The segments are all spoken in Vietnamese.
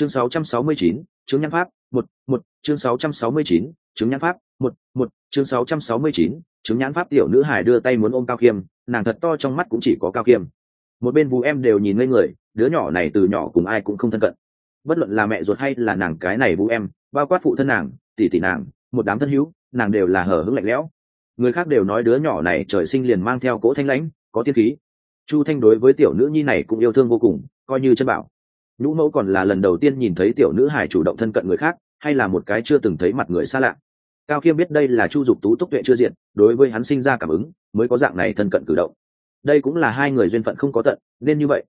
chương 669, chứng nhãn pháp một một chương 669, chứng nhãn pháp một một chương 669, chứng nhãn pháp tiểu nữ hải đưa tay muốn ôm cao khiêm nàng thật to trong mắt cũng chỉ có cao khiêm một bên vũ em đều nhìn ngây người đứa nhỏ này từ nhỏ cùng ai cũng không thân cận. Bất luận là mẹ ruột hay là nàng cái này vũ em bao quát phụ thân nàng tỷ tỷ nàng một đám thân hữu nàng đều là hở hững lạnh lẽo. Người khác đều nói đứa nhỏ này trời sinh liền mang theo cỗ thanh lãnh có tiên khí. Chu thanh đối với tiểu nữ nhi này cũng yêu thương vô cùng coi như chân bảo nhũ mẫu còn là lần đầu tiên nhìn thấy tiểu nữ hải chủ động thân cận người khác, hay là một cái chưa từng thấy mặt người xa lạ. Cao khiêm biết đây là chu dục tú túc tuệ chưa diện, đối với hắn sinh ra cảm ứng, mới có dạng này thân cận cử động. Đây cũng là hai người duyên phận không có tận, nên như vậy.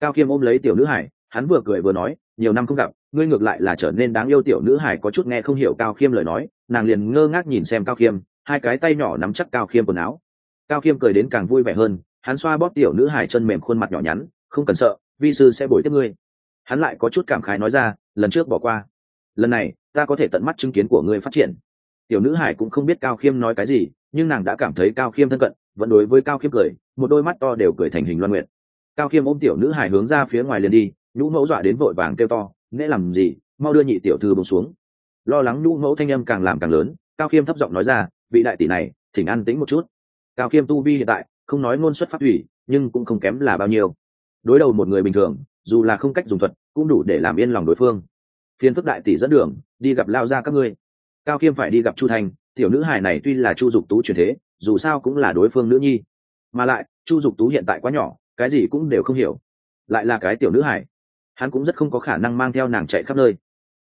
Cao khiêm ôm lấy tiểu nữ hải hắn vừa cười vừa nói, nhiều năm không gặp, ngươi ngược lại là trở nên đáng yêu tiểu nữ hải có chút nghe không hiểu cao khiêm lời nói. Nàng liền ngơ ngác nhìn xem cao khiêm, hai cái tay nhỏ nắm chắc cao khiêm quần áo. Cao khiêm cười đến càng vui vẻ hơn, hắn xoa bóp tiểu nữ hải chân mềm khuôn mặt nhỏ nhắn, không cần sợ, vi sư sẽ bồi tiếp ngươi hắn lại có chút cảm khái nói ra, lần trước bỏ qua. Lần này, ta có thể tận mắt chứng kiến của ngươi phát triển. Tiểu nữ hải cũng không biết cao khiêm nói cái gì, nhưng nàng đã cảm thấy cao khiêm thân cận, vẫn đối với cao khiêm cười, một đôi mắt to đều cười thành hình loan nguyện cao khiêm ôm tiểu nữ hải hướng ra phía ngoài liền đi, nhũ mẫu dọa đến vội vàng kêu to, nễ làm gì? Mau đưa nhị tiểu thư bông xuống. Lo lắng nhũ mẫu thanh âm càng làm càng lớn, cao khiêm thấp giọng nói ra, vị đại tỷ này, thỉnh an tĩnh một chút. Cao khiêm tu vi hiện tại, không nói ngôn xuất phát thủy, nhưng cũng không kém là bao nhiêu. Đối đầu một người bình thường dù là không cách dùng thuật, cũng đủ để làm yên lòng đối phương. Phiên phức đại tỷ dẫn đường, đi gặp lao ra các ngươi. Cao khiêm phải đi gặp chu thành, tiểu nữ hài này tuy là chu dục tú truyền thế, dù sao cũng là đối phương nữ nhi. Mà lại, chu dục tú hiện tại quá nhỏ, cái gì cũng đều không hiểu. Lại là cái tiểu nữ hải hắn cũng rất không có khả năng mang theo nàng chạy khắp nơi.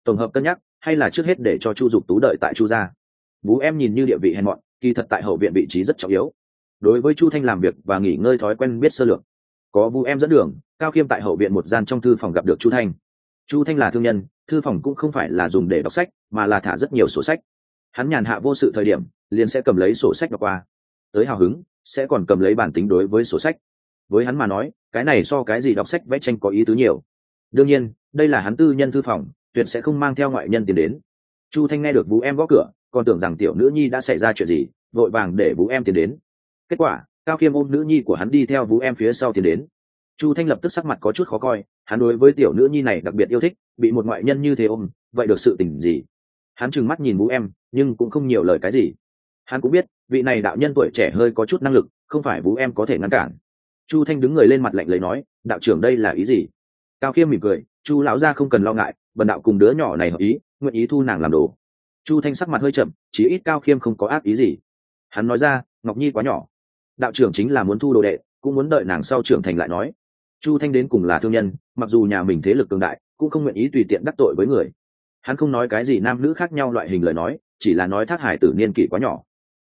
Tổng hợp cân nhắc, hay là trước hết để cho chu dục tú đợi tại chu gia. Vũ em nhìn như địa vị hèn mọn, kỳ thật tại hậu viện vị trí rất trọng yếu. Đối với chu thanh làm việc và nghỉ ngơi thói quen biết sơ lược. Có vũ em dẫn đường cao khiêm tại hậu viện một gian trong thư phòng gặp được chu thanh. Chu thanh là thương nhân, thư phòng cũng không phải là dùng để đọc sách, mà là thả rất nhiều sổ sách. Hắn nhàn hạ vô sự thời điểm, liền sẽ cầm lấy sổ sách đọc qua. Tới hào hứng, sẽ còn cầm lấy bản tính đối với sổ sách. Với hắn mà nói, cái này so cái gì đọc sách vẽ tranh có ý tứ nhiều. Đương nhiên, đây là hắn tư nhân thư phòng, tuyệt sẽ không mang theo ngoại nhân tiền đến. Chu thanh nghe được vũ em gõ cửa, còn tưởng rằng tiểu nữ nhi đã xảy ra chuyện gì, vội vàng để vũ em tiến đến. Kết quả, cao khiêm ôm nữ nhi của hắn đi theo vũ em phía sau tiến đến chu thanh lập tức sắc mặt có chút khó coi, hắn đối với tiểu nữ nhi này đặc biệt yêu thích, bị một ngoại nhân như thế ôm, vậy được sự tình gì? Hắn trừng mắt nhìn vũ em, nhưng cũng không nhiều lời cái gì. Hắn cũng biết, vị này đạo nhân tuổi trẻ hơi có chút năng lực, không phải vũ em có thể ngăn cản. Chu thanh đứng người lên mặt lạnh lấy nói, đạo trưởng đây là ý gì? Cao khiêm mỉm cười, chu lão gia không cần lo ngại, bần đạo cùng đứa nhỏ này hợp ý, nguyện ý thu nàng làm đồ. Chu thanh sắc mặt hơi chậm chỉ ít cao khiêm không có ác ý gì. Hắn nói ra, ngọc nhi quá nhỏ. Đạo trưởng chính là muốn thu đồ đệ, cũng muốn đợi nàng sau trưởng thành lại nói chu thanh đến cùng là thương nhân, mặc dù nhà mình thế lực cường đại, cũng không nguyện ý tùy tiện đắc tội với người. Hắn không nói cái gì nam nữ khác nhau loại hình lời nói, chỉ là nói thác hải tử niên kỷ quá nhỏ.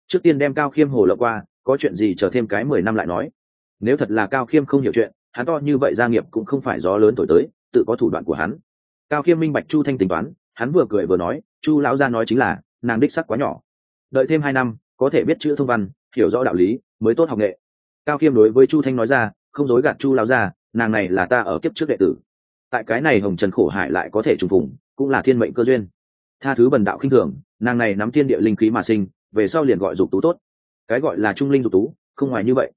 Trước tiên đem cao khiêm hồ lộ qua, có chuyện gì chờ thêm cái mười năm lại nói. Nếu thật là cao khiêm không hiểu chuyện, hắn to như vậy gia nghiệp cũng không phải gió lớn thổi tới, tự có thủ đoạn của hắn. Cao khiêm minh bạch chu thanh tính toán, hắn vừa cười vừa nói, chu lão gia nói chính là, nàng đích sắc quá nhỏ. Đợi thêm hai năm, có thể biết chữ thông văn, hiểu rõ đạo lý, mới tốt học nghệ. Cao khiêm đối với chu thanh nói ra, không dối gạt chu lão gia nàng này là ta ở kiếp trước đệ tử. Tại cái này hồng trần khổ hải lại có thể trùng phùng, cũng là thiên mệnh cơ duyên. Tha thứ bần đạo khinh thường, nàng này nắm thiên địa linh khí mà sinh, về sau liền gọi dục tú tốt. Cái gọi là trung linh dục tú, không ngoài như vậy.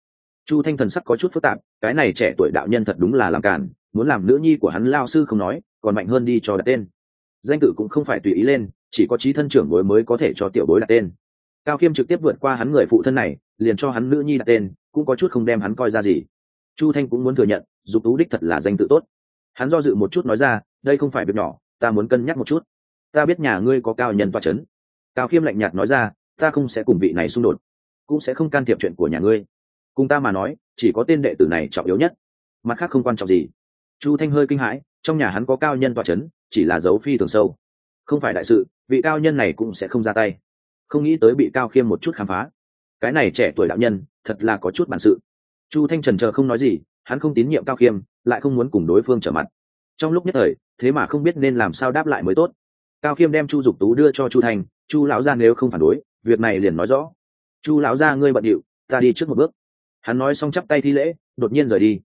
Chu thanh thần sắc có chút phức tạp, cái này trẻ tuổi đạo nhân thật đúng là làm cản muốn làm nữ nhi của hắn lao sư không nói, còn mạnh hơn đi cho đặt tên. Danh tự cũng không phải tùy ý lên, chỉ có trí thân trưởng bối mới có thể cho tiểu bối đặt tên. Cao khiêm trực tiếp vượt qua hắn người phụ thân này, liền cho hắn nữ nhi đặt tên, cũng có chút không đem hắn coi ra gì. Chu thanh cũng muốn thừa nhận dục tú đích thật là danh tự tốt. Hắn do dự một chút nói ra, đây không phải việc nhỏ, ta muốn cân nhắc một chút. Ta biết nhà ngươi có cao nhân toa c h ấ n cao khiêm lạnh nhạt nói ra, ta không sẽ cùng vị này xung đột, cũng sẽ không can thiệp chuyện của nhà ngươi. Cùng ta mà nói, chỉ có tên đệ tử này trọng yếu nhất. Mặt khác không quan trọng gì. Chu thanh hơi kinh hãi, trong nhà hắn có cao nhân toa c h ấ n chỉ là dấu phi thường sâu. Không phải đại sự, vị cao nhân này cũng sẽ không ra tay. Không nghĩ tới bị cao khiêm một chút khám phá. Cái này trẻ tuổi đạo nhân, thật là có chút bản sự. Chu thanh trần chờ không nói gì hắn không tín nhiệm cao khiêm, lại không muốn cùng đối phương trở mặt. Trong lúc nhất thời, thế mà không biết nên làm sao đáp lại mới tốt. Cao khiêm đem chu dục tú đưa cho chu thành, chu lão gia nếu không phản đối, việc này liền nói rõ. Chu lão gia ngươi bận điệu, ta đi trước một bước. Hắn nói xong chắp tay thi lễ, đột nhiên rời đi.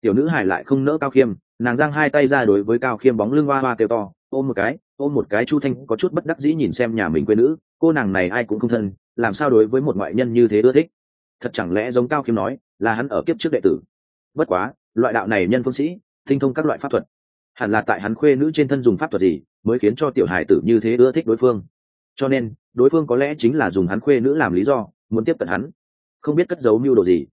Tiểu nữ hải lại không nỡ cao khiêm, nàng giang hai tay ra đối với cao khiêm bóng lưng hoa hoa kêu to, ôm một cái, ôm một cái chu thanh có chút bất đắc dĩ nhìn xem nhà mình quê nữ, cô nàng này ai cũng không thân, làm sao đối với một ngoại nhân như thế ưa thích? Thật chẳng lẽ giống cao khiêm nói, là hắn ở kiếp trước đệ tử? Bất quá, loại đạo này nhân phương sĩ, tinh thông các loại pháp thuật. Hẳn là tại hắn khuê nữ trên thân dùng pháp thuật gì, mới khiến cho tiểu hài tử như thế ưa thích đối phương. Cho nên, đối phương có lẽ chính là dùng hắn khuê nữ làm lý do, muốn tiếp cận hắn. Không biết cất giấu mưu đồ gì.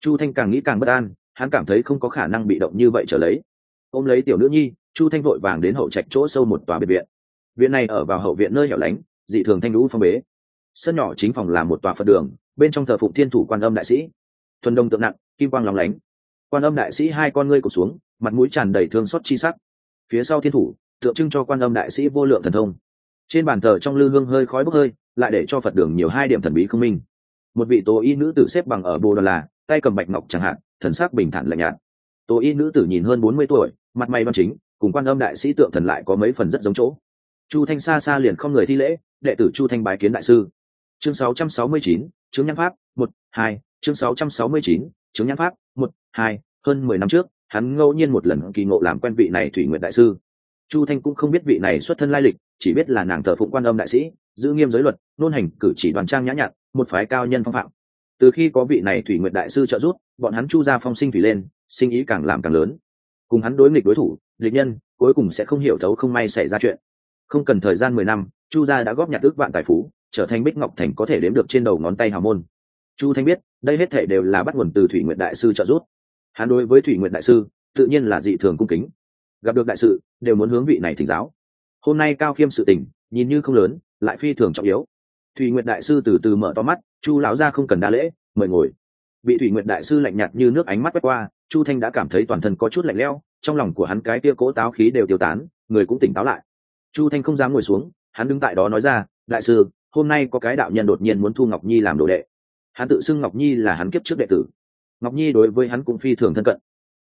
Chu thanh càng nghĩ càng bất an, hắn cảm thấy không có khả năng bị động như vậy trở lấy. Ôm lấy tiểu nữ nhi, chu thanh vội vàng đến hậu trạch chỗ sâu một tòa biệt viện. Viện này ở vào hậu viện nơi hẻo lánh, dị thường thanh lũ phong bế. Sân nhỏ chính phòng là một tòa phật đường, bên trong thờ phụng thiên thủ quan âm đại sĩ. Thuần đông tượng nặng, kim quang lòng lánh quan âm đại sĩ hai con ngươi cụt xuống mặt mũi tràn đầy thương xót chi sắc. Phía sau thiên thủ tượng trưng cho quan âm đại sĩ vô lượng thần thông. Trên bàn thờ trong lư hương hơi khói bốc hơi lại để cho phật đường nhiều hai điểm thần bí không minh. Một vị tố y nữ tử xếp bằng ở bồ đà là tay cầm bạch ngọc chẳng hạn thần sắc bình thản lạnh nhạt. Tố y nữ tử nhìn hơn bốn mươi tuổi mặt mày văn chính cùng quan âm đại sĩ tượng thần lại có mấy phần rất giống chỗ. Chu thanh xa xa liền không người thi lễ đệ tử chu thanh bái kiến đại sư. Chương 669, chứng nhãn pháp một hai chương 669, chứng nhãn pháp hai, hơn mười năm trước, hắn ngẫu nhiên một lần kỳ ngộ làm quen vị này thủy nguyện đại sư. Chu thanh cũng không biết vị này xuất thân lai lịch, chỉ biết là nàng thờ phụng quan âm đại sĩ, giữ nghiêm giới luật, nôn hành cử chỉ đoàn trang nhã nhặn, một phái cao nhân phong phạm. Từ khi có vị này thủy nguyện đại sư trợ giúp, bọn hắn chu ra phong sinh thủy lên, sinh ý càng làm càng lớn. Cùng hắn đối nghịch đối thủ lịch nhân, cuối cùng sẽ không hiểu thấu không may xảy ra chuyện. Không cần thời gian mười năm, chu gia đã góp nhặt ước vạn tài phú, trở thành bích ngọc thành có thể đếm được trên đầu ngón tay hào môn. Chu thanh biết, đây hết thể đều là bắt nguồn từ thủy nguyện đại sư trợ giúp hắn đối với thủy nguyện đại sư, tự nhiên là dị thường cung kính. Gặp được đại sự, đều muốn hướng vị này thỉnh giáo. Hôm nay cao khiêm sự tình, nhìn như không lớn, lại phi thường trọng yếu. Thủy nguyện đại sư từ từ mở to mắt, chu lão ra không cần đa lễ, mời ngồi. Bị thủy nguyện đại sư lạnh nhạt như nước ánh mắt quét qua, chu thanh đã cảm thấy toàn thân có chút lạnh lẽo, trong lòng của hắn cái tia cỗ táo khí đều tiêu tán, người cũng tỉnh táo lại. Chu thanh không dám ngồi xuống, hắn đứng tại đó nói ra, đại sư, hôm nay có cái đạo nhân đột nhiên muốn thu ngọc nhi làm đồ đệ. Hắn tự xưng ngọc nhi là hắn kiếp trước đệ tử ngọc nhi đối với hắn cũng phi thường thân cận.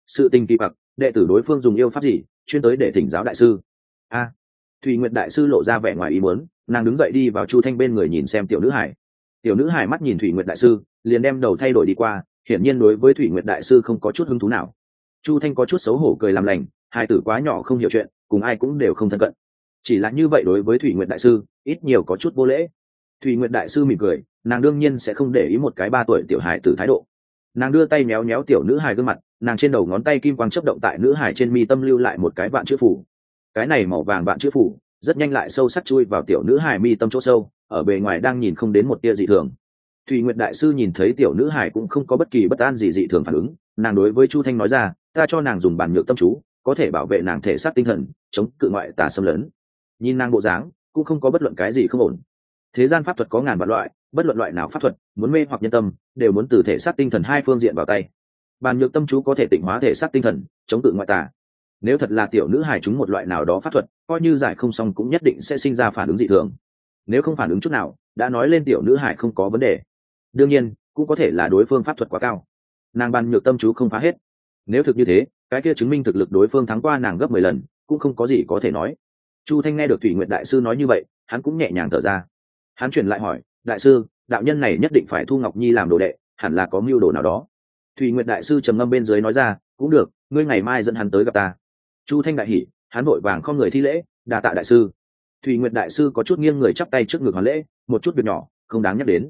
Sự tình kỳ bậc đệ tử đối phương dùng yêu pháp gì chuyên tới để thỉnh giáo đại sư. A. À, thùy nguyện đại sư lộ ra vẻ ngoài ý muốn nàng đứng dậy đi vào chu thanh bên người nhìn xem tiểu nữ hải. Tiểu nữ hải mắt nhìn thủy nguyện đại sư liền đem đầu thay đổi đi qua hiển nhiên đối với thủy nguyện đại sư không có chút hứng thú nào. Chu thanh có chút xấu hổ cười làm lành hai tử quá nhỏ không hiểu chuyện cùng ai cũng đều không thân cận. Chỉ là như vậy đối với thủy nguyện đại sư ít nhiều có chút vô lễ. Thủy nguyện đại sư mỉm cười nàng đương nhiên sẽ không để ý một cái ba tuổi tiểu hài tử thái độ nàng đưa tay méo méo tiểu nữ hài gương mặt, nàng trên đầu ngón tay kim quang chấp động tại nữ hài trên mi tâm lưu lại một cái vạn chữ phủ. Cái này màu vàng vạn chữ phủ, rất nhanh lại sâu sắc chui vào tiểu nữ hài mi tâm chỗ sâu, ở bề ngoài đang nhìn không đến một tia dị thường. Thùy nguyệt đại sư nhìn thấy tiểu nữ hài cũng không có bất kỳ bất an gì dị thường phản ứng, nàng đối với chu thanh nói ra, ta cho nàng dùng bản nhược tâm chú, có thể bảo vệ nàng thể xác tinh thần, chống cự ngoại tà xâm lấn. Nhìn nàng bộ dáng, cũng không có bất luận cái gì không ổn. Thế gian pháp thuật có ngàn vạn loại bất luận loại nào pháp thuật, muốn mê hoặc nhân tâm, đều muốn từ thể xác tinh thần hai phương diện vào tay. Bàn nhược tâm chú có thể tịnh hóa thể xác tinh thần, chống tự ngoại tả nếu thật là tiểu nữ hài chúng một loại nào đó pháp thuật, coi như giải không xong cũng nhất định sẽ sinh ra phản ứng dị thường. Nếu không phản ứng chút nào, đã nói lên tiểu nữ hải không có vấn đề. Đương nhiên, cũng có thể là đối phương pháp thuật quá cao. Nàng bàn nhược tâm chú không phá hết. Nếu thực như thế, cái kia chứng minh thực lực đối phương thắng qua nàng gấp mười lần, cũng không có gì có thể nói. Chu thanh nghe được thủy nguyện đại sư nói như vậy, hắn cũng nhẹ nhàng thở ra. Hắn chuyển lại hỏi đại sư, đạo nhân này nhất định phải thu ngọc nhi làm đồ đệ, hẳn là có mưu đồ nào đó. Thủy nguyện đại sư trầm ngâm bên dưới nói ra, cũng được, ngươi ngày mai dẫn hắn tới gặp ta. Chu thanh đại hỉ, hắn vội vàng không người thi lễ đà tạ đại sư. Thủy nguyện đại sư có chút nghiêng người chắp tay trước ngực hoàn lễ, một chút việc nhỏ, không đáng nhắc đến.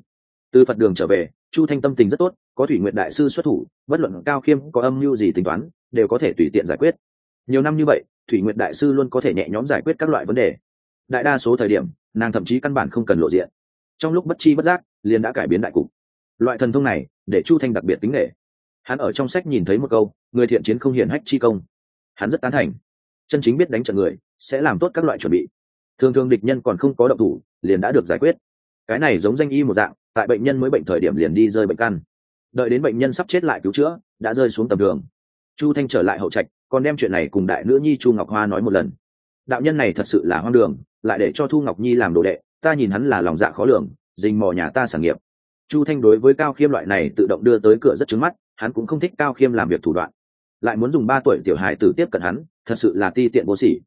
Từ phật đường trở về, chu thanh tâm tình rất tốt, có thủy nguyện đại sư xuất thủ, bất luận cao khiêm có âm mưu gì tính toán, đều có thể tùy tiện giải quyết. Nhiều năm như vậy, thủy nguyện đại sư luôn có thể nhẹ nhõm giải quyết các loại vấn đề. Đại đa số thời điểm, nàng thậm chí căn bản không cần lộ diện trong lúc bất chi bất giác, liền đã cải biến đại cục. Loại thần thông này, để chu thanh đặc biệt tính nghệ hắn ở trong sách nhìn thấy một câu, người thiện chiến không hiển hách chi công. Hắn rất tán thành. Chân chính biết đánh trận người, sẽ làm tốt các loại chuẩn bị. Thường thường địch nhân còn không có động thủ, liền đã được giải quyết. Cái này giống danh y một dạng, tại bệnh nhân mới bệnh thời điểm liền đi rơi bệnh căn. Đợi đến bệnh nhân sắp chết lại cứu chữa, đã rơi xuống tầm đường chu thanh trở lại hậu trạch, còn đem chuyện này cùng đại nữ nhi chu ngọc hoa nói một lần. Đạo nhân này thật sự là hoang đường, lại để cho thu ngọc nhi làm đồ đệ ta nhìn hắn là lòng dạ khó lường dình mò nhà ta sản nghiệp. Chu thanh đối với cao khiêm loại này tự động đưa tới cửa rất trứng mắt, hắn cũng không thích cao khiêm làm việc thủ đoạn. Lại muốn dùng ba tuổi tiểu hài tử tiếp cận hắn, thật sự là ti tiện vô sỉ.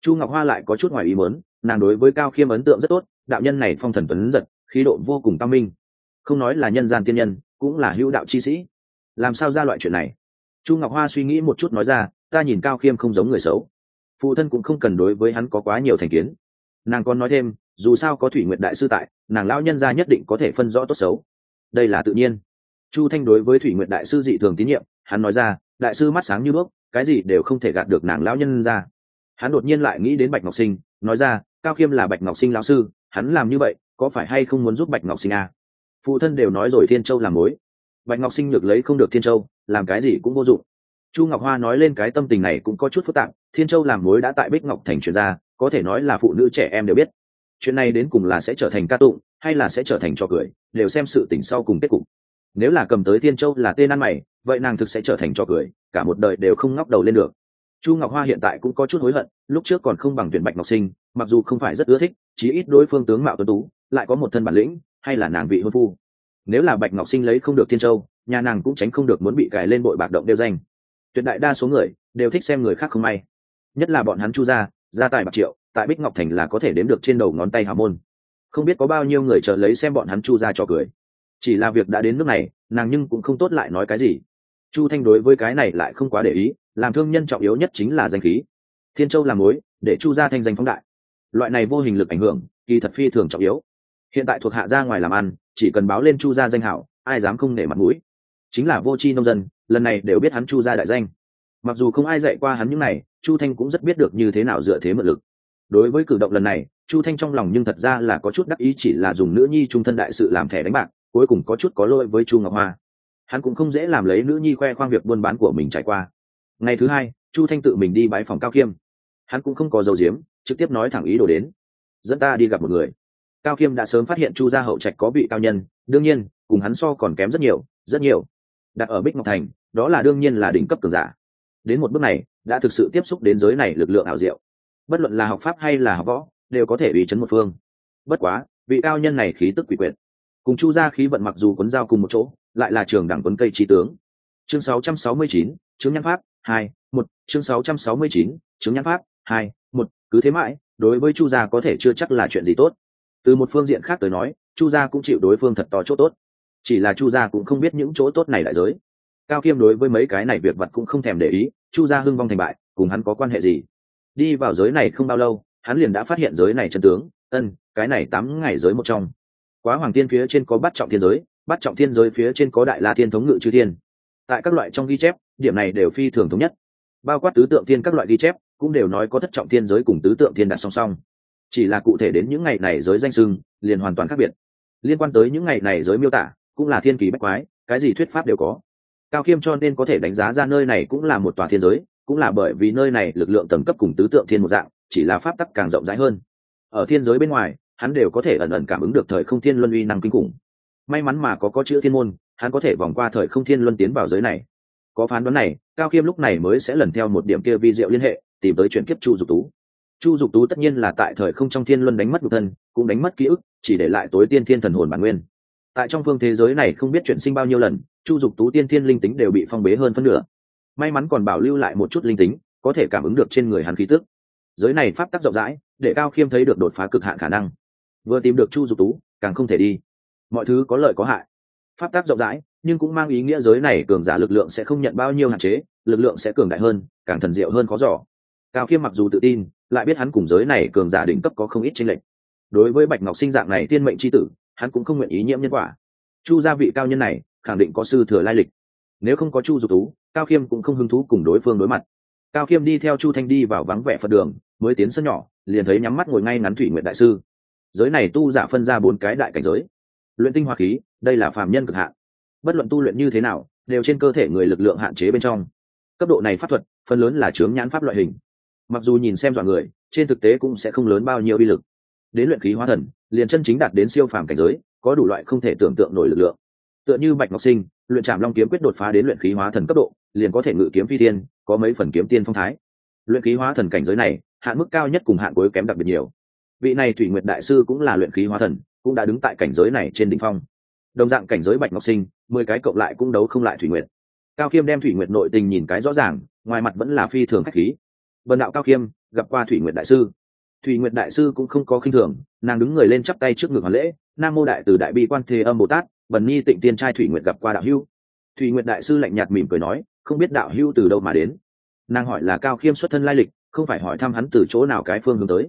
Chu ngọc hoa lại có chút ngoài ý muốn, nàng đối với cao khiêm ấn tượng rất tốt, đạo nhân này phong thần tuấn giật, khí độ vô cùng tam minh. Không nói là nhân gian tiên nhân, cũng là hữu đạo chi sĩ. Làm sao ra loại chuyện này? Chu ngọc hoa suy nghĩ một chút nói ra, ta nhìn cao khiêm không giống người xấu. Phụ thân cũng không cần đối với hắn có quá nhiều thành kiến. Nàng còn nói thêm dù sao có thủy nguyện đại sư tại, nàng lão nhân gia nhất định có thể phân rõ tốt xấu. Đây là tự nhiên. Chu thanh đối với thủy nguyện đại sư dị thường tín nhiệm, hắn nói ra, đại sư mắt sáng như bước, cái gì đều không thể gạt được nàng lão nhân gia. Hắn đột nhiên lại nghĩ đến bạch ngọc sinh, nói ra, cao khiêm là bạch ngọc sinh lão sư, hắn làm như vậy, có phải hay không muốn giúp bạch ngọc sinh à? phụ thân đều nói rồi thiên châu làm mối. Bạch ngọc sinh được lấy không được thiên châu, làm cái gì cũng vô dụng. Chu ngọc hoa nói lên cái tâm tình này cũng có chút phức tạp, thiên châu làm mối đã tại bích ngọc thành truyền ra có thể nói là phụ nữ trẻ em đều biết chuyện này đến cùng là sẽ trở thành ca tụng, hay là sẽ trở thành trò cười, đều xem sự tỉnh sau cùng kết cục. Nếu là cầm tới thiên châu là tên ăn mày, vậy nàng thực sẽ trở thành trò cười, cả một đời đều không ngóc đầu lên được. Chu ngọc hoa hiện tại cũng có chút hối hận, lúc trước còn không bằng tuyển bạch ngọc sinh, mặc dù không phải rất ưa thích, chí ít đối phương tướng mạo tuấn tú, lại có một thân bản lĩnh, hay là nàng vị hôn phu. Nếu là bạch ngọc sinh lấy không được thiên châu, nhà nàng cũng tránh không được muốn bị cài lên bội bạc động đeo danh. Tuyệt đại đa số người đều thích xem người khác không may. Nhất là bọn hắn chu gia gia tài bạc triệu tại bích ngọc thành là có thể đếm được trên đầu ngón tay hào môn. Không biết có bao nhiêu người chờ lấy xem bọn hắn chu ra cho cười. Chỉ là việc đã đến nước này, nàng nhưng cũng không tốt lại nói cái gì. Chu thanh đối với cái này lại không quá để ý, làm thương nhân trọng yếu nhất chính là danh khí. Thiên châu làm mối, để chu gia thanh danh phóng đại. Loại này vô hình lực ảnh hưởng, kỳ thật phi thường trọng yếu. Hiện tại thuộc hạ ra ngoài làm ăn, chỉ cần báo lên chu gia danh hảo, ai dám không nể mặt mũi. Chính là vô tri nông dân, lần này đều biết hắn chu gia đại danh. Mặc dù không ai dạy qua hắn những này, chu thanh cũng rất biết được như thế nào dựa thế mượn lực đối với cử động lần này, chu thanh trong lòng nhưng thật ra là có chút đắc ý chỉ là dùng nữ nhi trung thân đại sự làm thẻ đánh bạc, cuối cùng có chút có lỗi với chu ngọc hoa. Hắn cũng không dễ làm lấy nữ nhi khoe khoang việc buôn bán của mình trải qua. Ngày thứ hai, chu thanh tự mình đi bãi phòng cao khiêm hắn cũng không có dầu diếm trực tiếp nói thẳng ý đồ đến. Dẫn ta đi gặp một người. Cao khiêm đã sớm phát hiện chu gia hậu trạch có vị cao nhân, đương nhiên, cùng hắn so còn kém rất nhiều rất nhiều. Đặt ở bích ngọc thành, đó là đương nhiên là đỉnh cấp cường giả. Đến một bước này, đã thực sự tiếp xúc đến giới này lực lượng ảo diệu bất luận là học pháp hay là học võ đều có thể ủy chấn một phương. Bất quá vị cao nhân này khí tức quỷ quyệt. Cùng chu gia khí vận mặc dù quấn giao cùng một chỗ lại là trường đẳng quấn cây trí tướng. Chương 669, chứng nhãn pháp hai một. Chương 669, chứng nhãn pháp hai một. Cứ thế mãi đối với chu gia có thể chưa chắc là chuyện gì tốt. Từ một phương diện khác tới nói chu gia cũng chịu đối phương thật to chỗ tốt. Chỉ là chu gia cũng không biết những chỗ tốt này đại giới. Cao kiêm đối với mấy cái này việc vật cũng không thèm để ý chu gia hưng vong thành bại cùng hắn có quan hệ gì? Đi vào giới này không bao lâu, hắn liền đã phát hiện giới này chân tướng, ân, cái này tám ngày giới một trong. Quá hoàng tiên phía trên có bắt trọng thiên giới bắt trọng thiên giới phía trên có đại la thiên thống ngự chư thiên. Tại các loại trong ghi chép, điểm này đều phi thường thống nhất. Bao quát tứ tượng thiên các loại ghi chép, cũng đều nói có thất trọng thiên giới cùng tứ tượng thiên đặt song song. Chỉ là cụ thể đến những ngày này giới danh sưng liền hoàn toàn khác biệt. Liên quan tới những ngày này giới miêu tả, cũng là thiên kỳ bách quái, cái gì thuyết pháp đều có. Cao khiêm cho nên có thể đánh giá ra nơi này cũng là một tòa thiên giới cũng là bởi vì nơi này lực lượng tầng cấp cùng tứ tượng thiên một dạng, chỉ là pháp tắc càng rộng rãi hơn. Ở thiên giới bên ngoài, hắn đều có thể ẩn ẩn cảm ứng được thời không thiên luân uy năng kinh khủng. May mắn mà có có chữ thiên môn, hắn có thể vòng qua thời không thiên luân tiến vào giới này. Có phán đoán này, cao khiêm lúc này mới sẽ lần theo một điểm kia vi diệu liên hệ, tìm tới chuyển kiếp chu dục tú. Chu dục tú tất nhiên là tại thời không trong thiên luân đánh mất nhục thân, cũng đánh mất ký ức, chỉ để lại tối tiên thiên thần hồn bản nguyên. Tại trong phương thế giới này không biết chuyển sinh bao nhiêu lần, chu dục tú tiên thiên linh tính đều bị phong bế hơn phân nửa may mắn còn bảo lưu lại một chút linh tính, có thể cảm ứng được trên người hắn khí tức. Giới này pháp tắc rộng rãi, để cao khiêm thấy được đột phá cực hạn khả năng. Vừa tìm được chu dục tú, càng không thể đi. Mọi thứ có lợi có hại. Pháp tắc rộng rãi, nhưng cũng mang ý nghĩa giới này cường giả lực lượng sẽ không nhận bao nhiêu hạn chế, lực lượng sẽ cường đại hơn, càng thần diệu hơn khó giỏ cao khiêm mặc dù tự tin, lại biết hắn cùng giới này cường giả đỉnh cấp có không ít tranh lệch. Đối với bạch ngọc sinh dạng này tiên mệnh c h i tử, hắn cũng không nguyện ý nhiễm nhân quả. Chu gia vị cao nhân này, khẳng định có sư thừa lai lịch. Nếu không có chu dục tú cao khiêm cũng không hứng thú cùng đối phương đối mặt. Cao khiêm đi theo chu thanh đi vào vắng vẻ phật đường, mới tiến sân nhỏ, liền thấy nhắm mắt ngồi ngay ngắn thủy nguyện đại sư. Giới này tu giả phân ra bốn cái đại cảnh giới. Luyện tinh hoa khí, đây là phàm nhân cực hạn. Bất luận tu luyện như thế nào, đều trên cơ thể người lực lượng hạn chế bên trong. Cấp độ này pháp thuật, phần lớn là chướng nhãn pháp loại hình. Mặc dù nhìn xem dọa người, trên thực tế cũng sẽ không lớn bao nhiêu bi lực. Đến luyện khí hóa thần, liền chân chính đạt đến siêu phàm cảnh giới, có đủ loại không thể tưởng tượng nổi lực lượng. Tựa như bạch ngọc sinh, luyện trạm long kiếm quyết đột phá đến luyện khí hóa thần cấp độ liền có thể ngự kiếm phi thiên, có mấy phần kiếm tiên phong thái. Luyện khí hóa thần cảnh giới này, hạn mức cao nhất cùng hạn cuối kém đặc biệt nhiều. Vị này thủy nguyệt đại sư cũng là luyện khí hóa thần, cũng đã đứng tại cảnh giới này trên đỉnh phong. Đồng dạng cảnh giới bạch ngọc sinh, mười cái cộng lại cũng đấu không lại thủy nguyệt. Cao khiêm đem thủy nguyệt nội tình nhìn cái rõ ràng, ngoài mặt vẫn là phi thường khách khí. Vần đạo cao khiêm gặp qua thủy nguyệt đại sư. Thủy nguyệt đại sư cũng không có khinh thường, nàng đứng người lên chắp tay trước ngực hoàn lễ, nam mô đại từ đại bi quan thế âm bồ tát, bần nhi tịnh tiên trai thủy nguyệt gặp qua đạo hưu thủy nguyệt đại sư lạnh nhạt mỉm cười nói không biết đạo hưu từ đâu mà đến. Nàng hỏi là cao khiêm xuất thân lai lịch, không phải hỏi thăm hắn từ chỗ nào cái phương hướng tới.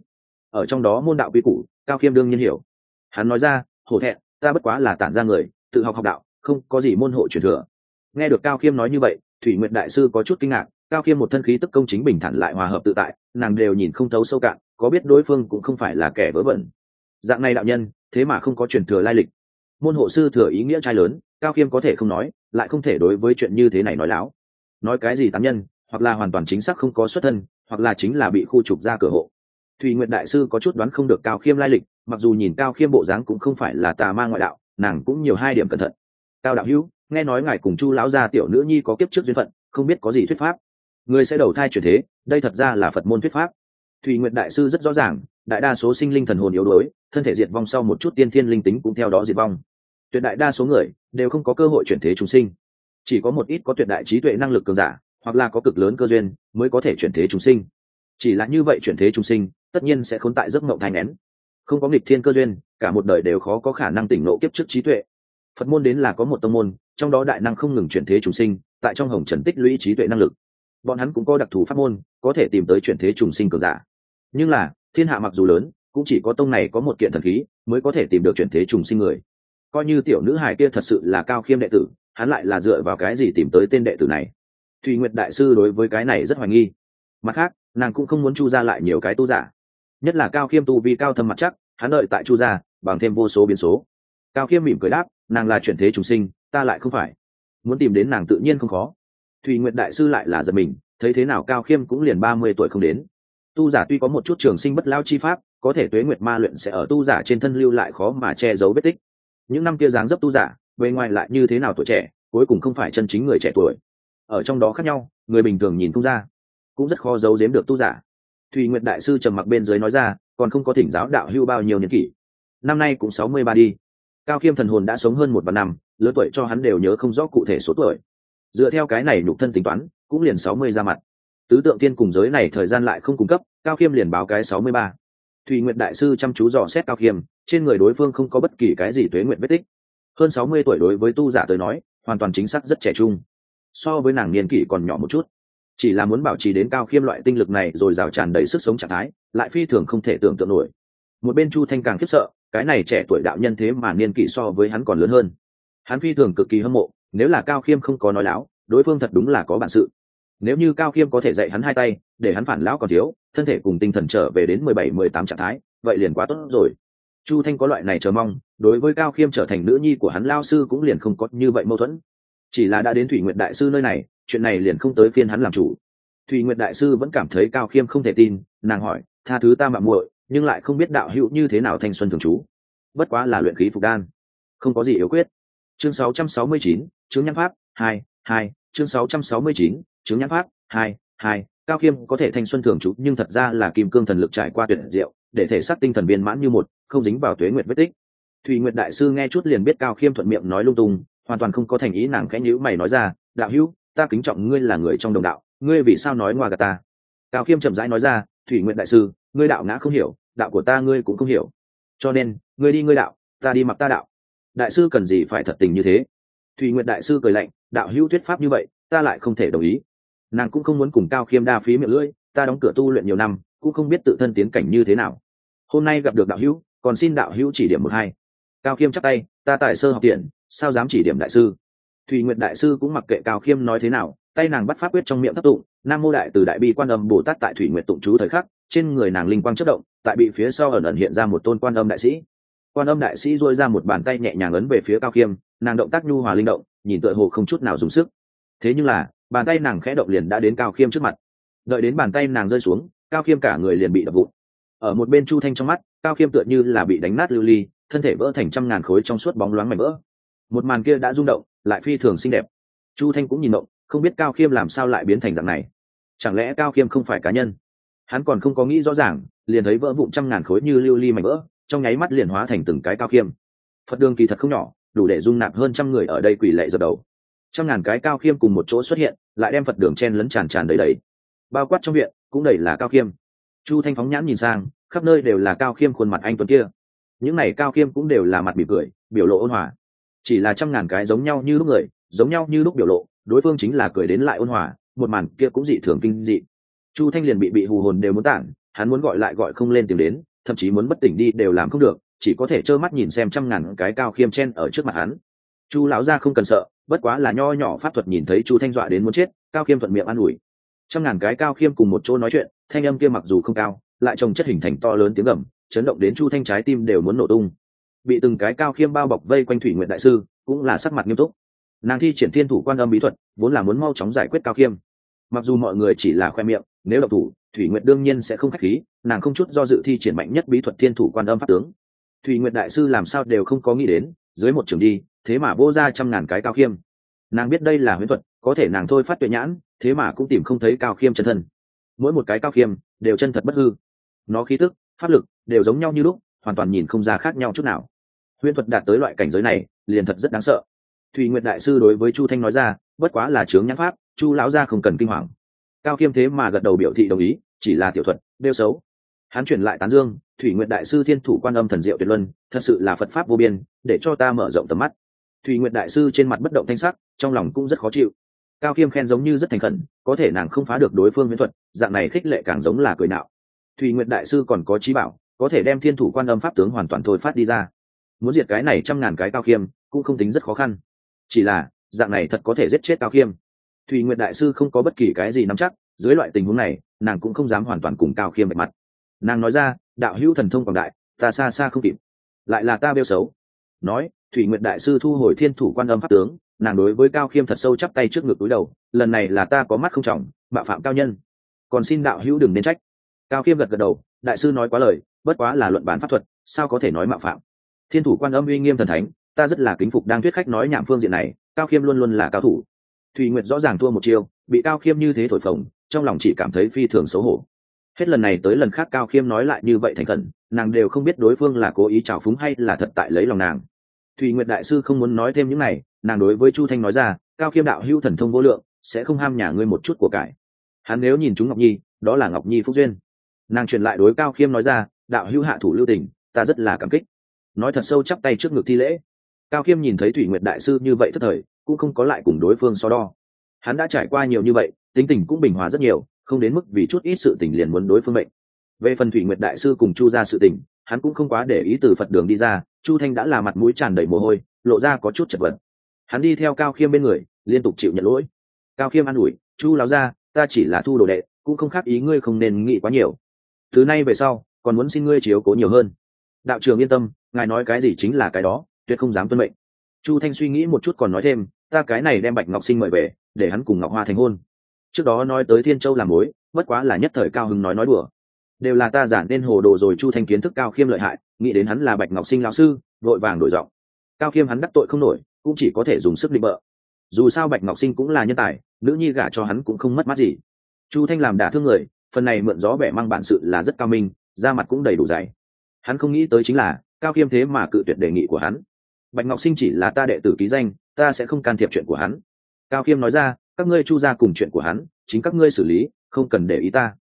Ở trong đó môn đạo quy củ, cao khiêm đương nhiên hiểu. Hắn nói ra, hổ thẹn, ta bất quá là tản ra người, tự học học đạo, không có gì môn hộ truyền thừa. Nghe được cao khiêm nói như vậy, thủy nguyệt đại sư có chút kinh ngạc, cao khiêm một thân khí tức công chính bình thản lại hòa hợp tự tại, nàng đều nhìn không thấu sâu cạn, có biết đối phương cũng không phải là kẻ vớ vẩn. Dạng này đạo nhân, thế mà không có truyền thừa lai lịch. Môn hộ sư thừa ý nghĩa trai lớn, cao khiêm có thể không nói, lại không thể đối với chuyện như thế này nói láo nói cái gì tán nhân, hoặc là hoàn toàn chính xác không có xuất thân, hoặc là chính là bị khu trục ra cửa hộ. Thùy nguyện đại sư có chút đoán không được cao khiêm lai lịch, mặc dù nhìn cao khiêm bộ dáng cũng không phải là tà ma ngoại đạo, nàng cũng nhiều hai điểm cẩn thận. Cao đạo hữu, nghe nói ngài cùng chu lão gia tiểu nữ nhi có kiếp trước duyên phận, không biết có gì thuyết pháp? Người sẽ đầu thai chuyển thế, đây thật ra là phật môn thuyết pháp. Thùy nguyện đại sư rất rõ ràng, đại đa số sinh linh thần hồn yếu đuối, thân thể diệt vong sau một chút tiên thiên linh tính cũng theo đó diệt vong. Tuyệt đại đa số người đều không có cơ hội chuyển thế chúng sinh chỉ có một ít có tuyệt đại trí tuệ năng lực cường giả, hoặc là có cực lớn cơ duyên, mới có thể chuyển thế chúng sinh. Chỉ là như vậy chuyển thế chúng sinh, tất nhiên sẽ khốn tại giấc mộng thai nén không có nghịch thiên cơ duyên, cả một đời đều khó có khả năng tỉnh nộ kiếp trước trí tuệ. Phật môn đến là có một tông môn, trong đó đại năng không ngừng chuyển thế chúng sinh, tại trong hồng trần tích lũy trí tuệ năng lực. Bọn hắn cũng có đặc thù pháp môn, có thể tìm tới chuyển thế trùng sinh cường giả. Nhưng là, thiên hạ mặc dù lớn, cũng chỉ có tông này có một kiện thần khí, mới có thể tìm được chuyển thế trùng sinh người. Coi như tiểu nữ hài kia thật sự là cao khiêm đệ tử hắn lại là dựa vào cái gì tìm tới tên đệ tử này? Thùy nguyệt đại sư đối với cái này rất hoài nghi. Mặt khác, nàng cũng không muốn chu ra lại nhiều cái tu giả. Nhất là cao khiêm tu vi cao thâm mặt chắc, hắn đợi tại chu gia, bằng thêm vô số biến số. Cao khiêm mỉm cười đáp, nàng là chuyển thế trùng sinh, ta lại không phải. Muốn tìm đến nàng tự nhiên không khó. Thùy nguyệt đại sư lại là giật mình, thấy thế nào cao khiêm cũng liền ba mươi tuổi không đến. Tu giả tuy có một chút trường sinh bất lao chi pháp, có thể tuế nguyệt ma luyện sẽ ở tu giả trên thân lưu lại khó mà che giấu vết tích. Những năm kia dáng dấp tu giả bề ngoài lại như thế nào tuổi trẻ, cuối cùng không phải chân chính người trẻ tuổi. Ở trong đó khác nhau, người bình thường nhìn không ra, cũng rất khó giấu giếm được tu giả. Thùy nguyệt đại sư trầm mặc bên dưới nói ra, còn không có thỉnh giáo đạo hưu bao nhiêu niên kỷ. Năm nay cũng sáu mươi ba đi. Cao khiêm thần hồn đã sống hơn một vạn năm, lứa tuổi cho hắn đều nhớ không rõ cụ thể số tuổi. Dựa theo cái này nhục thân tính toán, cũng liền sáu mươi ra mặt. Tứ tượng tiên cùng giới này thời gian lại không cung cấp, cao khiêm liền báo cái sáu mươi ba. Thùy nguyện đại sư chăm chú dò xét cao khiêm trên người đối phương không có bất kỳ cái gì tuế nguyện vết tích hơn sáu mươi tuổi đối với tu giả tới nói, hoàn toàn chính xác rất trẻ trung. So với nàng niên kỷ còn nhỏ một chút. Chỉ là muốn bảo trì đến cao khiêm loại tinh lực này rồi rào tràn đầy sức sống trạng thái, lại phi thường không thể tưởng tượng nổi. Một bên chu thanh càng khiếp sợ, cái này trẻ tuổi đạo nhân thế mà niên kỷ so với hắn còn lớn hơn. Hắn phi thường cực kỳ hâm mộ, nếu là cao khiêm không có nói láo, đối phương thật đúng là có bản sự. Nếu như cao khiêm có thể dạy hắn hai tay, để hắn phản lão còn thiếu, thân thể cùng tinh thần trở về đến mười bảy, mười tám trạng thái, vậy liền quá tốt rồi chu thanh có loại này chờ mong đối với cao khiêm trở thành nữ nhi của hắn lao sư cũng liền không có như vậy mâu thuẫn. Chỉ là đã đến thủy nguyện đại sư nơi này chuyện này liền không tới phiên hắn làm chủ. Thủy nguyện đại sư vẫn cảm thấy cao khiêm không thể tin nàng hỏi tha thứ ta mạng muội nhưng lại không biết đạo hữu như thế nào thanh xuân thường trú. Bất quá là luyện khí phục đan không có gì yếu quyết. Chương 669, chứng nhãn pháp hai hai. Chương 669, chứng nhãn pháp hai hai. Cao khiêm có thể thanh xuân thường trú nhưng thật ra là kim cương thần lực trải qua tuyệt diệu để thể xác tinh thần viên mãn như một không dính vào tuế nguyệt vết tích. Thùy nguyệt đại sư nghe chút liền biết cao khiêm thuận miệng nói lung tung, hoàn toàn không có thành ý nàng khẽ nhữ mày nói ra, đạo hữu, ta kính trọng ngươi là người trong đồng đạo, ngươi vì sao nói ngoài gà ta? Cao khiêm chậm rãi nói ra, thủy nguyện đại sư, ngươi đạo ngã không hiểu, đạo của ta ngươi cũng không hiểu. Cho nên, ngươi đi ngươi đạo, ta đi mặc ta đạo. Đại sư cần gì phải thật tình như thế? Thủy nguyện đại sư cười lạnh, đạo hữu thuyết pháp như vậy, ta lại không thể đồng ý. Nàng cũng không muốn cùng cao khiêm đa phí miệng lưỡi, ta đóng cửa tu luyện nhiều năm, cũng không biết tự thân tiến cảnh như thế nào. Hôm nay gặp được đạo hữu còn xin đạo hữu chỉ điểm một hai. Cao khiêm chắc tay, ta tại sơ học tiện, sao dám chỉ điểm đại sư? Thùy nguyệt đại sư cũng mặc kệ cao khiêm nói thế nào, tay nàng bắt pháp quyết trong miệng thấp tụng, nam mô đại từ đại bi quan âm bồ tát tại thủy nguyệt tụng chú thời khắc, trên người nàng linh quang chất động, tại bị phía sau ẩn ẩn hiện ra một tôn quan âm đại sĩ. Quan âm đại sĩ dôi ra một bàn tay nhẹ nhàng ấn về phía cao khiêm, nàng động tác nhu hòa linh động, nhìn tựa hồ không chút nào dùng sức. Thế nhưng là, bàn tay nàng khẽ động liền đã đến cao khiêm trước mặt. Đợi đến bàn tay nàng rơi xuống, cao khiêm cả người liền bị đập vụn. Ở một bên chu thanh trong mắt cao khiêm tựa như là bị đánh nát lưu ly, thân thể vỡ thành trăm ngàn khối trong suốt bóng loáng mảnh vỡ. Một màn kia đã rung động, lại phi thường xinh đẹp. Chu thanh cũng nhìn động, không biết cao khiêm làm sao lại biến thành dạng này. Chẳng lẽ cao khiêm không phải cá nhân? Hắn còn không có nghĩ rõ ràng, liền thấy vỡ vụn trăm ngàn khối như lưu ly mảnh vỡ, trong nháy mắt liền hóa thành từng cái cao khiêm. Phật đường kỳ thật không nhỏ, đủ để dung nạp hơn trăm người ở đây quỷ lệ dập đầu. Trăm ngàn cái cao khiêm cùng một chỗ xuất hiện, lại đem phật đường chen lấn tràn tràn đầy đầy. Bao quát trong viện, cũng đầy là cao khiêm. Chu thanh phóng nhãn nhìn sang khắp nơi đều là cao khiêm khuôn mặt anh tuấn kia. Những này cao khiêm cũng đều là mặt mỉm cười, biểu lộ ôn hòa. Chỉ là trăm ngàn cái giống nhau như lúc người, giống nhau như lúc biểu lộ, đối phương chính là cười đến lại ôn hòa, một màn kia cũng dị thường kinh dị. Chu thanh liền bị bị hù hồn đều muốn tản, hắn muốn gọi lại gọi không lên tìm đến, thậm chí muốn bất tỉnh đi đều làm không được, chỉ có thể trơ mắt nhìn xem trăm ngàn cái cao khiêm chen ở trước mặt hắn. Chu lão gia không cần sợ, bất quá là nho nhỏ pháp thuật nhìn thấy chu thanh dọa đến muốn chết, cao khiêm thuận miệng an ủi. Trăm ngàn cái cao khiêm cùng một chỗ nói chuyện, thanh âm kia mặc dù không cao lại trồng chất hình thành to lớn tiếng gầm, chấn động đến chu thanh trái tim đều muốn nổ tung. Bị từng cái cao khiêm bao bọc vây quanh thủy nguyện đại sư, cũng là sắc mặt nghiêm túc. Nàng thi triển thiên thủ quan âm bí thuật, vốn là muốn mau chóng giải quyết cao khiêm. Mặc dù mọi người chỉ là khoe miệng, nếu độc thủ, thủy nguyện đương nhiên sẽ không k h á c h khí, nàng không chút do dự thi triển mạnh nhất bí thuật thiên thủ quan âm pháp tướng. Thủy nguyện đại sư làm sao đều không có nghĩ đến, dưới một trường đi, thế mà vô ra trăm ngàn cái cao khiêm. Nàng biết đây là huyễn thuật, có thể nàng thôi phát tuệ nhãn, thế mà cũng tìm không thấy cao khiêm chân thân. Mỗi một cái cao khiêm, đều chân thật bất hư nó khí tức, pháp lực đều giống nhau như lúc, hoàn toàn nhìn không ra khác nhau chút nào. Huyễn thuật đạt tới loại cảnh giới này, liền thật rất đáng sợ. Thùy nguyệt đại sư đối với chu thanh nói ra, bất quá là chướng nhãn pháp, chu lão gia không cần kinh hoàng. Cao khiêm thế mà gật đầu biểu thị đồng ý, chỉ là tiểu thuật đeo xấu. Hắn chuyển lại tán dương, thủy nguyệt đại sư thiên thủ quan âm thần diệu tuyệt luân, thật sự là phật pháp vô biên, để cho ta mở rộng tầm mắt. Thủy nguyệt đại sư trên mặt bất động thanh sắc, trong lòng cũng rất khó chịu. Cao khiêm khen giống như rất thành khẩn, có thể nàng không phá được đối phương miễn thuật, dạng này khích lệ càng giống là cười nạo thủy nguyệt đại sư còn có trí bảo, có thể đem thiên thủ quan âm pháp tướng hoàn toàn thôi phát đi ra. Muốn diệt cái này trăm ngàn cái cao khiêm, cũng không tính rất khó khăn. Chỉ là, dạng này thật có thể giết chết cao khiêm. Thùy nguyệt đại sư không có bất kỳ cái gì nắm chắc, dưới loại tình huống này, nàng cũng không dám hoàn toàn cùng cao khiêm bạch mặt. Nàng nói ra, đạo hữu thần thông quảng đại, ta xa xa không kịp. Lại là ta bêu xấu. Nói, thủy nguyệt đại sư thu hồi thiên thủ quan âm pháp tướng, nàng đối với cao khiêm thật sâu chắp tay trước ngực túi đầu, lần này là ta có mắt không trọng bạo phạm cao nhân. Còn xin đạo hữu đừng nên trách cao khiêm gật gật đầu, đại sư nói quá lời, bất quá là luận bản pháp thuật, sao có thể nói mạo phạm? Thiên thủ quan âm uy nghiêm thần thánh, ta rất là kính phục đang thuyết khách nói nhảm phương diện này, cao khiêm luôn luôn là cao thủ. Thùy nguyệt rõ ràng thua một chiêu, bị cao khiêm như thế thổi phồng, trong lòng chỉ cảm thấy phi thường xấu hổ. Hết lần này tới lần khác cao khiêm nói lại như vậy thành khẩn, nàng đều không biết đối phương là cố ý trào phúng hay là thật tại lấy lòng nàng. Thùy nguyệt đại sư không muốn nói thêm những này, nàng đối với chu thanh nói ra, cao khiêm đạo hữu thần thông vô lượng, sẽ không ham nhà ngươi một chút của cải. Hắn nếu nhìn chúng ngọc nhi, đó là ngọc nhi phúc duyên nàng truyền lại đối cao khiêm nói ra, đạo hữu hạ thủ lưu tình, ta rất là cảm kích. Nói thật sâu chắp tay trước ngực thi lễ. Cao khiêm nhìn thấy thủy nguyệt đại sư như vậy thất thời, cũng không có lại cùng đối phương so đo. Hắn đã trải qua nhiều như vậy, tính tình cũng bình hòa rất nhiều, không đến mức vì chút ít sự tình liền muốn đối phương mệnh. Về phần thủy nguyệt đại sư cùng chu ra sự tình, hắn cũng không quá để ý từ phật đường đi ra, chu thanh đã là mặt mũi tràn đầy mồ hôi, lộ ra có chút chật vật. Hắn đi theo cao khiêm bên người, liên tục chịu nhận lỗi. Cao khiêm an ủi, chu láo ra ta chỉ là thu đồ đệ, cũng không khác ý ngươi không nên nghĩ quá nhiều thứ nay về sau, còn muốn xin ngươi chiếu cố nhiều hơn. Đạo trường yên tâm, ngài nói cái gì chính là cái đó, tuyệt không dám tuân mệnh. Chu thanh suy nghĩ một chút còn nói thêm, ta cái này đem bạch ngọc sinh mời về, để hắn cùng ngọc hoa thành hôn. Trước đó nói tới thiên châu làm mối, bất quá là nhất thời cao hưng nói nói đùa. Đều là ta giản nên hồ đồ rồi chu thanh kiến thức cao khiêm lợi hại, nghĩ đến hắn là bạch ngọc sinh lão sư, vội vàng đổi giọng. Cao khiêm hắn đắc tội không nổi, cũng chỉ có thể dùng sức định bợ. Dù sao bạch ngọc sinh cũng là nhân tài, nữ nhi gả cho hắn cũng không mất mát gì. Chu thanh làm đả thương người phần này mượn gió bẻ mang bản sự là rất cao minh, da mặt cũng đầy đủ dày. Hắn không nghĩ tới chính là, cao khiêm thế mà cự tuyệt đề nghị của hắn. Bạch ngọc sinh chỉ là ta đệ tử ký danh, ta sẽ không can thiệp chuyện của hắn. Cao khiêm nói ra, các ngươi chu ra cùng chuyện của hắn, chính các ngươi xử lý, không cần để ý ta.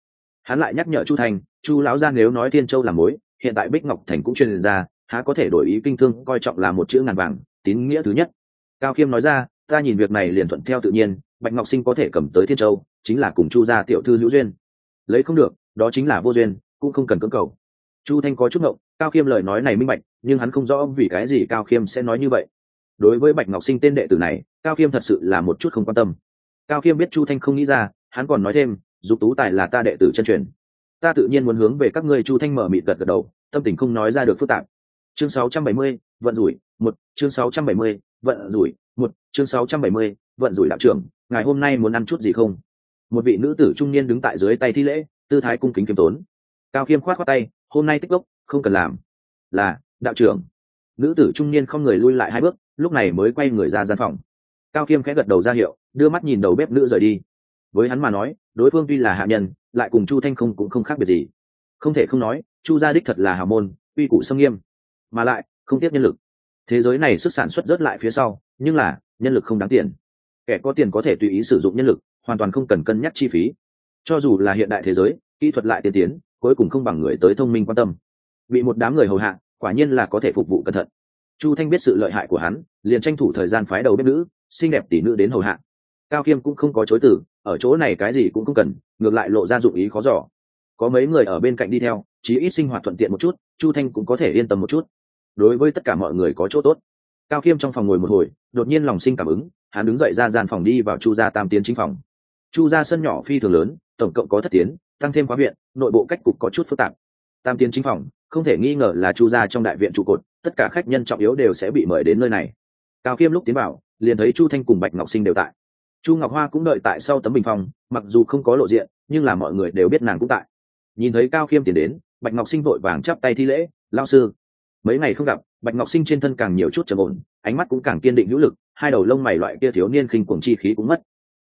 Hắn lại nhắc nhở chu thành, chu lão gia nếu nói thiên châu là mối, hiện tại bích ngọc thành cũng truyền ra, há có thể đổi ý kinh thương, coi trọng là một chữ ngàn vàng, tín nghĩa thứ nhất. Cao khiêm nói ra, ta nhìn việc này liền thuận theo tự nhiên, bạch ngọc sinh có thể cầm tới thiên châu, chính là cùng chu gia tiểu thư hữu duyên lấy không được đó chính là vô duyên cũng không cần cưỡng cầu. Chu thanh có chút ngộng cao khiêm lời nói này minh bạch nhưng hắn không rõ vì cái gì cao khiêm sẽ nói như vậy. Đối với bạch ngọc sinh tên đệ tử này cao khiêm thật sự là một chút không quan tâm. Cao khiêm biết chu thanh không nghĩ ra hắn còn nói thêm dục tú tài là ta đệ tử chân truyền. Ta tự nhiên muốn hướng về các ngươi chu thanh mở mịt gật gật đầu tâm tình không nói ra được phức tạp. Chương 670, vận rủi một chương 670, vận rủi một chương 670, vận rủi đạo trưởng ngài hôm nay muốn ăn chút gì không? Một vị nữ tử trung niên đứng tại dưới tay thi lễ, tư thái cung kính kiêm tốn. Cao khiêm khoát khoát tay, hôm nay tích gốc không cần làm. Là, đạo trưởng. Nữ tử trung niên không người lui lại hai bước, lúc này mới quay người ra gian phòng. Cao khiêm khẽ gật đầu ra hiệu, đưa mắt nhìn đầu bếp nữ rời đi. Với hắn mà nói, đối phương tuy là hạ nhân, lại cùng chu thanh không cũng không khác biệt gì. Không thể không nói, chu gia đích thật là hào môn, uy cụ sâm nghiêm. Mà lại, không tiếp nhân lực. Thế giới này sức sản xuất rớt lại phía sau, nhưng là, nhân lực không đáng tiền. Kẻ có tiền có thể tùy ý sử dụng nhân lực hoàn toàn không cần cân nhắc chi phí. Cho dù là hiện đại thế giới, kỹ thuật lại tiên tiến, cuối cùng không bằng người tới thông minh quan tâm. Bị một đám người hầu hạ, quả nhiên là có thể phục vụ cẩn thận. Chu thanh biết sự lợi hại của hắn, liền tranh thủ thời gian phái đầu bếp nữ, xinh đẹp tỷ nữ đến hầu hạ. Cao khiêm cũng không có chối từ, ở chỗ này cái gì cũng không cần, ngược lại lộ ra dụng ý khó giỏ có mấy người ở bên cạnh đi theo, chí ít sinh hoạt thuận tiện một chút, chu thanh cũng có thể yên tâm một chút. Đối với tất cả mọi người có chỗ tốt. Cao khiêm trong phòng ngồi một hồi, đột nhiên lòng sinh cảm ứng, hắn đứng dậy ra gian phòng đi vào chu gia tam tiến chính phòng chu ra sân nhỏ phi thường lớn, tổng cộng có thất tiến, tăng thêm khóa viện, nội bộ cách cục có chút phức tạp. Tam tiến chính phòng, không thể nghi ngờ là chu gia trong đại viện trụ cột, tất cả khách nhân trọng yếu đều sẽ bị mời đến nơi này. Cao khiêm lúc tiến vào, liền thấy chu thanh cùng bạch ngọc sinh đều tại. Chu ngọc hoa cũng đợi tại sau tấm bình phong mặc dù không có lộ diện, nhưng là mọi người đều biết nàng cũng tại. Nhìn thấy cao khiêm tiến đến, bạch ngọc sinh vội vàng chắp tay thi lễ lao sư. Mấy ngày không gặp, bạch ngọc sinh trên thân càng nhiều chút trầm ổn, ánh mắt cũng càng kiên định hữu lực, hai đầu lông mày loại kia thiếu niên khinh cuồng chi khí cũng mất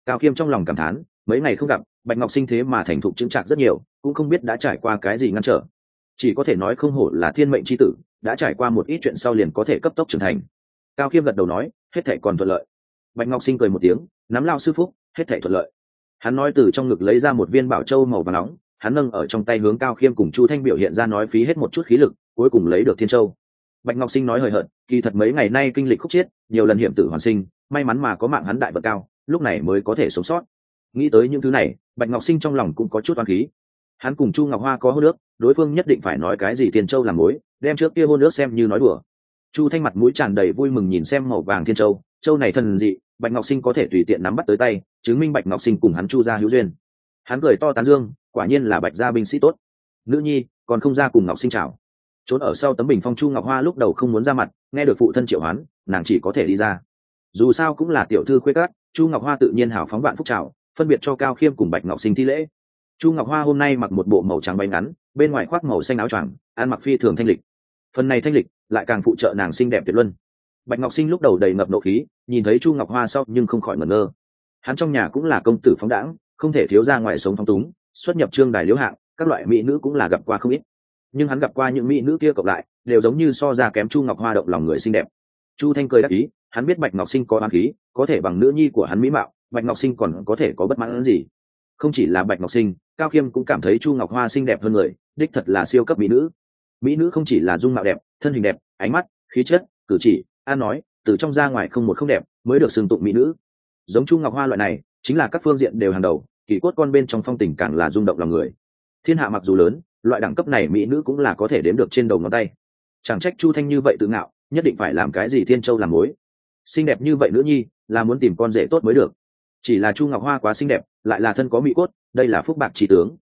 cao khiêm trong lòng cảm thán, mấy ngày không gặp, bạch ngọc sinh thế mà thành thục chứng trạc rất nhiều, cũng không biết đã trải qua cái gì ngăn trở. Chỉ có thể nói không hổ là thiên mệnh c h i tử, đã trải qua một ít chuyện sau liền có thể cấp tốc trưởng thành. Cao khiêm gật đầu nói, hết thể còn thuận lợi. Bạch ngọc sinh cười một tiếng, nắm lao sư phúc, hết thể thuận lợi. Hắn nói từ trong ngực lấy ra một viên bảo châu màu và nóng, hắn nâng ở trong tay hướng cao khiêm cùng chu thanh biểu hiện ra nói phí hết một chút khí lực, cuối cùng lấy được thiên châu. Bạch ngọc sinh nói hời hợt, kỳ thật mấy ngày nay kinh lịch khúc chiết, nhiều lần hiểm tử hoàn sinh, may mắn mà có mạng hắn đại vật cao lúc này mới có thể sống sót. Nghĩ tới những thứ này, bạch ngọc sinh trong lòng cũng có chút oan khí. Hắn cùng chu ngọc hoa có hô nước đối phương nhất định phải nói cái gì thiên châu làm mối, đem trước kia hô nước xem như nói đùa. Chu thanh mặt mũi tràn đầy vui mừng nhìn xem màu vàng thiên châu châu này thần dị, bạch ngọc sinh có thể tùy tiện nắm bắt tới tay, chứng minh bạch ngọc sinh cùng hắn chu ra hữu duyên. Hắn cười to tán dương, quả nhiên là bạch gia binh sĩ tốt. Nữ nhi, còn không ra cùng ngọc sinh chào. Trốn ở sau tấm bình phong chu ngọc hoa lúc đầu không muốn ra mặt, nghe được phụ thân triệu hoán, nàng chỉ có thể đi ra. Dù sao cũng là tiểu thư khuê cát chu ngọc hoa tự nhiên hào phóng vạn phúc chào phân biệt cho cao khiêm cùng bạch ngọc sinh thi lễ. Chu ngọc hoa hôm nay mặc một bộ màu trắng bay ngắn, bên ngoài khoác màu xanh áo choàng, ăn mặc phi thường thanh lịch. Phần này thanh lịch lại càng phụ trợ nàng xinh đẹp tuyệt luân. Bạch ngọc sinh lúc đầu đầy ngập nộ khí, nhìn thấy chu ngọc hoa sau nhưng không khỏi ngẩn ngơ. Hắn trong nhà cũng là công tử phóng đãng, không thể thiếu ra ngoài sống phóng túng, xuất nhập trương đài liễu hạng, các loại mỹ nữ cũng là gặp qua không ít. Nhưng hắn gặp qua những mỹ nữ kia cộng lại, đều giống như so ra kém chu ngọc hoa động lòng người xinh đẹp. Chu thanh cười đáp ý hắn biết bạch ngọc sinh có oán khí, có thể bằng nữ nhi của hắn mỹ mạo, bạch ngọc sinh còn có thể có bất mãn gì. Không chỉ là bạch ngọc sinh, cao khiêm cũng cảm thấy chu ngọc hoa xinh đẹp hơn người, đích thật là siêu cấp mỹ nữ. Mỹ nữ không chỉ là dung mạo đẹp, thân hình đẹp, ánh mắt, khí chất, cử chỉ an nói, từ trong ra ngoài không một không đẹp mới được xưng tụng mỹ nữ. Giống chu ngọc hoa loại này, chính là các phương diện đều hàng đầu, kỳ cốt con bên trong phong tình càng là rung động lòng người. Thiên hạ mặc dù lớn, loại đẳng cấp này mỹ nữ cũng là có thể đếm được trên đầu ngón tay. Chẳng trách chu thanh như vậy tự ngạo, nhất định phải làm cái gì thiên châu làm mối xinh đẹp như vậy nữ nhi, là muốn tìm con rể tốt mới được. Chỉ là chu ngọc hoa quá xinh đẹp, lại là thân có mỹ cốt, đây là phúc bạc trí tướng.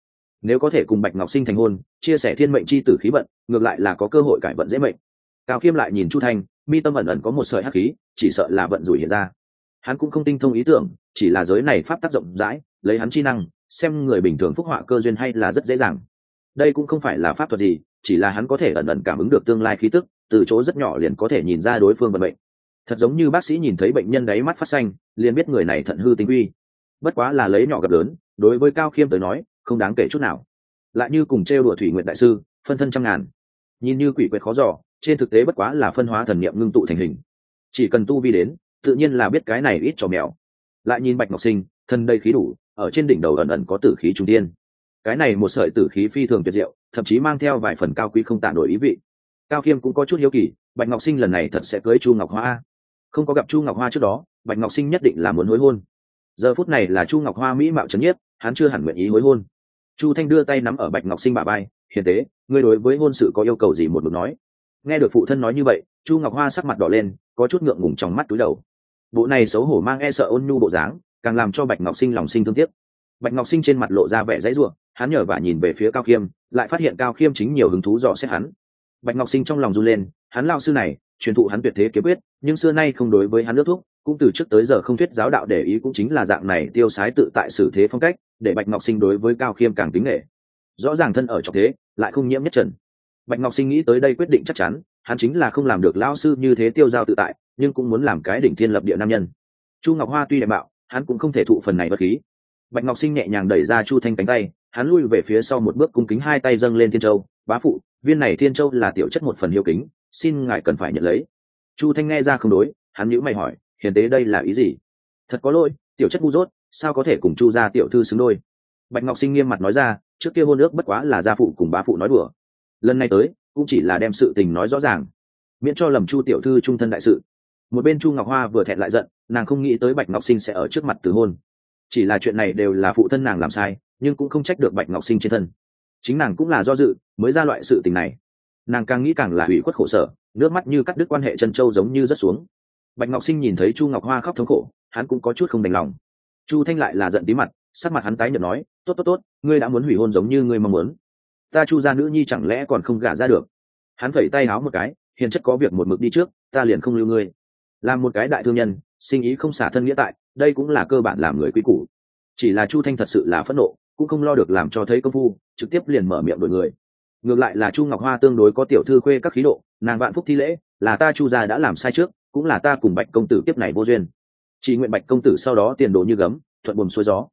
Nếu có thể cùng bạch ngọc sinh thành hôn, chia sẻ thiên mệnh c h i tử khí vận, ngược lại là có cơ hội cải vận dễ mệnh. Cao khiêm lại nhìn chu thanh, mi tâm ẩn ẩn có một sợi hắc khí, chỉ sợ là vận rủi hiện ra. Hắn cũng không tinh thông ý tưởng, chỉ là giới này pháp tác rộng rãi, lấy hắn chi năng, xem người bình thường phúc họa cơ duyên hay là rất dễ dàng. Đây cũng không phải là pháp thuật gì, chỉ là hắn có thể ẩn ẩn cảm ứng được tương lai khí tức, từ chỗ rất nhỏ liền có thể nhìn ra đối phương vận mệnh thật giống như bác sĩ nhìn thấy bệnh nhân đáy mắt phát xanh, liền biết người này thận hư tinh quy bất quá là lấy nhỏ gặp lớn, đối với cao khiêm tới nói, không đáng kể chút nào. Lại như cùng trêu đùa thủy nguyện đại sư, phân thân trăm ngàn. Nhìn như quỷ quyệt khó giỏ trên thực tế bất quá là phân hóa thần niệm ngưng tụ thành hình. Chỉ cần tu vi đến, tự nhiên là biết cái này ít trò mèo. Lại nhìn bạch ngọc sinh, thân đây khí đủ, ở trên đỉnh đầu ẩn ẩn có tử khí trung tiên cái này một sợi tử khí phi thường tuyệt diệu, thậm chí mang theo vài phần cao quý không tản nổi ý vị. Cao khiêm cũng có chút hiếu kỳ, bạch ngọc sinh lần này thật sẽ cưới chu ngọc hoa không có gặp chu ngọc hoa trước đó, bạch ngọc sinh nhất định là muốn hối hôn. Giờ phút này là chu ngọc hoa mỹ mạo trấn nhiếp, hắn chưa hẳn nguyện ý hối hôn. Chu thanh đưa tay nắm ở bạch ngọc sinh bà bay hiền tế, ngươi đối với hôn sự có yêu cầu gì một mực nói? Nghe được phụ thân nói như vậy, chu ngọc hoa sắc mặt đỏ lên, có chút ngượng ngùng trong mắt túi đầu. Bộ này xấu hổ mang e sợ ôn nhu bộ dáng, càng làm cho bạch ngọc sinh lòng sinh thương tiếc. Bạch ngọc sinh trên mặt lộ ra vẻ dãy ruộng hắn nhờ và nhìn về phía cao khiêm, lại phát hiện cao khiêm chính nhiều hứng thú dò xét hắn. Bạch ngọc sinh trong lòng run lên, hắn lao sư này truyền thụ hắn tuyệt thế kiếm quyết, nhưng xưa nay không đối với hắn nước thuốc, cũng từ trước tới giờ không thuyết giáo đạo để ý cũng chính là dạng này tiêu sái tự tại xử thế phong cách, để bạch ngọc sinh đối với cao khiêm càng tính nghệ rõ ràng thân ở trọng thế, lại không nhiễm nhất trần. Bạch ngọc sinh nghĩ tới đây quyết định chắc chắn, hắn chính là không làm được lao sư như thế tiêu giao tự tại, nhưng cũng muốn làm cái đỉnh thiên lập địa nam nhân. Chu ngọc hoa tuy đẹp bạo, hắn cũng không thể thụ phần này bất khí. Bạch ngọc sinh nhẹ nhàng đẩy ra chu thanh cánh tay, hắn lui về phía sau một bước cung kính hai tay dâng lên thiên châu. Bá phụ, viên này thiên châu là tiểu chất một phần hiếu kính xin ngài cần phải nhận lấy. Chu thanh nghe ra không đối, hắn nhữ mày hỏi, hiền tế đây là ý gì? Thật có lỗi, tiểu chất ngu dốt, sao có thể cùng chu gia tiểu thư xứng đôi? Bạch ngọc sinh nghiêm mặt nói ra, trước kia hôn ước bất quá là gia phụ cùng bá phụ nói đùa. Lần này tới, cũng chỉ là đem sự tình nói rõ ràng, miễn cho lầm chu tiểu thư trung thân đại sự. Một bên chu ngọc hoa vừa thẹn lại giận, nàng không nghĩ tới bạch ngọc sinh sẽ ở trước mặt từ hôn. Chỉ là chuyện này đều là phụ thân nàng làm sai, nhưng cũng không trách được bạch ngọc sinh trên thân. Chính nàng cũng là do dự, mới ra loại sự tình này nàng càng nghĩ càng là hủy khuất khổ sở, nước mắt như cắt đứt quan hệ chân châu giống như rất xuống. Bạch ngọc sinh nhìn thấy chu ngọc hoa khóc thống khổ, hắn cũng có chút không đành lòng. Chu thanh lại là giận tí mặt, sắc mặt hắn tái nhợt nói, tốt tốt tốt, ngươi đã muốn hủy hôn giống như ngươi mong muốn. Ta chu gia nữ nhi chẳng lẽ còn không gả ra được? Hắn phẩy tay háo một cái, hiền chất có việc một mực đi trước, ta liền không lưu ngươi. Làm một cái đại thương nhân, sinh ý không xả thân nghĩa tại, đây cũng là cơ bản làm người quý củ. Chỉ là chu thanh thật sự là phẫn nộ, cũng không lo được làm cho thấy công phu, trực tiếp liền mở miệng đổi người ngược lại là chu ngọc hoa tương đối có tiểu thư khuê các khí độ, nàng vạn phúc thi lễ, là ta chu gia đã làm sai trước, cũng là ta cùng bạch công tử kiếp này vô duyên. Chỉ nguyện bạch công tử sau đó tiền đồ như gấm, thuận buồm xuôi gió.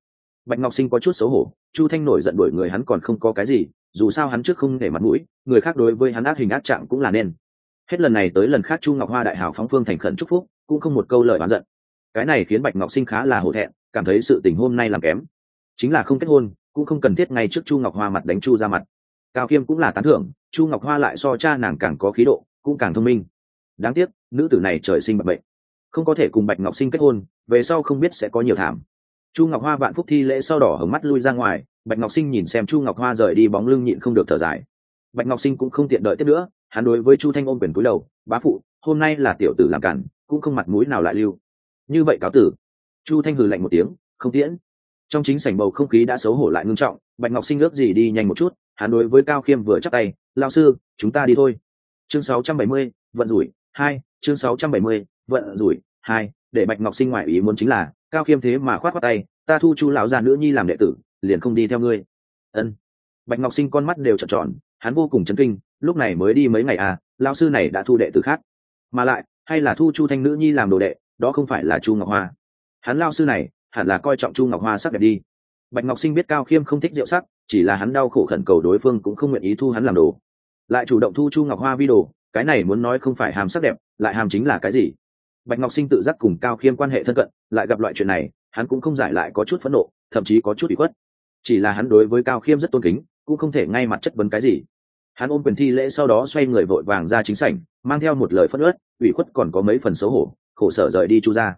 Bạch ngọc sinh có chút xấu hổ, chu thanh nổi giận đuổi người hắn còn không có cái gì, dù sao hắn trước không để mặt mũi, người khác đối với hắn ác hình ác trạng cũng là nên. Hết lần này tới lần khác chu ngọc hoa đại hào phóng phương thành khẩn chúc phúc, cũng không một câu lời oán giận. Cái này khiến bạch ngọc sinh khá là hổ thẹn, cảm thấy sự tình hôm nay làm kém. Chính là không kết hôn, cũng không cần thiết ngay trước chu ngọc hoa mặt đánh chu ra mặt cao khiêm cũng là tán thưởng, chu ngọc hoa lại so cha nàng càng có khí độ, cũng càng thông minh. Đáng tiếc, nữ tử này trời sinh bật bệnh. Không có thể cùng bạch ngọc sinh kết hôn, về sau không biết sẽ có nhiều thảm. Chu ngọc hoa vạn phúc thi lễ sau đỏ hứng mắt lui ra ngoài, bạch ngọc sinh nhìn xem chu ngọc hoa rời đi bóng lưng nhịn không được thở dài. Bạch ngọc sinh cũng không tiện đợi tiếp nữa, hắn đối với chu thanh ôm quyền cúi đầu, bá phụ, hôm nay là tiểu tử làm cản, cũng không mặt mũi nào lại lưu. Như vậy cáo tử. Chu thanh hừ lạnh một tiếng, không tiễn. Trong chính sảnh bầu không khí đã xấu hổ lại ngưng trọng, bạch ngọc sinh ước gì đi nhanh một chút hắn đối với cao khiêm vừa chắc tay lao sư chúng ta đi thôi. Chương 670, vận rủi hai chương 670, vận rủi hai để bạch ngọc sinh ngoại ý muốn chính là cao khiêm thế mà khoát khoát tay ta thu chu lão già nữ nhi làm đệ tử liền không đi theo ngươi. Ân. Bạch ngọc sinh con mắt đều trợn tròn hắn vô cùng chấn kinh lúc này mới đi mấy ngày à lao sư này đã thu đệ tử khác. Mà lại hay là thu chu thanh nữ nhi làm đồ đệ đó không phải là chu ngọc hoa. Hắn lao sư này hẳn là coi trọng chu ngọc hoa sắc đẹp đi. Bạch ngọc sinh biết cao khiêm không thích rượu sắc chỉ là hắn đau khổ khẩn cầu đối phương cũng không nguyện ý thu hắn làm đồ. Lại chủ động thu chu ngọc hoa vi đồ, cái này muốn nói không phải hàm sắc đẹp, lại hàm chính là cái gì? Bạch ngọc sinh tự giác cùng cao khiêm quan hệ thân cận, lại gặp loại chuyện này, hắn cũng không giải lại có chút phẫn nộ, thậm chí có chút bị khuất. Chỉ là hắn đối với cao khiêm rất tôn kính, cũng không thể ngay mặt chất vấn cái gì. Hắn ôm quyền thi lễ sau đó xoay người vội vàng ra chính sảnh, mang theo một lời phất ớt ủy khuất còn có mấy phần xấu hổ, khổ sở rời đi chu ra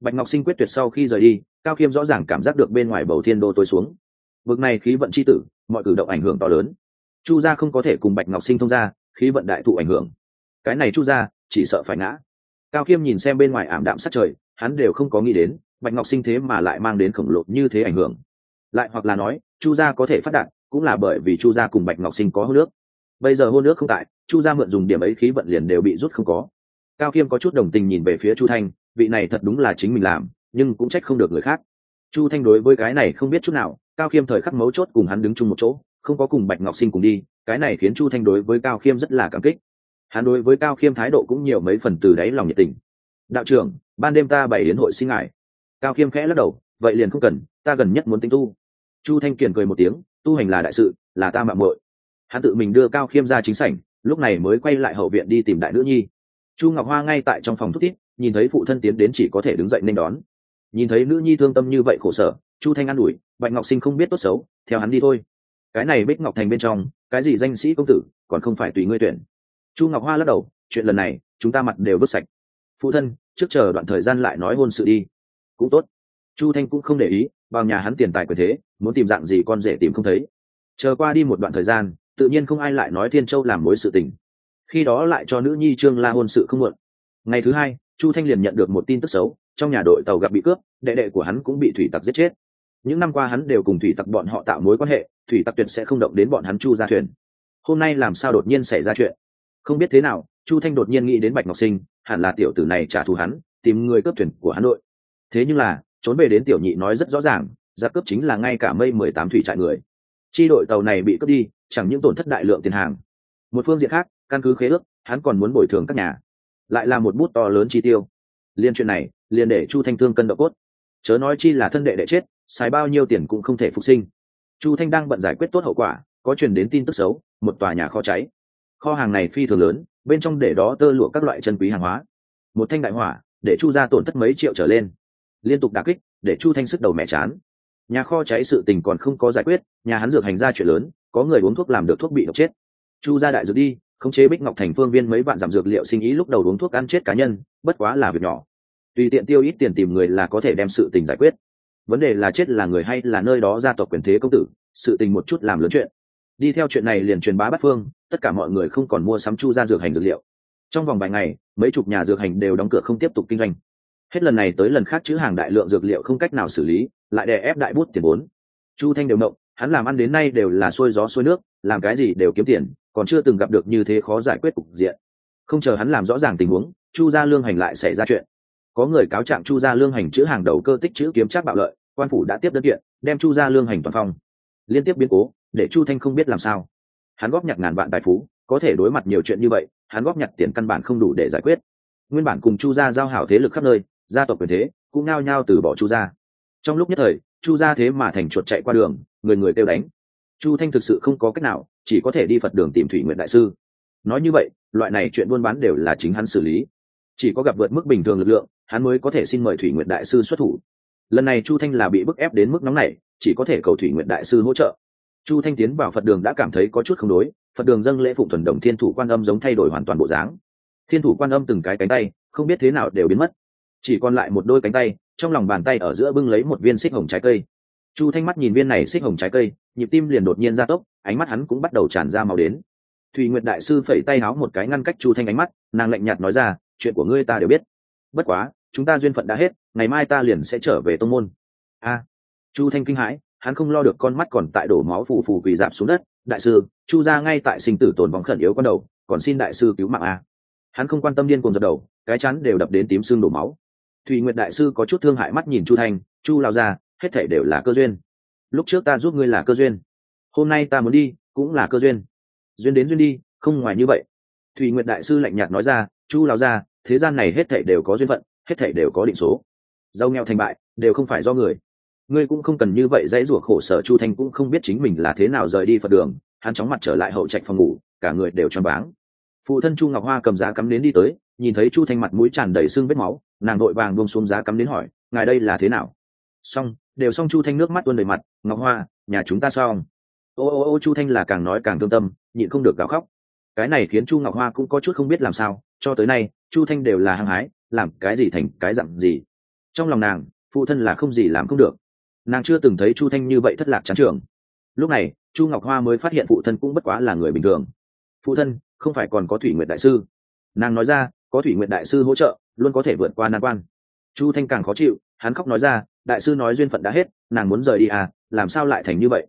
bạch ngọc sinh quyết tuyệt sau khi rời đi, cao khiêm rõ ràng cảm giác được bên ngoài bầu thiên đô tối xuống vực này khí vận c h i tử mọi cử động ảnh hưởng to lớn. Chu gia không có thể cùng bạch ngọc sinh thông gia, khí vận đại thụ ảnh hưởng. Cái này chu gia chỉ sợ phải ngã. Cao khiêm nhìn xem bên ngoài ảm đạm sát trời hắn đều không có nghĩ đến bạch ngọc sinh thế mà lại mang đến khổng lồ như thế ảnh hưởng. Lại hoặc là nói chu gia có thể phát đạt cũng là bởi vì chu gia cùng bạch ngọc sinh có hô nước bây giờ hô nước không tại chu gia mượn dùng điểm ấy khí vận liền đều bị rút không có. Cao khiêm có chút đồng tình nhìn về phía chu thanh vị này thật đúng là chính mình làm nhưng cũng trách không được người khác. Chu thanh đối với cái này không biết chút nào cao khiêm thời khắc mấu chốt cùng hắn đứng chung một chỗ không có cùng bạch ngọc sinh cùng đi cái này khiến chu thanh đối với cao khiêm rất là cảm kích. Hắn đối với cao khiêm thái độ cũng nhiều mấy phần từ đáy lòng nhiệt tình. Đạo trưởng ban đêm ta bảy đến hội sinh ngài. Cao khiêm khẽ lắc đầu vậy liền không cần ta gần nhất muốn tinh tu. Chu thanh kiền cười một tiếng tu hành là đại sự là ta mạng muội. Hắn tự mình đưa cao khiêm ra chính sảnh lúc này mới quay lại hậu viện đi tìm đại nữ nhi. Chu ngọc hoa ngay tại trong phòng thúc tiết, nhìn thấy phụ thân tiến đến chỉ có thể đứng dậy nên đón. Nhìn thấy nữ nhi thương tâm như vậy khổ sở chu thanh an ủi, bạch ngọc sinh không biết tốt xấu, theo hắn đi thôi. Cái này bích ngọc thành bên trong, cái gì danh sĩ công tử, còn không phải tùy ngươi tuyển. Chu ngọc hoa lắc đầu, chuyện lần này, chúng ta mặt đều vứt sạch. Phụ thân, trước chờ đoạn thời gian lại nói hôn sự đi. Cũng tốt. Chu thanh cũng không để ý, vào nhà hắn tiền tài quyền thế, muốn tìm dạng gì con rể tìm không thấy. Chờ qua đi một đoạn thời gian, tự nhiên không ai lại nói thiên châu làm mối sự tình. Khi đó lại cho nữ nhi trương la hôn sự không muộn. Ngày thứ hai, chu thanh liền nhận được một tin tức xấu, trong nhà đội tàu gặp bị cướp, đệ đệ của hắn cũng bị thủy tặc giết chết những năm qua hắn đều cùng thủy tặc bọn họ tạo mối quan hệ, thủy tặc tuyệt sẽ không động đến bọn hắn chu ra thuyền. Hôm nay làm sao đột nhiên xảy ra chuyện? Không biết thế nào, chu thanh đột nhiên nghĩ đến bạch ngọc sinh, hẳn là tiểu tử này trả thù hắn, tìm người cướp thuyền của hắn đội thế nhưng là, trốn về đến tiểu nhị nói rất rõ ràng, giặc cướp chính là ngay cả mây mười tám thủy trại người. Chi đội tàu này bị cướp đi, chẳng những tổn thất đại lượng tiền hàng. Một phương diện khác, căn cứ khế ước, hắn còn muốn bồi thường các nhà. Lại là một bút to lớn chi tiêu. Liên chuyện này, liền để chu thanh thương cân độ cốt. Chớ nói chi là thân đệ đệ chết xài bao nhiêu tiền cũng không thể phục sinh. Chu thanh đang bận giải quyết tốt hậu quả, có truyền đến tin tức xấu, một tòa nhà kho cháy. Kho hàng này phi thường lớn, bên trong để đó tơ lụa các loại chân quý hàng hóa. Một thanh đại hỏa, để chu ra tổn thất mấy triệu trở lên. Liên tục đà kích, để chu thanh sức đầu mẹ chán. Nhà kho cháy sự tình còn không có giải quyết, nhà hắn dược hành ra chuyện lớn, có người uống thuốc làm được thuốc bị độc chết. Chu ra đại dược đi, khống chế bích ngọc thành phương viên mấy vạn giảm dược liệu sinh ý lúc đầu uống thuốc ăn chết cá nhân, bất quá là việc nhỏ. Tùy tiện tiêu ít tiền tìm người là có thể đem sự tình giải quyết vấn đề là chết là người hay là nơi đó gia tộc quyền thế công tử, sự tình một chút làm lớn chuyện. Đi theo chuyện này liền truyền bá bắt phương, tất cả mọi người không còn mua sắm chu ra dược hành dược liệu. Trong vòng vài ngày, mấy chục nhà dược hành đều đóng cửa không tiếp tục kinh doanh. Hết lần này tới lần khác chữ hàng đại lượng dược liệu không cách nào xử lý, lại đè ép đại bút tiền vốn. Chu thanh đều nộng hắn làm ăn đến nay đều là xuôi gió xuôi nước, làm cái gì đều kiếm tiền, còn chưa từng gặp được như thế khó giải quyết cục diện. Không chờ hắn làm rõ ràng tình huống, chu gia lương hành lại xảy ra chuyện. Có người cáo trạng chu gia lương hành chữ hàng đầu cơ tích chữ kiếm trác bạo lợi quan phủ đã tiếp đơn kiện, đem chu gia lương hành toàn phong. Liên tiếp biến cố, để chu thanh không biết làm sao. Hắn góp nhặt ngàn vạn tài phú, có thể đối mặt nhiều chuyện như vậy, hắn góp nhặt tiền căn bản không đủ để giải quyết. Nguyên bản cùng chu gia giao hảo thế lực khắp nơi, gia tộc quyền thế cũng nao nhao từ bỏ chu gia. Trong lúc nhất thời, chu gia thế mà thành chuột chạy qua đường, người người kêu đánh. Chu thanh thực sự không có cách nào, chỉ có thể đi phật đường tìm thủy nguyện đại sư. Nói như vậy, loại này chuyện buôn bán đều là chính hắn xử lý. Chỉ có gặp vượt mức bình thường lực lượng, hắn mới có thể xin mời thủy nguyện đại sư xuất thủ lần này chu thanh là bị bức ép đến mức nóng này chỉ có thể cầu thủy nguyện đại sư hỗ trợ. Chu thanh tiến vào phật đường đã cảm thấy có chút không đối, phật đường dâng lễ phụng thuần đồng thiên thủ quan âm giống thay đổi hoàn toàn bộ dáng. Thiên thủ quan âm từng cái cánh tay, không biết thế nào đều biến mất. Chỉ còn lại một đôi cánh tay, trong lòng bàn tay ở giữa bưng lấy một viên xích hồng trái cây. Chu thanh mắt nhìn viên này xích hồng trái cây, nhịp tim liền đột nhiên ra tốc, ánh mắt hắn cũng bắt đầu tràn ra màu đến. Thùy nguyệt đại sư phẩy tay háo một cái ngăn cách chu thanh ánh mắt, nàng lạnh nhạt nói ra, chuyện của ngươi ta đều biết. Bất quá, chúng ta duyên phận đã hết ngày mai ta liền sẽ trở về tông môn. A, chu thanh kinh hãi, hắn không lo được con mắt còn tại đổ máu phù phù quỳ dạp xuống đất. Đại sư, chu ra ngay tại sinh tử tồn vong khẩn yếu con đầu, còn xin đại sư cứu mạng a. Hắn không quan tâm điên cuồng dập đầu, cái chắn đều đập đến tím xương đổ máu. Thùy nguyệt đại sư có chút thương hại mắt nhìn chu thanh, chu lao ra hết thể đều là cơ duyên. Lúc trước ta giúp ngươi là cơ duyên. Hôm nay ta muốn đi, cũng là cơ duyên. Duyên đến duyên đi, không ngoài như vậy. Thùy nguyệt đại sư lạnh nhạt nói ra, chu lao ra thế gian này hết thể đều có duyên phận, hết thể đều có định số giàu nghèo thành bại, đều không phải do người. Ngươi cũng không cần như vậy dãy rủa khổ sở, chu thanh cũng không biết chính mình là thế nào rời đi phật đường, hắn chóng mặt trở lại hậu trạch phòng ngủ, cả người đều choáng váng. Phụ thân chu ngọc hoa cầm giá cắm đến đi tới, nhìn thấy chu thanh mặt mũi tràn đầy sưng vết máu, nàng nội vàng buông xuống giá cắm đến hỏi, ngài đây là thế nào? Xong, đều xong. Chu thanh nước mắt tuôn đầy mặt, ngọc hoa, nhà chúng ta xong. Ô ô ô chu thanh là càng nói càng thương tâm, nhịn không được gào khóc. Cái này khiến chu ngọc hoa cũng có chút không biết làm sao, cho tới nay, chu thanh đều là hăng hái, làm cái gì thành cái dặn gì trong lòng nàng, phụ thân là không gì làm không được. Nàng chưa từng thấy chu thanh như vậy thất lạc chán trường. Lúc này, chu ngọc hoa mới phát hiện phụ thân cũng bất quá là người bình thường. Phụ thân, không phải còn có thủy nguyện đại sư? Nàng nói ra, có thủy nguyện đại sư hỗ trợ, luôn có thể vượt qua nan quan. Chu thanh càng khó chịu, hắn khóc nói ra, đại sư nói duyên phận đã hết, nàng muốn rời đi à làm sao lại thành như vậy?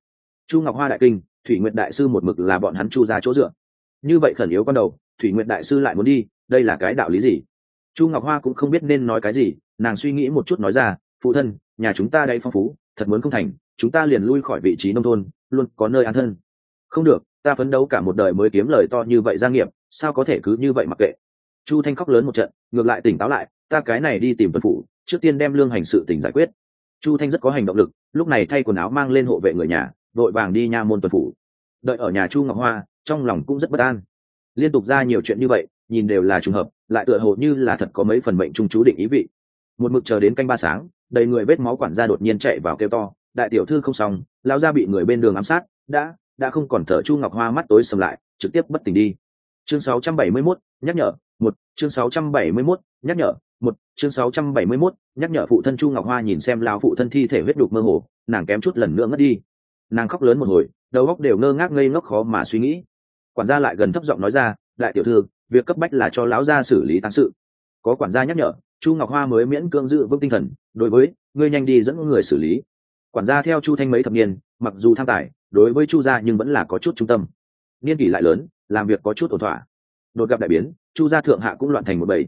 Chu ngọc hoa đại kinh, thủy nguyện đại sư một mực là bọn hắn chu ra chỗ dựa. Như vậy khẩn yếu con đầu, thủy nguyện đại sư lại muốn đi, đây là cái đạo lý gì? Chu ngọc hoa cũng không biết nên nói cái gì, nàng suy nghĩ một chút nói ra, phụ thân, nhà chúng ta đây phong phú, thật muốn không thành, chúng ta liền lui khỏi vị trí nông thôn, luôn có nơi an thân. Không được, ta phấn đấu cả một đời mới kiếm lời to như vậy gia nghiệp, sao có thể cứ như vậy mặc kệ? Chu thanh khóc lớn một trận, ngược lại tỉnh táo lại, ta cái này đi tìm tuân phủ, trước tiên đem lương hành sự tỉnh giải quyết. Chu thanh rất có hành động lực, lúc này thay quần áo mang lên hộ vệ người nhà, vội vàng đi nha môn tuần phủ. Đợi ở nhà chu ngọc hoa, trong lòng cũng rất bất an. Liên tục ra nhiều chuyện như vậy nhìn đều là trùng hợp lại tựa hồ như là thật có mấy phần mệnh trung chú định ý vị. Một mực chờ đến canh ba sáng đầy người vết máu quản gia đột nhiên chạy vào kêu to đại tiểu thư không xong lao ra bị người bên đường ám sát đã đã không còn thở chu ngọc hoa mắt tối sầm lại trực tiếp bất tỉnh đi. Chương 671, nhắc nhở một chương 671, nhắc nhở một chương 671, nhắc nhở phụ thân chu ngọc hoa nhìn xem lao phụ thân thi thể huyết đục mơ hồ nàng kém chút lần nữa ngất đi. Nàng khóc lớn một hồi đầu óc đều ngơ ngác ngây ngốc khó mà suy nghĩ. Quản gia lại gần thấp giọng nói ra đại tiểu thư việc cấp bách là cho lão gia xử lý tăng sự. Có quản gia nhắc nhở, chu ngọc hoa mới miễn cưỡng giữ vững tinh thần, đối với, ngươi nhanh đi dẫn người xử lý. Quản gia theo chu thanh mấy thập niên, mặc dù tham tài, đối với chu gia nhưng vẫn là có chút trung tâm. Niên kỷ lại lớn, làm việc có chút ổn thỏa. Đột gặp đại biến, chu gia thượng hạ cũng loạn thành một bầy.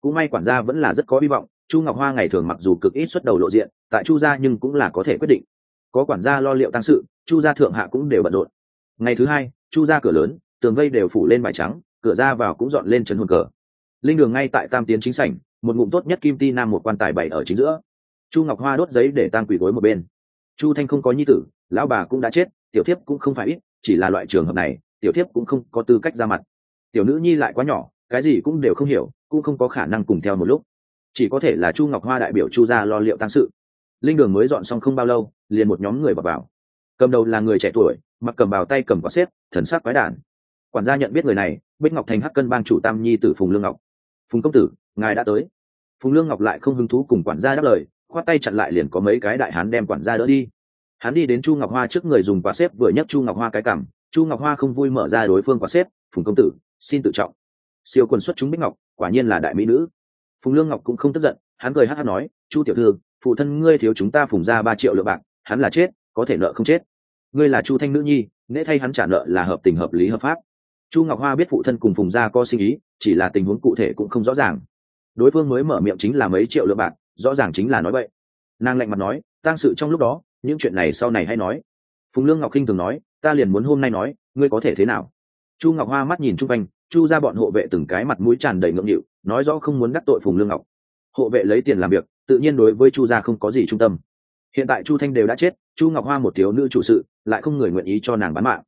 Cũng may quản gia vẫn là rất có hy vọng, chu ngọc hoa ngày thường mặc dù cực ít xuất đầu lộ diện, tại chu gia nhưng cũng là có thể quyết định. Có quản gia lo liệu tăng sự, chu gia thượng hạ cũng đều bận rộn. Ngày thứ hai, chu gia cửa lớn, tường vây đều phủ lên vải trắng cửa ra vào cũng dọn lên trấn hồn cờ. Linh đường ngay tại tam tiến chính sảnh, một ngụm tốt nhất kim ti nam một quan tài bày ở chính giữa. Chu ngọc hoa đốt giấy để tăng quỷ gối một bên. Chu thanh không có nhi tử, lão bà cũng đã chết, tiểu thiếp cũng không phải ít, chỉ là loại trường hợp này, tiểu thiếp cũng không có tư cách ra mặt. Tiểu nữ nhi lại quá nhỏ, cái gì cũng đều không hiểu, cũng không có khả năng cùng theo một lúc. Chỉ có thể là chu ngọc hoa đại biểu chu gia lo liệu tăng sự. Linh đường mới dọn xong không bao lâu, liền một nhóm người vào vào. Cầm đầu là người trẻ tuổi, mặc cầm bào tay cầm quả xếp, thần sắc quái đản. Quản gia nhận biết người này bích ngọc thành hắc cân bang chủ tam nhi tử phùng lương ngọc. Phùng công tử, ngài đã tới. Phùng lương ngọc lại không hứng thú cùng quản gia đáp lời, khoát tay chặn lại liền có mấy cái đại hán đem quản gia đỡ đi. Hắn đi đến chu ngọc hoa trước người dùng quả xếp vừa nhấc chu ngọc hoa cái cằm. Chu ngọc hoa không vui mở ra đối phương quả xếp, phùng công tử, xin tự trọng. Siêu quần xuất chúng bích ngọc, quả nhiên là đại mỹ nữ. Phùng lương ngọc cũng không tức giận, hắn cười hát hát nói, chu tiểu thư, phụ thân ngươi thiếu chúng ta phùng ra ba triệu lượng bạc, hắn là chết, có thể nợ không chết. Ngươi là chu thanh nữ nhi nễ thay hắn trả nợ là hợp tình hợp lý hợp pháp chu ngọc hoa biết phụ thân cùng phùng gia có sinh ý, chỉ là tình huống cụ thể cũng không rõ ràng. Đối phương mới mở miệng chính là mấy triệu lượng bạc, rõ ràng chính là nói vậy nàng lạnh mặt nói tăng sự trong lúc đó, những chuyện này sau này hay nói. Phùng lương ngọc khinh thường nói, ta liền muốn hôm nay nói, ngươi có thể thế nào? Chu ngọc hoa mắt nhìn chung quanh, chu ra bọn hộ vệ từng cái mặt mũi tràn đầy ngượng nghịu, nói rõ không muốn đắc tội phùng lương ngọc. Hộ vệ lấy tiền làm việc, tự nhiên đối với chu gia không có gì trung tâm. Hiện tại chu thanh đều đã chết, chu ngọc hoa một thiếu nữ chủ sự, lại không người nguyện ý cho nàng bán mạng.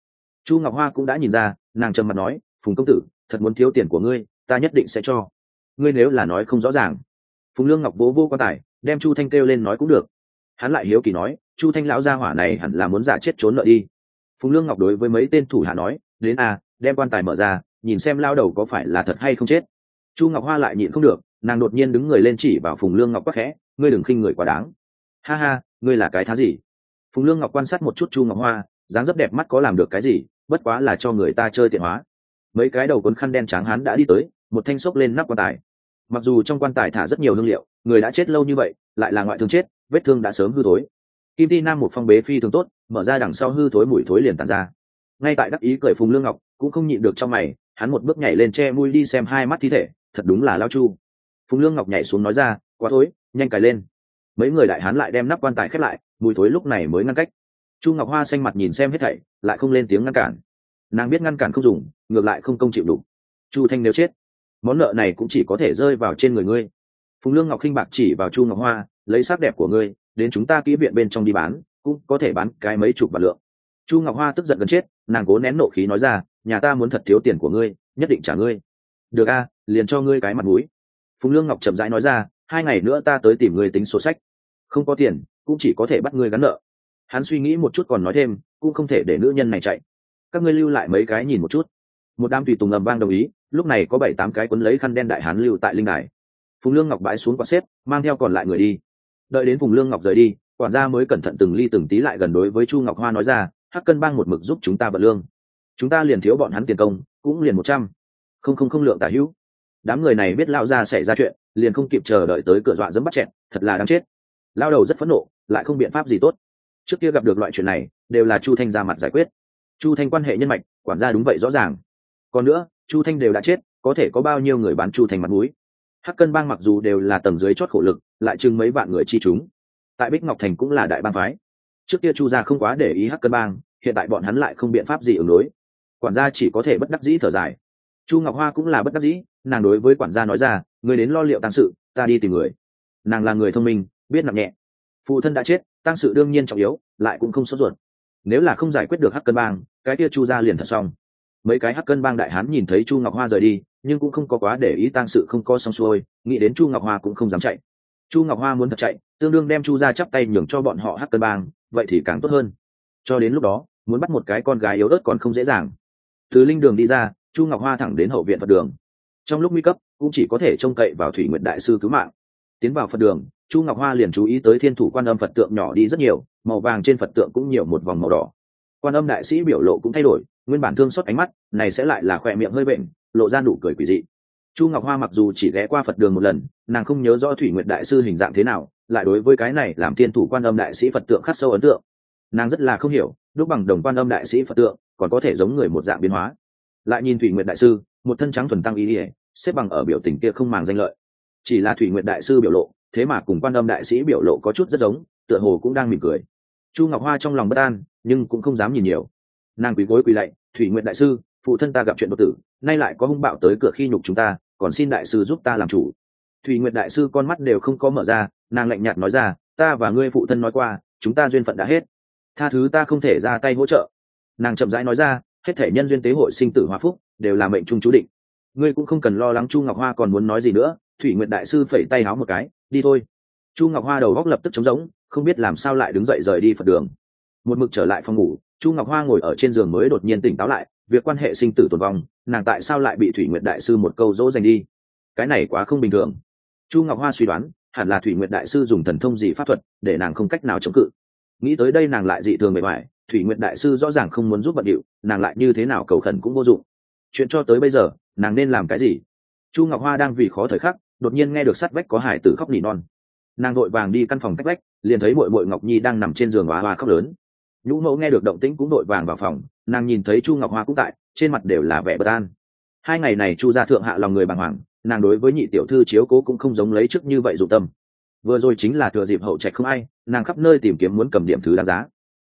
Chu ngọc hoa cũng đã nhìn ra nàng trầm mặt nói, phùng công tử, thật muốn thiếu tiền của ngươi, ta nhất định sẽ cho. Ngươi nếu là nói không rõ ràng. Phùng lương ngọc bố vô quan tài, đem chu thanh kêu lên nói cũng được. Hắn lại hiếu kỳ nói, chu thanh lão gia hỏa này hẳn là muốn giả chết trốn nợ đi. Phùng lương ngọc đối với mấy tên thủ hạ nói, đến a đem quan tài mở ra, nhìn xem lao đầu có phải là thật hay không chết. Chu ngọc hoa lại nhịn không được, nàng đột nhiên đứng người lên chỉ vào phùng lương ngọc quắc khẽ, ngươi đừng khinh người quá đáng. Ha ha, ngươi là cái thá gì? Phùng lương ngọc quan sát một chút chu ngọc hoa, dáng dấp đẹp mắt có làm được cái gì bất quá là cho người ta chơi tiện hóa. Mấy cái đầu cuốn khăn đen trắng hắn đã đi tới, một thanh xốc lên nắp quan tài. Mặc dù trong quan tài thả rất nhiều hương liệu, người đã chết lâu như vậy, lại là ngoại thương chết, vết thương đã sớm hư thối. Kim ti nam một phong bế phi thường tốt, mở ra đằng sau hư thối mùi thối liền tàn ra. Ngay tại đắc ý cười phùng lương ngọc, cũng không nhịn được trong mày, hắn một bước nhảy lên che mũi đi xem hai mắt thi thể, thật đúng là lao chu. Phùng lương ngọc nhảy xuống nói ra, quá thối, nhanh cài lên. Mấy người đại hán lại đem nắp quan tài khép lại, mùi thối lúc này mới ngăn cách chu ngọc hoa xanh mặt nhìn xem hết thảy, lại không lên tiếng ngăn cản. Nàng biết ngăn cản không dùng, ngược lại không công chịu đủ chu thanh nếu chết, món nợ này cũng chỉ có thể rơi vào trên người ngươi. Phùng lương ngọc khinh bạc chỉ vào chu ngọc hoa, lấy sắc đẹp của ngươi, đến chúng ta kỹ viện bên trong đi bán, cũng có thể bán cái mấy chục vạn lượng. Chu ngọc hoa tức giận gần chết, nàng cố nén nộ khí nói ra, nhà ta muốn thật thiếu tiền của ngươi, nhất định trả ngươi. Được a, liền cho ngươi cái mặt mũi. Phùng lương ngọc chậm rãi nói ra, hai ngày nữa ta tới tìm ngươi tính sổ sách. Không có tiền, cũng chỉ có thể bắt ngươi gắn nợ hắn suy nghĩ một chút còn nói thêm, cũng không thể để nữ nhân này chạy. Các ngươi lưu lại mấy cái nhìn một chút. Một đám tùy tùng ầm vang đồng ý, lúc này có bảy tám cái quấn lấy khăn đen đại hán lưu tại linh đài. Phùng lương ngọc bãi xuống quạt xếp, mang theo còn lại người đi. Đợi đến phùng lương ngọc rời đi, quản gia mới cẩn thận từng ly từng tí lại gần đối với chu ngọc hoa nói ra, hắc cân bang một mực giúp chúng ta bật lương. Chúng ta liền thiếu bọn hắn tiền công, cũng liền một trăm. Không không không lượng tả hữu. Đám người này biết lao ra xảy ra chuyện, liền không kịp chờ đợi tới cửa dọa dẫm bắt chẹn thật là đáng chết. Lao đầu rất phẫn nộ, lại không biện pháp gì tốt trước kia gặp được loại chuyện này, đều là chu thanh ra mặt giải quyết. Chu thanh quan hệ nhân mạch, quản gia đúng vậy rõ ràng. Còn nữa, chu thanh đều đã chết, có thể có bao nhiêu người bán chu thanh mặt mũi? Hắc cân bang mặc dù đều là tầng dưới chót khổ lực, lại chừng mấy vạn người chi chúng. Tại bích ngọc thành cũng là đại bang phái. Trước kia chu gia không quá để ý hắc cân bang, hiện tại bọn hắn lại không biện pháp gì ứng đối. Quản gia chỉ có thể bất đắc dĩ thở dài. Chu ngọc hoa cũng là bất đắc dĩ, nàng đối với quản gia nói ra người đến lo liệu tăng sự, ta đi tìm người. Nàng là người thông minh, biết nặng nhẹ. Phụ thân đã chết tăng sự đương nhiên trọng yếu, lại cũng không sốt ruột. Nếu là không giải quyết được hắc cân bang, cái kia chu ra liền thật xong. Mấy cái hắc cân bang đại hán nhìn thấy chu ngọc hoa rời đi, nhưng cũng không có quá để ý tăng sự không có xong xuôi, nghĩ đến chu ngọc hoa cũng không dám chạy. Chu ngọc hoa muốn thật chạy, tương đương đem chu ra chắp tay nhường cho bọn họ hắc cân bang, vậy thì càng tốt hơn. Cho đến lúc đó, muốn bắt một cái con gái yếu ớt còn không dễ dàng. Từ linh đường đi ra, chu ngọc hoa thẳng đến hậu viện phật đường. Trong lúc nguy cấp, cũng chỉ có thể trông cậy vào thủy nguyện đại sư cứu mạng tiến vào phật đường, chu ngọc hoa liền chú ý tới thiên thủ quan âm phật tượng nhỏ đi rất nhiều, màu vàng trên phật tượng cũng nhiều một vòng màu đỏ. Quan âm đại sĩ biểu lộ cũng thay đổi, nguyên bản thương xót ánh mắt, này sẽ lại là khỏe miệng hơi bệnh, lộ ra nụ cười quỷ dị. Chu ngọc hoa mặc dù chỉ ghé qua phật đường một lần, nàng không nhớ rõ thủy nguyện đại sư hình dạng thế nào, lại đối với cái này làm thiên thủ quan âm đại sĩ phật tượng khắc sâu ấn tượng. Nàng rất là không hiểu đúc bằng đồng quan âm đại sĩ phật tượng, còn có thể giống người một dạng biến hóa. Lại nhìn thủy nguyện đại sư, một thân trắng thuần tăng ý ỉa xếp bằng ở biểu tình kia không màng danh lợi chỉ là thủy nguyện đại sư biểu lộ, thế mà cùng quan âm đại sĩ biểu lộ có chút rất giống, tựa hồ cũng đang mỉm cười. Chu ngọc hoa trong lòng bất an, nhưng cũng không dám nhìn nhiều. Nàng quỳ gối quỳ lạy, thủy nguyện đại sư, phụ thân ta gặp chuyện đột tử, nay lại có hung bạo tới cửa khi nhục chúng ta, còn xin đại sư giúp ta làm chủ. Thủy nguyện đại sư con mắt đều không có mở ra, nàng lạnh nhạt nói ra, ta và ngươi phụ thân nói qua, chúng ta duyên phận đã hết. Tha thứ ta không thể ra tay hỗ trợ. Nàng chậm rãi nói ra, hết thể nhân duyên tế hội sinh tử hòa phúc, đều là mệnh trung chú định. Ngươi cũng không cần lo lắng chu ngọc hoa còn muốn nói gì nữa thủy nguyện đại sư phẩy tay háo một cái, đi thôi. Chu ngọc hoa đầu góc lập tức trống rỗng, không biết làm sao lại đứng dậy rời đi phật đường. Một mực trở lại phòng ngủ, chu ngọc hoa ngồi ở trên giường mới đột nhiên tỉnh táo lại, việc quan hệ sinh tử tồn vong, nàng tại sao lại bị thủy nguyện đại sư một câu dỗ dành đi? Cái này quá không bình thường. Chu ngọc hoa suy đoán, hẳn là thủy nguyện đại sư dùng thần thông gì pháp thuật, để nàng không cách nào chống cự. Nghĩ tới đây nàng lại dị thường bề ngoài, thủy nguyện đại sư rõ ràng không muốn giúp bận điệu, nàng lại như thế nào cầu khẩn cũng vô dụng. Chuyện cho tới bây giờ, nàng nên làm cái gì? Chu ngọc hoa đang vì khó thời khắc đột nhiên nghe được sắt vách có hải tử khóc nỉ non. Nàng vội vàng đi căn phòng cách vách, liền thấy mội mội ngọc nhi đang nằm trên giường hoa hoa khóc lớn. Nhũ mẫu nghe được động tĩnh cũng vội vàng vào phòng, nàng nhìn thấy chu ngọc hoa cũng tại, trên mặt đều là vẻ bất an. Hai ngày này chu gia thượng hạ lòng người bàng hoàng, nàng đối với nhị tiểu thư chiếu cố cũng không giống lấy trước như vậy dụng tâm. Vừa rồi chính là thừa dịp hậu trạch không ai, nàng khắp nơi tìm kiếm muốn cầm điểm thứ đáng giá.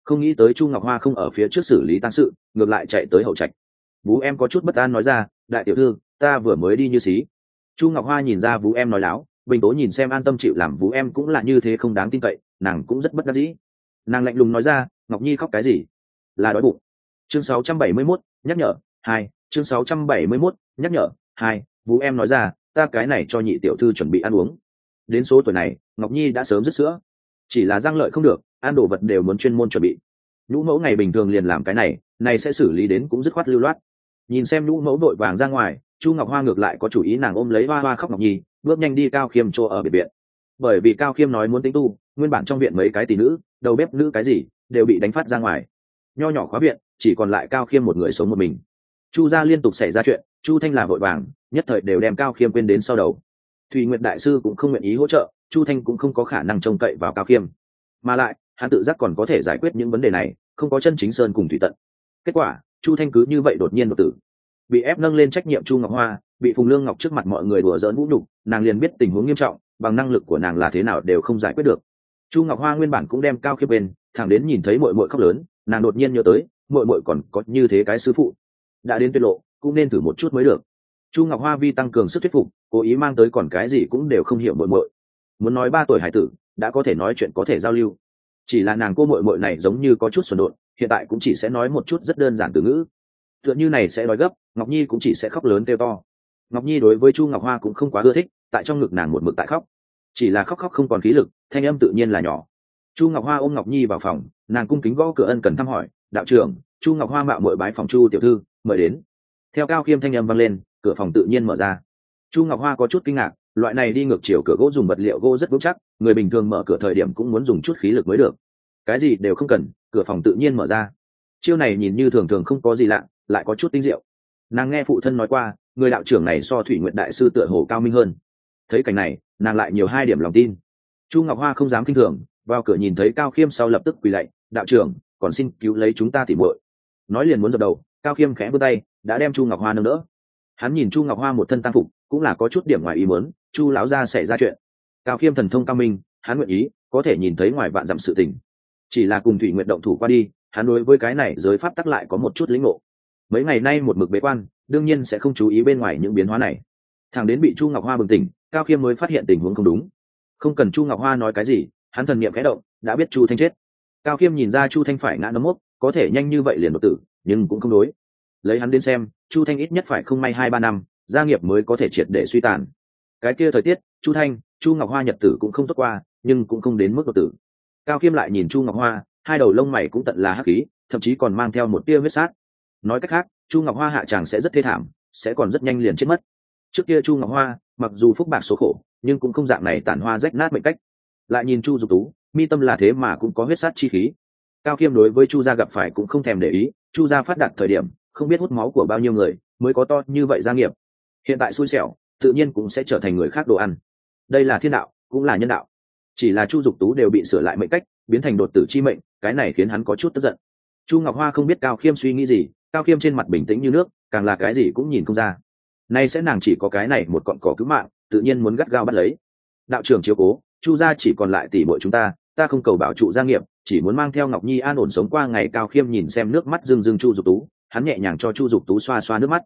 Không nghĩ tới chu ngọc hoa không ở phía trước xử lý tăng sự, ngược lại chạy tới hậu trạch. Bú em có chút bất an nói ra, đại tiểu thư, ta vừa mới đi như xí chu ngọc hoa nhìn ra vũ em nói láo bình tố nhìn xem an tâm chịu làm vũ em cũng là như thế không đáng tin cậy nàng cũng rất bất đắc dĩ. Nàng lạnh lùng nói ra ngọc nhi khóc cái gì? Là đói bụng. Chương 671, nhắc nhở hai chương 671, nhắc nhở hai vũ em nói ra ta cái này cho nhị tiểu thư chuẩn bị ăn uống. Đến số tuổi này ngọc nhi đã sớm dứt sữa. Chỉ là răng lợi không được ăn đồ vật đều muốn chuyên môn chuẩn bị. Nhũ mẫu ngày bình thường liền làm cái này này sẽ xử lý đến cũng dứt khoát lưu loát. Nhìn xem nhũ mẫu đội vàng ra ngoài chu ngọc hoa ngược lại có chủ ý nàng ôm lấy hoa hoa khóc ngọc nhi, bước nhanh đi cao khiêm chỗ ở biệt viện. Bởi vì cao khiêm nói muốn tính tu, nguyên bản trong viện mấy cái tỷ nữ, đầu bếp nữ cái gì, đều bị đánh phát ra ngoài. Nho nhỏ khóa viện, chỉ còn lại cao khiêm một người sống một mình. Chu gia liên tục xảy ra chuyện, chu thanh là vội vàng, nhất thời đều đem cao khiêm quên đến sau đầu. Thùy nguyện đại sư cũng không nguyện ý hỗ trợ, chu thanh cũng không có khả năng trông cậy vào cao khiêm. Mà lại, hắn tự giác còn có thể giải quyết những vấn đề này, không có chân chính sơn cùng thủy tận. Kết quả, chu thanh cứ như vậy đột nhiên đột tử bị ép nâng lên trách nhiệm chu ngọc hoa, bị phùng lương ngọc trước mặt mọi người đùa dỡn vũ nhục, nàng liền biết tình huống nghiêm trọng, bằng năng lực của nàng là thế nào đều không giải quyết được. Chu ngọc hoa nguyên bản cũng đem cao khiếp bên, thẳng đến nhìn thấy mội mội khóc lớn, nàng đột nhiên nhớ tới mội mội còn có như thế cái sư phụ. Đã đến tiết lộ, cũng nên thử một chút mới được. Chu ngọc hoa vi tăng cường sức thuyết phục, cố ý mang tới còn cái gì cũng đều không hiểu mội mội muốn nói ba tuổi hải tử, đã có thể nói chuyện có thể giao lưu. Chỉ là nàng cô mội mội này giống như có chút xuẩn đột hiện tại cũng chỉ sẽ nói một chút rất đơn giản từ ngữ tựa như này sẽ nói gấp, ngọc nhi cũng chỉ sẽ khóc lớn kêu to. Ngọc nhi đối với chu ngọc hoa cũng không quá ưa thích, tại trong ngực nàng một mực tại khóc. Chỉ là khóc khóc không còn khí lực, thanh âm tự nhiên là nhỏ. Chu ngọc hoa ôm ngọc nhi vào phòng, nàng cung kính gõ cửa ân cần thăm hỏi, đạo trưởng, chu ngọc hoa mạo mội bái phòng chu tiểu thư, mời đến. Theo cao khiêm thanh âm vang lên, cửa phòng tự nhiên mở ra. Chu ngọc hoa có chút kinh ngạc, loại này đi ngược chiều cửa gỗ dùng vật liệu gỗ rất vững chắc, người bình thường mở cửa thời điểm cũng muốn dùng chút khí lực mới được. Cái gì đều không cần, cửa phòng tự nhiên mở ra. Chiêu này nhìn như thường thường không có gì lạ lại có chút tinh diệu. Nàng nghe phụ thân nói qua, người đạo trưởng này so thủy nguyện đại sư tựa hồ cao minh hơn. Thấy cảnh này, nàng lại nhiều hai điểm lòng tin. Chu ngọc hoa không dám kinh thường, vào cửa nhìn thấy cao khiêm sau lập tức quỳ lạy, đạo trưởng, còn xin cứu lấy chúng ta tỉ muội. Nói liền muốn dập đầu, cao khiêm khẽ vươn tay, đã đem chu ngọc hoa nâng đỡ. Hắn nhìn chu ngọc hoa một thân tăng phục, cũng là có chút điểm ngoài ý muốn, chu lão gia xảy ra chuyện. Cao khiêm thần thông cao minh, hắn nguyện ý, có thể nhìn thấy ngoài vạn dặm sự tình. Chỉ là cùng thủy nguyện động thủ qua đi, hắn đối với cái này giới pháp tắc lại có một chút lĩnh ngộ mấy ngày nay một mực bế quan, đương nhiên sẽ không chú ý bên ngoài những biến hóa này. Thằng đến bị chu ngọc hoa bừng tỉnh, cao khiêm mới phát hiện tình huống không đúng. Không cần chu ngọc hoa nói cái gì, hắn thần niệm khẽ động, đã biết chu thanh chết. Cao khiêm nhìn ra chu thanh phải ngã nấm mốc, có thể nhanh như vậy liền đột tử, nhưng cũng không đối. Lấy hắn đến xem, chu thanh ít nhất phải không may hai ba năm, gia nghiệp mới có thể triệt để suy tàn. Cái kia thời tiết, chu thanh, chu ngọc hoa nhật tử cũng không tốt qua, nhưng cũng không đến mức đột tử. Cao khiêm lại nhìn chu ngọc hoa, hai đầu lông mày cũng tận là hắc khí, thậm chí còn mang theo một tia huyết sát nói cách khác, chu ngọc hoa hạ tràng sẽ rất thê thảm, sẽ còn rất nhanh liền chết mất. Trước kia chu ngọc hoa, mặc dù phúc bạc số khổ, nhưng cũng không dạng này tản hoa rách nát mệnh cách. Lại nhìn chu dục tú, mi tâm là thế mà cũng có huyết sát chi khí. Cao khiêm đối với chu gia gặp phải cũng không thèm để ý, chu gia phát đạt thời điểm, không biết hút máu của bao nhiêu người, mới có to như vậy gia nghiệp. Hiện tại xui xẻo, tự nhiên cũng sẽ trở thành người khác đồ ăn. Đây là thiên đạo, cũng là nhân đạo. Chỉ là chu dục tú đều bị sửa lại mệnh cách, biến thành đột tử chi mệnh, cái này khiến hắn có chút tức giận. Chu ngọc hoa không biết cao khiêm suy nghĩ gì cao khiêm trên mặt bình tĩnh như nước, càng là cái gì cũng nhìn không ra. Nay sẽ nàng chỉ có cái này một cọn cỏ cứu mạng, tự nhiên muốn gắt gao bắt lấy. Đạo trưởng chiếu cố, chu gia chỉ còn lại tỷ bội chúng ta ta không cầu bảo trụ gia nghiệp, chỉ muốn mang theo ngọc nhi an ổn sống qua ngày cao khiêm nhìn xem nước mắt rưng rưng chu dục tú, hắn nhẹ nhàng cho chu dục tú xoa xoa nước mắt.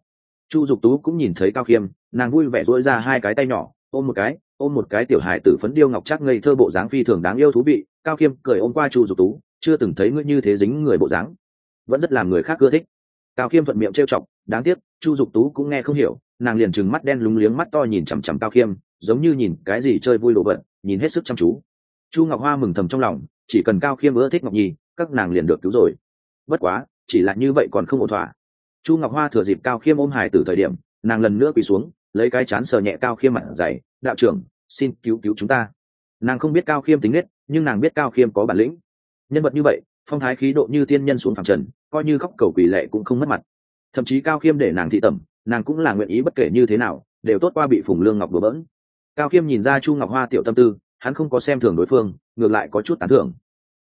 Chu dục tú cũng nhìn thấy cao khiêm nàng vui vẻ dỗi ra hai cái tay nhỏ, ôm một cái, ôm một cái tiểu hài tử phấn điêu ngọc chắc ngây thơ bộ dáng phi thường đáng yêu thú vị, cao khiêm cười ôm qua chu dục tú, chưa từng thấy ngươi như thế dính người bộ dáng, vẫn rất làm người khác ưa thích cao khiêm thuận miệng trêu chọc, đáng tiếc, chu dục tú cũng nghe không hiểu. Nàng liền trừng mắt đen lúng liếng mắt to nhìn chằm chằm cao khiêm, giống như nhìn cái gì chơi vui đồ vật, nhìn hết sức chăm chú. Chu ngọc hoa mừng thầm trong lòng, chỉ cần cao khiêm ưa thích ngọc nhi, các nàng liền được cứu rồi. Bất quá, chỉ là như vậy còn không ổn thỏa. Chu ngọc hoa thừa dịp cao khiêm ôm hài từ thời điểm, nàng lần nữa quỳ xuống, lấy cái chán sờ nhẹ cao khiêm mặt dày, đạo trưởng, xin cứu cứu chúng ta. Nàng không biết cao khiêm tính nết, nhưng nàng biết cao khiêm có bản lĩnh. Nhân vật như vậy, phong thái khí độ như tiên nhân xuống phẳng trần coi như khóc cầu quỷ lệ cũng không mất mặt. Thậm chí cao khiêm để nàng thị tẩm, nàng cũng là nguyện ý bất kể như thế nào, đều tốt qua bị phùng lương ngọc đổ bỡn. Cao khiêm nhìn ra chu ngọc hoa tiểu tâm tư, hắn không có xem thường đối phương, ngược lại có chút tán thưởng.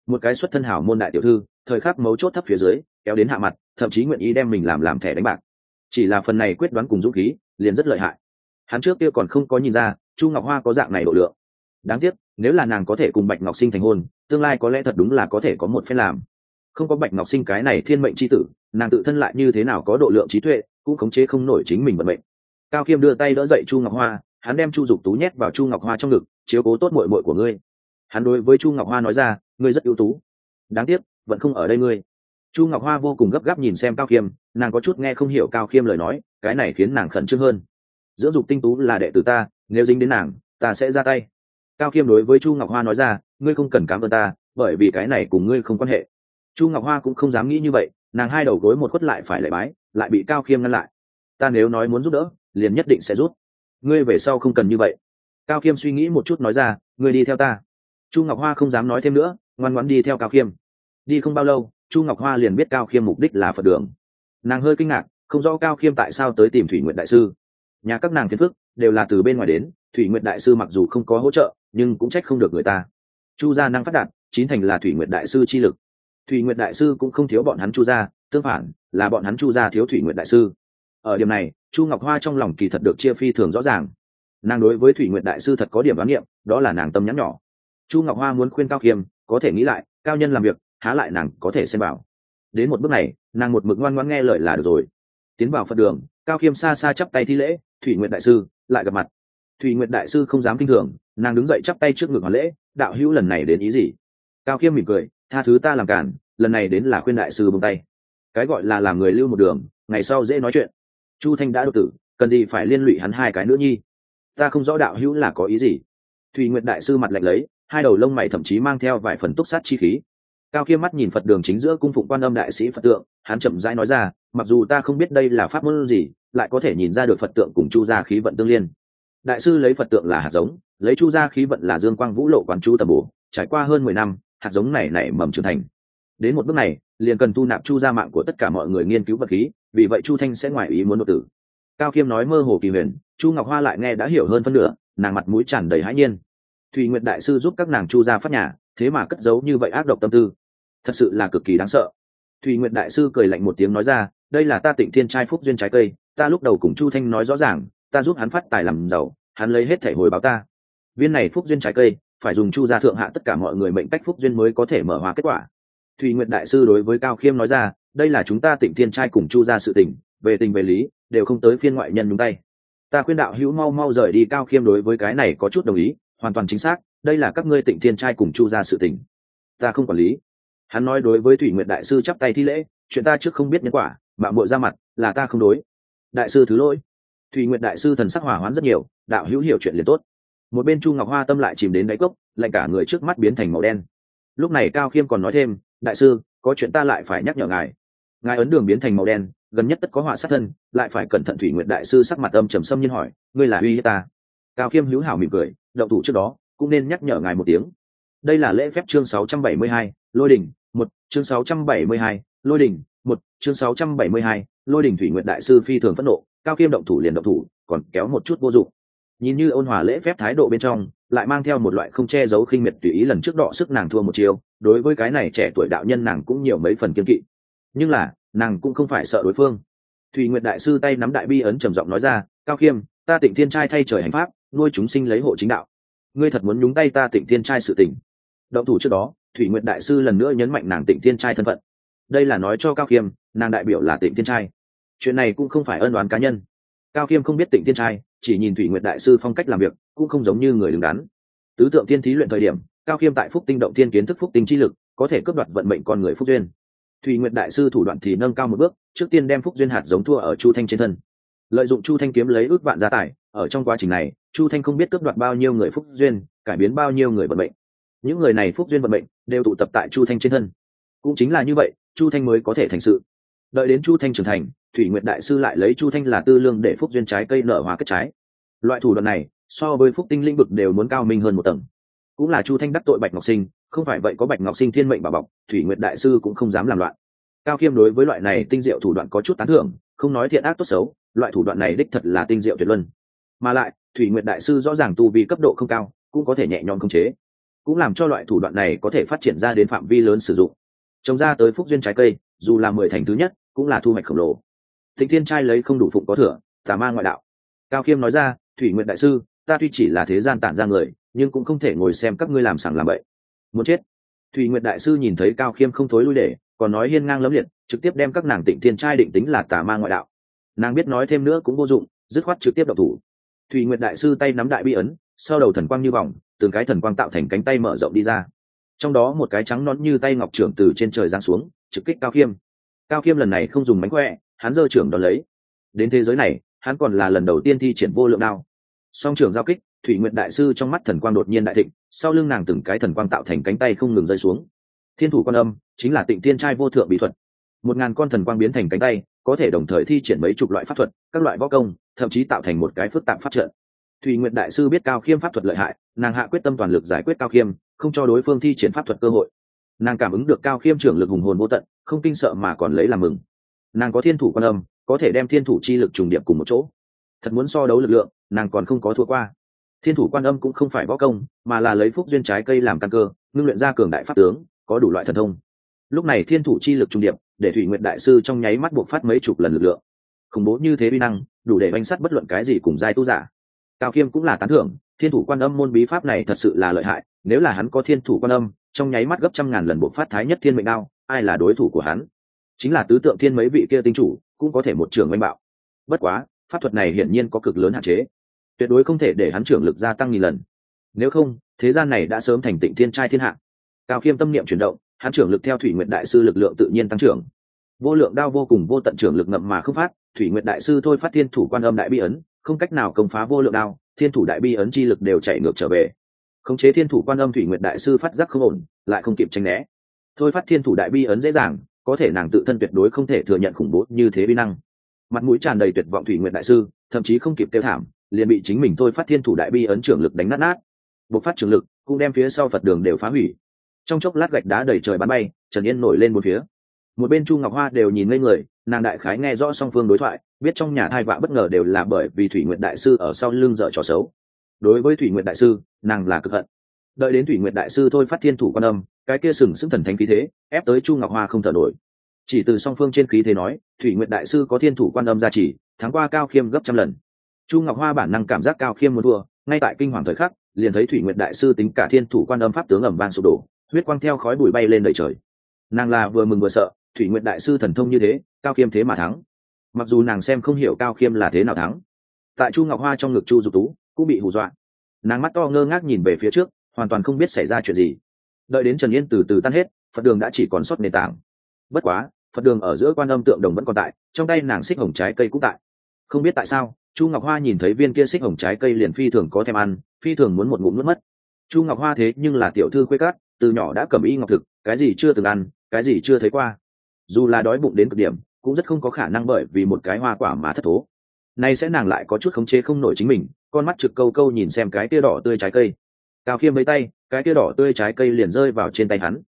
Một cái xuất thân hảo môn đại tiểu thư, thời khắc mấu chốt thấp phía dưới, kéo đến hạ mặt, thậm chí nguyện ý đem mình làm làm thẻ đánh bạc. Chỉ là phần này quyết đoán cùng dũng khí, liền rất lợi hại. Hắn trước kia còn không có nhìn ra, chu ngọc hoa có dạng này độ lượng. Đáng tiếc, nếu là nàng có thể cùng bạch ngọc sinh thành hôn, tương lai có lẽ thật đúng là có thể có một phép làm không có bạch ngọc sinh cái này thiên mệnh c h i tử, nàng tự thân lại như thế nào có độ lượng trí tuệ, cũng khống chế không nổi chính mình vận mệnh. Cao khiêm đưa tay đỡ dậy chu ngọc hoa, hắn đem chu dục tú nhét vào chu ngọc hoa trong ngực, chiếu cố tốt mội mội của ngươi. Hắn đối với chu ngọc hoa nói ra, ngươi rất ưu tú. Đáng tiếc, vẫn không ở đây ngươi. Chu ngọc hoa vô cùng gấp gáp nhìn xem cao khiêm nàng có chút nghe không hiểu cao khiêm lời nói, cái này khiến nàng khẩn trương hơn. Dưỡng dục tinh tú là đệ tử ta, nếu dính đến nàng, ta sẽ ra tay. Cao khiêm đối với chu ngọc hoa nói ra, ngươi không cần cảm ơn ta, bởi vì cái này cùng ngươi không quan hệ chu ngọc hoa cũng không dám nghĩ như vậy, nàng hai đầu gối một khuất lại phải lệ bái, lại bị cao khiêm ngăn lại. Ta nếu nói muốn giúp đỡ, liền nhất định sẽ rút ngươi về sau không cần như vậy. Cao khiêm suy nghĩ một chút nói ra, ngươi đi theo ta. Chu ngọc hoa không dám nói thêm nữa, ngoan ngoãn đi theo cao khiêm. Đi không bao lâu, chu ngọc hoa liền biết cao khiêm mục đích là phật đường. Nàng hơi kinh ngạc, không rõ cao khiêm tại sao tới tìm thủy nguyện đại sư. Nhà các nàng phiền phức, đều là từ bên ngoài đến, thủy nguyện đại sư mặc dù không có hỗ trợ, nhưng cũng trách không được người ta. Chu gia năng phát đạt, chín thành là thủy nguyện đại sư chi lực thủy nguyện đại sư cũng không thiếu bọn hắn chu gia, tương phản, là bọn hắn chu gia thiếu thủy nguyện đại sư. Ở điểm này, chu ngọc hoa trong lòng kỳ thật được chia phi thường rõ ràng. Nàng đối với thủy nguyện đại sư thật có điểm đoán niệm, đó là nàng tâm nhắn nhỏ. Chu ngọc hoa muốn khuyên cao khiêm có thể nghĩ lại, cao nhân làm việc, há lại nàng có thể xem bảo đến một bước này, nàng một mực ngoan ngoan nghe lời là được rồi. Tiến vào phật đường, cao khiêm xa xa chắp tay thi lễ, thủy nguyện đại sư, lại gặp mặt. Thủy nguyện đại sư không dám kinh thường, nàng đứng dậy chắp tay trước ngực hoàn lễ, đạo hữu lần này đến ý gì? Cao khiêm mỉm cười tha thứ ta làm cản, lần này đến là khuyên đại sư bông tay. Cái gọi là làm người lưu một đường, ngày sau dễ nói chuyện. Chu thanh đã đột tử, cần gì phải liên lụy hắn hai cái nữa nhi? Ta không rõ đạo hữu là có ý gì. Thùy nguyện đại sư mặt lạnh lấy, hai đầu lông mày thậm chí mang theo vài phần túc sát chi khí. Cao kia mắt nhìn phật đường chính giữa cung phụng quan âm đại sĩ phật tượng, hắn chậm rãi nói ra, mặc dù ta không biết đây là pháp môn gì, lại có thể nhìn ra được phật tượng cùng chu gia khí vận tương liên. Đại sư lấy phật tượng là hạt giống, lấy chu gia khí vận là dương quang vũ lộ quán chu tầm bổ, trải qua hơn mười năm hạt giống này nảy mầm trưởng thành. Đến một bước này, liền cần thu nạp chu gia mạng của tất cả mọi người nghiên cứu vật khí, vì vậy chu thanh sẽ ngoài ý muốn đột tử. Cao khiêm nói mơ hồ kỳ huyền, chu ngọc hoa lại nghe đã hiểu hơn phân nửa, nàng mặt mũi tràn đầy hãi nhiên. Thùy nguyện đại sư giúp các nàng chu gia phát nhà, thế mà cất giấu như vậy ác độc tâm tư. Thật sự là cực kỳ đáng sợ. Thùy nguyện đại sư cười lạnh một tiếng nói ra, đây là ta tịnh thiên trai phúc duyên trái cây, ta lúc đầu cùng chu thanh nói rõ ràng, ta giúp hắn phát tài làm giàu, hắn lấy hết thể hồi báo ta. Viên này phúc duyên trái cây phải dùng chu gia thượng hạ tất cả mọi người mệnh cách phúc duyên mới có thể mở hóa kết quả. Thùy nguyện đại sư đối với cao khiêm nói ra, đây là chúng ta tịnh thiên trai cùng chu ra sự tình, về tình về lý, đều không tới phiên ngoại nhân nhúng tay. Ta khuyên đạo hữu mau mau rời đi, cao khiêm đối với cái này có chút đồng ý, hoàn toàn chính xác, đây là các ngươi tịnh thiên trai cùng chu ra sự tình. Ta không quản lý. Hắn nói đối với thủy nguyện đại sư chắp tay thi lễ, chuyện ta trước không biết nhân quả, mà muội ra mặt, là ta không đối. Đại sư thứ lỗi. Thủy nguyện đại sư thần sắc hỏa hoán rất nhiều, đạo hữu hiểu chuyện liền tốt một bên chu ngọc hoa tâm lại chìm đến đáy cốc lạnh cả người trước mắt biến thành màu đen. Lúc này cao khiêm còn nói thêm đại sư có chuyện ta lại phải nhắc nhở ngài. Ngài ấn đường biến thành màu đen gần nhất tất có họa sát thân lại phải cẩn thận thủy nguyện đại sư sắc mặt âm trầm xâm nhiên hỏi ngươi là uy hiếp ta? Cao khiêm hữu hảo mỉm cười động thủ trước đó cũng nên nhắc nhở ngài một tiếng. Đây là lễ phép chương 672, lôi đỉnh một chương 672, lôi đỉnh một chương 672, lôi đỉnh thủy nguyện đại sư phi thường phẫn nộ cao khiêm động thủ liền động thủ còn kéo một chút vô dụng nhìn như ôn hòa lễ phép thái độ bên trong, lại mang theo một loại không che giấu khinh miệt tùy ý lần trước đọ sức nàng thua một chiều, đối với cái này trẻ tuổi đạo nhân nàng cũng nhiều mấy phần kiên kỵ. Nhưng là, nàng cũng không phải sợ đối phương. Thùy nguyệt đại sư tay nắm đại bi ấn trầm giọng nói ra, cao khiêm ta tịnh thiên trai thay trời hành pháp, nuôi chúng sinh lấy hộ chính đạo. Ngươi thật muốn nhúng tay ta tịnh thiên trai sự tình. Động thủ trước đó, thủy nguyệt đại sư lần nữa nhấn mạnh nàng tịnh thiên trai thân phận. Đây là nói cho cao khiêm nàng đại biểu là tịnh thiên trai. Chuyện này cũng không phải ân đoán cá nhân cao khiêm không biết tịnh thiên trai, chỉ nhìn thủy nguyệt đại sư phong cách làm việc, cũng không giống như người đứng đắn. Tứ tượng thiên thí luyện thời điểm, cao khiêm tại phúc tinh động thiên kiến thức phúc tinh chi lực, có thể cướp đoạt vận mệnh con người phúc duyên. Thùy nguyệt đại sư thủ đoạn thì nâng cao một bước, trước tiên đem phúc duyên hạt giống thua ở chu thanh trên thân. Lợi dụng chu thanh kiếm lấy ước vạn gia tài, ở trong quá trình này, chu thanh không biết cướp đoạt bao nhiêu người phúc duyên, cải biến bao nhiêu người vận mệnh. Những người này phúc duyên vận mệnh, đều tụ tập tại chu thanh trên thân. Cũng chính là như vậy, chu thanh mới có thể thành sự. Đợi đến chu thanh trưởng thành thủy nguyệt đại sư lại lấy chu thanh là tư lương để phúc duyên trái cây nở hóa kết trái. Loại thủ đoạn này, so với phúc tinh lĩnh vực đều muốn cao minh hơn một tầng. Cũng là chu thanh đắc tội bạch ngọc sinh, không phải vậy có bạch ngọc sinh thiên mệnh bảo bọc, thủy nguyệt đại sư cũng không dám làm loạn. Cao khiêm đối với loại này tinh diệu thủ đoạn có chút tán thưởng, không nói thiện ác tốt xấu, loại thủ đoạn này đích thật là tinh diệu tuyệt luân. Mà lại, thủy nguyệt đại sư rõ ràng tu vì cấp độ không cao, cũng có thể nhẹ nhõm khống chế. Cũng làm cho loại thủ đoạn này có thể phát triển ra đến phạm vi lớn sử dụng. Trồng ra tới phúc duyên trái cây, dù là mười thành thứ nhất, cũng là thu hoạch khổng lồ thịnh thiên trai lấy không đủ phụng có thừa, tà ma ngoại đạo. Cao khiêm nói ra, thủy nguyện đại sư, ta tuy chỉ là thế gian tản ra người, nhưng cũng không thể ngồi xem các ngươi làm sảng làm bậy. Muốn chết. Thủy nguyện đại sư nhìn thấy cao khiêm không thối lui để, còn nói hiên ngang lấm liệt, trực tiếp đem các nàng tịnh thiên trai định tính là tà ma ngoại đạo. Nàng biết nói thêm nữa cũng vô dụng, dứt khoát trực tiếp độc thủ. Thủy nguyện đại sư tay nắm đại bi ấn, sau đầu thần quang như vòng, từng cái thần quang tạo thành cánh tay mở rộng đi ra. Trong đó một cái trắng nón như tay ngọc trưởng từ trên trời giáng xuống, trực kích cao khiêm. Cao khiêm lần này không dùng mánh khỏe hắn giơ trưởng đón lấy. Đến thế giới này, hắn còn là lần đầu tiên thi triển vô lượng đao. Song trưởng giao kích, thủy nguyện đại sư trong mắt thần quang đột nhiên đại thịnh, sau lưng nàng từng cái thần quang tạo thành cánh tay không ngừng rơi xuống. Thiên thủ quan âm, chính là tịnh tiên trai vô thượng bí thuật. Một ngàn con thần quang biến thành cánh tay, có thể đồng thời thi triển mấy chục loại pháp thuật, các loại võ công, thậm chí tạo thành một cái phức tạp pháp trận. Thùy nguyện đại sư biết cao khiêm pháp thuật lợi hại, nàng hạ quyết tâm toàn lực giải quyết cao khiêm, không cho đối phương thi triển pháp thuật cơ hội. Nàng cảm ứng được cao khiêm trưởng lực hùng hồn vô tận, không kinh sợ mà còn lấy làm mừng nàng có thiên thủ quan âm, có thể đem thiên thủ chi lực trùng điệp cùng một chỗ. Thật muốn so đấu lực lượng, nàng còn không có thua qua. Thiên thủ quan âm cũng không phải võ công, mà là lấy phúc duyên trái cây làm căn cơ, ngưng luyện ra cường đại pháp tướng, có đủ loại thần thông. Lúc này thiên thủ chi lực trung điệp, để thủy nguyện đại sư trong nháy mắt buộc phát mấy chục lần lực lượng. Khủng bố như thế vi năng, đủ để bánh sắt bất luận cái gì cùng giai tu giả. Cao khiêm cũng là tán thưởng, thiên thủ quan âm môn bí pháp này thật sự là lợi hại, nếu là hắn có thiên thủ quan âm, trong nháy mắt gấp trăm ngàn lần buộc phát thái nhất thiên mệnh đao, ai là đối thủ của hắn? Chính là tứ tượng thiên mấy vị kia tinh chủ cũng có thể một trường oanh bạo. Bất quá, pháp thuật này hiển nhiên có cực lớn hạn chế. Tuyệt đối không thể để hắn trưởng lực gia tăng nghìn lần. Nếu không, thế gian này đã sớm thành tịnh thiên trai thiên hạ. Cao khiêm tâm niệm chuyển động, hắn trưởng lực theo thủy nguyện đại sư lực lượng tự nhiên tăng trưởng. Vô lượng đao vô cùng vô tận trưởng lực ngậm mà không phát, thủy nguyện đại sư thôi phát thiên thủ quan âm đại bi ấn, không cách nào công phá vô lượng đao, thiên thủ đại bi ấn chi lực đều chạy ngược trở về. Khống chế thiên thủ quan âm thủy nguyện đại sư phát giác không ổn, lại không kịp tranh né. Thôi phát thiên thủ đại bi ấn dễ dàng có thể nàng tự thân tuyệt đối không thể thừa nhận khủng bố như thế vi năng. Mặt mũi tràn đầy tuyệt vọng thủy nguyện đại sư, thậm chí không kịp kêu thảm, liền bị chính mình thôi phát thiên thủ đại bi ấn trưởng lực đánh nát nát. Bộc phát trưởng lực, cũng đem phía sau phật đường đều phá hủy. Trong chốc lát gạch đá đầy trời bắn bay, trần yên nổi lên một phía. Một bên chu ngọc hoa đều nhìn ngây người, nàng đại khái nghe rõ song phương đối thoại, biết trong nhà hai vạ bất ngờ đều là bởi vì thủy nguyện đại sư ở sau lưng dở trò xấu. Đối với thủy nguyện đại sư, nàng là cực hận. Đợi đến thủy nguyện đại sư thôi phát thiên thủ quan âm cái kia sừng sững thần thánh khí thế, ép tới chu ngọc hoa không thở nổi. Chỉ từ song phương trên khí thế nói, thủy nguyện đại sư có thiên thủ quan âm gia trì tháng qua cao khiêm gấp trăm lần. Chu ngọc hoa bản năng cảm giác cao khiêm muốn thua, ngay tại kinh hoàng thời khắc, liền thấy thủy nguyện đại sư tính cả thiên thủ quan âm pháp tướng ẩm vang sụp đổ, huyết quang theo khói bụi bay lên đầy trời. Nàng là vừa mừng vừa sợ, thủy nguyện đại sư thần thông như thế, cao khiêm thế mà thắng. Mặc dù nàng xem không hiểu cao khiêm là thế nào thắng, tại chu ngọc hoa trong ngực chu dục tú cũng bị hù dọa. Nàng mắt to ngơ ngác nhìn về phía trước, hoàn toàn không biết xảy ra chuyện gì đợi đến trần yên từ từ tan hết, phật đường đã chỉ còn sót nền tảng. Bất quá, phật đường ở giữa quan âm tượng đồng vẫn còn tại, trong tay nàng xích hồng trái cây cũng tại. Không biết tại sao, chu ngọc hoa nhìn thấy viên kia xích hồng trái cây liền phi thường có thèm ăn, phi thường muốn một ngụm nước mất. Chu ngọc hoa thế nhưng là tiểu thư khuê cát từ nhỏ đã cầm y ngọc thực, cái gì chưa từng ăn, cái gì chưa thấy qua. Dù là đói bụng đến cực điểm, cũng rất không có khả năng bởi vì một cái hoa quả mà thất thố. Nay sẽ nàng lại có chút khống chế không nổi chính mình, con mắt trực câu câu nhìn xem cái tia đỏ tươi trái cây cao khiêm lấy tay, cái kia đỏ tươi trái cây liền rơi vào trên tay hắn.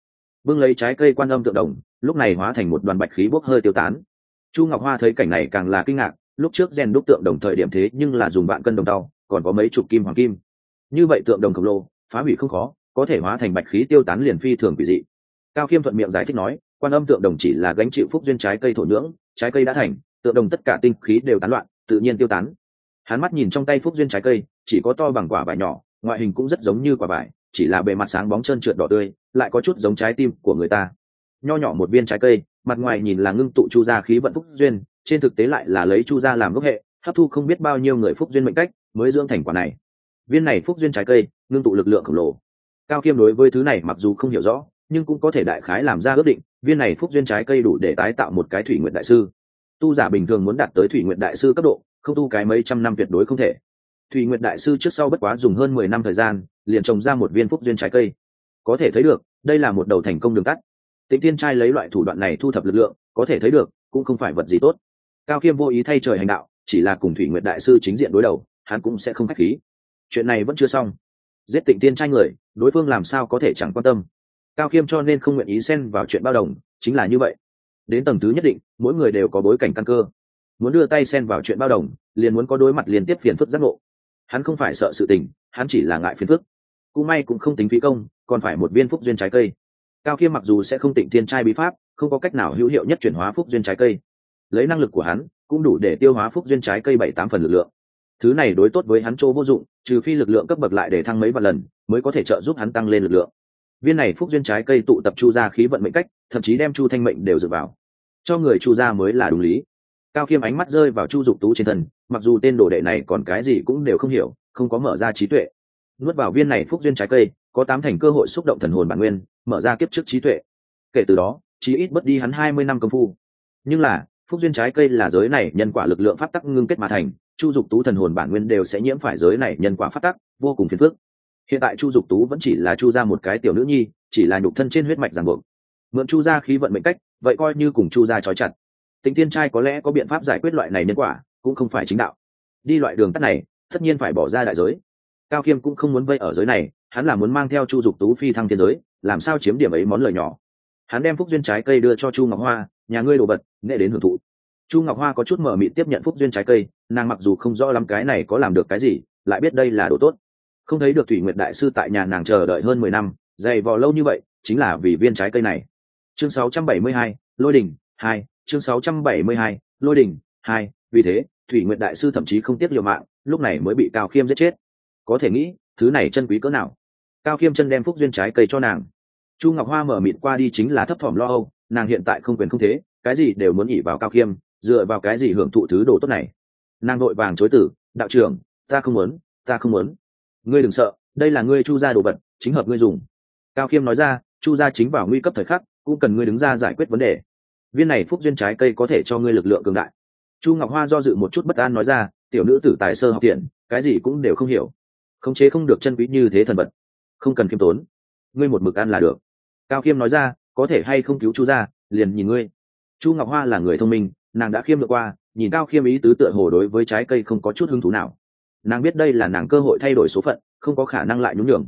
Bưng lấy trái cây quan âm tượng đồng, lúc này hóa thành một đoàn bạch khí bốc hơi tiêu tán. Chu ngọc hoa thấy cảnh này càng là kinh ngạc, lúc trước rèn đúc tượng đồng thời điểm thế nhưng là dùng vạn cân đồng tàu còn có mấy chục kim hoàng kim. Như vậy tượng đồng khổng lồ, phá hủy không khó, có thể hóa thành bạch khí tiêu tán liền phi thường quỷ dị. Cao khiêm thuận miệng giải thích nói, quan âm tượng đồng chỉ là gánh chịu phúc duyên trái cây thổ nhưỡng, trái cây đã thành, tượng đồng tất cả tinh khí đều tán loạn, tự nhiên tiêu tán. Hắn mắt nhìn trong tay phúc duyên trái cây, chỉ có to bằng quả vải nhỏ ngoại hình cũng rất giống như quả vải, chỉ là bề mặt sáng bóng trơn trượt đỏ tươi, lại có chút giống trái tim của người ta. Nho nhỏ một viên trái cây, mặt ngoài nhìn là ngưng tụ chu gia khí vận phúc duyên, trên thực tế lại là lấy chu gia làm gốc hệ, hấp thu không biết bao nhiêu người phúc duyên mệnh cách mới dưỡng thành quả này. Viên này phúc duyên trái cây, ngưng tụ lực lượng khổng lồ. Cao khiêm đối với thứ này mặc dù không hiểu rõ, nhưng cũng có thể đại khái làm ra ước định, viên này phúc duyên trái cây đủ để tái tạo một cái thủy nguyện đại sư. Tu giả bình thường muốn đạt tới thủy nguyện đại sư cấp độ, không tu cái mấy trăm năm tuyệt đối không thể thủy nguyện đại sư trước sau bất quá dùng hơn mười năm thời gian, liền trồng ra một viên phúc duyên trái cây. Có thể thấy được, đây là một đầu thành công đường tắt tịnh tiên trai lấy loại thủ đoạn này thu thập lực lượng, có thể thấy được, cũng không phải vật gì tốt. Cao khiêm vô ý thay trời hành đạo, chỉ là cùng thủy nguyện đại sư chính diện đối đầu, hắn cũng sẽ không k h á c h khí. Chuyện này vẫn chưa xong. Giết tịnh tiên trai người, đối phương làm sao có thể chẳng quan tâm. Cao khiêm cho nên không nguyện ý xen vào chuyện bao đồng, chính là như vậy. Đến tầng thứ nhất định, mỗi người đều có bối cảnh căn cơ. Muốn đưa tay xen vào chuyện bao đồng, liền muốn có đối mặt liên tiếp phiền phức giác ngộ hắn không phải sợ sự tình, hắn chỉ là ngại phiền phức. Cú may cũng không tính phí công, còn phải một viên phúc duyên trái cây. Cao khiêm mặc dù sẽ không tịnh thiên trai bí pháp, không có cách nào hữu hiệu nhất chuyển hóa phúc duyên trái cây. Lấy năng lực của hắn, cũng đủ để tiêu hóa phúc duyên trái cây bảy tám phần lực lượng. Thứ này đối tốt với hắn chỗ vô dụng, trừ phi lực lượng cấp bậc lại để thăng mấy vài lần, mới có thể trợ giúp hắn tăng lên lực lượng. Viên này phúc duyên trái cây tụ tập chu ra khí vận mệnh cách, thậm chí đem chu thanh mệnh đều dựa vào. Cho người chu ra mới là đúng lý cao khiêm ánh mắt rơi vào chu dục tú trên thân, mặc dù tên đồ đệ này còn cái gì cũng đều không hiểu, không có mở ra trí tuệ. Nuốt vào viên này phúc duyên trái cây, có tám thành cơ hội xúc động thần hồn bản nguyên, mở ra kiếp trước trí tuệ. Kể từ đó, chí ít mất đi hắn hai mươi năm công phu. Nhưng là, phúc duyên trái cây là giới này nhân quả lực lượng pháp tắc ngưng kết mà thành, chu dục tú thần hồn bản nguyên đều sẽ nhiễm phải giới này nhân quả pháp tắc, vô cùng phiền phức. Hiện tại chu dục tú vẫn chỉ là chu ra một cái tiểu nữ nhi, chỉ là nhục thân trên huyết mạch ràng buộc. Mượn chu ra khí vận mệnh cách, vậy coi như cùng chu ra trói chặt tính tiên trai có lẽ có biện pháp giải quyết loại này nhân quả cũng không phải chính đạo. Đi loại đường tắt này tất nhiên phải bỏ ra đại giới. Cao Kiêm cũng không muốn vây ở giới này hắn là muốn mang theo chu dục tú phi thăng thiên giới làm sao chiếm điểm ấy món lời nhỏ. Hắn đem phúc duyên trái cây đưa cho chu ngọc hoa nhà ngươi đồ vật, nghệ đến hưởng thụ. Chu ngọc hoa có chút mở mị tiếp nhận phúc duyên trái cây nàng mặc dù không rõ lắm cái này có làm được cái gì lại biết đây là đồ tốt. Không thấy được thủy nguyệt đại sư tại nhà nàng chờ đợi hơn mười năm dày vò lâu như vậy chính là vì viên trái cây này. Chương 672, lôi đình hai chương 672, lôi đình hai vì thế thủy nguyệt đại sư thậm chí không tiếc liều mạng lúc này mới bị cao khiêm giết chết. Có thể nghĩ thứ này chân quý cỡ nào. Cao khiêm chân đem phúc duyên trái cây cho nàng. Chu ngọc hoa mở mịt qua đi chính là thấp thỏm lo âu nàng hiện tại không quyền không thế cái gì đều muốn ỉ vào cao khiêm dựa vào cái gì hưởng thụ thứ đồ tốt này. Nàng đội vàng chối tử đạo trưởng ta không muốn ta không muốn. Ngươi đừng sợ đây là ngươi chu gia đồ vật chính hợp ngươi dùng. Cao khiêm nói ra chu gia chính vào nguy cấp thời khắc cũng cần ngươi đứng ra giải quyết vấn đề viên này phúc duyên trái cây có thể cho ngươi lực lượng cường đại. Chu ngọc hoa do dự một chút bất an nói ra, tiểu nữ tử tài sơ học tiện cái gì cũng đều không hiểu. Khống chế không được chân quý như thế thần vật, không cần khiêm tốn. Ngươi một mực ăn là được. Cao khiêm nói ra, có thể hay không cứu chu gia, liền nhìn ngươi. Chu ngọc hoa là người thông minh, nàng đã khiêm được qua, nhìn cao khiêm ý tứ tựa hồ đối với trái cây không có chút hứng thú nào. Nàng biết đây là nàng cơ hội thay đổi số phận, không có khả năng lại nhún nhường.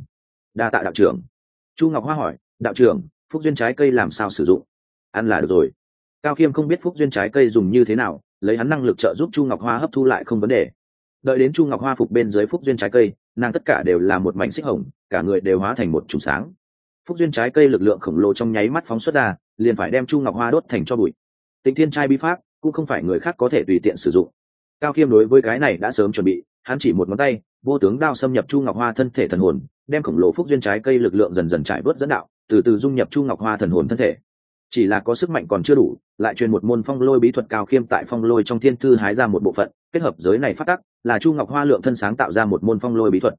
Đa tạ đạo trưởng. Chu ngọc hoa hỏi, đạo trưởng, phúc duyên trái cây làm sao sử dụng? Ăn là được rồi cao khiêm không biết phúc duyên trái cây dùng như thế nào, lấy hắn năng lực trợ giúp chu ngọc hoa hấp thu lại không vấn đề. Đợi đến chu ngọc hoa phục bên dưới phúc duyên trái cây, nàng tất cả đều là một mảnh xích hồng, cả người đều hóa thành một trùng sáng. Phúc duyên trái cây lực lượng khổng lồ trong nháy mắt phóng xuất ra, liền phải đem chu ngọc hoa đốt thành cho bụi. Tịnh thiên trai bi pháp cũng không phải người khác có thể tùy tiện sử dụng. Cao khiêm đối với cái này đã sớm chuẩn bị, hắn chỉ một ngón tay, vô tướng đao xâm nhập chu ngọc hoa thân thể thần hồn, đem khổng lồ phúc duyên trái cây lực lượng dần dần trải bớt dẫn đạo, từ từ dung nhập chu ngọc hoa thần hồn thân thể chỉ là có sức mạnh còn chưa đủ, lại truyền một môn phong lôi bí thuật cao khiêm tại phong lôi trong thiên thư hái ra một bộ phận, kết hợp giới này phát tắc, là chu ngọc hoa lượng thân sáng tạo ra một môn phong lôi bí thuật.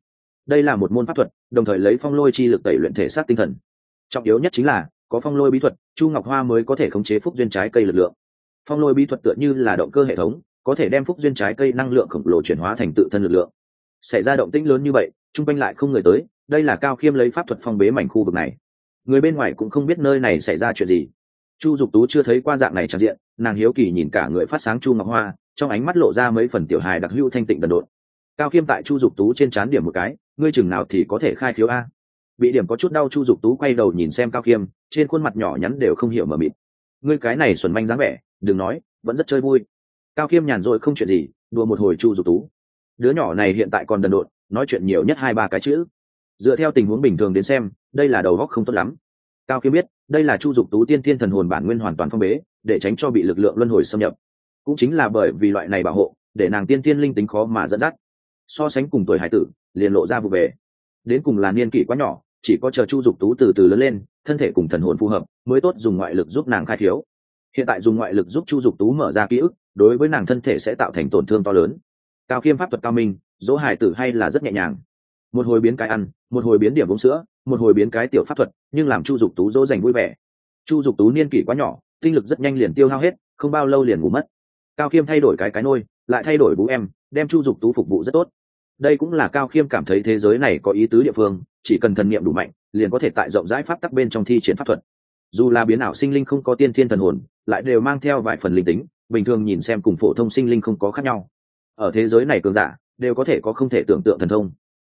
Đây là một môn pháp thuật, đồng thời lấy phong lôi chi lực tẩy luyện thể xác tinh thần. Trọng yếu nhất chính là, có phong lôi bí thuật, chu ngọc hoa mới có thể khống chế phúc duyên trái cây lực lượng. Phong lôi bí thuật tựa như là động cơ hệ thống, có thể đem phúc duyên trái cây năng lượng khổng lồ chuyển hóa thành tự thân lực lượng. Xảy ra động tĩnh lớn như vậy, chung quanh lại không người tới, đây là cao khiêm lấy pháp thuật phong bế mảnh khu vực này. Người bên ngoài cũng không biết nơi này xảy ra chuyện gì chu dục tú chưa thấy qua dạng này tràn diện, nàng hiếu kỳ nhìn cả người phát sáng chu ngọc hoa, trong ánh mắt lộ ra mấy phần tiểu hài đặc hữu thanh tịnh đần độn. Cao khiêm tại chu dục tú trên trán điểm một cái, ngươi chừng nào thì có thể khai khiếu a? Bị điểm có chút đau chu dục tú quay đầu nhìn xem cao khiêm trên khuôn mặt nhỏ nhắn đều không hiểu mờ mịt. Ngươi cái này xuẩn manh dáng vẻ, đừng nói, vẫn rất chơi vui. Cao khiêm nhàn rồi không chuyện gì, đùa một hồi chu dục tú. Đứa nhỏ này hiện tại còn đần độn, nói chuyện nhiều nhất hai ba cái chữ. Dựa theo tình huống bình thường đến xem, đây là đầu góc không tốt lắm cao khiêm biết, đây là chu dục tú tiên thiên thần hồn bản nguyên hoàn toàn phong bế, để tránh cho bị lực lượng luân hồi xâm nhập. Cũng chính là bởi vì loại này bảo hộ, để nàng tiên thiên linh tính khó mà dẫn dắt. So sánh cùng tuổi hải tử, liền lộ ra vụ về đến cùng là niên kỷ quá nhỏ, chỉ có chờ chu dục tú từ từ lớn lên, thân thể cùng thần hồn phù hợp, mới tốt dùng ngoại lực giúp nàng khai thiếu. Hiện tại dùng ngoại lực giúp chu dục tú mở ra ký ức, đối với nàng thân thể sẽ tạo thành tổn thương to lớn. Cao khiêm pháp thuật cao minh, dỗ hải tử hay là rất nhẹ nhàng. Một hồi biến cái ăn, một hồi biến điểm uống sữa một hồi biến cái tiểu pháp thuật, nhưng làm chu dục tú dỗ dành vui vẻ. Chu dục tú niên kỷ quá nhỏ, tinh lực rất nhanh liền tiêu hao hết, không bao lâu liền ngủ mất. Cao khiêm thay đổi cái cái nôi, lại thay đổi bú em, đem chu dục tú phục vụ rất tốt. Đây cũng là cao khiêm cảm thấy thế giới này có ý tứ địa phương, chỉ cần thần niệm đủ mạnh, liền có thể tại rộng rãi pháp tắc bên trong thi triển pháp thuật. Dù là biến ảo sinh linh không có tiên thiên thần hồn, lại đều mang theo vài phần linh tính, bình thường nhìn xem cùng phổ thông sinh linh không có khác nhau. Ở thế giới này cường giả, đều có thể có không thể tưởng tượng thần thông.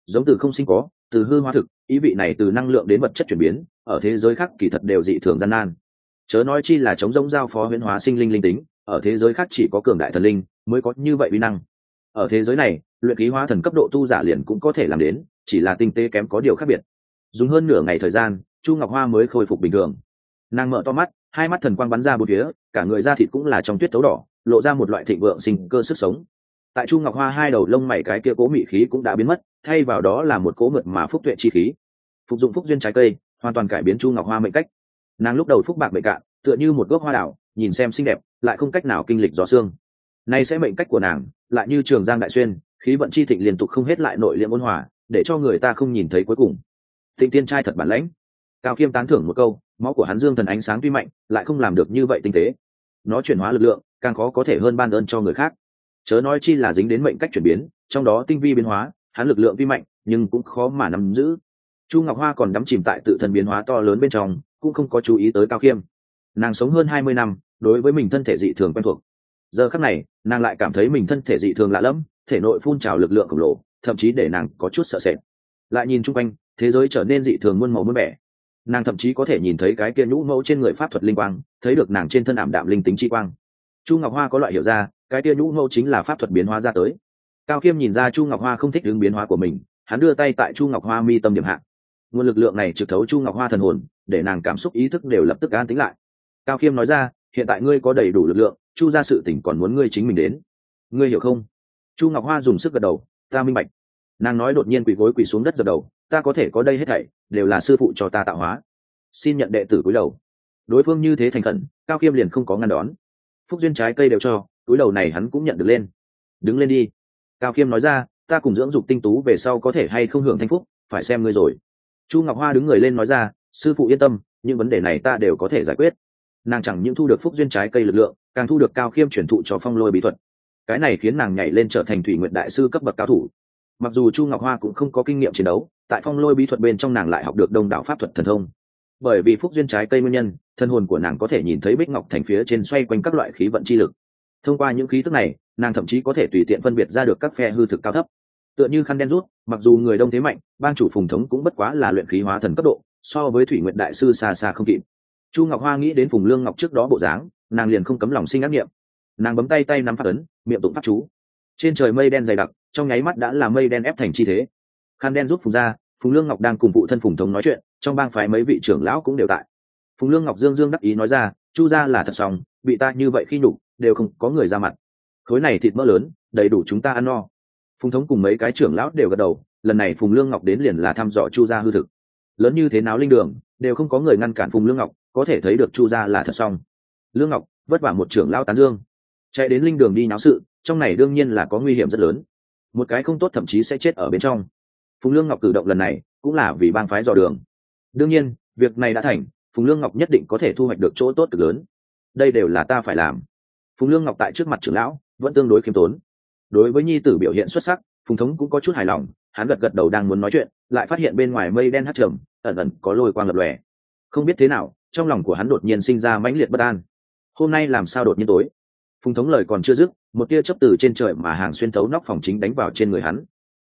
Giống từ không sinh có từ hư hóa thực, ý vị này từ năng lượng đến vật chất chuyển biến, ở thế giới khác kỳ thật đều dị thường gian nan. Chớ nói chi là chống giống giao phó huyễn hóa sinh linh linh tính, ở thế giới khác chỉ có cường đại thần linh mới có như vậy uy năng. Ở thế giới này, luyện ký hóa thần cấp độ tu giả liền cũng có thể làm đến, chỉ là tinh tế kém có điều khác biệt. Dùng hơn nửa ngày thời gian, chu ngọc hoa mới khôi phục bình thường. Nàng mở to mắt, hai mắt thần quang bắn ra bốn phía, cả người da thịt cũng là trong tuyết tấu đỏ, lộ ra một loại thịnh vượng sinh cơ sức sống tại chu ngọc hoa hai đầu lông mày cái kia cố mị khí cũng đã biến mất, thay vào đó là một cố mượt mà phúc tuệ chi khí. Phục dụng phúc duyên trái cây, hoàn toàn cải biến chu ngọc hoa mệnh cách. Nàng lúc đầu phúc bạc mệnh cạn, tựa như một gốc hoa đảo nhìn xem xinh đẹp, lại không cách nào kinh lịch gió xương nay sẽ mệnh cách của nàng, lại như trường giang đại xuyên, khí vận chi thịnh liên tục không hết lại nội liệm ôn hòa, để cho người ta không nhìn thấy cuối cùng. Thịnh tiên trai thật bản lãnh. Cao khiêm tán thưởng một câu, máu của hắn dương thần ánh sáng tuy mạnh, lại không làm được như vậy tinh tế. Nó chuyển hóa lực lượng, càng khó có thể hơn ban ơn cho người khác chớ nói chi là dính đến mệnh cách chuyển biến, trong đó tinh vi biến hóa, hắn lực lượng vi mạnh, nhưng cũng khó mà nắm giữ. Chu ngọc hoa còn đắm chìm tại tự thân biến hóa to lớn bên trong, cũng không có chú ý tới cao khiêm. Nàng sống hơn hai mươi năm, đối với mình thân thể dị thường quen thuộc. Giờ khắc này, nàng lại cảm thấy mình thân thể dị thường lạ lẫm, thể nội phun trào lực lượng khổng lồ, thậm chí để nàng có chút sợ sệt. Lại nhìn chung quanh, thế giới trở nên dị thường muôn màu muôn vẻ. Nàng thậm chí có thể nhìn thấy cái kia nhũ mẫu trên người pháp thuật linh quang, thấy được nàng trên thân ảm đạm linh tính chi quang. Chu ngọc hoa có loại hiểu ra cái kia nhũ mẫu chính là pháp thuật biến hóa ra tới. Cao khiêm nhìn ra chu ngọc hoa không thích đứng biến hóa của mình, hắn đưa tay tại chu ngọc hoa mi tâm điểm hạ. nguồn lực lượng này trực thấu chu ngọc hoa thần hồn, để nàng cảm xúc ý thức đều lập tức an tính lại. Cao khiêm nói ra, hiện tại ngươi có đầy đủ lực lượng, chu ra sự tỉnh còn muốn ngươi chính mình đến. Ngươi hiểu không? Chu ngọc hoa dùng sức gật đầu, ta minh bạch. Nàng nói đột nhiên quỳ gối quỳ xuống đất dập đầu, ta có thể có đây hết thảy, đều là sư phụ cho ta tạo hóa. Xin nhận đệ tử cúi đầu. Đối phương như thế thành khẩn, cao khiêm liền không có ngăn đón. Phúc duyên trái cây đều cho túi đầu này hắn cũng nhận được lên. Đứng lên đi. Cao khiêm nói ra, ta cùng dưỡng dục tinh tú về sau có thể hay không hưởng thanh phúc, phải xem ngươi rồi. Chu ngọc hoa đứng người lên nói ra, sư phụ yên tâm, những vấn đề này ta đều có thể giải quyết. Nàng chẳng những thu được phúc duyên trái cây lực lượng, càng thu được cao khiêm chuyển thụ cho phong lôi bí thuật. Cái này khiến nàng nhảy lên trở thành thủy nguyện đại sư cấp bậc cao thủ. Mặc dù chu ngọc hoa cũng không có kinh nghiệm chiến đấu, tại phong lôi bí thuật bên trong nàng lại học được đông đảo pháp thuật thần thông. Bởi vì phúc duyên trái cây nguyên nhân, thân hồn của nàng có thể nhìn thấy bích ngọc thành phía trên xoay quanh các loại khí vận chi lực thông qua những khí tức này, nàng thậm chí có thể tùy tiện phân biệt ra được các phe hư thực cao thấp. Tựa như khăn đen rút, mặc dù người đông thế mạnh, bang chủ phùng thống cũng bất quá là luyện khí hóa thần cấp độ, so với thủy nguyện đại sư xa xa không kịp. Chu ngọc hoa nghĩ đến phùng lương ngọc trước đó bộ dáng, nàng liền không cấm lòng sinh ác nghiệm nàng bấm tay tay nắm phát ấn, miệng tụng phát chú. Trên trời mây đen dày đặc, trong nháy mắt đã là mây đen ép thành chi thế. Khăn đen rút phùng ra, phùng lương ngọc đang cùng phụ thân phùng thống nói chuyện, trong bang phái mấy vị trưởng lão cũng đều tại. Phùng lương ngọc dương dương đắc ý nói ra, chu ra là thật xong, bị ta như vậy khi nhục đều không có người ra mặt. Khối này thịt mỡ lớn, đầy đủ chúng ta ăn no. Phùng thống cùng mấy cái trưởng lão đều gật đầu, lần này phùng lương ngọc đến liền là thăm dò chu gia hư thực. Lớn như thế nào linh đường, đều không có người ngăn cản phùng lương ngọc, có thể thấy được chu gia là thật xong lương ngọc, vất vả một trưởng lão tán dương. Chạy đến linh đường đi náo sự, trong này đương nhiên là có nguy hiểm rất lớn. Một cái không tốt thậm chí sẽ chết ở bên trong. Phùng lương ngọc cử động lần này, cũng là vì bang phái dò đường. Đương nhiên, việc này đã thành, phùng lương ngọc nhất định có thể thu hoạch được chỗ tốt cực lớn. Đây đều là ta phải làm phùng lương ngọc tại trước mặt trưởng lão, vẫn tương đối khiêm tốn. Đối với nhi tử biểu hiện xuất sắc, phùng thống cũng có chút hài lòng, hắn gật gật đầu đang muốn nói chuyện, lại phát hiện bên ngoài mây đen hát trầm, ẩn ẩn có lôi quang lập lòe. Không biết thế nào, trong lòng của hắn đột nhiên sinh ra mãnh liệt bất an. Hôm nay làm sao đột nhiên tối? Phùng thống lời còn chưa dứt, một tia chấp từ trên trời mà hàng xuyên thấu nóc phòng chính đánh vào trên người hắn.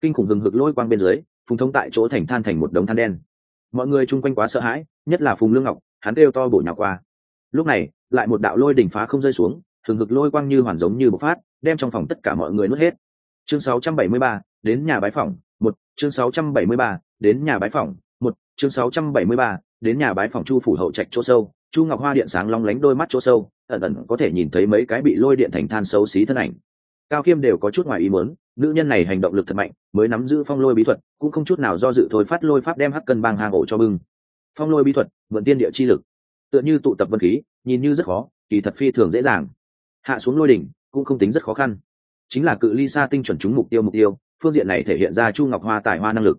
Kinh khủng hừng hực lôi quang bên dưới, phùng thống tại chỗ thành than thành một đống than đen. Mọi người chung quanh quá sợ hãi, nhất là phùng lương ngọc, hắn kêu to bổ nhào qua. Lúc này, lại một đạo lôi đỉnh phá không rơi xuống thường ngực lôi quang như hoàn giống như bộc phát đem trong phòng tất cả mọi người nuốt hết. Chương 673, đến nhà bái phỏng một chương 673, đến nhà bái phỏng một chương 673, đến nhà bái phỏng chu phủ hậu trạch chỗ sâu. Chu ngọc hoa điện sáng long lánh đôi mắt chỗ sâu ẩn ẩn có thể nhìn thấy mấy cái bị lôi điện thành than xấu xí thân ảnh. Cao khiêm đều có chút ngoài ý muốn nữ nhân này hành động lực thật mạnh mới nắm giữ phong lôi bí thuật cũng không chút nào do dự thôi phát lôi pháp đem hắc cân bang hang ổ cho bưng. Phong lôi bí thuật mượn tiên địa chi lực. Tựa như tụ tập vân khí nhìn như rất khó kỳ thật phi thường dễ dàng hạ xuống lôi đỉnh, cũng không tính rất khó khăn. Chính là cự ly xa tinh chuẩn trúng mục tiêu mục tiêu, phương diện này thể hiện ra chu ngọc hoa tài hoa năng lực.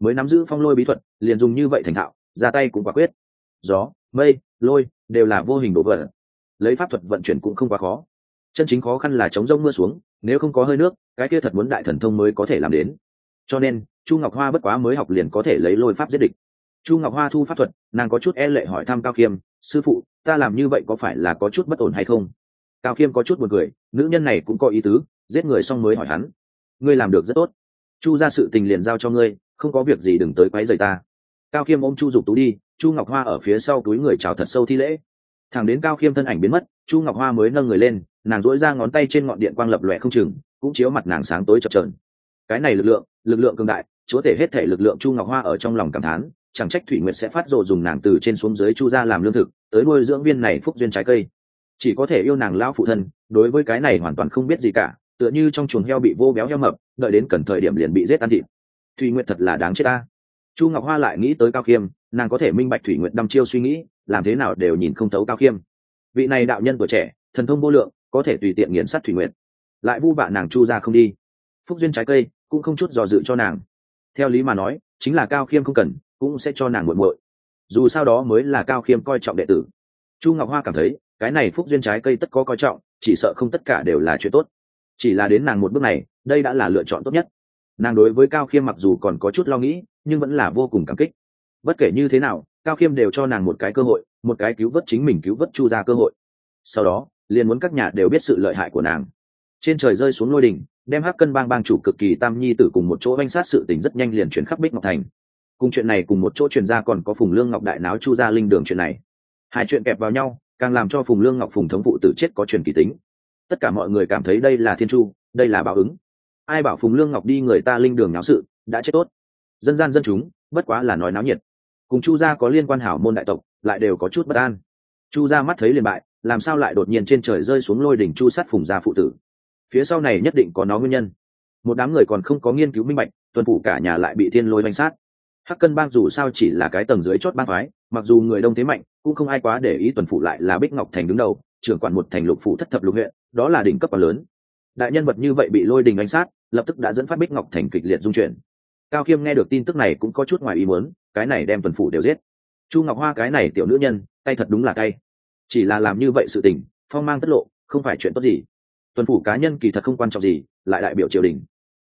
Mới nắm giữ phong lôi bí thuật, liền dùng như vậy thành thạo, ra tay cũng quả quyết. Gió, mây, lôi, đều là vô hình đổ vỡ lấy pháp thuật vận chuyển cũng không quá khó. Chân chính khó khăn là chống rông mưa xuống, nếu không có hơi nước, cái kia thật muốn đại thần thông mới có thể làm đến. Cho nên, chu ngọc hoa bất quá mới học liền có thể lấy lôi pháp giết địch. Chu ngọc hoa thu pháp thuật, nàng có chút e lệ hỏi thăm cao khiêm sư phụ, ta làm như vậy có phải là có chút bất ổn hay không? Cao khiêm có chút b u ồ n cười, nữ nhân này cũng có ý tứ, giết người xong mới hỏi hắn. Ngươi làm được rất tốt. Chu ra sự tình liền giao cho ngươi, không có việc gì đừng tới quấy rầy ta. Cao khiêm ôm chu dục tú đi, chu ngọc hoa ở phía sau túi người chào thật sâu thi lễ. Thẳng đến cao khiêm thân ảnh biến mất, chu ngọc hoa mới nâng người lên, nàng dỗi ra ngón tay trên ngọn điện quang lập lòe không chừng, cũng chiếu mặt nàng sáng tối chập trờn cái này lực lượng lực lượng cường đại, chúa tể hết thể lực lượng chu ngọc hoa ở trong lòng cảm thán, chẳng trách thủy nguyệt sẽ phát rộ dùng nàng từ trên xuống dưới chu ra làm lương thực, tới nuôi dưỡng viên này phúc duyên trái cây chỉ có thể yêu nàng lao phụ thân, đối với cái này hoàn toàn không biết gì cả, tựa như trong chuồng heo bị vô béo heo mập, đợi đến cần thời điểm liền bị giết ăn thịt. Thủy nguyệt thật là đáng chết ta. Chu ngọc hoa lại nghĩ tới cao khiêm, nàng có thể minh bạch thủy nguyệt đăm chiêu suy nghĩ, làm thế nào đều nhìn không thấu cao khiêm. Vị này đạo nhân tuổi trẻ, thần thông vô lượng, có thể tùy tiện nghiền sát thủy nguyệt. Lại vu vạ nàng chu ra không đi. Phúc duyên trái cây, cũng không chút dò dự cho nàng. Theo lý mà nói, chính là cao khiêm không cần, cũng sẽ cho nàng muộn muội. Dù sao đó mới là cao khiêm coi trọng đệ tử. Chu ngọc hoa cảm thấy cái này phúc duyên trái cây tất có coi trọng chỉ sợ không tất cả đều là chuyện tốt. Chỉ là đến nàng một bước này đây đã là lựa chọn tốt nhất. Nàng đối với cao khiêm mặc dù còn có chút lo nghĩ nhưng vẫn là vô cùng cảm kích. Bất kể như thế nào cao khiêm đều cho nàng một cái cơ hội một cái cứu vớt chính mình cứu vớt chu ra cơ hội. Sau đó liền muốn các nhà đều biết sự lợi hại của nàng. Trên trời rơi xuống lôi đình, đem hắc cân bang bang chủ cực kỳ tam nhi tử cùng một chỗ oanh sát sự tình rất nhanh liền chuyển khắp bích ngọc thành. Cùng chuyện này cùng một chỗ truyền ra còn có phùng lương ngọc đại náo chu gia linh đường chuyện này. Hai chuyện kẹp vào nhau càng làm cho phùng lương ngọc phùng thống phụ tử chết có truyền kỳ tính. Tất cả mọi người cảm thấy đây là thiên chu, đây là báo ứng. Ai bảo phùng lương ngọc đi người ta linh đường náo sự, đã chết tốt. Dân gian dân chúng, bất quá là nói náo nhiệt. Cùng chu gia có liên quan hảo môn đại tộc, lại đều có chút bất an. Chu gia mắt thấy liền bại, làm sao lại đột nhiên trên trời rơi xuống lôi đỉnh chu sát phùng gia phụ tử? Phía sau này nhất định có nó nguyên nhân. Một đám người còn không có nghiên cứu minh bạch, tuần phủ cả nhà lại bị thiên lôi bánh sát. Hắc cân bang dù sao chỉ là cái tầng dưới chót bang phái, mặc dù người đông thế mạnh cũng không ai quá để ý tuần phủ lại là bích ngọc thành đứng đầu, trưởng quản một thành lục phủ thất thập lục huyện, đó là đỉnh cấp quá lớn. Đại nhân vật như vậy bị lôi đình anh sát, lập tức đã dẫn phát bích ngọc thành kịch liệt dung chuyển. Cao khiêm nghe được tin tức này cũng có chút ngoài ý muốn, cái này đem tuần phủ đều giết. Chu ngọc hoa cái này tiểu nữ nhân, tay thật đúng là tay chỉ là làm như vậy sự tình, phong mang tất lộ, không phải chuyện tốt gì. Tuần phủ cá nhân kỳ thật không quan trọng gì, lại đại biểu triều đình.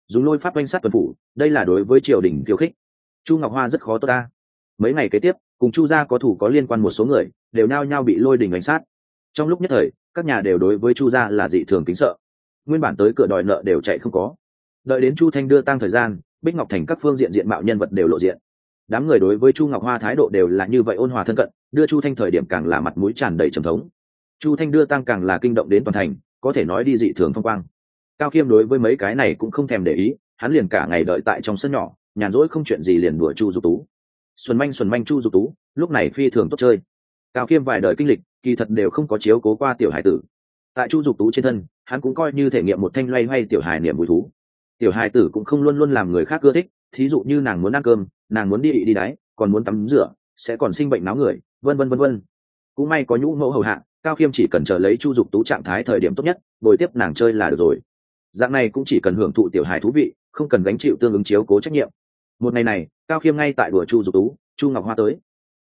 Dùng lôi pháp oanh sát tuần phủ, đây là đối với triều đình khiêu khích. Chu ngọc hoa rất khó tốt ta. Mấy ngày kế tiếp cùng chu gia có thủ có liên quan một số người, đều nao nhao bị lôi đình đánh sát. Trong lúc nhất thời, các nhà đều đối với chu gia là dị thường kính sợ. Nguyên bản tới cửa đòi nợ đều chạy không có. Đợi đến chu thanh đưa tăng thời gian, bích ngọc thành các phương diện diện mạo nhân vật đều lộ diện. Đám người đối với chu ngọc hoa thái độ đều là như vậy ôn hòa thân cận, đưa chu thanh thời điểm càng là mặt mũi tràn đầy trầm thống. Chu thanh đưa tăng càng là kinh động đến toàn thành, có thể nói đi dị thường phong quang. Cao khiêm đối với mấy cái này cũng không thèm để ý, hắn liền cả ngày đợi tại trong sân nhỏ, nhàn rỗi không chuyện gì liền đùa chu dục tú xuân manh xuân manh chu dục tú, lúc này phi thường tốt chơi. Cao khiêm vài đời kinh lịch, kỳ thật đều không có chiếu cố qua tiểu hải tử. Tại chu dục tú trên thân, hắn cũng coi như thể nghiệm một thanh loay hoay tiểu hài niệm vui thú. Tiểu hài tử cũng không luôn luôn làm người khác ưa thích, thí dụ như nàng muốn ăn cơm, nàng muốn đi ị đi đáy còn muốn tắm rửa, sẽ còn sinh bệnh náo người, vân vân vân vân. Cũng may có nhũ mẫu hầu hạ, cao khiêm chỉ cần chờ lấy chu dục tú trạng thái thời điểm tốt nhất, bồi tiếp nàng chơi là được rồi. Dạng này cũng chỉ cần hưởng thụ tiểu hài thú vị, không cần gánh chịu tương ứng chiếu cố trách nhiệm một ngày này, cao khiêm ngay tại đùa chu dục tú, chu ngọc hoa tới.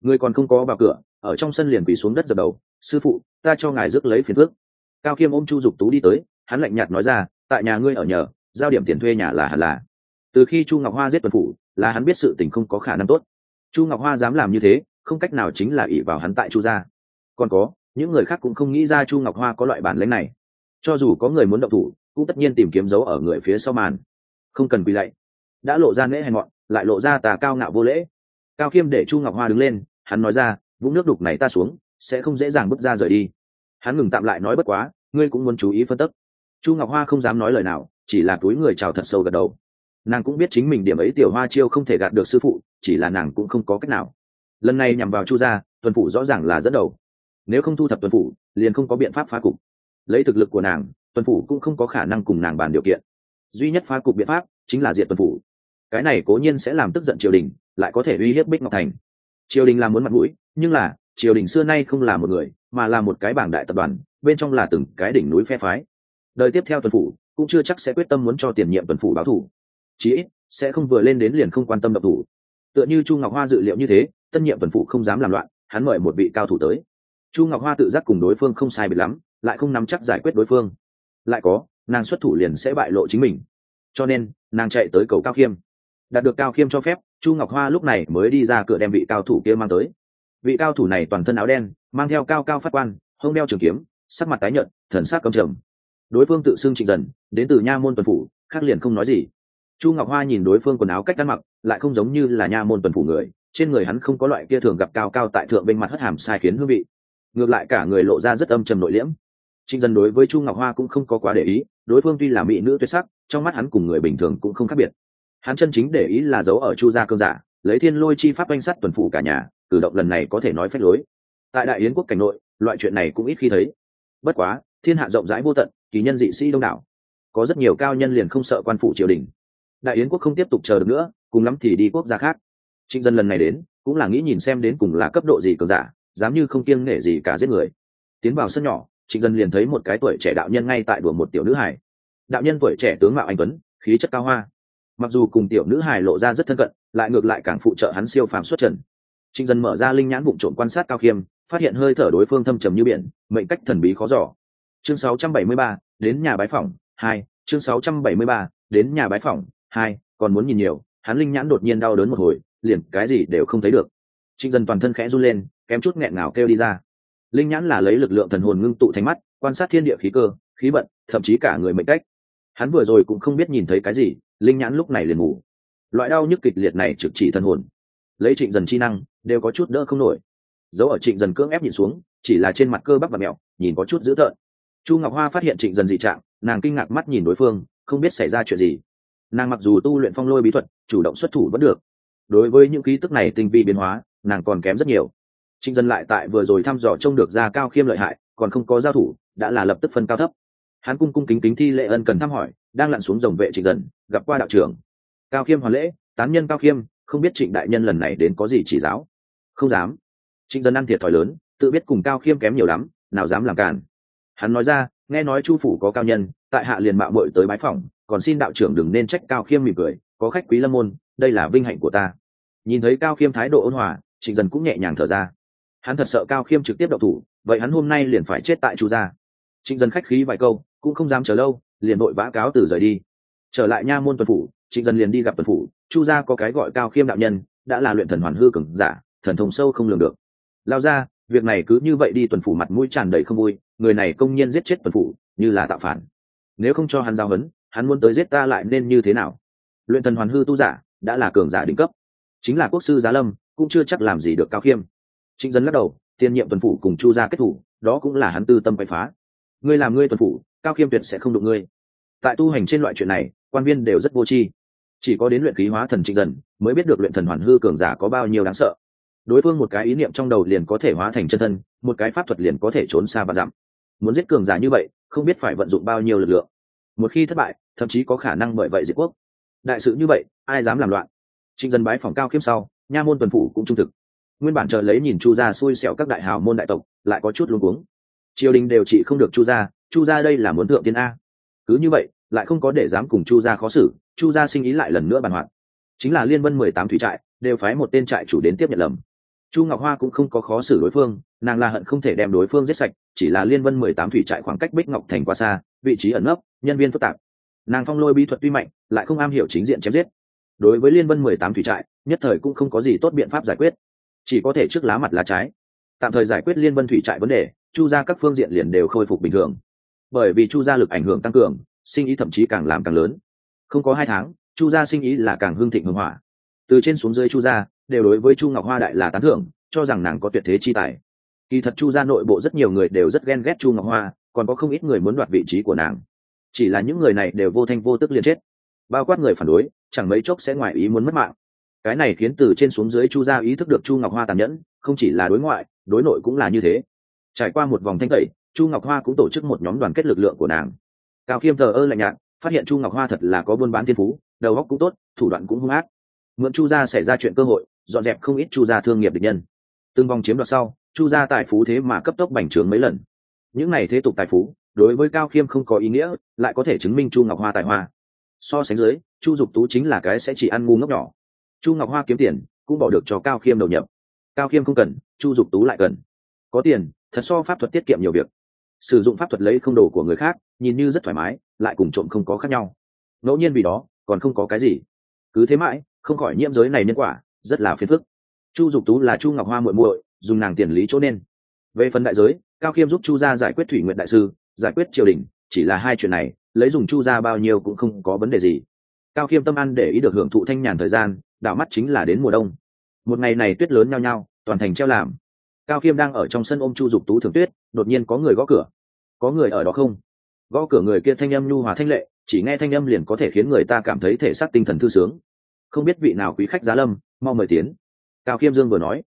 Người còn không có vào cửa, ở trong sân liền quỳ xuống đất dập đầu. Sư phụ, ta cho ngài rước lấy phiền phước. Cao khiêm ôm chu dục tú đi tới, hắn lạnh nhạt nói ra, tại nhà ngươi ở nhờ, giao điểm tiền thuê nhà là hẳn là. Từ khi chu ngọc hoa giết tuần phủ, là hắn biết sự tình không có khả năng tốt. Chu ngọc hoa dám làm như thế, không cách nào chính là ỷ vào hắn tại chu gia. Còn có, những người khác cũng không nghĩ ra chu ngọc hoa có loại bản lãnh này. Cho dù có người muốn động thủ, cũng tất nhiên tìm kiếm dấu ở người phía sau màn. Không cần quỳ lạy. Đã lộ ra nễ hèn mọn lại lộ ra tà cao ngạo vô lễ. Cao khiêm để chu ngọc hoa đứng lên, hắn nói ra, vũng nước đục này ta xuống, sẽ không dễ dàng bước ra rời đi. Hắn ngừng tạm lại nói bất quá, ngươi cũng muốn chú ý phân tích. Chu ngọc hoa không dám nói lời nào, chỉ là túi người chào thật sâu gật đầu. Nàng cũng biết chính mình điểm ấy tiểu hoa chiêu không thể gạt được sư phụ, chỉ là nàng cũng không có cách nào. Lần này nhằm vào chu gia, tuần phủ rõ ràng là dẫn đầu. Nếu không thu thập tuần phủ, liền không có biện pháp phá cục. Lấy thực lực của nàng, tuần phủ cũng không có khả năng cùng nàng bàn điều kiện. Duy nhất phá cục biện pháp chính là diện tuần phủ cái này cố nhiên sẽ làm tức giận triều đình, lại có thể uy hiếp bích ngọc thành. Triều đình làm muốn mặt mũi, nhưng là, triều đình xưa nay không là một người, mà là một cái bảng đại tập đoàn, bên trong là từng cái đỉnh núi phe phái. Đời tiếp theo tuần phủ, cũng chưa chắc sẽ quyết tâm muốn cho tiền nhiệm tuần phủ báo thủ. Chí ít, sẽ không vừa lên đến liền không quan tâm độc thủ. Tựa như chu ngọc hoa dự liệu như thế, tân nhiệm tuần phủ không dám làm loạn, hắn mời một vị cao thủ tới. Chu ngọc hoa tự giác cùng đối phương không sai biệt lắm, lại không nắm chắc giải quyết đối phương. Lại có, nàng xuất thủ liền sẽ bại lộ chính mình. Cho nên, nàng chạy tới cầu cao khiêm đạt được cao khiêm cho phép, chu ngọc hoa lúc này mới đi ra cửa đem vị cao thủ kia mang tới. Vị cao thủ này toàn thân áo đen, mang theo cao cao phát quan, hông đeo trường kiếm, sắc mặt tái nhợt, thần sắc cầm trầm. Đối phương tự xưng trịnh dần, đến từ nha môn tuần phủ, khác liền không nói gì. Chu ngọc hoa nhìn đối phương quần áo cách ăn mặc, lại không giống như là nha môn tuần phủ người, trên người hắn không có loại kia thường gặp cao cao tại thượng bên mặt hất hàm sai khiến hương vị. Ngược lại cả người lộ ra rất âm trầm nội liễm. Trịnh dần đối với chu ngọc hoa cũng không có quá để ý, đối phương tuy là mỹ nữ tuyệt sắc, trong mắt hắn cùng người bình thường cũng không khác biệt hắn chân chính để ý là giấu ở chu gia cương giả, lấy thiên lôi chi pháp oanh sắt tuần phủ cả nhà, cử động lần này có thể nói phép lối. Tại đại yến quốc cảnh nội, loại chuyện này cũng ít khi thấy. Bất quá, thiên hạ rộng rãi vô tận, kỳ nhân dị sĩ đông đảo. Có rất nhiều cao nhân liền không sợ quan phủ triều đình. Đại yến quốc không tiếp tục chờ được nữa, cùng lắm thì đi quốc gia khác. Trịnh dân lần này đến, cũng là nghĩ nhìn xem đến cùng là cấp độ gì cường giả, dám như không kiêng nể gì cả giết người. Tiến vào sân nhỏ, trịnh dân liền thấy một cái tuổi trẻ đạo nhân ngay tại đùa một tiểu nữ hải đạo nhân tuổi trẻ tướng mạo anh tuấn, khí chất cao hoa mặc dù cùng tiểu nữ hài lộ ra rất thân cận lại ngược lại càng phụ trợ hắn siêu phàm xuất trần. Trịnh dân mở ra linh nhãn bụng trộm quan sát cao khiêm phát hiện hơi thở đối phương thâm trầm như biển mệnh cách thần bí khó giỏ chương 673, đến nhà bái phỏng hai chương 673, đến nhà bái phỏng hai còn muốn nhìn nhiều hắn linh nhãn đột nhiên đau đớn một hồi liền cái gì đều không thấy được. Trịnh dân toàn thân khẽ run lên kém chút nghẹn ngào kêu đi ra. Linh nhãn là lấy lực lượng thần hồn ngưng tụ thành mắt quan sát thiên địa khí cơ khí vận thậm chí cả người mệnh cách. Hắn vừa rồi cũng không biết nhìn thấy cái gì linh nhãn lúc này liền ngủ. Loại đau nhức kịch liệt này trực chỉ thân hồn. Lấy trịnh dần chi năng, đều có chút đỡ không nổi. Dấu ở trịnh dần cưỡng ép nhìn xuống, chỉ là trên mặt cơ bắp và mẹo, nhìn có chút dữ tợn. Chu ngọc hoa phát hiện trịnh dần dị trạng, nàng kinh ngạc mắt nhìn đối phương, không biết xảy ra chuyện gì. Nàng mặc dù tu luyện phong lôi bí thuật, chủ động xuất thủ vẫn được. Đối với những ký tức này tinh vi biến hóa, nàng còn kém rất nhiều. Trịnh dân lại tại vừa rồi thăm dò trông được ra cao khiêm lợi hại, còn không có giao thủ, đã là lập tức phân cao thấp. Hắn cung cung kính kính thi lệ ân cần thăm hỏi, đang lặn xuống dòng vệ trịnh dần gặp qua đạo trưởng. Cao khiêm hoàn lễ, tán nhân cao khiêm, không biết trịnh đại nhân lần này đến có gì chỉ giáo. Không dám. Trịnh dân ăn thiệt thòi lớn, tự biết cùng cao khiêm kém nhiều lắm, nào dám làm cản hắn nói ra, nghe nói chu phủ có cao nhân, tại hạ liền mạo bội tới bái phòng còn xin đạo trưởng đừng nên trách cao khiêm mỉm cười, có khách quý lâm môn, đây là vinh hạnh của ta. Nhìn thấy cao khiêm thái độ ôn hòa, trịnh dân cũng nhẹ nhàng thở ra. Hắn thật sợ cao khiêm trực tiếp đậu thủ, vậy hắn hôm nay liền phải chết tại chu gia. Trịnh dân khách khí vài câu, cũng không dám chờ lâu, liền đội vã cáo từ rời đi trở lại nha môn tuần phủ, trịnh dân liền đi gặp tuần phủ, chu gia có cái gọi cao khiêm đạo nhân, đã là luyện thần hoàn hư cường giả, thần thông sâu không lường được. Lao ra, việc này cứ như vậy đi, tuần phủ mặt mũi tràn đầy không vui, người này công nhiên giết chết tuần phủ, như là tạo phản. Nếu không cho hắn giao hấn, hắn muốn tới giết ta lại nên như thế nào? Luyện thần hoàn hư tu giả, đã là cường giả đỉnh cấp. Chính là quốc sư giá lâm, cũng chưa chắc làm gì được cao khiêm. Trịnh dân lắc đầu, tiên nhiệm tuần phủ cùng chu gia kết thủ, đó cũng là hắn tư tâm bày phá. Ngươi làm ngươi tuần phủ, cao khiêm tuyệt sẽ không đụng ngươi. Tại tu hành trên loại chuyện này quan viên đều rất vô tri. Chỉ có đến luyện khí hóa thần trịnh dần mới biết được luyện thần hoàn hư cường giả có bao nhiêu đáng sợ. Đối phương một cái ý niệm trong đầu liền có thể hóa thành chân thân, một cái pháp thuật liền có thể trốn xa và dặm. Muốn giết cường giả như vậy, không biết phải vận dụng bao nhiêu lực lượng. Một khi thất bại, thậm chí có khả năng bởi vậy diệt quốc. Đại sự như vậy, ai dám làm loạn? Trịnh dân bái phòng cao khiêm sau, nha môn tuần phủ cũng trung thực. Nguyên bản chờ lấy nhìn chu gia xui xẻo các đại hào môn đại tộc, lại có chút luống cuống. Triều đình đều trị không được chu gia chu gia đây là muốn thượng tiên a. Cứ như vậy lại không có để dám cùng chu gia khó xử, chu gia sinh ý lại lần nữa bàn hoạt chính là liên vân mười tám thủy trại, đều phái một tên trại chủ đến tiếp nhận lầm. Chu ngọc hoa cũng không có khó xử đối phương, nàng là hận không thể đem đối phương giết sạch, chỉ là liên vân mười tám thủy trại khoảng cách bích ngọc thành quá xa, vị trí ẩn nấp, nhân viên phức tạp. Nàng phong lôi bí thuật tuy mạnh, lại không am hiểu chính diện chém giết. Đối với liên vân mười tám thủy trại, nhất thời cũng không có gì tốt biện pháp giải quyết. Chỉ có thể trước lá mặt lá trái. Tạm thời giải quyết liên vân thủy trại vấn đề, chu ra các phương diện liền đều khôi phục bình thường. Bởi vì chu gia lực ảnh hưởng tăng cường sinh ý thậm chí càng làm càng lớn. Không có hai tháng, chu gia sinh ý là càng hương thịnh hưng hỏa từ trên xuống dưới chu gia, đều đối với chu ngọc hoa đại là tán thưởng, cho rằng nàng có tuyệt thế chi tài. Kỳ thật chu gia nội bộ rất nhiều người đều rất ghen ghét chu ngọc hoa, còn có không ít người muốn đoạt vị trí của nàng. Chỉ là những người này đều vô thanh vô tức liền chết. Bao quát người phản đối, chẳng mấy chốc sẽ ngoài ý muốn mất mạng. Cái này khiến từ trên xuống dưới chu gia ý thức được chu ngọc hoa tàn nhẫn, không chỉ là đối ngoại, đối nội cũng là như thế. Trải qua một vòng thanh tẩy, chu ngọc hoa cũng tổ chức một nhóm đoàn kết lực lượng của nàng cao khiêm thờ ơ lạnh nhạt, phát hiện chu ngọc hoa thật là có buôn bán thiên phú, đầu óc cũng tốt, thủ đoạn cũng hung ác. Mượn chu gia xảy ra chuyện cơ hội, dọn dẹp không ít chu gia thương nghiệp địch nhân. Từng vòng chiếm đoạt sau, chu gia tài phú thế mà cấp tốc bành trướng mấy lần. Những này thế tục tài phú, đối với cao khiêm không có ý nghĩa, lại có thể chứng minh chu ngọc hoa tài hoa. So sánh dưới, chu dục tú chính là cái sẽ chỉ ăn ngu ngốc nhỏ. Chu ngọc hoa kiếm tiền, cũng bỏ được cho cao khiêm đầu nhập. Cao khiêm không cần, chu dục tú lại cần. Có tiền, thật so pháp thuật tiết kiệm nhiều việc sử dụng pháp thuật lấy không đồ của người khác, nhìn như rất thoải mái, lại cùng trộm không có khác nhau. Ngẫu nhiên vì đó, còn không có cái gì. Cứ thế mãi, không khỏi nhiễm giới này nhân quả, rất là phiền phức. Chu dục tú là chu ngọc hoa muội muội, dùng nàng tiền lý chỗ nên. Về phần đại giới, cao khiêm giúp chu gia giải quyết thủy nguyện đại sư, giải quyết triều đình, chỉ là hai chuyện này, lấy dùng chu gia bao nhiêu cũng không có vấn đề gì. Cao khiêm tâm ăn để ý được hưởng thụ thanh nhàn thời gian đảo mắt chính là đến mùa đông. Một ngày này tuyết lớn nhao nhao, toàn thành treo làm cao khiêm đang ở trong sân ôm chu dục tú thường tuyết, đột nhiên có người gõ cửa. Có người ở đó không? Gõ cửa người kia thanh âm nhu hòa thanh lệ, chỉ nghe thanh âm liền có thể khiến người ta cảm thấy thể xác tinh thần thư sướng. Không biết vị nào quý khách giá lâm, mau mời tiến. Cao khiêm dương vừa nói.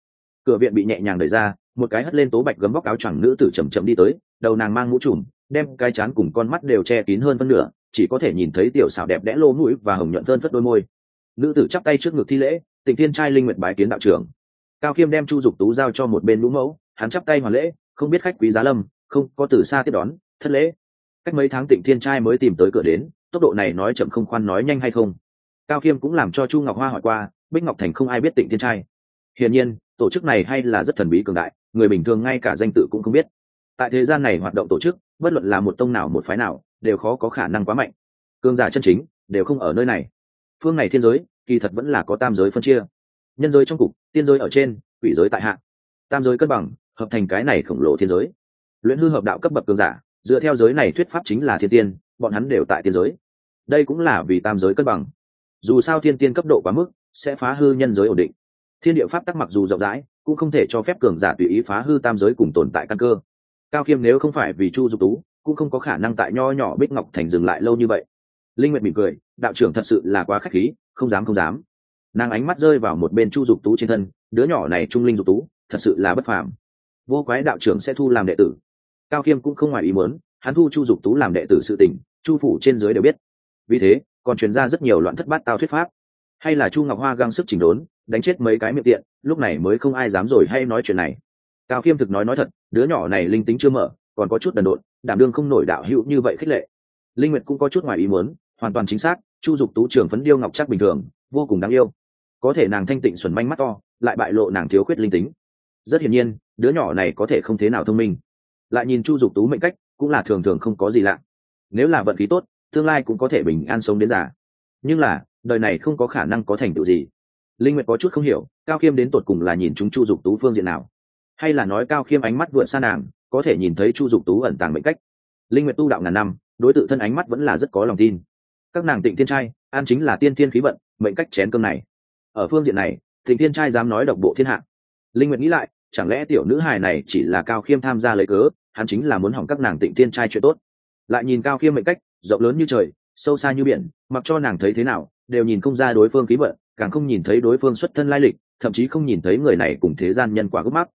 Cửa viện bị nhẹ nhàng đẩy ra, một cái hất lên tố bạch gấm vóc áo choàng nữ tử chầm chậm đi tới, đầu nàng mang mũ trùm, đem cái chán cùng con mắt đều che kín hơn phân nửa, chỉ có thể nhìn thấy tiểu xảo đẹp đẽ lô mũi và hồng nhuận thơn phất đôi môi. Nữ tử chắp tay trước ngực thi lễ, tịnh thiên trai linh nguyện bái kiến đạo trưởng cao khiêm đem chu dục tú giao cho một bên lũ mẫu, hắn chắp tay hoàn lễ, không biết khách quý giá lâm, không có từ xa tiếp đón, thất lễ. Cách mấy tháng tịnh thiên trai mới tìm tới cửa đến, tốc độ này nói chậm không khoan nói nhanh hay không. Cao khiêm cũng làm cho chu ngọc hoa hỏi qua, bích ngọc thành không ai biết tịnh thiên trai. Hiển nhiên, tổ chức này hay là rất thần bí cường đại, người bình thường ngay cả danh tự cũng không biết. Tại thế gian này hoạt động tổ chức, bất luận là một tông nào một phái nào, đều khó có khả năng quá mạnh. Cường giả chân chính, đều không ở nơi này. Phương này thiên giới, kỳ thật vẫn là có tam giới phân chia nhân giới trong cục, tiên giới ở trên, quỷ giới tại hạ. Tam giới cân bằng, hợp thành cái này khổng lồ thiên giới. Luyện hư hợp đạo cấp bậc cường giả, dựa theo giới này thuyết pháp chính là thiên tiên, bọn hắn đều tại tiên giới. Đây cũng là vì tam giới cân bằng. Dù sao thiên tiên cấp độ quá mức, sẽ phá hư nhân giới ổn định. Thiên địa pháp tắc mặc dù rộng rãi, cũng không thể cho phép cường giả tùy ý phá hư tam giới cùng tồn tại căn cơ. Cao khiêm nếu không phải vì chu dục tú, cũng không có khả năng tại nho nhỏ bích ngọc thành dừng lại lâu như vậy. Linh nguyệt mỉm cười, đạo trưởng thật sự là quá khách khí, không dám không dám nàng ánh mắt rơi vào một bên chu dục tú trên thân, đứa nhỏ này trung linh dục tú, thật sự là bất phàm. Vô quái đạo trưởng sẽ thu làm đệ tử. Cao khiêm cũng không ngoài ý muốn, hắn thu chu dục tú làm đệ tử sự tình, chu phủ trên dưới đều biết. Vì thế, còn truyền ra rất nhiều loạn thất bát tao thuyết pháp. Hay là chu ngọc hoa găng sức chỉnh đốn, đánh chết mấy cái miệng tiện, lúc này mới không ai dám rồi hay nói chuyện này. Cao khiêm thực nói nói thật, đứa nhỏ này linh tính chưa mở, còn có chút đần độn, đảm đương không nổi đạo hữu như vậy khích lệ. Linh nguyệt cũng có chút ngoài ý muốn, hoàn toàn chính xác, chu dục tú trưởng phấn điêu ngọc chắc bình thường, vô cùng đáng yêu có thể nàng thanh tịnh xuẩn manh mắt to, lại bại lộ nàng thiếu khuyết linh tính. Rất hiển nhiên, đứa nhỏ này có thể không thế nào thông minh. Lại nhìn chu dục tú mệnh cách, cũng là thường thường không có gì lạ. Nếu là vận khí tốt, tương lai cũng có thể bình an sống đến già. Nhưng là, đời này không có khả năng có thành tựu gì. Linh nguyệt có chút không hiểu, cao khiêm đến tột cùng là nhìn chúng chu dục tú phương diện nào? Hay là nói cao khiêm ánh mắt vượt xa nàng, có thể nhìn thấy chu dục tú ẩn tàng mệnh cách? Linh nguyệt tu đạo ngàn năm, đối tượng thân ánh mắt vẫn là rất có lòng tin. Các nàng tịnh thiên trai, an chính là tiên thiên khí vận, mệnh cách chén cơm này ở phương diện này tịnh thiên trai dám nói độc bộ thiên hạ. Linh nguyệt nghĩ lại, chẳng lẽ tiểu nữ hài này chỉ là cao khiêm tham gia lấy cớ, hắn chính là muốn hỏng các nàng tịnh thiên trai chuyện tốt. Lại nhìn cao khiêm mệnh cách, rộng lớn như trời, sâu xa như biển, mặc cho nàng thấy thế nào, đều nhìn không ra đối phương khí vận, càng không nhìn thấy đối phương xuất thân lai lịch, thậm chí không nhìn thấy người này cùng thế gian nhân quả gốc mắc.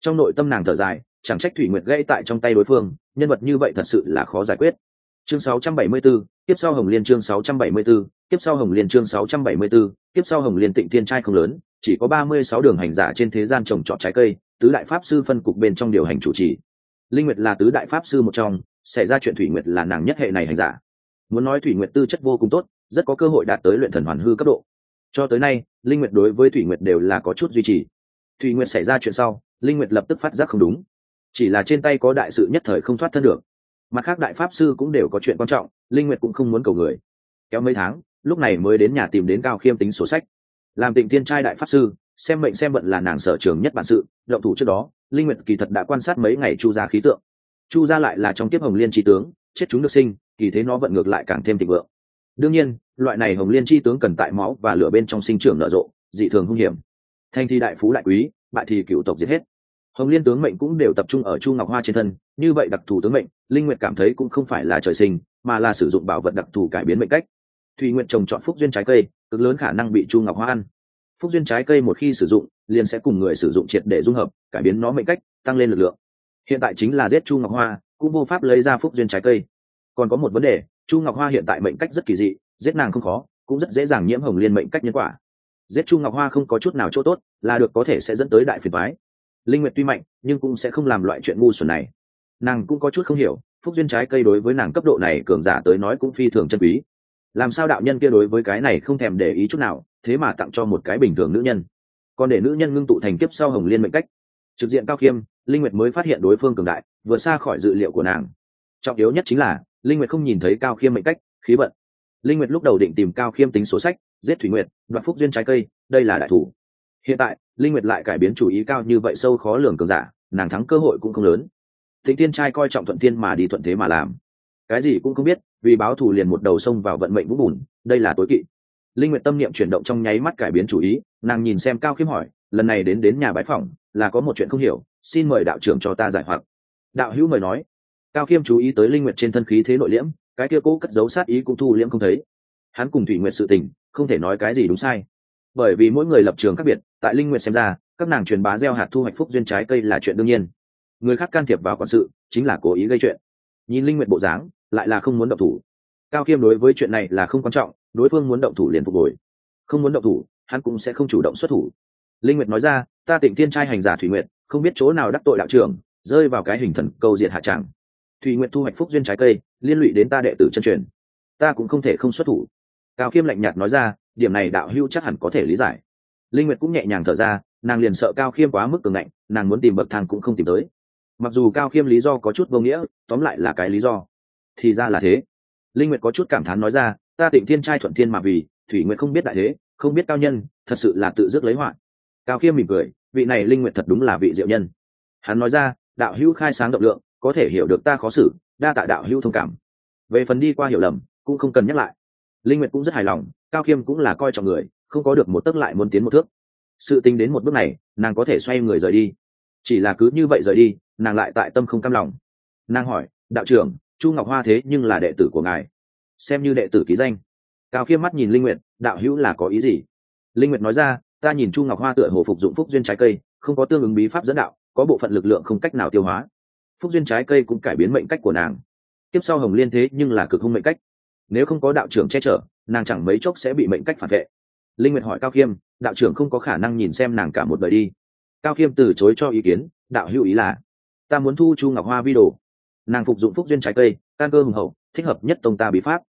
Trong nội tâm nàng thở dài, chẳng trách thủy nguyệt gãy tại trong tay đối phương, nhân vật như vậy thật sự là khó giải quyết chương 674, tiếp sau hồng liên chương 674, tiếp sau hồng liên chương 674, tiếp sau hồng liên tịnh thiên trai không lớn chỉ có 36 đường hành giả trên thế gian trồng trọt trái cây tứ đại pháp sư phân cục bên trong điều hành chủ trì. Linh nguyệt là tứ đại pháp sư một trong xảy ra chuyện thủy nguyệt là nàng nhất hệ này hành giả. Muốn nói thủy nguyệt tư chất vô cùng tốt rất có cơ hội đạt tới luyện thần hoàn hư cấp độ. Cho tới nay linh nguyệt đối với thủy nguyệt đều là có chút duy trì. Thủy nguyệt xảy ra chuyện sau linh nguyệt lập tức phát giác không đúng. Chỉ là trên tay có đại sự nhất thời không thoát thân được mặt khác đại pháp sư cũng đều có chuyện quan trọng, linh nguyệt cũng không muốn cầu người. Kéo mấy tháng, lúc này mới đến nhà tìm đến cao khiêm tính sổ sách. Làm tịnh thiên trai đại pháp sư, xem mệnh xem vận là nàng sở trường nhất bản sự, động thủ trước đó, linh nguyệt kỳ thật đã quan sát mấy ngày chu gia khí tượng. Chu gia lại là trong tiếp hồng liên tri tướng, chết chúng được sinh, kỳ thế nó vận ngược lại càng thêm thịnh vượng. Đương nhiên, loại này hồng liên chi tướng cần tại máu và lửa bên trong sinh trưởng nở rộ, dị thường hung hiểm. Thanh thi đại phú đại quý, bại thì cựu tộc giết hết hồng liên tướng mệnh cũng đều tập trung ở chu ngọc hoa trên thân, như vậy đặc thù tướng mệnh, linh nguyệt cảm thấy cũng không phải là trời sinh, mà là sử dụng bảo vật đặc thù cải biến mệnh cách. Thùy nguyện trồng chọn phúc duyên trái cây, cực lớn khả năng bị chu ngọc hoa ăn. Phúc duyên trái cây một khi sử dụng, liền sẽ cùng người sử dụng triệt để dung hợp, cải biến nó mệnh cách, tăng lên lực lượng. Hiện tại chính là giết chu ngọc hoa, cũng vô pháp lấy ra phúc duyên trái cây. Còn có một vấn đề, chu ngọc hoa hiện tại mệnh cách rất kỳ dị, giết nàng không khó, cũng rất dễ dàng nhiễm hồng liên mệnh cách nhân quả. Giết chu ngọc hoa không có chút nào chỗ tốt, là được có thể sẽ dẫn tới đại phiền thoái linh nguyệt tuy mạnh, nhưng cũng sẽ không làm loại chuyện ngu xuẩn này. Nàng cũng có chút không hiểu, phúc duyên trái cây đối với nàng cấp độ này cường giả tới nói cũng phi thường chân quý. Làm sao đạo nhân kia đối với cái này không thèm để ý chút nào, thế mà tặng cho một cái bình thường nữ nhân. Còn để nữ nhân ngưng tụ thành kiếp sau hồng liên mệnh cách. Trực diện cao khiêm linh nguyệt mới phát hiện đối phương cường đại, vượt xa khỏi dự liệu của nàng. Trọng yếu nhất chính là, linh nguyệt không nhìn thấy cao khiêm mệnh cách, khí vận. Linh nguyệt lúc đầu định tìm cao khiêm tính số sách, giết thủy nguyệt, đoạt phúc duyên trái cây, đây là đại thủ hiện tại, linh nguyệt lại cải biến chủ ý cao như vậy sâu khó lường cường giả, nàng thắng cơ hội cũng không lớn. Thịnh tiên trai coi trọng thuận tiên mà đi thuận thế mà làm. Cái gì cũng không biết, vì báo thù liền một đầu sông vào vận mệnh vũ bùn, đây là tối kỵ. Linh nguyệt tâm niệm chuyển động trong nháy mắt cải biến chủ ý, nàng nhìn xem cao khiêm hỏi, lần này đến đến nhà bái phỏng, là có một chuyện không hiểu, xin mời đạo trưởng cho ta giải hoặc. Đạo hữu mời nói. Cao khiêm chú ý tới linh nguyệt trên thân khí thế nội liễm, cái kia cố cất giấu sát ý cũng thu liễm không thấy. Hắn cùng thủy nguyệt sự tình, không thể nói cái gì đúng sai bởi vì mỗi người lập trường khác biệt, tại linh nguyện xem ra, các nàng truyền bá gieo hạt thu hoạch phúc duyên trái cây là chuyện đương nhiên. Người khác can thiệp vào quản sự, chính là cố ý gây chuyện. Nhìn linh nguyện bộ dáng, lại là không muốn động thủ. Cao khiêm đối với chuyện này là không quan trọng, đối phương muốn động thủ liền phục hồi. Không muốn động thủ, hắn cũng sẽ không chủ động xuất thủ. Linh nguyệt nói ra, ta tịnh thiên trai hành giả thủy nguyệt, không biết chỗ nào đắc tội đạo trưởng, rơi vào cái hình thần câu diệt hạ tràng thủy nguyệt thu hoạch phúc duyên trái cây, liên lụy đến ta đệ tử chân truyền. Ta cũng không thể không xuất thủ. Cao khiêm lạnh nhạt nói ra điểm này đạo hưu chắc hẳn có thể lý giải. Linh nguyệt cũng nhẹ nhàng thở ra, nàng liền sợ cao khiêm quá mức cường ngạnh, nàng muốn tìm bậc thang cũng không tìm tới. Mặc dù cao khiêm lý do có chút vô nghĩa, tóm lại là cái lý do. Thì ra là thế. Linh nguyệt có chút cảm thán nói ra, ta tịnh thiên trai thuận thiên mà vì, thủy nguyệt không biết đại thế, không biết cao nhân, thật sự là tự dứt lấy họa. Cao khiêm mỉm cười, vị này linh nguyệt thật đúng là vị diệu nhân. Hắn nói ra, đạo hữu khai sáng rộng lượng, có thể hiểu được ta khó xử, đa tạ đạo hữu thông cảm. Về phần đi qua hiểu lầm, cũng không cần nhắc lại. Linh nguyệt cũng rất hài lòng cao khiêm cũng là coi trọng người, không có được một tấc lại muốn tiến một thước. Sự tính đến một bước này, nàng có thể xoay người rời đi. Chỉ là cứ như vậy rời đi, nàng lại tại tâm không cam lòng. Nàng hỏi, đạo trưởng, chu ngọc hoa thế nhưng là đệ tử của ngài? Xem như đệ tử ký danh. Cao khiêm mắt nhìn linh nguyệt, đạo hữu là có ý gì? Linh nguyệt nói ra, ta nhìn chu ngọc hoa tựa hồ phục dụng phúc duyên trái cây, không có tương ứng bí pháp dẫn đạo, có bộ phận lực lượng không cách nào tiêu hóa. Phúc duyên trái cây cũng cải biến mệnh cách của nàng. Tiếp sau hồng liên thế nhưng là cực hung mệnh cách. Nếu không có đạo trưởng che chở nàng chẳng mấy chốc sẽ bị mệnh cách phản vệ. Linh nguyệt hỏi cao khiêm, đạo trưởng không có khả năng nhìn xem nàng cả một đời đi. Cao khiêm từ chối cho ý kiến, đạo hữu ý là, ta muốn thu chu ngọc hoa vi đồ. Nàng phục dụng phúc duyên trái cây can cơ hùng hậu, thích hợp nhất tông ta bí pháp.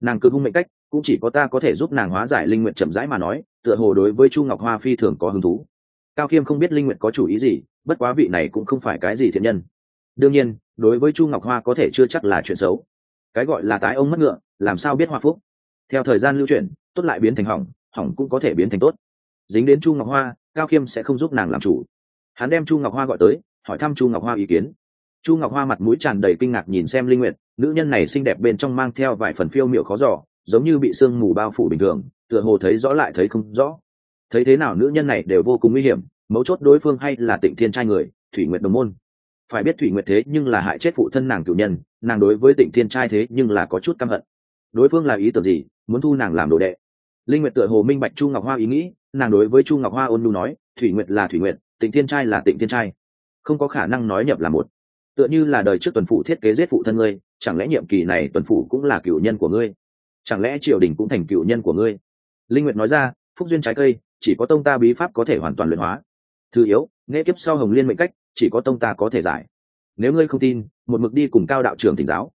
Nàng cứ hung mệnh cách, cũng chỉ có ta có thể giúp nàng hóa giải linh nguyện chậm rãi mà nói, tựa hồ đối với chu ngọc hoa phi thường có hứng thú. Cao khiêm không biết linh nguyện có chủ ý gì, bất quá vị này cũng không phải cái gì thiện nhân. Đương nhiên, đối với chu ngọc hoa có thể chưa chắc là chuyện xấu. Cái gọi là tái ông mất ngựa, làm sao biết hoa phúc? Theo thời gian lưu chuyển, tốt lại biến thành hỏng hỏng cũng có thể biến thành tốt. Dính đến chu ngọc hoa, cao khiêm sẽ không giúp nàng làm chủ. Hắn đem chu ngọc hoa gọi tới, hỏi thăm chu ngọc hoa ý kiến. Chu ngọc hoa mặt mũi tràn đầy kinh ngạc nhìn xem linh nguyệt, nữ nhân này xinh đẹp bên trong mang theo vài phần phiêu miệu khó giỏ giống như bị sương mù bao phủ bình thường, tựa hồ thấy rõ lại thấy không rõ. Thấy thế nào nữ nhân này đều vô cùng nguy hiểm, mấu chốt đối phương hay là tịnh thiên trai người, thủy nguyệt đồng môn. Phải biết thủy nguyệt thế nhưng là hại chết phụ thân nàng cựu nhân, nàng đối với tịnh thiên trai thế nhưng là có chút căm hận đối phương là ý tưởng gì, muốn thu nàng làm đồ đệ? Linh nguyệt tựa hồ minh bạch chu ngọc hoa ý nghĩ, nàng đối với chu ngọc hoa ôn nhu nói, thủy nguyệt là thủy nguyệt, tịnh thiên trai là tịnh thiên trai. Không có khả năng nói nhập là một. Tựa như là đời trước tuần phủ thiết kế giết phụ thân ngươi, chẳng lẽ nhiệm kỳ này tuần phủ cũng là cựu nhân của ngươi? Chẳng lẽ triều đình cũng thành cựu nhân của ngươi? Linh nguyệt nói ra, phúc duyên trái cây, chỉ có tông ta bí pháp có thể hoàn toàn luyện hóa. Thứ yếu, nghe kiếp sau hồng liên mệnh cách, chỉ có tông ta có thể giải. Nếu ngươi không tin, một mực đi cùng cao đạo trưởng thỉnh giáo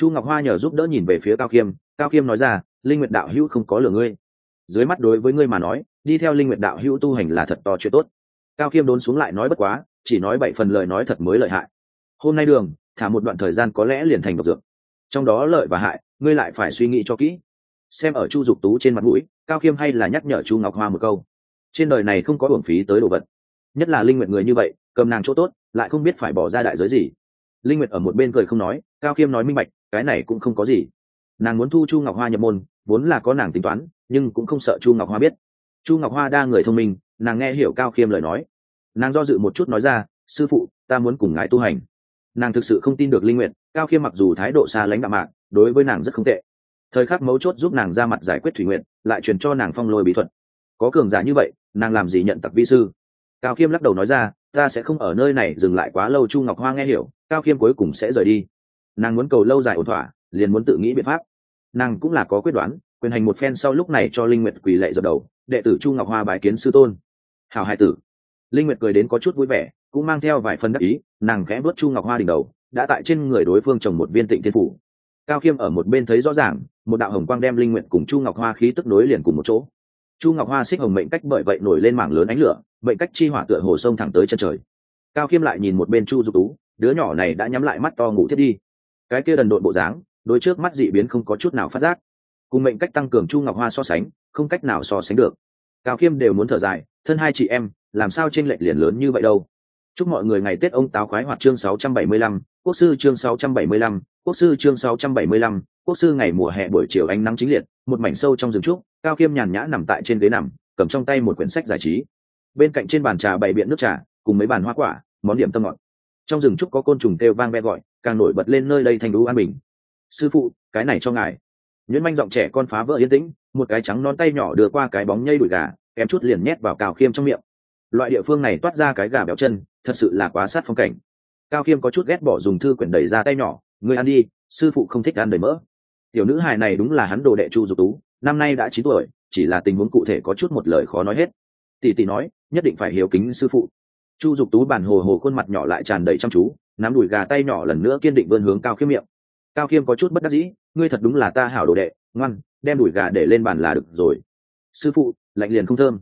chu ngọc hoa nhờ giúp đỡ nhìn về phía cao khiêm cao khiêm nói ra, linh nguyệt đạo hữu không có lừa ngươi. Dưới mắt đối với ngươi mà nói, đi theo linh nguyệt đạo hữu tu hành là thật to chuyện tốt. Cao khiêm đốn xuống lại nói bất quá, chỉ nói bảy phần lời nói thật mới lợi hại. Hôm nay đường, thả một đoạn thời gian có lẽ liền thành độc dược. Trong đó lợi và hại, ngươi lại phải suy nghĩ cho kỹ. Xem ở chu dục tú trên mặt mũi, cao khiêm hay là nhắc nhở chu ngọc hoa một câu. Trên đời này không có hưởng phí tới đồ vật. Nhất là linh nguyện người như vậy, cầm nàng chỗ tốt, lại không biết phải bỏ ra đại giới gì. Linh nguyệt ở một bên cười không nói, cao khiêm nói minh bạch cái này cũng không có gì. Nàng muốn thu chu ngọc hoa nhập môn, vốn là có nàng tính toán, nhưng cũng không sợ chu ngọc hoa biết. Chu ngọc hoa đa người thông minh, nàng nghe hiểu cao khiêm lời nói. Nàng do dự một chút nói ra, sư phụ, ta muốn cùng ngài tu hành. Nàng thực sự không tin được linh nguyện cao khiêm mặc dù thái độ xa lánh đạm mạc, đối với nàng rất không tệ. Thời khắc mấu chốt giúp nàng ra mặt giải quyết thủy nguyện, lại truyền cho nàng phong lôi bí thuật. Có cường giả như vậy, nàng làm gì nhận tặc vi sư? Cao khiêm lắc đầu nói ra, ta sẽ không ở nơi này dừng lại quá lâu. Chu ngọc hoa nghe hiểu, cao khiêm cuối cùng sẽ rời đi nàng muốn cầu lâu dài ổn thỏa, liền muốn tự nghĩ biện pháp. Nàng cũng là có quyết đoán, quyền hành một phen sau lúc này cho linh nguyệt quỳ lệ dập đầu, đệ tử chu ngọc hoa bài kiến sư tôn. Hào hai tử. Linh nguyệt cười đến có chút vui vẻ, cũng mang theo vài phần đắc ý, nàng khẽ vớt chu ngọc hoa đỉnh đầu, đã tại trên người đối phương trồng một viên tịnh thiên phủ. Cao khiêm ở một bên thấy rõ ràng, một đạo hồng quang đem linh nguyệt cùng chu ngọc hoa khí tức nối liền cùng một chỗ. Chu ngọc hoa xích hồng mệnh cách bởi vậy nổi lên mảng lớn ánh lửa, mệnh cách chi hỏa tựa hồ sông thẳng tới chân trời. Cao khiêm lại nhìn một bên chu dục tú, đứa nhỏ này đã nhắm lại mắt to ngủ thiết đi cái kia đần độn bộ dáng đôi trước mắt dị biến không có chút nào phát giác. Cùng mệnh cách tăng cường chu ngọc hoa so sánh không cách nào so sánh được. Cao khiêm đều muốn thở dài thân hai chị em làm sao trên lệch liền lớn như vậy đâu? Chúc mọi người ngày tết ông táo khoái hoạt chương 675, quốc sư chương 675, quốc sư chương 675, quốc sư ngày mùa hè buổi chiều ánh nắng chính liệt một mảnh sâu trong rừng trúc cao khiêm nhàn nhã nằm tại trên ghế nằm cầm trong tay một quyển sách giải trí. Bên cạnh trên bàn trà bày biện nước trà cùng mấy bàn hoa quả món điểm tâm ngọt trong rừng trúc có côn trùng kêu vang ve gọi, càng nổi bật lên nơi đây thành đũ an bình. Sư phụ, cái này cho ngài. Nhuyễn manh giọng trẻ con phá vỡ yên tĩnh, một cái trắng non tay nhỏ đưa qua cái bóng nhây đùi gà, kém chút liền nhét vào cao khiêm trong miệng. Loại địa phương này toát ra cái gà béo chân, thật sự là quá sát phong cảnh. Cao khiêm có chút ghét bỏ dùng thư quyển đẩy ra tay nhỏ người ăn đi, sư phụ không thích ăn đầy mỡ. Tiểu nữ hài này đúng là hắn đồ đệ chu dục tú, năm nay đã chín tuổi, chỉ là tình huống cụ thể có chút một lời khó nói hết. Tỷ tỷ nói, nhất định phải hiếu kính sư phụ chu dục tú bản hồ hồ khuôn mặt nhỏ lại tràn đầy chăm chú, nắm đùi gà tay nhỏ lần nữa kiên định vươn hướng cao khiêm miệng. Cao khiêm có chút bất đắc dĩ, ngươi thật đúng là ta hảo đồ đệ, ngoan, đem đùi gà để lên bàn là được rồi. Sư phụ, lạnh liền không thơm.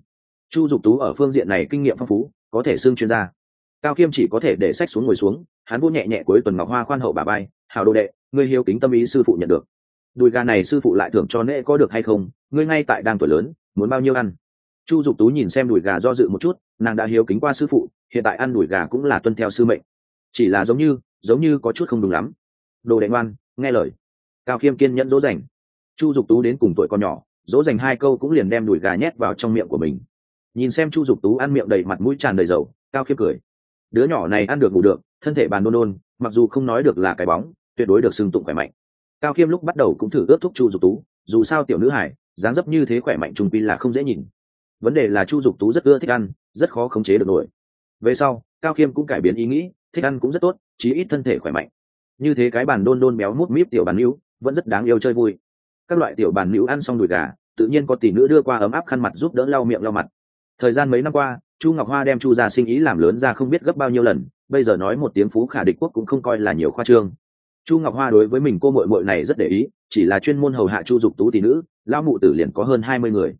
Chu dục tú ở phương diện này kinh nghiệm phong phú, có thể xưng chuyên gia. Cao khiêm chỉ có thể để sách xuống ngồi xuống, hắn vô nhẹ nhẹ cuối tuần ngọc hoa khoan hậu bà bay, hảo đồ đệ, ngươi hiếu kính tâm ý sư phụ nhận được. Đùi gà này sư phụ lại thưởng cho nễ có được hay không, ngươi ngay tại đang tuổi lớn, muốn bao nhiêu ăn? Chu dục tú nhìn xem đùi gà do dự một chút, nàng đã hiếu kính qua sư phụ, hiện tại ăn đùi gà cũng là tuân theo sư mệnh. Chỉ là giống như giống như có chút không đúng lắm. Đồ đệ ngoan, nghe lời. Cao khiêm kiên nhẫn dỗ dành. Chu dục tú đến cùng tuổi con nhỏ, dỗ dành hai câu cũng liền đem đùi gà nhét vào trong miệng của mình. Nhìn xem chu dục tú ăn miệng đầy mặt mũi tràn đầy dầu, cao khiêm cười. Đứa nhỏ này ăn được ngủ được, thân thể bàn đôn đôn mặc dù không nói được là cái bóng, tuyệt đối được sưng tụng khỏe mạnh. Cao khiêm lúc bắt đầu cũng thử ướt thuốc chu dục tú, dù sao tiểu nữ hải dáng dấp như thế khỏe mạnh trùng pin là không dễ nhìn vấn đề là chu dục tú rất ưa thích ăn, rất khó khống chế được nổi. Về sau, cao khiêm cũng cải biến ý nghĩ, thích ăn cũng rất tốt, chí ít thân thể khỏe mạnh. Như thế cái bàn đôn đôn béo mút míp tiểu bàn nữ vẫn rất đáng yêu chơi vui. Các loại tiểu bàn nữ ăn xong đùi gà, tự nhiên có tỷ nữ đưa qua ấm áp khăn mặt giúp đỡ lau miệng lau mặt. Thời gian mấy năm qua, chu ngọc hoa đem chu gia sinh ý làm lớn ra không biết gấp bao nhiêu lần, bây giờ nói một tiếng phú khả địch quốc cũng không coi là nhiều khoa trương. Chu ngọc hoa đối với mình cô mội mội này rất để ý, chỉ là chuyên môn hầu hạ chu dục tú tỷ nữ, lão mụ tử liền có hơn hai mươi người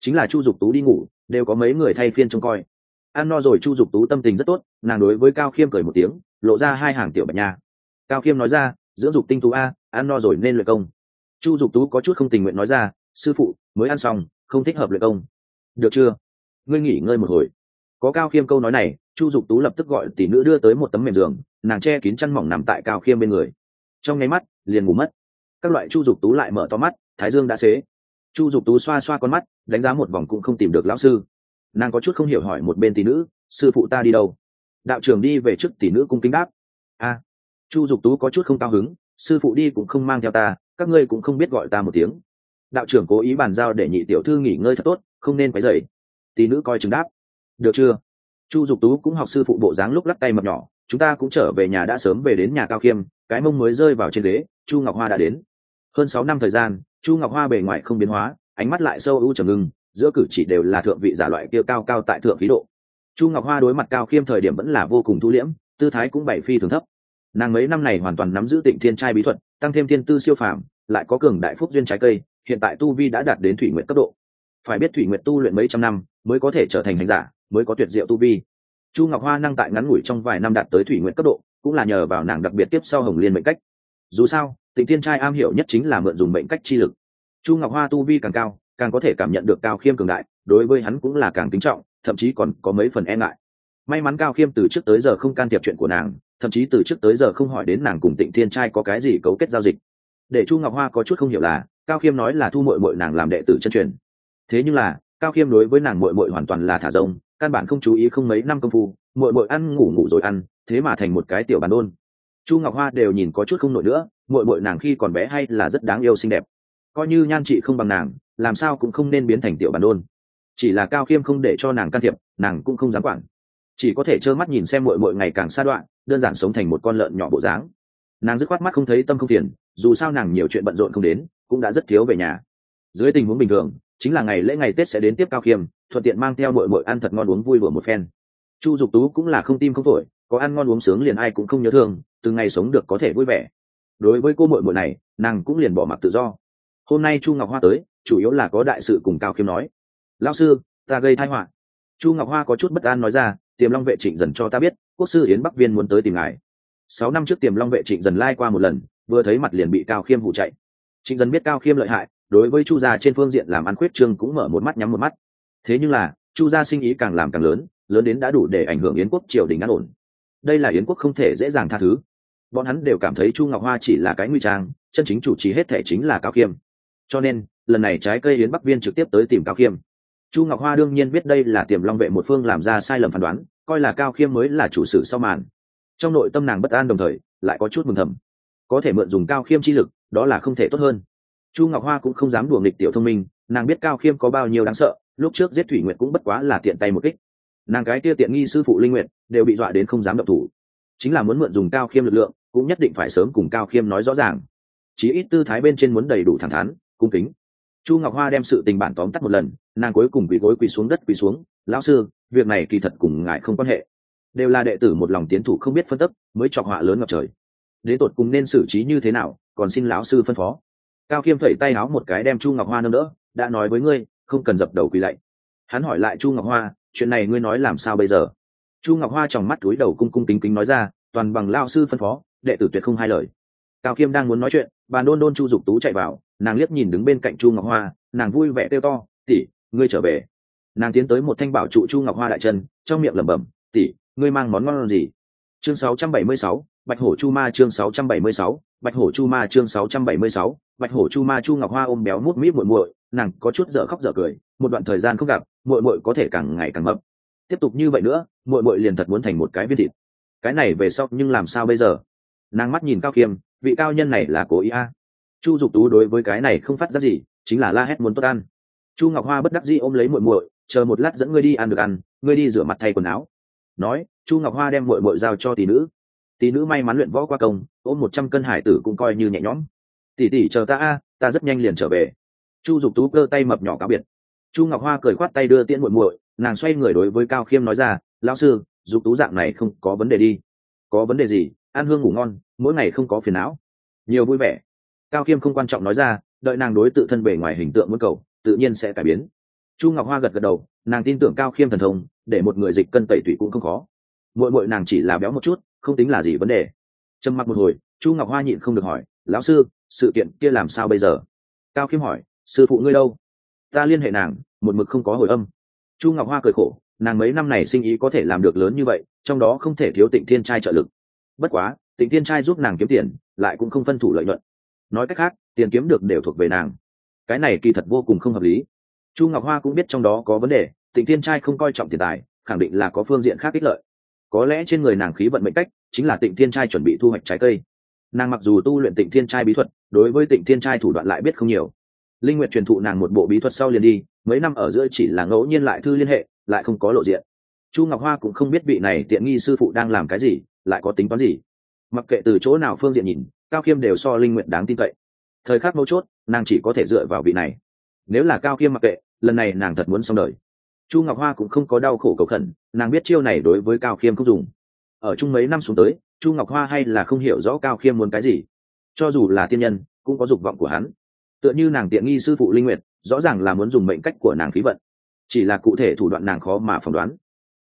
chính là chu dục tú đi ngủ, đều có mấy người thay phiên trông coi. Ăn no rồi chu dục tú tâm tình rất tốt, nàng đối với cao khiêm cười một tiếng, lộ ra hai hàng tiểu bạch nha. Cao khiêm nói ra, dưỡng dục tinh tú a, ăn no rồi nên luyện công. Chu dục tú có chút không tình nguyện nói ra, sư phụ, mới ăn xong, không thích hợp luyện công. Được chưa? Ngươi nghỉ ngơi một hồi. Có cao khiêm câu nói này, chu dục tú lập tức gọi tỷ nữ đưa tới một tấm mềm giường, nàng che kín chăn mỏng nằm tại cao khiêm bên người. Trong nháy mắt, liền ngủ mất. Các loại chu dục tú lại mở to mắt, thái dương đã xế. Chu dục tú xoa xoa con mắt đánh giá một vòng cũng không tìm được lão sư. Nàng có chút không hiểu hỏi một bên tỷ nữ, sư phụ ta đi đâu? Đạo trưởng đi về trước tỷ nữ cung kính đáp, a, chu dục tú có chút không cao hứng, sư phụ đi cũng không mang theo ta, các ngươi cũng không biết gọi ta một tiếng. Đạo trưởng cố ý bàn giao để nhị tiểu thư nghỉ ngơi thật tốt, không nên phải dậy tỷ nữ coi chừng đáp, được chưa? Chu dục tú cũng học sư phụ bộ dáng lúc lắc tay mập nhỏ, chúng ta cũng trở về nhà đã sớm về đến nhà cao khiêm, cái mông mới rơi vào trên ghế, chu ngọc hoa đã đến. Hơn sáu năm thời gian, chu ngọc hoa bề ngoài không biến hóa ánh mắt lại sâu ưu trầm ngưng, giữa cử chỉ đều là thượng vị giả loại kia cao cao tại thượng khí độ. Chu ngọc hoa đối mặt cao khiêm thời điểm vẫn là vô cùng thu liễm, tư thái cũng bảy phi thường thấp. Nàng mấy năm này hoàn toàn nắm giữ tịnh thiên trai bí thuật, tăng thêm thiên tư siêu phàm, lại có cường đại phúc duyên trái cây, hiện tại tu vi đã đạt đến thủy nguyện cấp độ. Phải biết thủy nguyện tu luyện mấy trăm năm, mới có thể trở thành hành giả, mới có tuyệt diệu tu vi. Chu ngọc hoa năng tại ngắn ngủi trong vài năm đạt tới thủy nguyện cấp độ, cũng là nhờ vào nàng đặc biệt tiếp sau hồng liên mệnh cách. Dù sao, tịnh thiên trai am hiểu nhất chính là mượn dùng mệnh cách chi lực chu ngọc hoa tu vi càng cao, càng có thể cảm nhận được cao khiêm cường đại, đối với hắn cũng là càng kính trọng, thậm chí còn có mấy phần e ngại. May mắn cao khiêm từ trước tới giờ không can thiệp chuyện của nàng, thậm chí từ trước tới giờ không hỏi đến nàng cùng tịnh thiên trai có cái gì cấu kết giao dịch. Để chu ngọc hoa có chút không hiểu là, cao khiêm nói là thu mội mội nàng làm đệ tử chân truyền. Thế nhưng là, cao khiêm đối với nàng mội mội hoàn toàn là thả rông, căn bản không chú ý không mấy năm công phu mội mội ăn ngủ ngủ rồi ăn, thế mà thành một cái tiểu bàn ôn. Chu ngọc hoa đều nhìn có chút không nổi nữa mội mội nàng khi còn bé hay là rất đáng yêu xinh đẹp coi như nhan chị không bằng nàng, làm sao cũng không nên biến thành tiểu bản ôn chỉ là cao khiêm không để cho nàng can thiệp, nàng cũng không dám quản. Chỉ có thể trơ mắt nhìn xem mội mội ngày càng xa đoạn, đơn giản sống thành một con lợn nhỏ bộ dáng. Nàng dứt khoát mắt không thấy tâm không phiền, dù sao nàng nhiều chuyện bận rộn không đến, cũng đã rất thiếu về nhà. Dưới tình huống bình thường, chính là ngày lễ ngày tết sẽ đến tiếp cao khiêm, thuận tiện mang theo mội mội ăn thật ngon uống vui vừa một phen. Chu dục tú cũng là không tim không phổi, có ăn ngon uống sướng liền ai cũng không nhớ thương, từng ngày sống được có thể vui vẻ. Đối với cô mội mội này, nàng cũng liền bỏ mặc tự do hôm nay chu ngọc hoa tới, chủ yếu là có đại sự cùng cao khiêm nói. Lao sư, ta gây thai họa. Chu ngọc hoa có chút bất an nói ra, tiềm long vệ trịnh dần cho ta biết, quốc sư yến bắc viên muốn tới tìm ngài. Sáu năm trước tiềm long vệ trịnh dần lai qua một lần, vừa thấy mặt liền bị cao khiêm vụ chạy. Trịnh dần biết cao khiêm lợi hại, đối với chu gia trên phương diện làm ăn khuyết trương cũng mở một mắt nhắm một mắt. Thế nhưng là, chu gia sinh ý càng làm càng lớn lớn đến đã đủ để ảnh hưởng yến quốc triều đình an ổn. Đây là yến quốc không thể dễ dàng tha thứ. Bọn hắn đều cảm thấy chu ngọc hoa chỉ là cái nguy trang, chân chính chủ trì hết thể chính là cao khiêm cho nên, lần này trái cây yến bắc viên trực tiếp tới tìm cao khiêm. Chu ngọc hoa đương nhiên biết đây là tiềm long vệ một phương làm ra sai lầm phán đoán, coi là cao khiêm mới là chủ sử sau màn. Trong nội tâm nàng bất an đồng thời, lại có chút mừng thầm. Có thể mượn dùng cao khiêm chi lực, đó là không thể tốt hơn. Chu ngọc hoa cũng không dám đùa nghịch tiểu thông minh, nàng biết cao khiêm có bao nhiêu đáng sợ, lúc trước giết thủy nguyệt cũng bất quá là tiện tay một kích. Nàng cái kia tiện nghi sư phụ linh nguyệt, đều bị dọa đến không dám động thủ. Chính là muốn mượn dùng cao khiêm lực lượng, cũng nhất định phải sớm cùng cao khiêm nói rõ ràng. Chí ít tư thái bên trên muốn đầy đủ thẳng thắn cung kính. Chu ngọc hoa đem sự tình bản tóm tắt một lần nàng cuối cùng quỳ gối quỳ xuống đất quỳ xuống lão sư việc này kỳ thật cùng ngài không quan hệ. Đều là đệ tử một lòng tiến thủ không biết phân tấp, mới chọc họa lớn ngập trời. Đến tột cùng nên xử trí như thế nào còn xin lão sư phân phó. Cao khiêm phẩy tay áo một cái đem chu ngọc hoa nâng đỡ đã nói với ngươi không cần dập đầu quỳ lạy. Hắn hỏi lại chu ngọc hoa chuyện này ngươi nói làm sao bây giờ? Chu ngọc hoa tròng mắt túi đầu cung cung kính kính nói ra toàn bằng lao sư phân phó đệ tử tuyệt không hai lời. Cao khiêm đang muốn nói chuyện bà đôn đôn chu dục tú chạy vào nàng liếc nhìn đứng bên cạnh chu ngọc hoa nàng vui vẻ kêu to tỉ ngươi trở về. Nàng tiến tới một thanh bảo trụ chu ngọc hoa đại chân trong miệng lẩm bẩm tỉ ngươi mang món ngon gì? Chương 676, bạch hổ chu ma chương 676, bạch hổ chu ma chương 676, bạch hổ chu ma chu ngọc hoa ôm béo mút mít muội muội nàng có chút dở khóc dở cười một đoạn thời gian không gặp muội muội có thể càng ngày càng mập. Tiếp tục như vậy nữa muội muội liền thật muốn thành một cái viên thịt. Cái này về sau nhưng làm sao bây giờ? Nàng mắt nhìn cao khiêm vị cao nhân này là cố ý a. à chu dục tú đối với cái này không phát ra gì, chính là la hét muốn tốt ăn. Chu ngọc hoa bất đắc dĩ ôm lấy muội muội, chờ một lát dẫn ngươi đi ăn được ăn, ngươi đi rửa mặt thay quần áo. Nói, chu ngọc hoa đem muội muội giao cho tỷ nữ. Tỷ nữ may mắn luyện võ qua công, ôm một trăm cân hải tử cũng coi như nhẹ nhõm. Tỷ tỷ chờ ta a, ta rất nhanh liền trở về. Chu dục tú cơ tay mập nhỏ cá biệt. Chu ngọc hoa cười khoát tay đưa tiễn muội muội, nàng xoay người đối với cao khiêm nói ra, lão sư, dục tú dạng này không có vấn đề đi. Có vấn đề gì, ăn hương ngủ ngon, mỗi ngày không có phiền não. Nhiều vui vẻ cao khiêm không quan trọng nói ra, đợi nàng đối tự thân bề ngoài hình tượng muốn cầu, tự nhiên sẽ cải biến. Chu ngọc hoa gật gật đầu, nàng tin tưởng cao khiêm thần thông, để một người dịch cân tẩy tủy cũng không khó. Mỗi mỗi nàng chỉ là béo một chút, không tính là gì vấn đề. Trầm mặc một hồi, chu ngọc hoa nhịn không được hỏi, lão sư, sự kiện kia làm sao bây giờ? Cao khiêm hỏi, sư phụ ngươi đâu? Ta liên hệ nàng, một mực không có hồi âm. Chu ngọc hoa cười khổ, nàng mấy năm này sinh ý có thể làm được lớn như vậy, trong đó không thể thiếu tịnh thiên trai trợ lực. Bất quá, tịnh thiên trai giúp nàng kiếm tiền, lại cũng không phân thủ lợi nhuận nói cách khác, tiền kiếm được đều thuộc về nàng. Cái này kỳ thật vô cùng không hợp lý. Chu ngọc hoa cũng biết trong đó có vấn đề, tịnh thiên trai không coi trọng tiền tài, khẳng định là có phương diện khác ích lợi. Có lẽ trên người nàng khí vận mệnh cách, chính là tịnh thiên trai chuẩn bị thu hoạch trái cây. Nàng mặc dù tu luyện tịnh thiên trai bí thuật, đối với tịnh thiên trai thủ đoạn lại biết không nhiều. Linh nguyện truyền thụ nàng một bộ bí thuật sau liền đi, mấy năm ở giữa chỉ là ngẫu nhiên lại thư liên hệ, lại không có lộ diện. Chu ngọc hoa cũng không biết vị này tiện nghi sư phụ đang làm cái gì, lại có tính toán gì. Mặc kệ từ chỗ nào phương diện nhìn cao khiêm đều so linh nguyện đáng tin cậy. Thời khắc mấu chốt, nàng chỉ có thể dựa vào vị này. Nếu là cao khiêm mặc kệ, lần này nàng thật muốn xong đời. Chu ngọc hoa cũng không có đau khổ cầu khẩn, nàng biết chiêu này đối với cao khiêm không dùng. Ở chung mấy năm xuống tới, chu ngọc hoa hay là không hiểu rõ cao khiêm muốn cái gì. Cho dù là tiên nhân, cũng có dục vọng của hắn. Tựa như nàng tiện nghi sư phụ linh nguyệt, rõ ràng là muốn dùng mệnh cách của nàng khí vận. Chỉ là cụ thể thủ đoạn nàng khó mà phỏng đoán.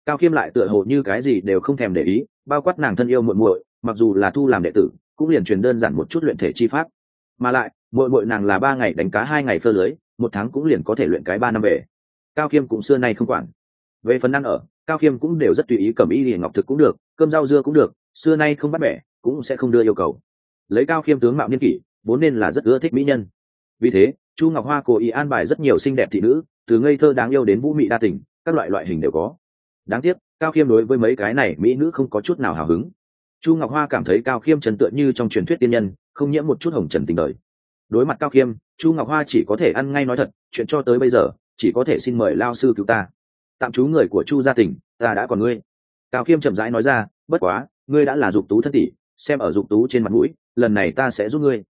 Cao khiêm lại tựa hồ như cái gì đều không thèm để ý, bao quát nàng thân yêu muộn muội, mặc dù là thu làm đệ tử cũng liền truyền đơn giản một chút luyện thể chi pháp. Mà lại, muội muội nàng là ba ngày đánh cá, hai ngày phơ lưới, một tháng cũng liền có thể luyện cái ba năm về. Cao khiêm cũng xưa nay không quản. Về phần ăn ở, cao khiêm cũng đều rất tùy ý cầm y liền ngọc thực cũng được, cơm rau dưa cũng được, xưa nay không bắt bẻ, cũng sẽ không đưa yêu cầu. Lấy cao khiêm tướng mạo niên kỷ, vốn nên là rất ưa thích mỹ nhân. Vì thế, chu ngọc hoa cố ý an bài rất nhiều xinh đẹp thị nữ, từ ngây thơ đáng yêu đến vũ mị đa tình, các loại loại hình đều có. Đáng tiếc, cao khiêm đối với mấy cái này mỹ nữ không có chút nào hào hứng chu ngọc hoa cảm thấy cao khiêm trần tựa như trong truyền thuyết tiên nhân, không nhiễm một chút hồng trần tình đời. Đối mặt cao khiêm, chu ngọc hoa chỉ có thể ăn ngay nói thật, chuyện cho tới bây giờ, chỉ có thể xin mời lao sư cứu ta. Tạm trú người của chu gia tỉnh, ta đã còn ngươi. Cao khiêm chậm rãi nói ra, bất quá, ngươi đã là dục tú thân tỷ, xem ở dục tú trên mặt mũi, lần này ta sẽ giúp ngươi.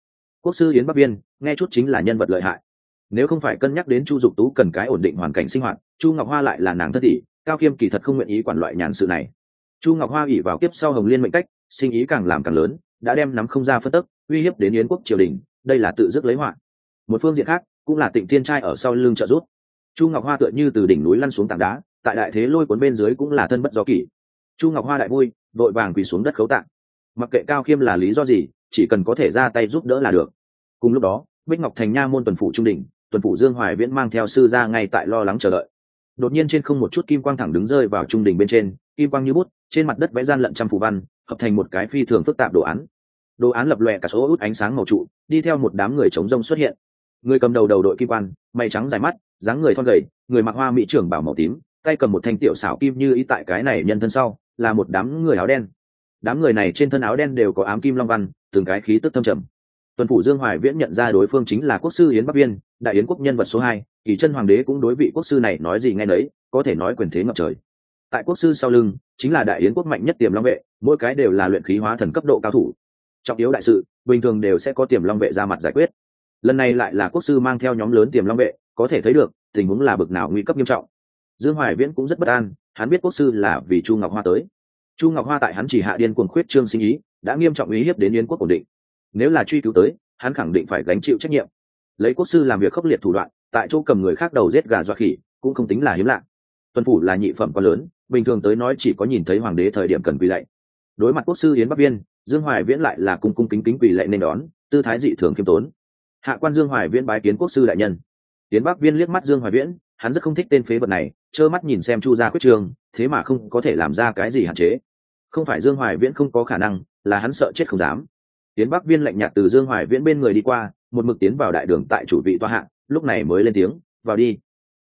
Quốc sư yến bắc viên nghe chút chính là nhân vật lợi hại. Nếu không phải cân nhắc đến chu dục tú cần cái ổn định hoàn cảnh sinh hoạt, chu ngọc hoa lại là nàng thân tỷ, cao khiêm kỳ thật không nguyện ý quản loại nhàn sự này. Chu ngọc hoa ủy vào kiếp sau hồng liên mệnh cách sinh ý càng làm càng lớn, đã đem nắm không ra phân tức, uy hiếp đến yến quốc triều đình, đây là tự dứt lấy họa. Một phương diện khác, cũng là tịnh thiên trai ở sau lưng trợ giúp. Chu ngọc hoa tựa như từ đỉnh núi lăn xuống tảng đá, tại đại thế lôi cuốn bên dưới cũng là thân bất do kỷ. Chu ngọc hoa đại vui vội vàng quỳ xuống đất khấu tạng mặc kệ cao khiêm là lý do gì, chỉ cần có thể ra tay giúp đỡ là được. Cùng lúc đó, bích ngọc thành nha môn tuần phủ trung đình tuần phủ dương hoài viễn mang theo sư ra ngay tại lo lắng chờ đợi đột nhiên trên không một chút kim quang thẳng đứng rơi vào trung đình bên trên, kim quang như bút, trên mặt đất vẽ gian lận trăm phù văn, hợp thành một cái phi thường phức tạp đồ án. Đồ án lập lòe cả số út ánh sáng màu trụ, đi theo một đám người chống rông xuất hiện. Người cầm đầu đầu đội kim quan, mày trắng dài mắt, dáng người thon gầy, người mặc hoa mỹ trưởng bảo màu tím, tay cầm một thanh tiểu xảo kim như ý tại cái này nhân thân sau, là một đám người áo đen. Đám người này trên thân áo đen đều có ám kim long văn, từng cái khí tức thâm trầm. Tuần phủ dương hoài viễn nhận ra đối phương chính là quốc sư yến bắc viên, đại yến quốc nhân vật số hai kỳ chân hoàng đế cũng đối vị quốc sư này nói gì nghe nấy, có thể nói quyền thế ngập trời. Tại quốc sư sau lưng, chính là đại yến quốc mạnh nhất tiềm long vệ, mỗi cái đều là luyện khí hóa thần cấp độ cao thủ. Trọng yếu đại sự, bình thường đều sẽ có tiềm long vệ ra mặt giải quyết. Lần này lại là quốc sư mang theo nhóm lớn tiềm long vệ, có thể thấy được, tình huống là bực nào nguy cấp nghiêm trọng. Dương hoài viễn cũng rất bất an, hắn biết quốc sư là vì chu ngọc hoa tới. Chu ngọc hoa tại hắn chỉ hạ điên cuồng khuyết trương sinh ý, đã nghiêm trọng uy hiếp đến yến quốc ổn định. Nếu là truy cứu tới, hắn khẳng định phải gánh chịu trách nhiệm. Lấy quốc sư làm việc khốc liệt thủ đoạn tại chỗ cầm người khác đầu giết gà dọa khỉ, cũng không tính là hiếm lạ. Tuân phủ là nhị phẩm quá lớn, bình thường tới nói chỉ có nhìn thấy hoàng đế thời điểm cần quỳ lạy. Đối mặt quốc sư yến bắc viên, dương hoài viễn lại là cung cung kính kính quỳ lạy nên đón, tư thái dị thường khiêm tốn. Hạ quan dương hoài viễn bái kiến quốc sư đại nhân. Yến bắc viên liếc mắt dương hoài viễn, hắn rất không thích tên phế vật này, trơ mắt nhìn xem chu gia quyết trường, thế mà không có thể làm ra cái gì hạn chế. Không phải dương hoài viễn không có khả năng, là hắn sợ chết không dám. Tiến bắc viên lạnh nhạt từ dương hoài viễn bên người đi qua, một mực tiến vào đại đường tại chủ vị toa hạng lúc này mới lên tiếng, vào đi.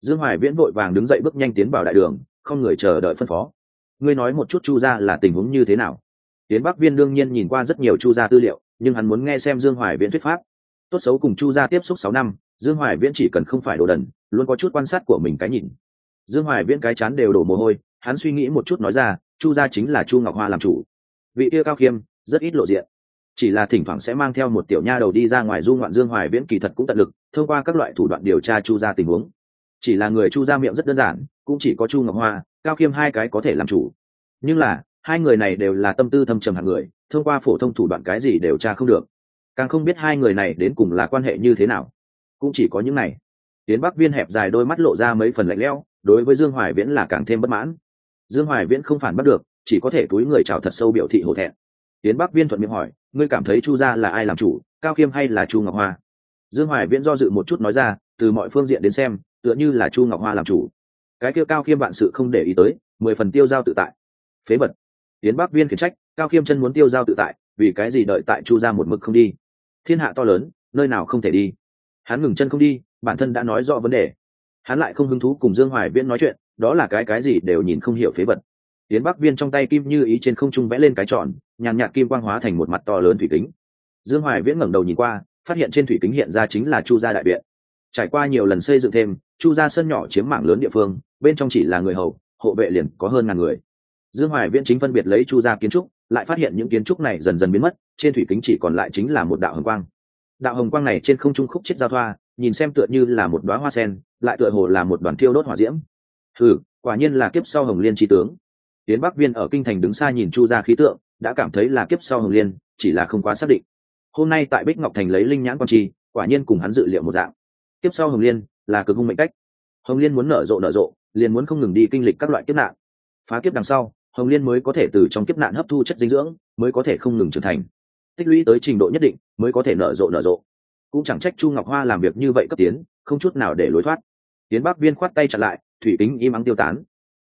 Dương hoài viễn vội vàng đứng dậy bước nhanh tiến vào đại đường, không người chờ đợi phân phó. Ngươi nói một chút chu gia là tình huống như thế nào? Tiến bắc viên đương nhiên nhìn qua rất nhiều chu gia tư liệu, nhưng hắn muốn nghe xem dương hoài viễn thuyết pháp. Tốt xấu cùng chu gia tiếp xúc sáu năm, dương hoài viễn chỉ cần không phải đồ đần, luôn có chút quan sát của mình cái nhìn. Dương hoài viễn cái chán đều đổ mồ hôi, hắn suy nghĩ một chút nói ra, chu gia chính là chu ngọc hoa làm chủ. Vị kia cao khiêm, rất ít lộ diện chỉ là thỉnh thoảng sẽ mang theo một tiểu nha đầu đi ra ngoài du ngoạn dương hoài viễn kỳ thật cũng tận lực, thông qua các loại thủ đoạn điều tra chu gia tình huống. Chỉ là người chu gia miệng rất đơn giản, cũng chỉ có chu ngọc hoa, cao khiêm hai cái có thể làm chủ. Nhưng là, hai người này đều là tâm tư thâm trầm hạng người, thông qua phổ thông thủ đoạn cái gì đều tra không được. Càng không biết hai người này đến cùng là quan hệ như thế nào. Cũng chỉ có những này. Tiến bắc viên hẹp dài đôi mắt lộ ra mấy phần lạnh lẽo, đối với dương hoài viễn là càng thêm bất mãn. Dương hoài viễn không phản bắt được, chỉ có thể túi người chào thật sâu biểu thị hổ thẹn. Tiến bắc viên thuận miệng hỏi ngươi cảm thấy chu gia là ai làm chủ, cao khiêm hay là chu ngọc hoa? Dương hoài viễn do dự một chút nói ra, từ mọi phương diện đến xem, tựa như là chu ngọc hoa làm chủ. Cái kia cao khiêm vạn sự không để ý tới, mười phần tiêu giao tự tại. Phế vật. Tiến bắc viên khiển trách, cao khiêm chân muốn tiêu giao tự tại, vì cái gì đợi tại chu gia một mực không đi? Thiên hạ to lớn, nơi nào không thể đi? Hắn ngừng chân không đi, bản thân đã nói rõ vấn đề. Hắn lại không hứng thú cùng dương hoài viễn nói chuyện, đó là cái cái gì đều nhìn không hiểu phế vật tiến bắc viên trong tay kim như ý trên không trung vẽ lên cái tròn, nhàn nhạt kim quang hóa thành một mặt to lớn thủy kính. Dương hoài viễn ngẩng đầu nhìn qua, phát hiện trên thủy kính hiện ra chính là chu gia đại viện. Trải qua nhiều lần xây dựng thêm, chu gia sân nhỏ chiếm mảng lớn địa phương, bên trong chỉ là người hầu, hộ vệ liền có hơn ngàn người. Dương hoài viễn chính phân biệt lấy chu gia kiến trúc, lại phát hiện những kiến trúc này dần dần biến mất, trên thủy kính chỉ còn lại chính là một đạo hồng quang. Đạo hồng quang này trên không trung khúc chết giao thoa, nhìn xem tựa như là một đoá hoa sen, lại tựa hồ là một đoàn thiêu đốt hỏa diễm. Ừ quả nhiên là kiếp sau hồng liên tri tướng tiến bắc viên ở kinh thành đứng xa nhìn chu ra khí tượng, đã cảm thấy là kiếp sau hồng liên, chỉ là không quá xác định. Hôm nay tại bích ngọc thành lấy linh nhãn quan chi quả nhiên cùng hắn dự liệu một dạng. Kiếp sau hồng liên là cực hung mệnh cách. Hồng liên muốn nở rộ nở rộ, liền muốn không ngừng đi kinh lịch các loại kiếp nạn. Phá kiếp đằng sau, hồng liên mới có thể từ trong kiếp nạn hấp thu chất dinh dưỡng, mới có thể không ngừng trưởng thành. Tích lũy tới trình độ nhất định, mới có thể nở rộ nở rộ. Cũng chẳng trách chu ngọc hoa làm việc như vậy cấp tiến, không chút nào để lối thoát. Tiến bắc viên khoát tay chặn lại, thủy kính im ắng tiêu tán.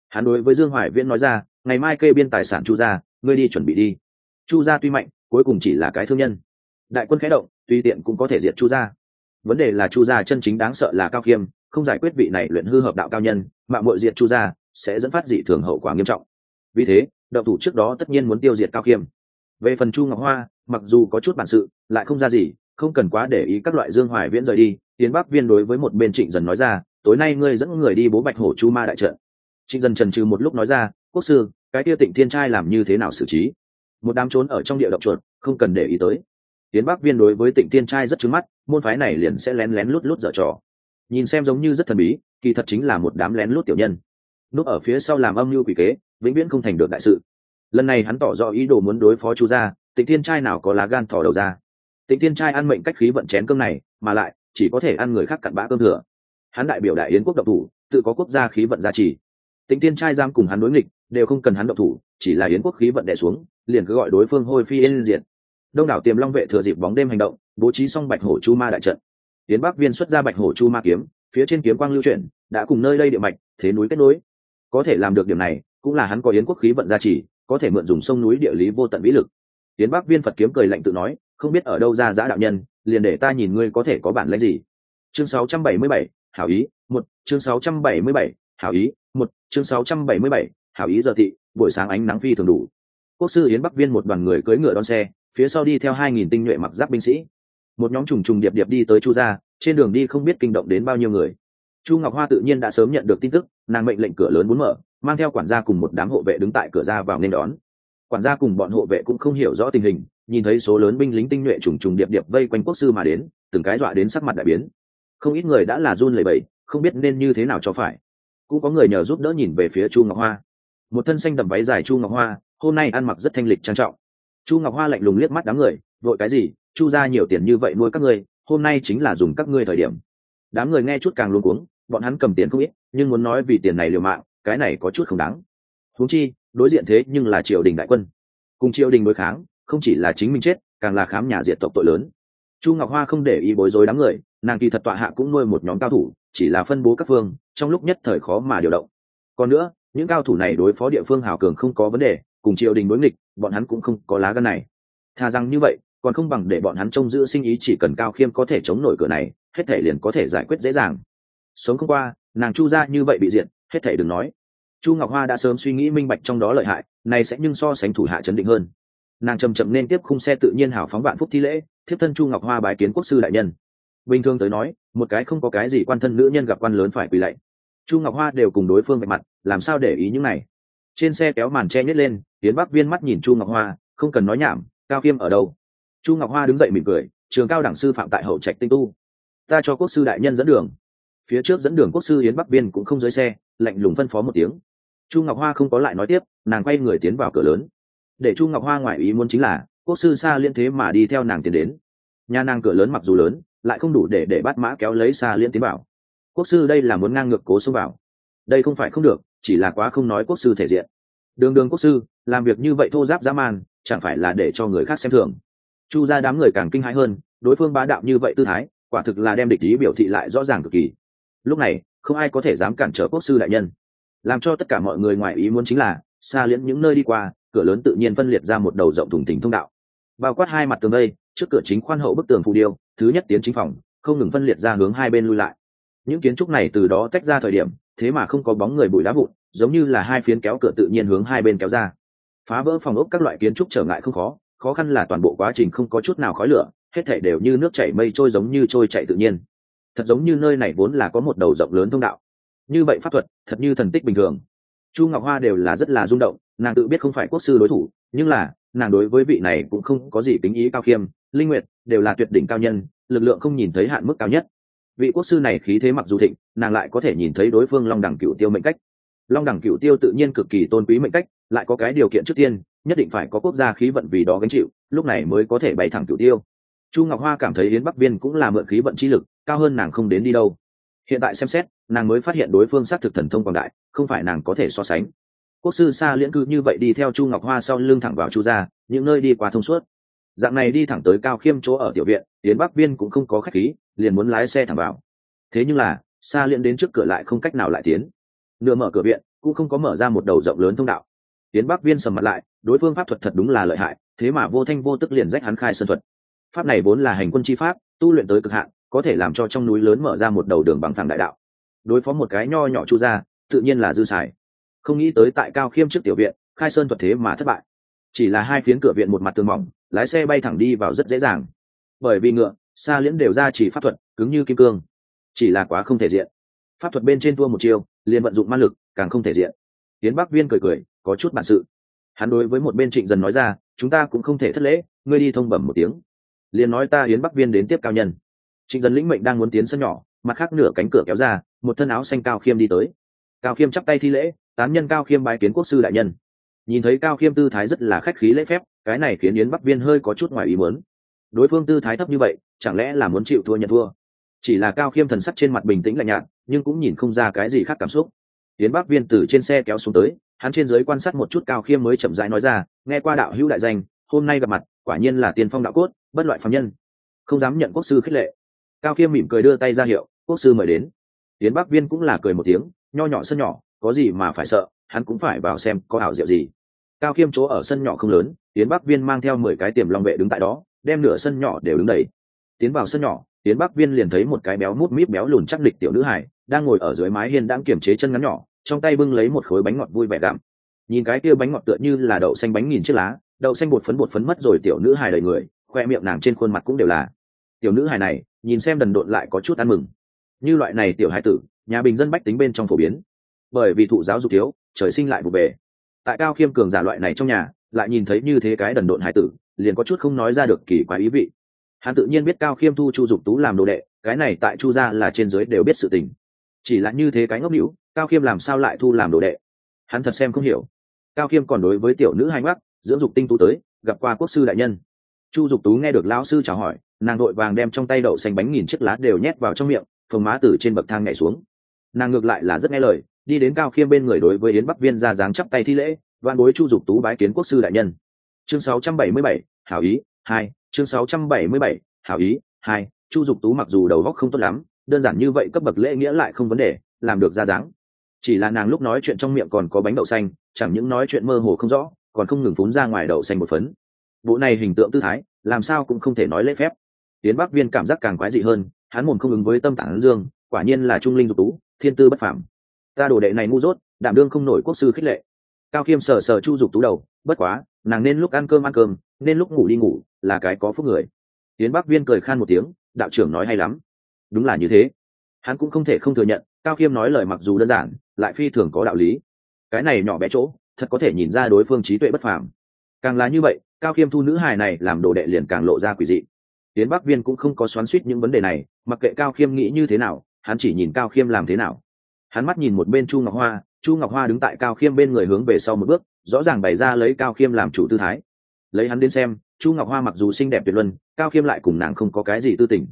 Hắn đối với dương hoài viễn nói ra ngày mai kê biên tài sản chu gia, ngươi đi chuẩn bị đi. Chu gia tuy mạnh, cuối cùng chỉ là cái thương nhân. Đại quân khẽ động tuy tiện cũng có thể diệt chu gia. Vấn đề là chu gia chân chính đáng sợ là cao khiêm không giải quyết vị này luyện hư hợp đạo cao nhân mạng mội diệt chu gia sẽ dẫn phát dị thường hậu quả nghiêm trọng. Vì thế đậu thủ trước đó tất nhiên muốn tiêu diệt cao khiêm về phần chu ngọc hoa, mặc dù có chút bản sự, lại không ra gì, không cần quá để ý các loại dương hoài viễn rời đi, tiến bắc viên đối với một bên trịnh dần nói ra, tối nay ngươi dẫn người đi bố bạch hổ chu ma đại trận. Trịnh dần trần trừ một lúc nói ra quốc sư, cái kia tịnh thiên trai làm như thế nào xử trí? Một đám trốn ở trong địa động chuột, không cần để ý tới. Tiến bắc viên đối với tịnh thiên trai rất trứng mắt, môn phái này liền sẽ lén lén lút lút dở trò. Nhìn xem giống như rất thần bí, kỳ thật chính là một đám lén lút tiểu nhân. Núp ở phía sau làm âm mưu quỷ kế, vĩnh viễn không thành được đại sự. Lần này hắn tỏ rõ ý đồ muốn đối phó chu gia, tịnh thiên trai nào có lá gan thỏ đầu ra. Tịnh thiên trai ăn mệnh cách khí vận chén cơm này, mà lại, chỉ có thể ăn người khác cặn bã cơm thừa. Hắn đại biểu đại yến quốc độc thủ, tự có quốc gia khí vận gia trì. Tịnh thiên trai giam cùng hắn đối nghịch đều không cần hắn động thủ chỉ là yến quốc khí vận đè xuống liền cứ gọi đối phương hôi phi yên diệt. Đông đảo tiềm long vệ thừa dịp bóng đêm hành động bố trí xong bạch hổ chu ma đại trận. Yến bắc viên xuất ra bạch hổ chu ma kiếm phía trên kiếm quang lưu chuyển đã cùng nơi đây địa mạch thế núi kết nối. Có thể làm được điểm này cũng là hắn có yến quốc khí vận gia trì có thể mượn dùng sông núi địa lý vô tận vĩ lực. Tiến bắc viên phật kiếm cười lạnh tự nói không biết ở đâu ra giã đạo nhân liền để ta nhìn ngươi có thể có bản lãnh gì. Chương 677, hảo ý một chương 677, hảo ý một chương 677, hảo ý giờ thị, buổi sáng ánh nắng phi thường đủ. Quốc sư yến bắc viên một đoàn người cưỡi ngựa đón xe, phía sau đi theo hai nghìn tinh nhuệ mặc giáp binh sĩ. Một nhóm trùng trùng điệp điệp đi tới chu gia, trên đường đi không biết kinh động đến bao nhiêu người. Chu ngọc hoa tự nhiên đã sớm nhận được tin tức, nàng mệnh lệnh cửa lớn muốn mở, mang theo quản gia cùng một đám hộ vệ đứng tại cửa ra vào nên đón. Quản gia cùng bọn hộ vệ cũng không hiểu rõ tình hình, nhìn thấy số lớn binh lính tinh nhuệ trùng trùng điệp điệp vây quanh quốc sư mà đến, từng cái dọa đến sắc mặt đại biến. Không ít người đã là run lẩy bẩy, không biết nên như thế nào cho phải. Cũng có người nhờ giúp đỡ nhìn về phía chu ngọc hoa một thân xanh đầm váy dài chu ngọc hoa, hôm nay ăn mặc rất thanh lịch trang trọng. Chu ngọc hoa lạnh lùng liếc mắt đám người, vội cái gì? Chu ra nhiều tiền như vậy nuôi các ngươi, hôm nay chính là dùng các ngươi thời điểm. Đám người nghe chút càng luôn cuống, bọn hắn cầm tiền không ít, nhưng muốn nói vì tiền này liều mạng, cái này có chút không đáng. Huống chi, đối diện thế nhưng là triều đình đại quân. Cùng triều đình đối kháng, không chỉ là chính mình chết, càng là khám nhà diệt tộc tội lớn. Chu ngọc hoa không để ý bối rối đám người, nàng kỳ thật tọa hạ cũng nuôi một nhóm cao thủ, chỉ là phân bố các phương, trong lúc nhất thời khó mà điều động. Còn nữa những cao thủ này đối phó địa phương hào cường không có vấn đề, cùng triều đình đối nghịch, bọn hắn cũng không có lá gân này. Thà rằng như vậy, còn không bằng để bọn hắn trông giữ sinh ý chỉ cần cao khiêm có thể chống nổi cửa này, hết thể liền có thể giải quyết dễ dàng. Sống không qua, nàng chu ra như vậy bị diện hết thể đừng nói. Chu ngọc hoa đã sớm suy nghĩ minh bạch trong đó lợi hại, này sẽ nhưng so sánh thủ hạ chấn định hơn. Nàng chầm chậm nên tiếp khung xe tự nhiên hào phóng vạn phúc thi lễ, thiếp thân chu ngọc hoa bái kiến quốc sư đại nhân. Bình thường tới nói, một cái không có cái gì quan thân nữ nhân gặp quan lớn phải quỳ lạy. Chu ngọc hoa đều cùng đối phương bạch mặt làm sao để ý những này? Trên xe kéo màn che nhét lên tiến bắc viên mắt nhìn chu ngọc hoa, không cần nói nhảm, cao khiêm ở đâu? Chu ngọc hoa đứng dậy mỉm cười, trường cao đẳng sư phạm tại hậu trạch tinh tu. Ta cho quốc sư đại nhân dẫn đường. Phía trước dẫn đường quốc sư yến bắc viên cũng không dưới xe, lạnh lùng phân phó một tiếng. Chu ngọc hoa không có lại nói tiếp, nàng quay người tiến vào cửa lớn. Để chu ngọc hoa ngoại ý muốn chính là, quốc sư xa liên thế mà đi theo nàng tiến đến. Nhà nàng cửa lớn mặc dù lớn, lại không đủ để để bắt mã kéo lấy xa liên tiến vào. Quốc sư đây là muốn ngang ngược cố xông vào. Đây không phải không được chỉ là quá không nói quốc sư thể diện. Đường đường quốc sư, làm việc như vậy thô giáp dã man, chẳng phải là để cho người khác xem thường. Chu ra đám người càng kinh hãi hơn, đối phương bá đạo như vậy tư thái, quả thực là đem địch ý biểu thị lại rõ ràng cực kỳ. Lúc này, không ai có thể dám cản trở quốc sư đại nhân. Làm cho tất cả mọi người ngoài ý muốn chính là, xa liễn những nơi đi qua, cửa lớn tự nhiên phân liệt ra một đầu rộng thùng thình thông đạo. Bao quát hai mặt tường đây, trước cửa chính khoan hậu bức tường phù điêu, thứ nhất tiến chính phòng, không ngừng phân liệt ra hướng hai bên lui lại. Những kiến trúc này từ đó tách ra thời điểm thế mà không có bóng người bụi đá vụn, giống như là hai phiến kéo cửa tự nhiên hướng hai bên kéo ra. Phá vỡ phòng ốc các loại kiến trúc trở ngại không khó khó khăn là toàn bộ quá trình không có chút nào khói lửa, hết thể đều như nước chảy mây trôi giống như trôi chạy tự nhiên. Thật giống như nơi này vốn là có một đầu rộng lớn thông đạo. Như vậy pháp thuật, thật như thần tích bình thường. Chu ngọc hoa đều là rất là rung động, nàng tự biết không phải quốc sư đối thủ, nhưng là, nàng đối với vị này cũng không có gì tính ý cao khiêm, linh nguyệt, đều là tuyệt đỉnh cao nhân, lực lượng không nhìn thấy hạn mức cao nhất vị quốc sư này khí thế mặc dù thịnh, nàng lại có thể nhìn thấy đối phương long đẳng cựu tiêu mệnh cách. Long đẳng cựu tiêu tự nhiên cực kỳ tôn quý mệnh cách, lại có cái điều kiện trước tiên, nhất định phải có quốc gia khí vận vì đó gánh chịu, lúc này mới có thể bày thẳng cựu tiêu. Chu ngọc hoa cảm thấy yến bắc viên cũng là mượn khí vận chi lực, cao hơn nàng không đến đi đâu. Hiện tại xem xét, nàng mới phát hiện đối phương xác thực thần thông quảng đại, không phải nàng có thể so sánh. Quốc sư xa liễn cư như vậy đi theo chu ngọc hoa sau lưng thẳng vào chu gia, những nơi đi qua thông suốt. Dạng này đi thẳng tới cao khiêm chỗ ở tiểu viện, yến bắc viên cũng không có khách khí liền muốn lái xe thẳng vào. Thế nhưng là xa liễn đến trước cửa lại không cách nào lại tiến. Nửa mở cửa viện, cũng không có mở ra một đầu rộng lớn thông đạo. Tiến bắc viên sầm mặt lại, đối phương pháp thuật thật đúng là lợi hại, thế mà vô thanh vô tức liền rách hắn khai sơn thuật. Pháp này vốn là hành quân chi pháp, tu luyện tới cực hạn, có thể làm cho trong núi lớn mở ra một đầu đường bằng thẳng đại đạo. Đối phó một cái nho nhỏ chu ra tự nhiên là dư xài. Không nghĩ tới tại cao khiêm trước tiểu viện, khai sơn thuật thế mà thất bại. Chỉ là hai phiến cửa viện một mặt tường mỏng, lái xe bay thẳng đi vào rất dễ dàng. Bởi vì ngựa xa liễn đều ra chỉ pháp thuật, cứng như kim cương. Chỉ là quá không thể diện. Pháp thuật bên trên thua một chiều liền vận dụng ma lực, càng không thể diện. Tiến bắc viên cười cười, có chút bản sự. Hắn đối với một bên trịnh dần nói ra, chúng ta cũng không thể thất lễ, ngươi đi thông bẩm một tiếng. Liền nói ta hiến bắc viên đến tiếp cao nhân. Trịnh dần lĩnh mệnh đang muốn tiến sân nhỏ, mặt khác nửa cánh cửa kéo ra, một thân áo xanh cao khiêm đi tới. Cao khiêm chắp tay thi lễ, tán nhân cao khiêm bái kiến quốc sư đại nhân. Nhìn thấy cao khiêm tư thái rất là khách khí lễ phép, cái này khiến yến bắc viên hơi có chút ngoài ý muốn đối phương tư thái thấp như vậy, chẳng lẽ là muốn chịu thua nhận thua? Chỉ là cao khiêm thần sắc trên mặt bình tĩnh lạnh nhạt, nhưng cũng nhìn không ra cái gì khác cảm xúc. Yến bắc viên từ trên xe kéo xuống tới, hắn trên giới quan sát một chút cao khiêm mới chậm rãi nói ra, nghe qua đạo hữu đại danh, hôm nay gặp mặt, quả nhiên là tiên phong đạo cốt, bất loại phạm nhân. Không dám nhận quốc sư khích lệ. Cao khiêm mỉm cười đưa tay ra hiệu, quốc sư mời đến. Tiến bắc viên cũng là cười một tiếng, nho nhỏ sân nhỏ, có gì mà phải sợ, hắn cũng phải vào xem có ảo diệu gì. Cao khiêm chỗ ở sân nhỏ không lớn tiến bắc viên mang theo mười cái tiềm long vệ đứng tại đó đem nửa sân nhỏ đều đứng đầy. Tiến vào sân nhỏ tiến bắc viên liền thấy một cái béo mút míp béo lùn chắc địch tiểu nữ hải đang ngồi ở dưới mái hiên đang kiểm chế chân ngắn nhỏ, trong tay bưng lấy một khối bánh ngọt vui vẻ gặm. Nhìn cái kia bánh ngọt tựa như là đậu xanh bánh nghìn chiếc lá, đậu xanh bột phấn bột phấn mất rồi tiểu nữ hài đầy người, khoe miệng nàng trên khuôn mặt cũng đều là. Tiểu nữ hài này, nhìn xem đần độn lại có chút ăn mừng. Như loại này tiểu hài tử, nhà bình dân bách tính bên trong phổ biến. Bởi vì thụ giáo dục thiếu, trời sinh lại vụ bề. Tại cao khiêm cường giả loại này trong nhà, lại nhìn thấy như thế cái đần độn hài tử liền có chút không nói ra được kỳ quái ý vị. Hắn tự nhiên biết cao khiêm thu chu dục tú làm đồ đệ cái này tại chu gia là trên dưới đều biết sự tình. Chỉ là như thế cái ngốc hữu cao khiêm làm sao lại thu làm đồ đệ? Hắn thật xem không hiểu. Cao khiêm còn đối với tiểu nữ hai mắt dưỡng dục tinh tú tới gặp qua quốc sư đại nhân. Chu dục tú nghe được lão sư chào hỏi nàng đội vàng đem trong tay đậu xanh bánh nghìn chiếc lá đều nhét vào trong miệng phồng má từ trên bậc thang nhảy xuống. Nàng ngược lại là rất nghe lời đi đến cao khiêm bên người đối với yến bắc viên ra dáng chắp tay thi lễ văn bối chu dục tú bái kiến quốc sư đại nhân. Chương 677, hảo ý hai chương 677, hảo ý hai chu dục tú mặc dù đầu góc không tốt lắm đơn giản như vậy cấp bậc lễ nghĩa lại không vấn đề làm được ra dáng. Chỉ là nàng lúc nói chuyện trong miệng còn có bánh đậu xanh chẳng những nói chuyện mơ hồ không rõ còn không ngừng phún ra ngoài đậu xanh một phấn. Bộ này hình tượng tư thái làm sao cũng không thể nói lễ phép. Tiến bắc viên cảm giác càng quái dị hơn hắn mồm không ứng với tâm tản dương quả nhiên là trung linh dục tú thiên tư bất phảm ta đồ đệ này ngu dốt đảm đương không nổi quốc sư khích lệ. Cao khiêm sờ sờ chu dục tú đầu bất quá nàng nên lúc ăn cơm ăn cơm nên lúc ngủ đi ngủ là cái có phúc người. Tiến bắc viên cười khan một tiếng, đạo trưởng nói hay lắm. Đúng là như thế. Hắn cũng không thể không thừa nhận, cao khiêm nói lời mặc dù đơn giản, lại phi thường có đạo lý. Cái này nhỏ bé chỗ, thật có thể nhìn ra đối phương trí tuệ bất phàm. Càng là như vậy, cao khiêm thu nữ hài này làm đồ đệ liền càng lộ ra quỷ dị. Tiến bắc viên cũng không có xoắn suýt những vấn đề này, mặc kệ cao khiêm nghĩ như thế nào, hắn chỉ nhìn cao khiêm làm thế nào. Hắn mắt nhìn một bên chu ngọc hoa, chu ngọc hoa đứng tại cao khiêm bên người hướng về sau một bước, rõ ràng bày ra lấy cao khiêm làm chủ tư thái lấy hắn đến xem, chu ngọc hoa mặc dù xinh đẹp tuyệt luân, cao khiêm lại cùng nàng không có cái gì tư tình.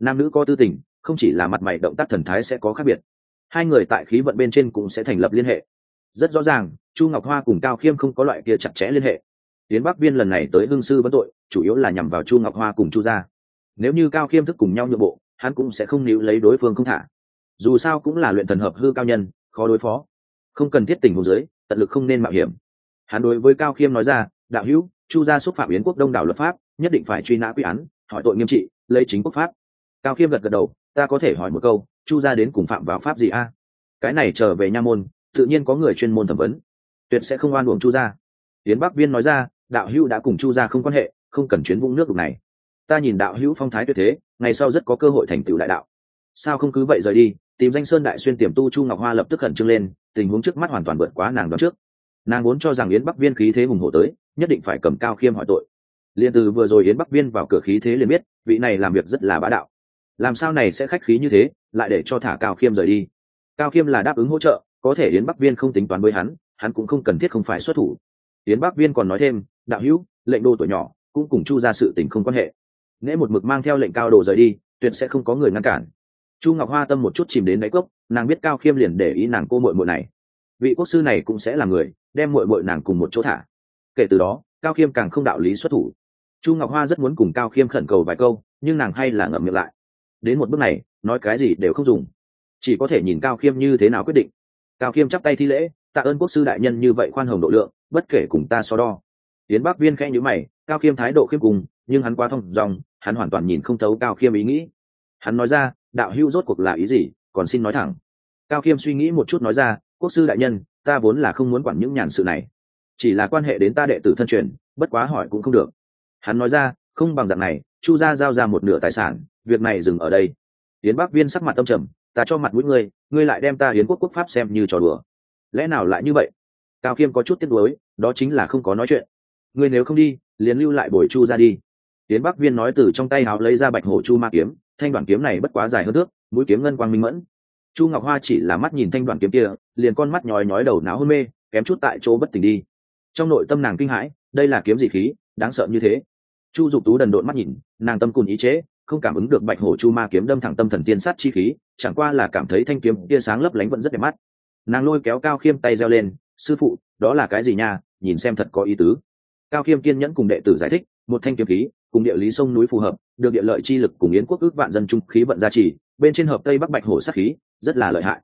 Nam nữ có tư tình, không chỉ là mặt mày động tác thần thái sẽ có khác biệt. Hai người tại khí vận bên trên cũng sẽ thành lập liên hệ. Rất rõ ràng, chu ngọc hoa cùng cao khiêm không có loại kia chặt chẽ liên hệ. Tiến bắc viên lần này tới hương sư vấn tội, chủ yếu là nhằm vào chu ngọc hoa cùng chu gia. Nếu như cao khiêm thức cùng nhau nhượng bộ, hắn cũng sẽ không níu lấy đối phương không thả. Dù sao cũng là luyện thần hợp hư cao nhân, khó đối phó. Không cần thiết tình hồ dưới, tận lực không nên mạo hiểm. Hắn đối với cao khiêm nói ra, đạo hữu chu gia xúc phạm yến quốc đông đảo luật pháp, nhất định phải truy nã quy án, hỏi tội nghiêm trị, lấy chính quốc pháp. Cao khiêm gật gật đầu, ta có thể hỏi một câu, chu gia đến cùng phạm vào pháp gì a? Cái này trở về nha môn, tự nhiên có người chuyên môn thẩm vấn. Tuyệt sẽ không oan uổng chu gia. Yến bắc viên nói ra, đạo hữu đã cùng chu gia không quan hệ, không cần chuyến vũng nước đục này. Ta nhìn đạo hữu phong thái tuyệt thế, ngày sau rất có cơ hội thành tựu đại đạo. Sao không cứ vậy rời đi, tìm danh sơn đại xuyên tiềm tu chu ngọc hoa lập tức khẩn trương lên, tình huống trước mắt hoàn toàn vượt quá nàng đoán trước. Nàng vốn cho rằng yến bắc viên khí thế hùng hổ tới nhất định phải cầm cao khiêm hỏi tội. Liền từ vừa rồi yến bắc viên vào cửa khí thế liền biết, vị này làm việc rất là bá đạo. Làm sao này sẽ khách khí như thế, lại để cho thả cao khiêm rời đi? Cao khiêm là đáp ứng hỗ trợ, có thể yến bắc viên không tính toán với hắn hắn cũng không cần thiết không phải xuất thủ. Yến bắc viên còn nói thêm, đạo hữu, lệnh đô tuổi nhỏ, cũng cùng chu ra sự tình không quan hệ. Nễ một mực mang theo lệnh cao đồ rời đi, tuyệt sẽ không có người ngăn cản. Chu ngọc hoa tâm một chút chìm đến đáy cốc, nàng biết cao khiêm liền để ý nàng cô mội mội này. Vị quốc sư này cũng sẽ là người, đem mội mội nàng cùng một chỗ thả kể từ đó, cao khiêm càng không đạo lý xuất thủ. Chu ngọc hoa rất muốn cùng cao khiêm khẩn cầu vài câu, nhưng nàng hay là ngậm miệng lại. Đến một bước này, nói cái gì đều không dùng. Chỉ có thể nhìn cao khiêm như thế nào quyết định. Cao khiêm chắp tay thi lễ, tạ ơn quốc sư đại nhân như vậy khoan hồng độ lượng, bất kể cùng ta so đo. Tiến bắc viên khẽ nhữ mày, cao khiêm thái độ khiêm cùng, nhưng hắn quá thông dòng, hắn hoàn toàn nhìn không thấu cao khiêm ý nghĩ. Hắn nói ra, đạo hữu rốt cuộc là ý gì, còn xin nói thẳng. Cao khiêm suy nghĩ một chút nói ra, quốc sư đại nhân, ta vốn là không muốn quản những nhàn sự này chỉ là quan hệ đến ta đệ tử thân truyền, bất quá hỏi cũng không được. Hắn nói ra, không bằng dạng này, chu gia giao ra một nửa tài sản, việc này dừng ở đây. Yến bắc viên sắc mặt tâm trầm, ta cho mặt mũi ngươi ngươi lại đem ta hiến quốc quốc pháp xem như trò đùa. Lẽ nào lại như vậy? Cao khiêm có chút tiếc nuối, đó chính là không có nói chuyện. Ngươi nếu không đi, liền lưu lại bồi chu ra đi. Yến bắc viên nói từ trong tay hào lấy ra bạch hổ chu ma kiếm, thanh đoàn kiếm này bất quá dài hơn thước, mũi kiếm ngân quang minh mẫn. Chu ngọc hoa chỉ là mắt nhìn thanh đoàn kiếm kia, liền con mắt nhói nhói đầu não hôn mê, kém chút tại chỗ bất tỉnh đi trong nội tâm nàng kinh hãi, đây là kiếm gì khí, đáng sợ như thế. Chu dục tú đần độn mắt nhìn, nàng tâm cùn ý chế, không cảm ứng được bạch hổ chu ma kiếm đâm thẳng tâm thần tiên sát chi khí, chẳng qua là cảm thấy thanh kiếm tia sáng lấp lánh vẫn rất đẹp mắt. Nàng lôi kéo cao khiêm tay reo lên, sư phụ, đó là cái gì nha, nhìn xem thật có ý tứ. Cao khiêm kiên nhẫn cùng đệ tử giải thích, một thanh kiếm khí, cùng địa lý sông núi phù hợp, được địa lợi chi lực cùng yến quốc ước vạn dân trung khí vận gia trì, bên trên hợp tây bắc bạch hổ sát khí, rất là lợi hại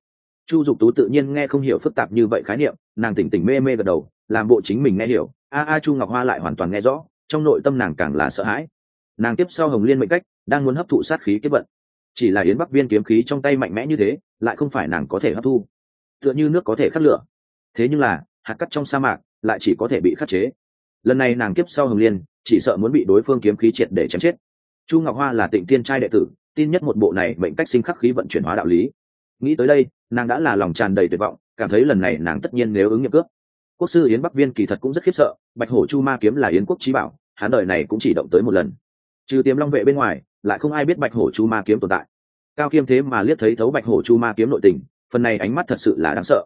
chu dục tú tự nhiên nghe không hiểu phức tạp như vậy khái niệm, nàng tỉnh tỉnh mê mê gật đầu, làm bộ chính mình nghe hiểu. A a chu ngọc hoa lại hoàn toàn nghe rõ, trong nội tâm nàng càng là sợ hãi. Nàng tiếp sau hồng liên mệnh cách, đang muốn hấp thụ sát khí kết vận. Chỉ là yến bắc viên kiếm khí trong tay mạnh mẽ như thế, lại không phải nàng có thể hấp thu. Tựa như nước có thể khắc lửa. Thế nhưng là, hạt cắt trong sa mạc lại chỉ có thể bị khắc chế. Lần này nàng kiếp sau hồng liên, chỉ sợ muốn bị đối phương kiếm khí triệt để chém chết. Chu ngọc hoa là tịnh tiên trai đệ tử, tin nhất một bộ này mệnh cách sinh khắc khí vận chuyển hóa đạo lý nghĩ tới đây, nàng đã là lòng tràn đầy tuyệt vọng, cảm thấy lần này nàng tất nhiên nếu ứng nghiệm cướp. Quốc sư yến bắc viên kỳ thật cũng rất khiếp sợ, bạch hổ chu ma kiếm là yến quốc trí bảo, hắn đời này cũng chỉ động tới một lần. Trừ tiềm long vệ bên ngoài, lại không ai biết bạch hổ chu ma kiếm tồn tại. Cao khiêm thế mà liếc thấy thấu bạch hổ chu ma kiếm nội tình, phần này ánh mắt thật sự là đáng sợ.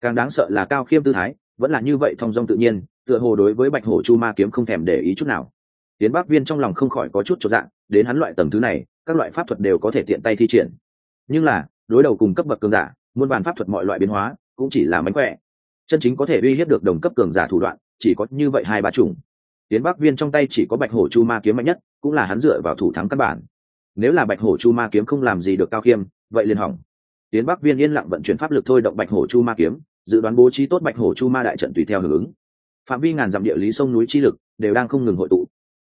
Càng đáng sợ là cao khiêm tư thái, vẫn là như vậy thong dong tự nhiên, tựa hồ đối với bạch hổ chu ma kiếm không thèm để ý chút nào. Tiến bắc viên trong lòng không khỏi có chút cho dạng đến hắn loại tầng thứ này, các loại pháp thuật đều có thể tiện tay thi triển. Nhưng là đối đầu cùng cấp bậc cường giả, muôn bản pháp thuật mọi loại biến hóa, cũng chỉ là mánh khỏe. Chân chính có thể uy hiếp được đồng cấp cường giả thủ đoạn, chỉ có như vậy hai ba chủng. Tiến bắc viên trong tay chỉ có bạch hổ chu ma kiếm mạnh nhất, cũng là hắn dựa vào thủ thắng căn bản. Nếu là bạch hổ chu ma kiếm không làm gì được cao khiêm, vậy liền hỏng. Tiến bắc viên yên lặng vận chuyển pháp lực thôi động bạch hổ chu ma kiếm, dự đoán bố trí tốt bạch hổ chu ma đại trận tùy theo hưởng ứng. Phạm vi ngàn dặm địa lý sông núi chi lực đều đang không ngừng hội tụ.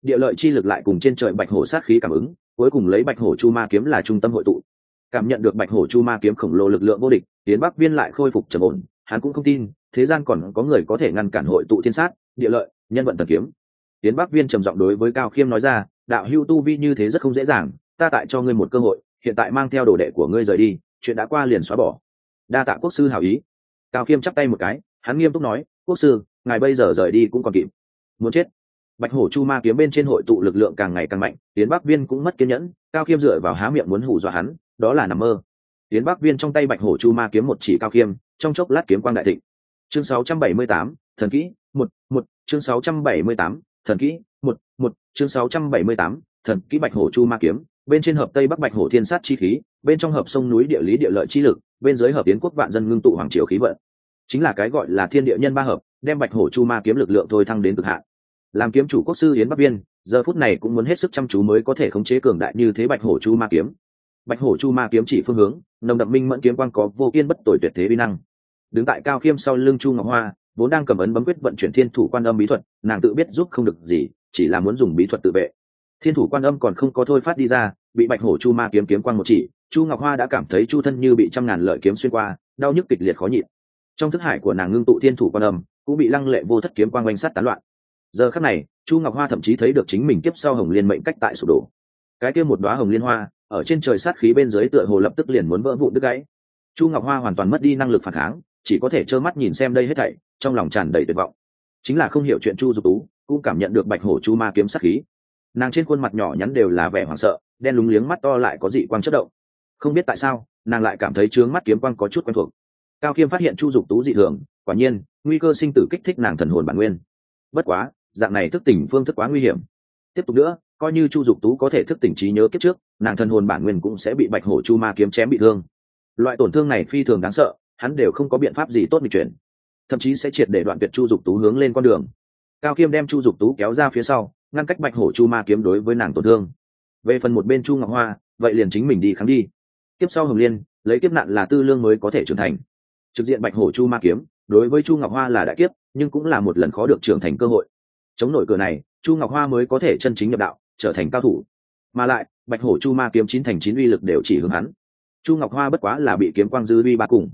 Địa lợi chi lực lại cùng trên trời bạch hổ sát khí cảm ứng, cuối cùng lấy bạch hổ chu ma kiếm là trung tâm hội tụ cảm nhận được bạch hổ chu ma kiếm khổng lồ lực lượng vô địch tiến bắc viên lại khôi phục trầm ổn, hắn cũng không tin, thế gian còn có người có thể ngăn cản hội tụ thiên sát, địa lợi, nhân vận thần kiếm. Tiến bắc viên trầm giọng đối với cao khiêm nói ra, đạo hưu tu vi như thế rất không dễ dàng, ta tại cho ngươi một cơ hội, hiện tại mang theo đồ đệ của ngươi rời đi, chuyện đã qua liền xóa bỏ. Đa tạ quốc sư hảo ý. Cao khiêm chắp tay một cái, hắn nghiêm túc nói, quốc sư, ngài bây giờ rời đi cũng còn kịp. Muốn chết. Bạch hổ chu ma kiếm bên trên hội tụ lực lượng càng ngày càng mạnh tiến bắc viên cũng mất kiên nhẫn, cao khiêm dựa vào há miệng muốn hù dọa hắn đó là nằm mơ. Tiến bắc viên trong tay bạch hổ chu ma kiếm một chỉ cao khiêm trong chốc lát kiếm quang đại thịnh. Chương 678, thần kỹ một một chương 678, thần kỹ một một chương 678, thần kỹ bạch hổ chu ma kiếm bên trên hợp tây bắc bạch hổ thiên sát chi khí bên trong hợp sông núi địa lý địa lợi chi lực bên dưới hợp tiến quốc vạn dân ngưng tụ hoàng triều khí vận. Chính là cái gọi là thiên địa nhân ba hợp đem bạch hổ chu ma kiếm lực lượng thôi thăng đến cực hạn. Làm kiếm chủ quốc sư yến bắc viên giờ phút này cũng muốn hết sức chăm chú mới có thể khống chế cường đại như thế bạch hổ chu ma kiếm bạch hổ chu ma kiếm chỉ phương hướng, nồng đậm minh mẫn kiếm quang có vô kiên bất tội tuyệt thế vi năng. Đứng tại cao khiêm sau lưng chu ngọc hoa, vốn đang cầm ấn bấm quyết vận chuyển thiên thủ quan âm bí thuật, nàng tự biết giúp không được gì, chỉ là muốn dùng bí thuật tự vệ. Thiên thủ quan âm còn không có thôi phát đi ra, bị bạch hổ chu ma kiếm kiếm quang một chỉ, chu ngọc hoa đã cảm thấy chu thân như bị trăm ngàn lợi kiếm xuyên qua, đau nhức kịch liệt khó nhịn. Trong thức hải của nàng ngưng tụ thiên thủ quan âm, cũng bị lăng lệ vô thất kiếm quang oanh sắt tán loạn. Giờ khắc này, chu ngọc hoa thậm chí thấy được chính mình kiếp sau hồng liên mệnh cách tại sụp đổ. Cái kia một đoá hồng liên hoa ở trên trời sát khí bên dưới tựa hồ lập tức liền muốn vỡ vụn đứt gãy. Chu ngọc hoa hoàn toàn mất đi năng lực phản kháng, chỉ có thể trơ mắt nhìn xem đây hết thảy, trong lòng tràn đầy tuyệt vọng. Chính là không hiểu chuyện chu dục tú, cũng cảm nhận được bạch hổ chu ma kiếm sát khí. Nàng trên khuôn mặt nhỏ nhắn đều là vẻ hoảng sợ, đen lúng liếng mắt to lại có dị quang chất động. Không biết tại sao, nàng lại cảm thấy trướng mắt kiếm quang có chút quen thuộc. Cao khiêm phát hiện chu dục tú dị thường, quả nhiên, nguy cơ sinh tử kích thích nàng thần hồn bản nguyên. Bất quá, dạng này thức tỉnh phương thức quá nguy hiểm. Tiếp tục nữa coi như chu dục tú có thể thức tỉnh trí nhớ kiếp trước, nàng thân hồn bản nguyên cũng sẽ bị bạch hổ chu ma kiếm chém bị thương. Loại tổn thương này phi thường đáng sợ, hắn đều không có biện pháp gì tốt bị chuyển. Thậm chí sẽ triệt để đoạn tuyệt chu dục tú hướng lên con đường. Cao khiêm đem chu dục tú kéo ra phía sau, ngăn cách bạch hổ chu ma kiếm đối với nàng tổn thương. Về phần một bên chu ngọc hoa, vậy liền chính mình đi kháng đi. Tiếp sau hồng liên, lấy kiếp nạn là tư lương mới có thể trưởng thành. Trực diện bạch hổ chu ma kiếm, đối với chu ngọc hoa là đại kiếp, nhưng cũng là một lần khó được trưởng thành cơ hội. Chống nổi cửa này, chu ngọc hoa mới có thể chân chính nhập đạo trở thành cao thủ. Mà lại, bạch hổ chu ma kiếm chín thành chín uy lực đều chỉ hướng hắn. Chu ngọc hoa bất quá là bị kiếm quang dư uy ba cùng.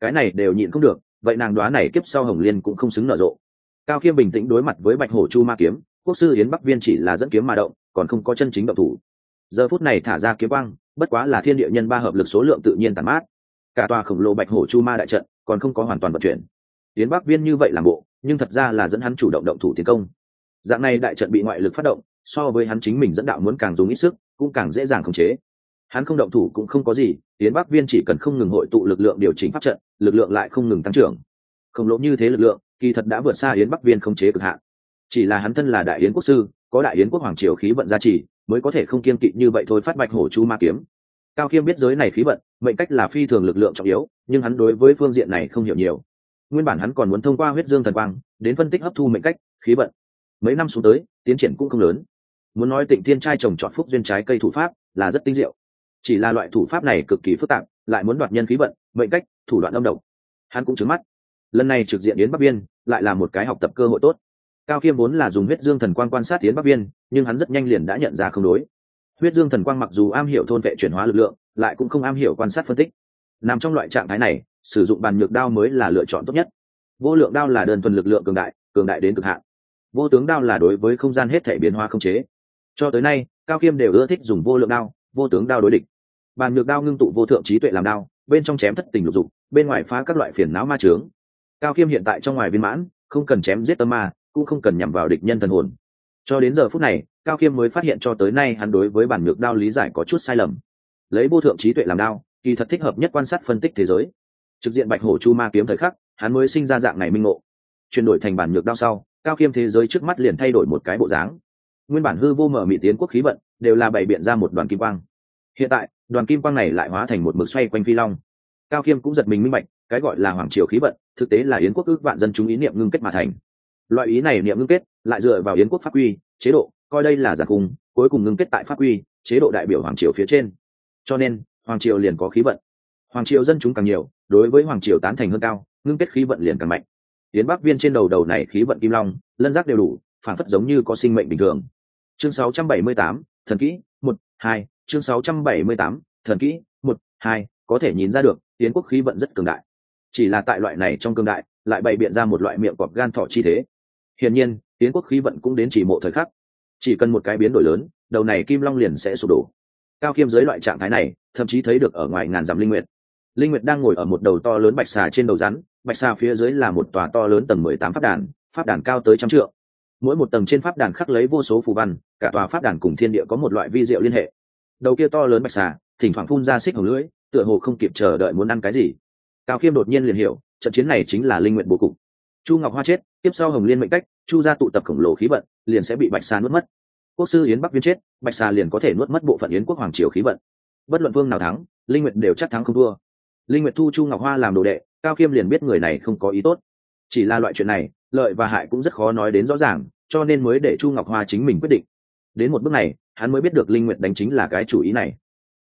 Cái này đều nhịn không được, vậy nàng đoá này kiếp sau hồng liên cũng không xứng nở rộ. Cao khiêm bình tĩnh đối mặt với bạch hổ chu ma kiếm, quốc sư yến bắc viên chỉ là dẫn kiếm mà động, còn không có chân chính động thủ. Giờ phút này thả ra kiếm quang, bất quá là thiên địa nhân ba hợp lực số lượng tự nhiên tàn mát. Cả tòa khổng lồ bạch hổ chu ma đại trận còn không có hoàn toàn vận chuyển. Yến bắc viên như vậy làm bộ, nhưng thật ra là dẫn hắn chủ động động thủ tiến công. Dạng này đại trận bị ngoại lực phát động so với hắn chính mình dẫn đạo muốn càng dùng ít sức, cũng càng dễ dàng khống chế. Hắn không động thủ cũng không có gì tiến bắc viên chỉ cần không ngừng hội tụ lực lượng điều chỉnh pháp trận, lực lượng lại không ngừng tăng trưởng. Khổng lồ như thế lực lượng, kỳ thật đã vượt xa yến bắc viên khống chế cực hạn. Chỉ là hắn thân là đại yến quốc sư, có đại yến quốc hoàng triều khí vận gia trì, mới có thể không kiên kỵ như vậy thôi phát bạch hổ chu ma kiếm. Cao khiêm biết giới này khí vận, mệnh cách là phi thường lực lượng trọng yếu, nhưng hắn đối với phương diện này không hiểu nhiều. Nguyên bản hắn còn muốn thông qua huyết dương thần quang, đến phân tích hấp thu mệnh cách, khí vận mấy năm xuống tới, tiến triển cũng không lớn. Muốn nói tịnh thiên trai trồng trọt phúc duyên trái cây thủ pháp là rất tinh diệu. Chỉ là loại thủ pháp này cực kỳ phức tạp, lại muốn đoạt nhân khí vận, mệnh cách, thủ đoạn âm độc. Hắn cũng trứng mắt. Lần này trực diện yến bắc biên, lại là một cái học tập cơ hội tốt. Cao khiêm vốn là dùng huyết dương thần quang quan sát yến bắc biên, nhưng hắn rất nhanh liền đã nhận ra không đối. Huyết dương thần quang mặc dù am hiểu thôn vệ chuyển hóa lực lượng, lại cũng không am hiểu quan sát phân tích. Nằm trong loại trạng thái này, sử dụng bàn nhược đao mới là lựa chọn tốt nhất. Vô lượng đao là đơn thuần lực lượng cường đại cường đại đến cực hạn vô tướng đao là đối với không gian hết thể biến hóa không chế. Cho tới nay, cao khiêm đều ưa thích dùng vô lượng đao, vô tướng đao đối địch. Bàn nhược đao ngưng tụ vô thượng trí tuệ làm đao, bên trong chém thất tình lục dục, bên ngoài phá các loại phiền não ma trướng cao khiêm hiện tại trong ngoài viên mãn, không cần chém giết tâm ma, cũng không cần nhằm vào địch nhân thần hồn. Cho đến giờ phút này, cao khiêm mới phát hiện cho tới nay hắn đối với bản ngược đao lý giải có chút sai lầm. Lấy vô thượng trí tuệ làm đao, kỳ thật thích hợp nhất quan sát phân tích thế giới. Trực diện bạch hổ chu ma kiếm thời khắc, hắn mới sinh ra dạng này minh ngộ. Chuyển đổi thành bản ngược đao sau cao khiêm thế giới trước mắt liền thay đổi một cái bộ dáng. Nguyên bản hư vô mở mỹ tiến quốc khí vận, đều là bày biện ra một đoàn kim quang. Hiện tại, đoàn kim quang này lại hóa thành một mực xoay quanh phi long. Cao khiêm cũng giật mình minh bạch, cái gọi là hoàng triều khí vận, thực tế là yến quốc ước vạn dân chúng ý niệm ngưng kết mà thành. Loại ý này niệm ngưng kết, lại dựa vào yến quốc pháp quy, chế độ, coi đây là giả cung, cuối cùng ngưng kết tại pháp quy, chế độ đại biểu hoàng triều phía trên. Cho nên, hoàng triều liền có khí vận. Hoàng triều dân chúng càng nhiều, đối với hoàng triều tán thành hơn cao, ngưng kết khí vận liền càng mạnh tiến bắc viên trên đầu đầu này khí vận kim long lân giác đều đủ phản phất giống như có sinh mệnh bình thường. Chương 678, thần kỹ một hai. Chương 678, thần kỹ một hai. Có thể nhìn ra được tiến quốc khí vận rất cường đại. Chỉ là tại loại này trong cường đại lại bày biện ra một loại miệng cọp gan thọ chi thế. Hiển nhiên tiến quốc khí vận cũng đến chỉ mộ thời khắc. Chỉ cần một cái biến đổi lớn đầu này kim long liền sẽ sụp đổ. Cao khiêm dưới loại trạng thái này thậm chí thấy được ở ngoài ngàn dặm linh nguyệt. Linh nguyệt đang ngồi ở một đầu to lớn bạch xà trên đầu rắn bạch xà phía dưới là một tòa to lớn tầng mười tám pháp đàn pháp đàn cao tới trăm trượng. Mỗi một tầng trên pháp đàn khắc lấy vô số phù văn, cả tòa pháp đàn cùng thiên địa có một loại vi diệu liên hệ. Đầu kia to lớn bạch xà thỉnh thoảng phun ra xích hồng lưỡi, tựa hồ không kịp chờ đợi muốn ăn cái gì. Cao khiêm đột nhiên liền hiểu, trận chiến này chính là linh nguyện bố cục. Chu ngọc hoa chết, tiếp sau hồng liên mệnh cách, chu ra tụ tập khổng lồ khí vận, liền sẽ bị bạch xà nuốt mất. Quốc sư yến bắc viên chết, bạch xà liền có thể nuốt mất bộ phận yến quốc hoàng triều khí vận. Bất luận vương nào thắng, linh nguyện đều chắc thắng không thua. Linh nguyện thu chu ngọc hoa làm đồ đệ cao khiêm liền biết người này không có ý tốt. Chỉ là loại chuyện này, lợi và hại cũng rất khó nói đến rõ ràng, cho nên mới để chu ngọc hoa chính mình quyết định. Đến một bước này, hắn mới biết được linh nguyệt đánh chính là cái chủ ý này.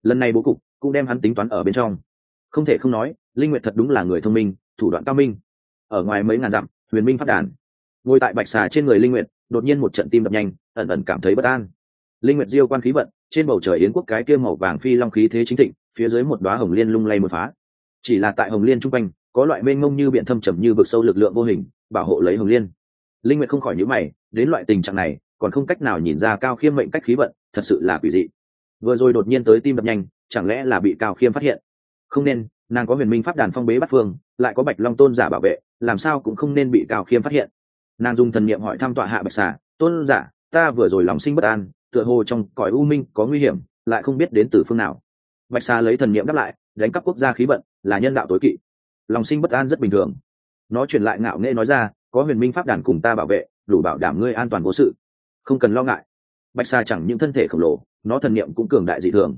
Lần này bố cục cũng đem hắn tính toán ở bên trong. Không thể không nói, linh nguyệt thật đúng là người thông minh, thủ đoạn cao minh. Ở ngoài mấy ngàn dặm, huyền minh phát đàn. Ngồi tại bạch xà trên người linh nguyệt, đột nhiên một trận tim đập nhanh, ẩn ẩn cảm thấy bất an. Linh nguyệt diêu quan khí vận, trên bầu trời yến quốc cái kia màu vàng phi long khí thế chính thịnh, phía dưới một đóa hồng liên lung lay một phá. Chỉ là tại hồng liên trung quanh có loại mênh mông như biển thâm trầm như vực sâu lực lượng vô hình, bảo hộ lấy hồng liên. Linh nguyệt không khỏi nhíu mày, đến loại tình trạng này, còn không cách nào nhìn ra cao khiêm mệnh cách khí vận, thật sự là quỷ dị. Vừa rồi đột nhiên tới tim đập nhanh, chẳng lẽ là bị cao khiêm phát hiện? Không nên, nàng có huyền minh pháp đàn phong bế bắt phương, lại có bạch long tôn giả bảo vệ, làm sao cũng không nên bị cao khiêm phát hiện. Nàng dùng thần niệm hỏi thăm tọa hạ bạch xà, tôn giả, ta vừa rồi lòng sinh bất an, tựa hồ trong cõi u minh có nguy hiểm, lại không biết đến từ phương nào. Bạch xà lấy thần niệm đáp lại, đánh cắp quốc gia khí vận, là nhân đạo tối kỵ lòng sinh bất an rất bình thường. Nó truyền lại ngạo nghễ nói ra, có huyền minh pháp đàn cùng ta bảo vệ, đủ bảo đảm ngươi an toàn vô sự. Không cần lo ngại. Bạch sa chẳng những thân thể khổng lồ, nó thần niệm cũng cường đại dị thường.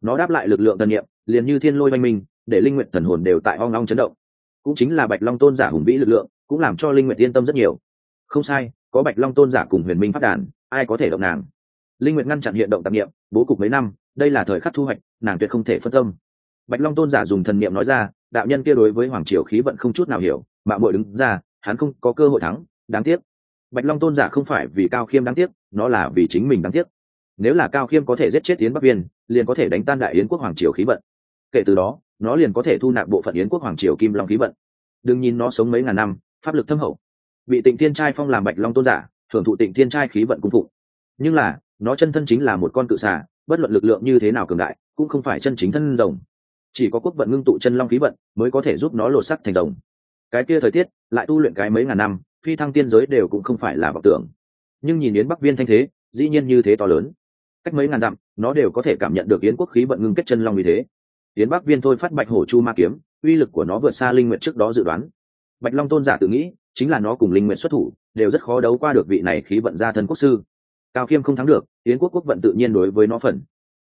Nó đáp lại lực lượng thần niệm, liền như thiên lôi oanh minh, để linh nguyện thần hồn đều tại hoang long chấn động. Cũng chính là bạch long tôn giả hùng vĩ lực lượng, cũng làm cho linh nguyện yên tâm rất nhiều. Không sai, có bạch long tôn giả cùng huyền minh pháp đàn, ai có thể động nàng? Linh nguyện ngăn chặn hiện động tạp niệm, bố cục mấy năm, đây là thời khắc thu hoạch, nàng tuyệt không thể phân tâm. Bạch long tôn giả dùng thần niệm nói ra đạo nhân kia đối với hoàng triều khí vận không chút nào hiểu mạng bội đứng ra, hắn không có cơ hội thắng, đáng tiếc. Bạch long tôn giả không phải vì cao khiêm đáng tiếc, nó là vì chính mình đáng tiếc. Nếu là cao khiêm có thể giết chết yến bắc viên, liền có thể đánh tan đại yến quốc hoàng triều khí vận. Kể từ đó, nó liền có thể thu nạp bộ phận yến quốc hoàng triều kim long khí vận. Đừng nhìn nó sống mấy ngàn năm, pháp lực thâm hậu. Bị tịnh thiên trai phong làm bạch long tôn giả, thưởng thụ tịnh thiên trai khí vận cung phụ. nhưng là, nó chân thân chính là một con cự xà, bất luận lực lượng như thế nào cường đại, cũng không phải chân chính thân rồng chỉ có quốc vận ngưng tụ chân long khí vận mới có thể giúp nó lột sắc thành rồng. Cái kia thời tiết, lại tu luyện cái mấy ngàn năm, phi thăng tiên giới đều cũng không phải là vọng tưởng. Nhưng nhìn yến bắc viên thanh thế, dĩ nhiên như thế to lớn. Cách mấy ngàn dặm, nó đều có thể cảm nhận được yến quốc khí vận ngưng kết chân long như thế. Yến bắc viên thôi phát bạch hổ chu ma kiếm, uy lực của nó vượt xa linh nguyện trước đó dự đoán. Bạch long tôn giả tự nghĩ, chính là nó cùng linh nguyện xuất thủ, đều rất khó đấu qua được vị này khí vận gia thân quốc sư. Cao khiêm không thắng được, yến quốc quốc vận tự nhiên đối với nó phần.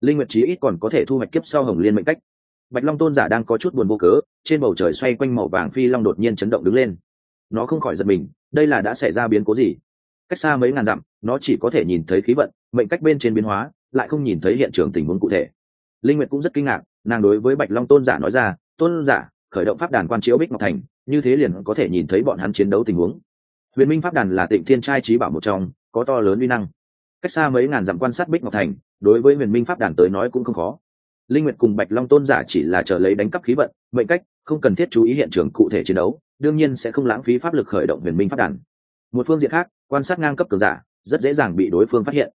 Linh nguyện chí ít còn có thể thu hoạch kiếp sau hồng liên mệnh cách bạch long tôn giả đang có chút buồn vô cớ, trên bầu trời xoay quanh màu vàng phi long đột nhiên chấn động đứng lên. Nó không khỏi giật mình, đây là đã xảy ra biến cố gì? Cách xa mấy ngàn dặm, nó chỉ có thể nhìn thấy khí vận, mệnh cách bên trên biến hóa, lại không nhìn thấy hiện trường tình huống cụ thể. Linh nguyệt cũng rất kinh ngạc, nàng đối với bạch long tôn giả nói ra, tôn giả, khởi động pháp đàn quan chiếu bích ngọc thành, như thế liền có thể nhìn thấy bọn hắn chiến đấu tình huống. Huyền minh pháp đàn là tịnh thiên trai trí bảo một trong, có to lớn uy năng. Cách xa mấy ngàn dặm quan sát bích ngọc thành, đối với huyền minh pháp đàn tới nói cũng không khó linh nguyệt cùng bạch long tôn giả chỉ là chờ lấy đánh cắp khí vận, mệnh cách, không cần thiết chú ý hiện trường cụ thể chiến đấu, đương nhiên sẽ không lãng phí pháp lực khởi động huyền minh pháp đàn. Một phương diện khác, quan sát ngang cấp cường giả, rất dễ dàng bị đối phương phát hiện.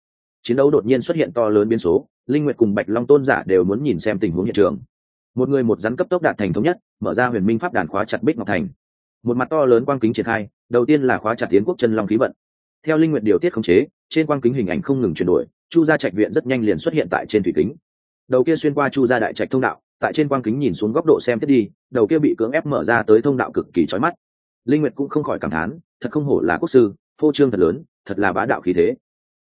Chiến đấu đột nhiên xuất hiện to lớn biến số, linh nguyệt cùng bạch long tôn giả đều muốn nhìn xem tình huống hiện trường. Một người một rắn cấp tốc đạt thành thống nhất, mở ra huyền minh pháp đàn khóa chặt bích ngọc thành. Một mặt to lớn quang kính triển khai, đầu tiên là khóa chặt tiến quốc chân long khí vận. Theo linh nguyện điều tiết khống chế, trên quang kính hình ảnh không ngừng chuyển đổi, chu gia trạch viện rất nhanh liền xuất hiện tại trên thủy kính đầu kia xuyên qua chu gia đại trạch thông đạo tại trên quang kính nhìn xuống góc độ xem tiếp đi đầu kia bị cưỡng ép mở ra tới thông đạo cực kỳ trói mắt. Linh nguyệt cũng không khỏi cảm thán thật không hổ là quốc sư phô trương thật lớn thật là bá đạo khí thế.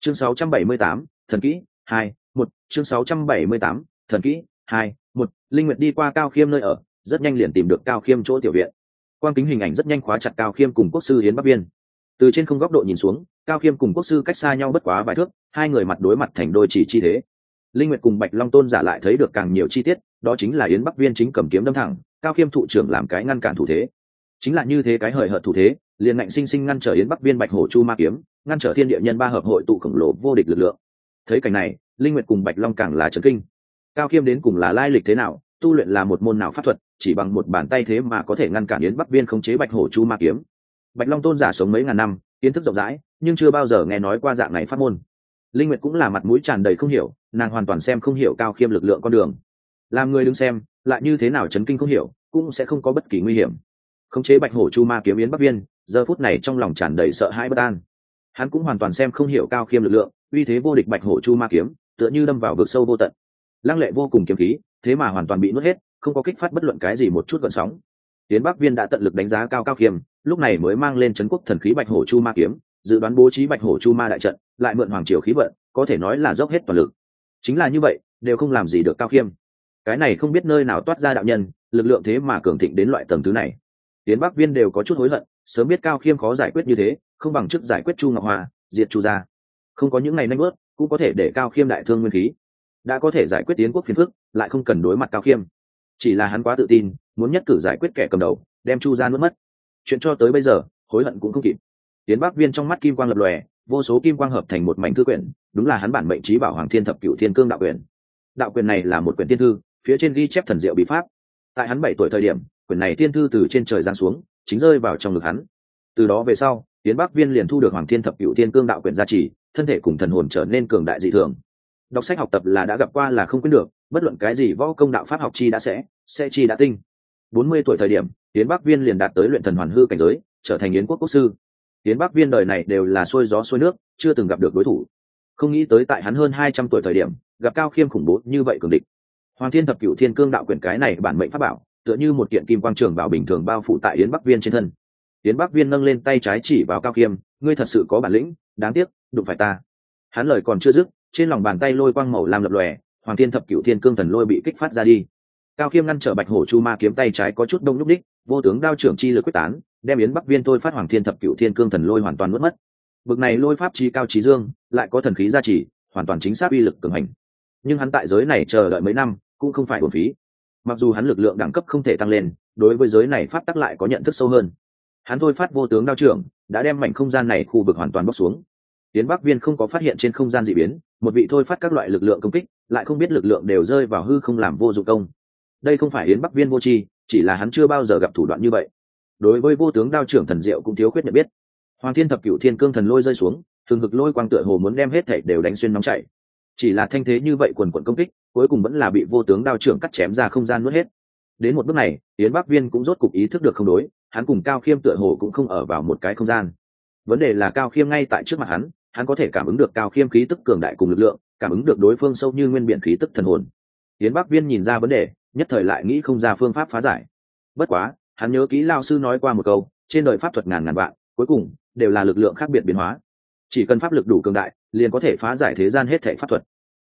Chương 678, thần kỹ hai một. Chương 678, thần kỹ hai một. Linh nguyệt đi qua cao khiêm nơi ở rất nhanh liền tìm được cao khiêm chỗ tiểu viện. Quang kính hình ảnh rất nhanh khóa chặt cao khiêm cùng quốc sư hiến bắc viên từ trên không góc độ nhìn xuống cao khiêm cùng quốc sư cách xa nhau bất quá vài thước hai người mặt đối mặt thành đôi chỉ chi thế linh nguyệt cùng bạch long tôn giả lại thấy được càng nhiều chi tiết, đó chính là yến bắc viên chính cầm kiếm đâm thẳng, cao khiêm thụ trưởng làm cái ngăn cản thủ thế. Chính là như thế cái hời hợt thủ thế, liền ngạnh sinh sinh ngăn trở yến bắc viên bạch hổ chu ma kiếm, ngăn trở thiên địa nhân ba hợp hội tụ khổng lồ vô địch lực lượng. Thấy cảnh này, linh nguyệt cùng bạch long càng là trấn kinh. Cao khiêm đến cùng là lai lịch thế nào, tu luyện là một môn nào pháp thuật, chỉ bằng một bàn tay thế mà có thể ngăn cản yến bắc viên khống chế bạch hổ chu ma kiếm. Bạch long tôn giả sống mấy ngàn năm, kiến thức rộng rãi, nhưng chưa bao giờ nghe nói qua dạng này pháp môn linh nguyệt cũng là mặt mũi tràn đầy không hiểu, nàng hoàn toàn xem không hiểu cao khiêm lực lượng con đường. Làm người đứng xem, lại như thế nào chấn kinh không hiểu, cũng sẽ không có bất kỳ nguy hiểm. Khống chế bạch hổ chu ma kiếm yến bắc viên, giờ phút này trong lòng tràn đầy sợ hãi bất an. Hắn cũng hoàn toàn xem không hiểu cao khiêm lực lượng, uy thế vô địch bạch hổ chu ma kiếm, tựa như đâm vào vực sâu vô tận. Lăng lệ vô cùng kiếm khí, thế mà hoàn toàn bị nuốt hết, không có kích phát bất luận cái gì một chút gợn sóng. Tiến bắc viên đã tận lực đánh giá cao cao khiêm, lúc này mới mang lên trấn quốc thần khí bạch hổ chu ma kiếm, dự đoán bố trí bạch hổ chu ma đại trận lại mượn hoàng triều khí vận, có thể nói là dốc hết toàn lực. Chính là như vậy, đều không làm gì được cao khiêm. Cái này không biết nơi nào toát ra đạo nhân, lực lượng thế mà cường thịnh đến loại tầng thứ này. Tiến bắc viên đều có chút hối hận, sớm biết cao khiêm khó giải quyết như thế, không bằng chức giải quyết chu ngọc hoa diệt chu gia. Không có những ngày nanh bớt cũng có thể để cao khiêm đại thương nguyên khí. Đã có thể giải quyết tiến quốc phiền phức, lại không cần đối mặt cao khiêm. Chỉ là hắn quá tự tin, muốn nhất cử giải quyết kẻ cầm đầu, đem chu ra nuốt mất. Chuyện cho tới bây giờ, hối hận cũng không kịp. Tiến bắc viên trong mắt kim quang lập lòe vô số kim quang hợp thành một mảnh thư quyển, đúng là hắn bản mệnh trí bảo hoàng thiên thập cựu thiên cương đạo quyền đạo quyền này là một quyển tiên thư, phía trên ghi chép thần diệu bí pháp. Tại hắn bảy tuổi thời điểm, quyển này tiên thư từ trên trời giáng xuống, chính rơi vào trong ngực hắn. Từ đó về sau tiến bắc viên liền thu được hoàng thiên thập cựu thiên cương đạo quyền gia trì, thân thể cùng thần hồn trở nên cường đại dị thường. Đọc sách học tập là đã gặp qua là không quên được, bất luận cái gì võ công đạo pháp học chi đã sẽ sẽ chi đã tinh. Bốn mươi tuổi thời điểm tiến bắc viên liền đạt tới luyện thần hoàn hư cảnh giới, trở thành yến quốc quốc sư tiến bắc viên đời này đều là xuôi gió xuôi nước, chưa từng gặp được đối thủ. Không nghĩ tới tại hắn hơn hai trăm tuổi thời điểm, gặp cao khiêm khủng bố như vậy cường địch. Hoàng thiên thập cựu thiên cương đạo quyển cái này bản mệnh pháp bảo, tựa như một kiện kim quang trường bảo bình thường bao phủ tại yến bắc viên trên thân. Yến bắc viên nâng lên tay trái chỉ vào cao khiêm, ngươi thật sự có bản lĩnh, đáng tiếc, đụng phải ta. Hắn lời còn chưa dứt, trên lòng bàn tay lôi quang màu làm lập lòe, hoàng thiên thập cựu thiên cương thần lôi bị kích phát ra đi. Cao khiêm ngăn trở bạch hổ chu ma kiếm tay trái có chút đông nhúc đích, vô tướng đao trưởng chi lực quyết tán đem yến bắc viên Thôi phát hoàng thiên thập cựu thiên cương thần lôi hoàn toàn mất mất. Bực này lôi pháp chi cao trí dương, lại có thần khí gia trì, hoàn toàn chính xác uy lực cường hành. Nhưng hắn tại giới này chờ đợi mấy năm, cũng không phải uổng phí. Mặc dù hắn lực lượng đẳng cấp không thể tăng lên, đối với giới này pháp tắc lại có nhận thức sâu hơn. Hắn thôi phát vô tướng đao trưởng, đã đem mảnh không gian này khu vực hoàn toàn bóc xuống. Tiến bắc viên không có phát hiện trên không gian d ị biến, một vị thôi phát các loại lực lượng công kích, lại không biết lực lượng đều rơi vào hư không làm vô dụng công. Đây không phải yến bắc viên vô tri, chỉ là hắn chưa bao giờ gặp thủ đoạn như vậy đối với vô tướng đao trưởng thần diệu cũng thiếu khuyết nhận biết. Hoàng thiên thập cựu thiên cương thần lôi rơi xuống thường ngực lôi quang tựa hồ muốn đem hết thể đều đánh xuyên nóng chảy. Chỉ là thanh thế như vậy quần quần công kích, cuối cùng vẫn là bị vô tướng đao trưởng cắt chém ra không gian nuốt hết. Đến một bước này, yến bắc viên cũng rốt cục ý thức được không đối, hắn cùng cao khiêm tựa hồ cũng không ở vào một cái không gian. Vấn đề là cao khiêm ngay tại trước mặt hắn hắn có thể cảm ứng được cao khiêm khí tức cường đại cùng lực lượng, cảm ứng được đối phương sâu như nguyên biện khí tức thần hồn. Yến bắc viên nhìn ra vấn đề, nhất thời lại nghĩ không ra phương pháp phá giải. Bất quá hắn nhớ kỹ lao sư nói qua một câu, trên đời pháp thuật ngàn ngàn vạn, cuối cùng đều là lực lượng khác biệt biến hóa. Chỉ cần pháp lực đủ cường đại, liền có thể phá giải thế gian hết thể pháp thuật.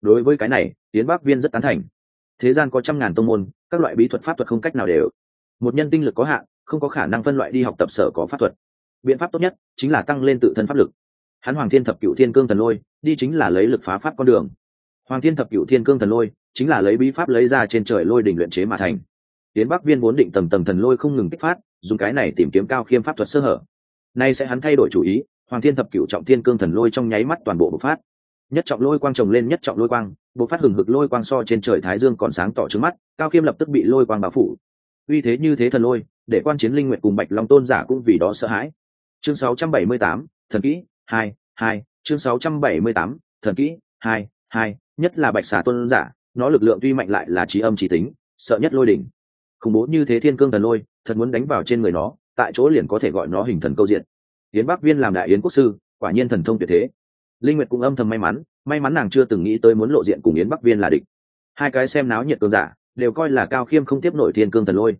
Đối với cái này tiến bắc viên rất tán thành. Thế gian có trăm ngàn tông môn, các loại bí thuật pháp thuật không cách nào đều. Một nhân tinh lực có hạn, không có khả năng phân loại đi học tập sở có pháp thuật. Biện pháp tốt nhất chính là tăng lên tự thân pháp lực. Hắn hoàng thiên thập cựu thiên cương thần lôi, đi chính là lấy lực phá pháp con đường. Hoàng thiên thập cựu thiên cương thần lôi chính là lấy bí pháp lấy ra trên trời lôi đỉnh luyện chế mà thành tiến bắc viên vốn định tầm tầm thần lôi không ngừng kích phát dùng cái này tìm kiếm cao khiêm pháp thuật sơ hở. Nay sẽ hắn thay đổi chủ ý hoàng thiên thập cựu trọng thiên cương thần lôi trong nháy mắt toàn bộ bộc phát. Nhất trọng lôi quang trồng lên nhất trọng lôi quang bộc phát hừng hực lôi quang so trên trời thái dương còn sáng tỏ trước mắt cao khiêm lập tức bị lôi quang bao phủ. Uy thế như thế thần lôi để quan chiến linh nguyện cùng bạch long tôn giả cũng vì đó sợ hãi. Chương 678, thần kỹ hai hai chương 678, thần kỹ hai hai nhất là bạch xà tôn giả nó lực lượng tuy mạnh lại là trí âm trí tính sợ nhất lôi đỉnh khủng bố như thế thiên cương thần lôi, thật muốn đánh vào trên người nó, tại chỗ liền có thể gọi nó hình thần câu diện. Yến bắc viên làm đại yến quốc sư, quả nhiên thần thông tuyệt thế. Linh nguyệt cũng âm thầm may mắn may mắn nàng chưa từng nghĩ tới muốn lộ diện cùng yến bắc viên là địch. Hai cái xem náo nhiệt cường giả, đều coi là cao khiêm không tiếp nổi thiên cương thần lôi.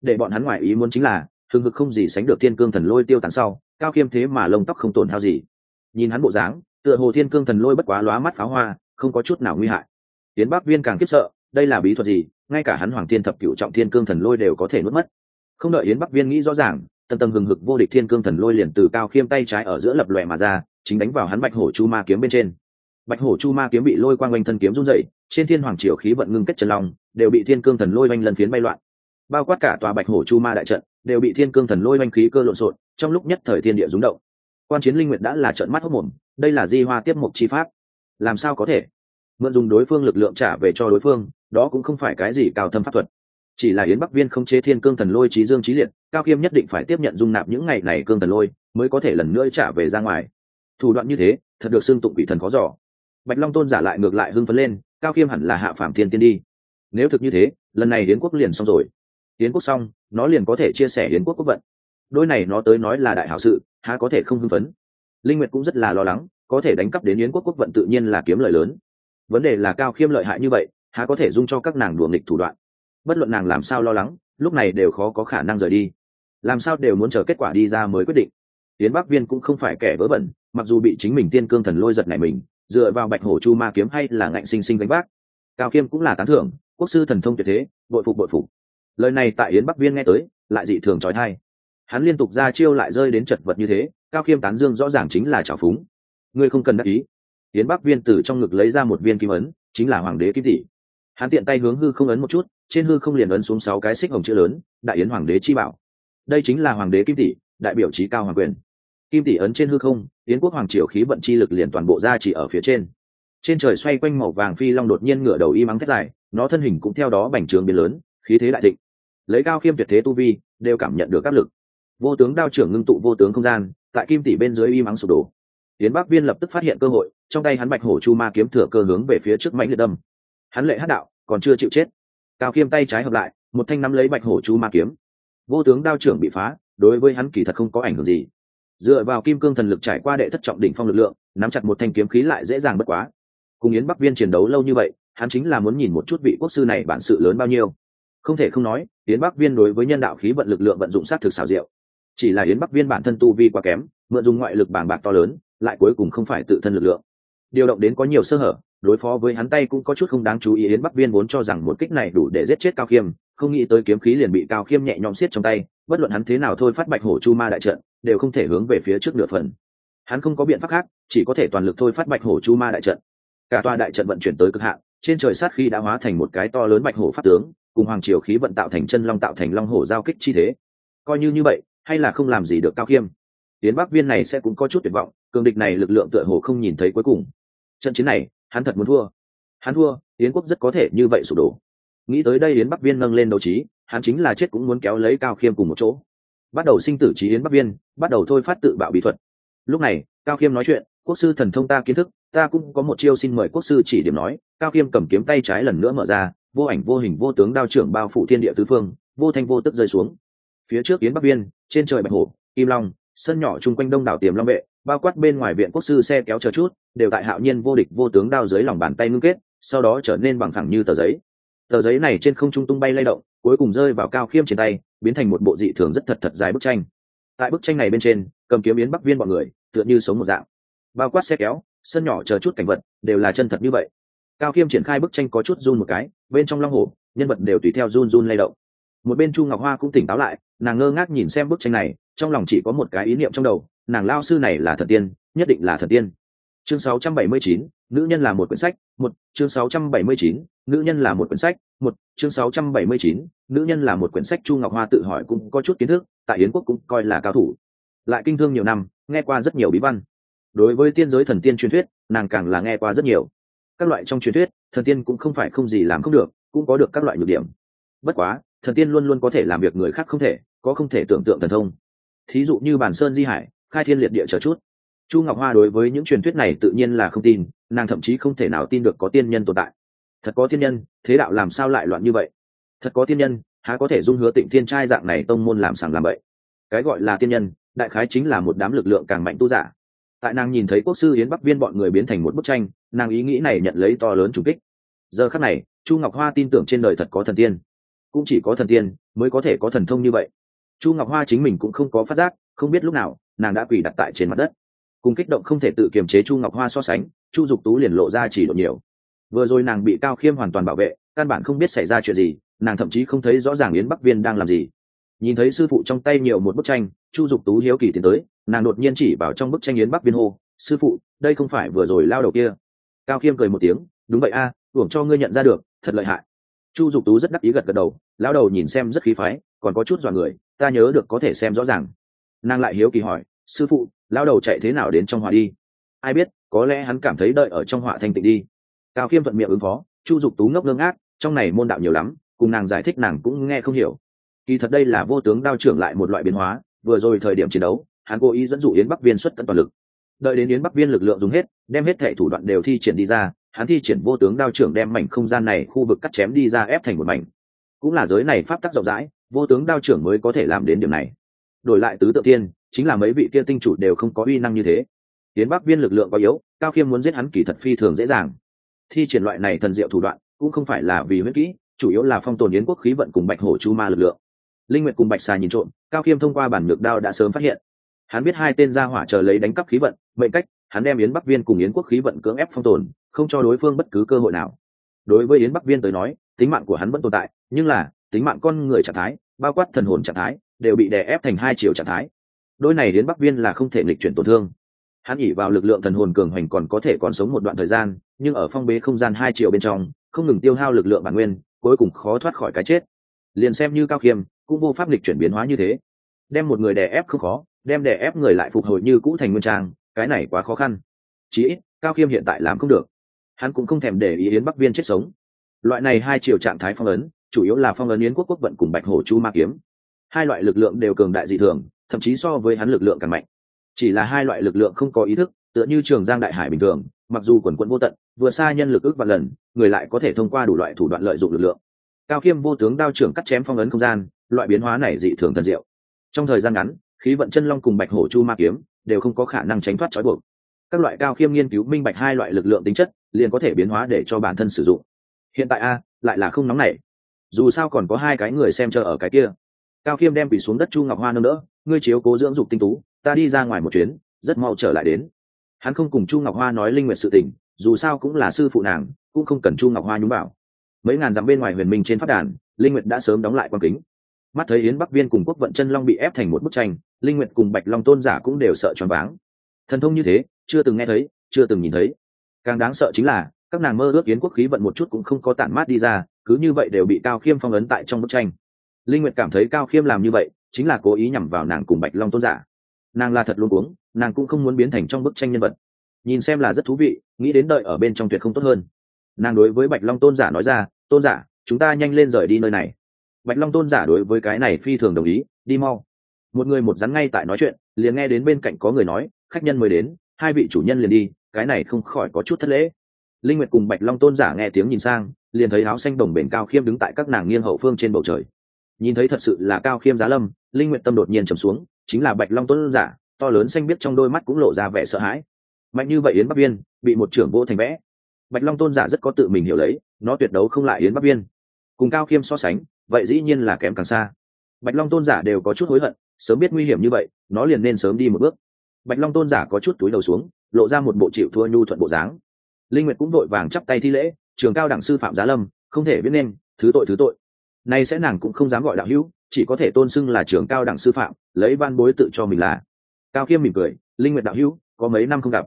Để bọn hắn ngoại ý muốn chính là thường ngực không gì sánh được thiên cương thần lôi tiêu tán sau, cao khiêm thế mà lông tóc không tổn hao gì. Nhìn hắn bộ dáng, tựa hồ thiên cương thần lôi bất quá lóa mắt pháo hoa, không có chút nào nguy hại. Tiến bắc viên càng kiếp sợ đây là bí thuật gì? Ngay cả hắn hoàng thiên thập cựu trọng thiên cương thần lôi đều có thể nuốt mất. Không đợi yến bắc viên nghĩ rõ ràng, Tần tầng hừng hực vô địch thiên cương thần lôi liền từ cao khiêm tay trái ở giữa lập lòe mà ra, chính đánh vào hắn bạch hổ chu ma kiếm bên trên. Bạch hổ chu ma kiếm bị lôi quang oanh thân kiếm run dậy trên thiên hoàng triều khí vận ngưng kết trần long, đều bị thiên cương thần lôi oanh lần phiến bay loạn. Bao quát cả tòa bạch hổ chu ma đại trận, đều bị thiên cương thần lôi oanh khí cơ lộn xộn, trong lúc nhất thời thiên địa rúng động. Quan chiến linh nguyệt đã là trận mắt hốc mồm, đây là di hoa tiếp mục chi pháp. Làm sao có thể? Mượn dùng đối phương lực lượng trả về cho đối phương, đó cũng không phải cái gì cao thâm pháp thuật. Chỉ là yến bắc viên không chế thiên cương thần lôi trí dương trí liệt, cao khiêm nhất định phải tiếp nhận dung nạp những ngày này cương thần lôi, mới có thể lần nữa trả về ra ngoài. Thủ đoạn như thế, thật được xưng tụng quỷ thần có giỏ. Bạch long tôn giả lại ngược lại hưng phấn lên, cao khiêm hẳn là hạ phạm thiên tiên đi. Nếu thực như thế, lần này yến quốc liền xong rồi. Yến quốc xong, nó liền có thể chia sẻ yến quốc quốc vận. Đôi này nó tới nói là đại hảo sự, há có thể không hưng phấn. Linh nguyệt cũng rất là lo lắng, có thể đánh cắp đến yến quốc quốc vận tự nhiên là kiếm lợi lớn vấn đề là cao khiêm lợi hại như vậy, há có thể dung cho các nàng đùa nghịch thủ đoạn. Bất luận nàng làm sao lo lắng, lúc này đều khó có khả năng rời đi. Làm sao đều muốn chờ kết quả đi ra mới quyết định. Yến bắc viên cũng không phải kẻ vớ vẩn, mặc dù bị chính mình tiên cương thần lôi giật này mình, dựa vào bạch hổ chu ma kiếm hay là ngạnh sinh sinh gánh vác. Cao khiêm cũng là tán thưởng, quốc sư thần thông tuyệt thế, bội phục bội phục. Lời này tại yến bắc viên nghe tới, lại dị thường trói thai. Hắn liên tục ra chiêu lại rơi đến chật vật như thế, cao khiêm tán dương rõ ràng chính là trào phúng. Ngươi không cần đắc ý yến bắc viên từ trong ngực lấy ra một viên kim ấn, chính là hoàng đế kim tỷ. Hắn tiện tay hướng hư không ấn một chút, trên hư không liền ấn xuống sáu cái xích hồng chữ lớn, đại yến hoàng đế chi bảo. Đây chính là hoàng đế kim tỷ, đại biểu trí cao hoàng quyền. Kim tỷ ấn trên hư không, yến quốc hoàng triều khí vận chi lực liền toàn bộ ra chỉ ở phía trên. Trên trời xoay quanh màu vàng phi long đột nhiên ngửa đầu y mắng thét dài, nó thân hình cũng theo đó bành trướng biến lớn, khí thế đại thịnh. Lấy cao khiêm tuyệt thế tu vi, đều cảm nhận được áp lực. Vô tướng đao trưởng ngưng tụ vô tướng không gian, tại kim tỷ bên dưới y mắng sụp đổ tiến bắc viên lập tức phát hiện cơ hội, trong tay hắn bạch hổ chu ma kiếm thừa cơ hướng về phía trước mãnh liệt đâm. Hắn lệ hát đạo, còn chưa chịu chết. Cao khiêm tay trái hợp lại, một thanh nắm lấy bạch hổ chu ma kiếm. Vô tướng đao trưởng bị phá, đối với hắn kỳ thật không có ảnh hưởng gì. Dựa vào kim cương thần lực trải qua đệ thất trọng đỉnh phong lực lượng, nắm chặt một thanh kiếm khí lại dễ dàng bất quá. Cùng yến bắc viên chiến đấu lâu như vậy, hắn chính là muốn nhìn một chút vị quốc sư này bản sự lớn bao nhiêu. Không thể không nói, yến bắc viên đối với nhân đạo khí vận lực lượng vận dụng sát thực xảo diệu. Chỉ là yến bắc viên bản thân tu vi quá kém, mượn dùng ngoại lực bàng bạc to lớn lại cuối cùng không phải tự thân lực lượng. Điều động đến có nhiều sơ hở, đối phó với hắn tay cũng có chút không đáng chú ý, yến bắc viên vốn cho rằng một kích này đủ để giết chết cao khiêm, không nghĩ tới kiếm khí liền bị cao khiêm nhẹ nhõm xiết trong tay, bất luận hắn thế nào thôi phát bạch hổ chu ma đại trận, đều không thể hướng về phía trước nửa phần. Hắn không có biện pháp khác, chỉ có thể toàn lực thôi phát bạch hổ chu ma đại trận. Cả tòa đại trận vận chuyển tới cực hạn, trên trời sát khi đã hóa thành một cái to lớn bạch hổ pháp tướng, cùng hoàng triều khí vận tạo thành chân long tạo thành long hổ giao kích chi thế. Coi như như vậy, hay là không làm gì được cao khiêm. Tiến bắc viên này sẽ cũng có chút tuyệt vọng cường địch này lực lượng tựa hồ không nhìn thấy cuối cùng. Trận chiến này, hắn thật muốn thua. Hắn thua, yến quốc rất có thể như vậy sụp đổ. Nghĩ tới đây yến bắc viên nâng lên đấu trí, hắn chính là chết cũng muốn kéo lấy cao khiêm cùng một chỗ. Bắt đầu sinh tử trí yến bắc viên, bắt đầu thôi phát tự bạo bí thuật. Lúc này, cao khiêm nói chuyện, quốc sư thần thông ta kiến thức, ta cũng có một chiêu xin mời quốc sư chỉ điểm nói. Cao khiêm cầm kiếm tay trái lần nữa mở ra, vô ảnh, vô hình, vô tướng đao trưởng bao phủ thiên địa tứ phương, vô thanh, vô tức rơi xuống. Phía trước yến bắc viên, trên trời bạch hổ, kim long, sân nhỏ chung quanh đông đảo tiềm long vệ bao quát bên ngoài viện quốc sư xe kéo chờ chút, đều tại hạo nhiên vô địch vô tướng đao dưới lòng bàn tay ngưng kết, sau đó trở nên bằng thẳng như tờ giấy. Tờ giấy này trên không trung tung bay lay động, cuối cùng rơi vào cao khiêm trên tay, biến thành một bộ dị thường rất thật thật dài bức tranh. Tại bức tranh này bên trên, cầm kiếm yến bắc viên bọn người, tựa như sống một dạng. Bao quát xe kéo, sân nhỏ chờ chút cảnh vật, đều là chân thật như vậy. Cao khiêm triển khai bức tranh có chút run một cái, bên trong long hồ, nhân vật đều tùy theo run run lay động. Một bên chu ngọc hoa cũng tỉnh táo lại, nàng ngơ ngác nhìn xem bức tranh này, trong lòng chỉ có một cái ý niệm trong đầu nàng lao sư này là thần tiên nhất định là thần tiên. Chương 679, nữ nhân là một quyển sách một chương 679, nữ nhân là một quyển sách một chương 679, nữ nhân là một quyển sách. Chu ngọc hoa tự hỏi cũng có chút kiến thức tại yến quốc cũng coi là cao thủ. Lại kinh thương nhiều năm nghe qua rất nhiều bí văn. Đối với tiên giới thần tiên truyền thuyết nàng càng là nghe qua rất nhiều. Các loại trong truyền thuyết thần tiên cũng không phải không gì làm không được cũng có được các loại nhược điểm. Bất quá thần tiên luôn luôn có thể làm việc người khác không thể có không thể tưởng tượng thần thông. Thí dụ như bản sơn di hải khai thiên liệt địa chờ chút. Chu ngọc hoa đối với những truyền thuyết này tự nhiên là không tin, nàng thậm chí không thể nào tin được có tiên nhân tồn tại. Thật có tiên nhân, thế đạo làm sao lại loạn như vậy? Thật có tiên nhân, há có thể dung hứa tịnh thiên trai dạng này tông môn làm sàng làm bậy? Cái gọi là tiên nhân, đại khái chính là một đám lực lượng càng mạnh tu giả. Tại nàng nhìn thấy quốc sư yến bắc viên bọn người biến thành một bức tranh, nàng ý nghĩ này nhận lấy to lớn trùng kích. Giờ khắc này, chu ngọc hoa tin tưởng trên đời thật có thần tiên. Cũng chỉ có thần tiên, mới có thể có thần thông như vậy. Chu ngọc hoa chính mình cũng không có phát giác, không biết lúc nào nàng đã quỳ đặt tại trên mặt đất. Cùng kích động không thể tự kiềm chế chu ngọc hoa so sánh chu dục tú liền lộ ra chỉ độ nhiều. Vừa rồi nàng bị cao khiêm hoàn toàn bảo vệ căn bản không biết xảy ra chuyện gì nàng thậm chí không thấy rõ ràng yến bắc viên đang làm gì. Nhìn thấy sư phụ trong tay nhiều một bức tranh chu dục tú hiếu kỳ tiến tới nàng đột nhiên chỉ vào trong bức tranh yến bắc viên hô sư phụ đây không phải vừa rồi lao đầu kia. Cao khiêm cười một tiếng đúng vậy a à, hưởng cho ngươi nhận ra được thật lợi hại. Chu dục tú rất đắc ý gật gật đầu lao đầu nhìn xem rất khí phái còn có chút dọa người ta nhớ được có thể xem rõ ràng nàng lại hiếu kỳ hỏi, sư phụ lao đầu chạy thế nào đến trong họa đi? Ai biết, có lẽ hắn cảm thấy đợi ở trong họa thanh tịnh đi. Cao khiêm thuận miệng ứng phó, chu dục tú ngốc ngưng ác trong này môn đạo nhiều lắm, cùng nàng giải thích nàng cũng nghe không hiểu. Kỳ thật đây là vô tướng đao trưởng lại một loại biến hóa, vừa rồi thời điểm chiến đấu, hắn cố ý dẫn dụ yến bắc viên xuất tận toàn lực. Đợi đến yến bắc viên lực lượng dùng hết, đem hết thệ thủ đoạn đều thi triển đi ra, hắn thi triển vô tướng đao trưởng đem mảnh không gian này khu vực cắt chém đi ra ép thành một mảnh. Cũng là giới này pháp tắc rộng rãi, vô tướng đao trưởng mới có thể làm đến điểm này đổi lại tứ tự tiên chính là mấy vị kia tinh chủ đều không có uy năng như thế. Tiến bắc viên lực lượng có yếu, cao khiêm muốn giết hắn kỳ thật phi thường dễ dàng. Thi triển loại này thần diệu thủ đoạn, cũng không phải là vì huyết kỹ, chủ yếu là phong tồn yến quốc khí vận cùng bạch hổ chu ma lực lượng. Linh nguyện cùng bạch xà nhìn trộm, cao khiêm thông qua bản ngược đao đã sớm phát hiện. Hắn biết hai tên gia hỏa chờ lấy đánh cắp khí vận, mệnh cách, hắn đem yến bắc viên cùng yến quốc khí vận cưỡng ép phong tồn, không cho đối phương bất cứ cơ hội nào. Đối với yến bắc viên tới nói, tính mạng của hắn vẫn tồn tại, nhưng là, tính mạng con người trạng thái, bao quát thần hồn trạng thái đều bị đè ép thành hai chiều trạng thái. Đôi này đến bắc viên là không thể lịch chuyển tổn thương. Hắn ỉ vào lực lượng thần hồn cường hoành còn có thể còn sống một đoạn thời gian, nhưng ở phong bế không gian hai chiều bên trong, không ngừng tiêu hao lực lượng bản nguyên, cuối cùng khó thoát khỏi cái chết. Liền xem như cao khiêm, cũng vô pháp lịch chuyển biến hóa như thế. Đem một người đè ép không khó, đem đè ép người lại phục hồi như cũ thành nguyên trang, cái này quá khó khăn. Chí ít, cao khiêm hiện tại làm không được. Hắn cũng không thèm để ý yến bắc viên chết sống. Loại này hai chiều trạng thái phong ấn, chủ yếu là phong ấn yến quốc quốc vận cùng bạch hổ chu ma kiếm hai loại lực lượng đều cường đại dị thường thậm chí so với hắn lực lượng càng mạnh. Chỉ là hai loại lực lượng không có ý thức tựa như trường giang đại hải bình thường mặc dù quần quận vô tận vừa xa nhân lực ước vạn lần người lại có thể thông qua đủ loại thủ đoạn lợi dụng lực lượng. Cao khiêm vô tướng đao trưởng cắt chém phong ấn không gian loại biến hóa này dị thường thần diệu. Trong thời gian ngắn khí vận chân long cùng bạch hổ chu ma kiếm đều không có khả năng tránh thoát trói buộc. Các loại cao khiêm nghiên cứu minh bạch hai loại lực lượng tính chất liền có thể biến hóa để cho bản thân sử dụng. Hiện tại a lại là không nóng này, dù sao còn có hai cái người xem chờ ở cái kia cao khiêm đem quỷ xuống đất chu ngọc hoa nâng đỡ, ngươi chiếu cố dưỡng dục tinh tú, ta đi ra ngoài một chuyến, rất mau trở lại đến. Hắn không cùng chu ngọc hoa nói linh nguyện sự tình, dù sao cũng là sư phụ nàng, cũng không cần chu ngọc hoa nhúng vào. Mấy ngàn dặm bên ngoài huyền minh trên phát đàn, linh nguyện đã sớm đóng lại quan kính. Mắt thấy yến bắc viên cùng quốc vận chân long bị ép thành một bức tranh, linh nguyện cùng bạch long tôn giả cũng đều sợ choáng váng. Thần thông như thế, chưa từng nghe thấy, chưa từng nhìn thấy. Càng đáng sợ chính là, các nàng mơ ước yến quốc khí vận một chút cũng không có tản mát đi ra, cứ như vậy đều bị cao khiêm phong ấn tại trong bức tranh linh nguyệt cảm thấy cao khiêm làm như vậy chính là cố ý nhằm vào nàng cùng bạch long tôn giả nàng là thật luôn uống nàng cũng không muốn biến thành trong bức tranh nhân vật nhìn xem là rất thú vị nghĩ đến đợi ở bên trong tuyệt không tốt hơn nàng đối với bạch long tôn giả nói ra tôn giả chúng ta nhanh lên rời đi nơi này bạch long tôn giả đối với cái này phi thường đồng ý đi mau một người một rắn ngay tại nói chuyện liền nghe đến bên cạnh có người nói khách nhân mới đến hai vị chủ nhân liền đi cái này không khỏi có chút thất lễ linh nguyệt cùng bạch long tôn giả nghe tiếng nhìn sang liền thấy áo xanh đồng bền cao khiêm đứng tại các nàng nghiêng hậu phương trên bầu trời nhìn thấy thật sự là cao khiêm giá lâm, linh nguyện tâm đột nhiên trầm xuống, chính là bạch long tuấn giả, to lớn xanh biết trong đôi mắt cũng lộ ra vẻ sợ hãi. Mạnh như vậy yến bắc viên, bị một trưởng vô thành vẽ. Bạch long tôn giả rất có tự mình hiểu lấy, nó tuyệt đấu không lại yến bắc viên. Cùng cao khiêm so sánh, vậy dĩ nhiên là kém càng xa. Bạch long tôn giả đều có chút hối hận, sớm biết nguy hiểm như vậy, nó liền nên sớm đi một bước. Bạch long tôn giả có chút túi đầu xuống, lộ ra một bộ chịu thua nhu thuận bộ dáng. Linh nguyệt cũng vội vàng chắp tay thi lễ, trường cao đẳng sư phạm giá lâm, không thể biết nên, thứ tội thứ tội nay sẽ nàng cũng không dám gọi đạo hữu, chỉ có thể tôn xưng là trường cao đẳng sư phạm, lấy ban bối tự cho mình là. Cao khiêm mỉm cười, linh nguyệt đạo hữu, có mấy năm không gặp.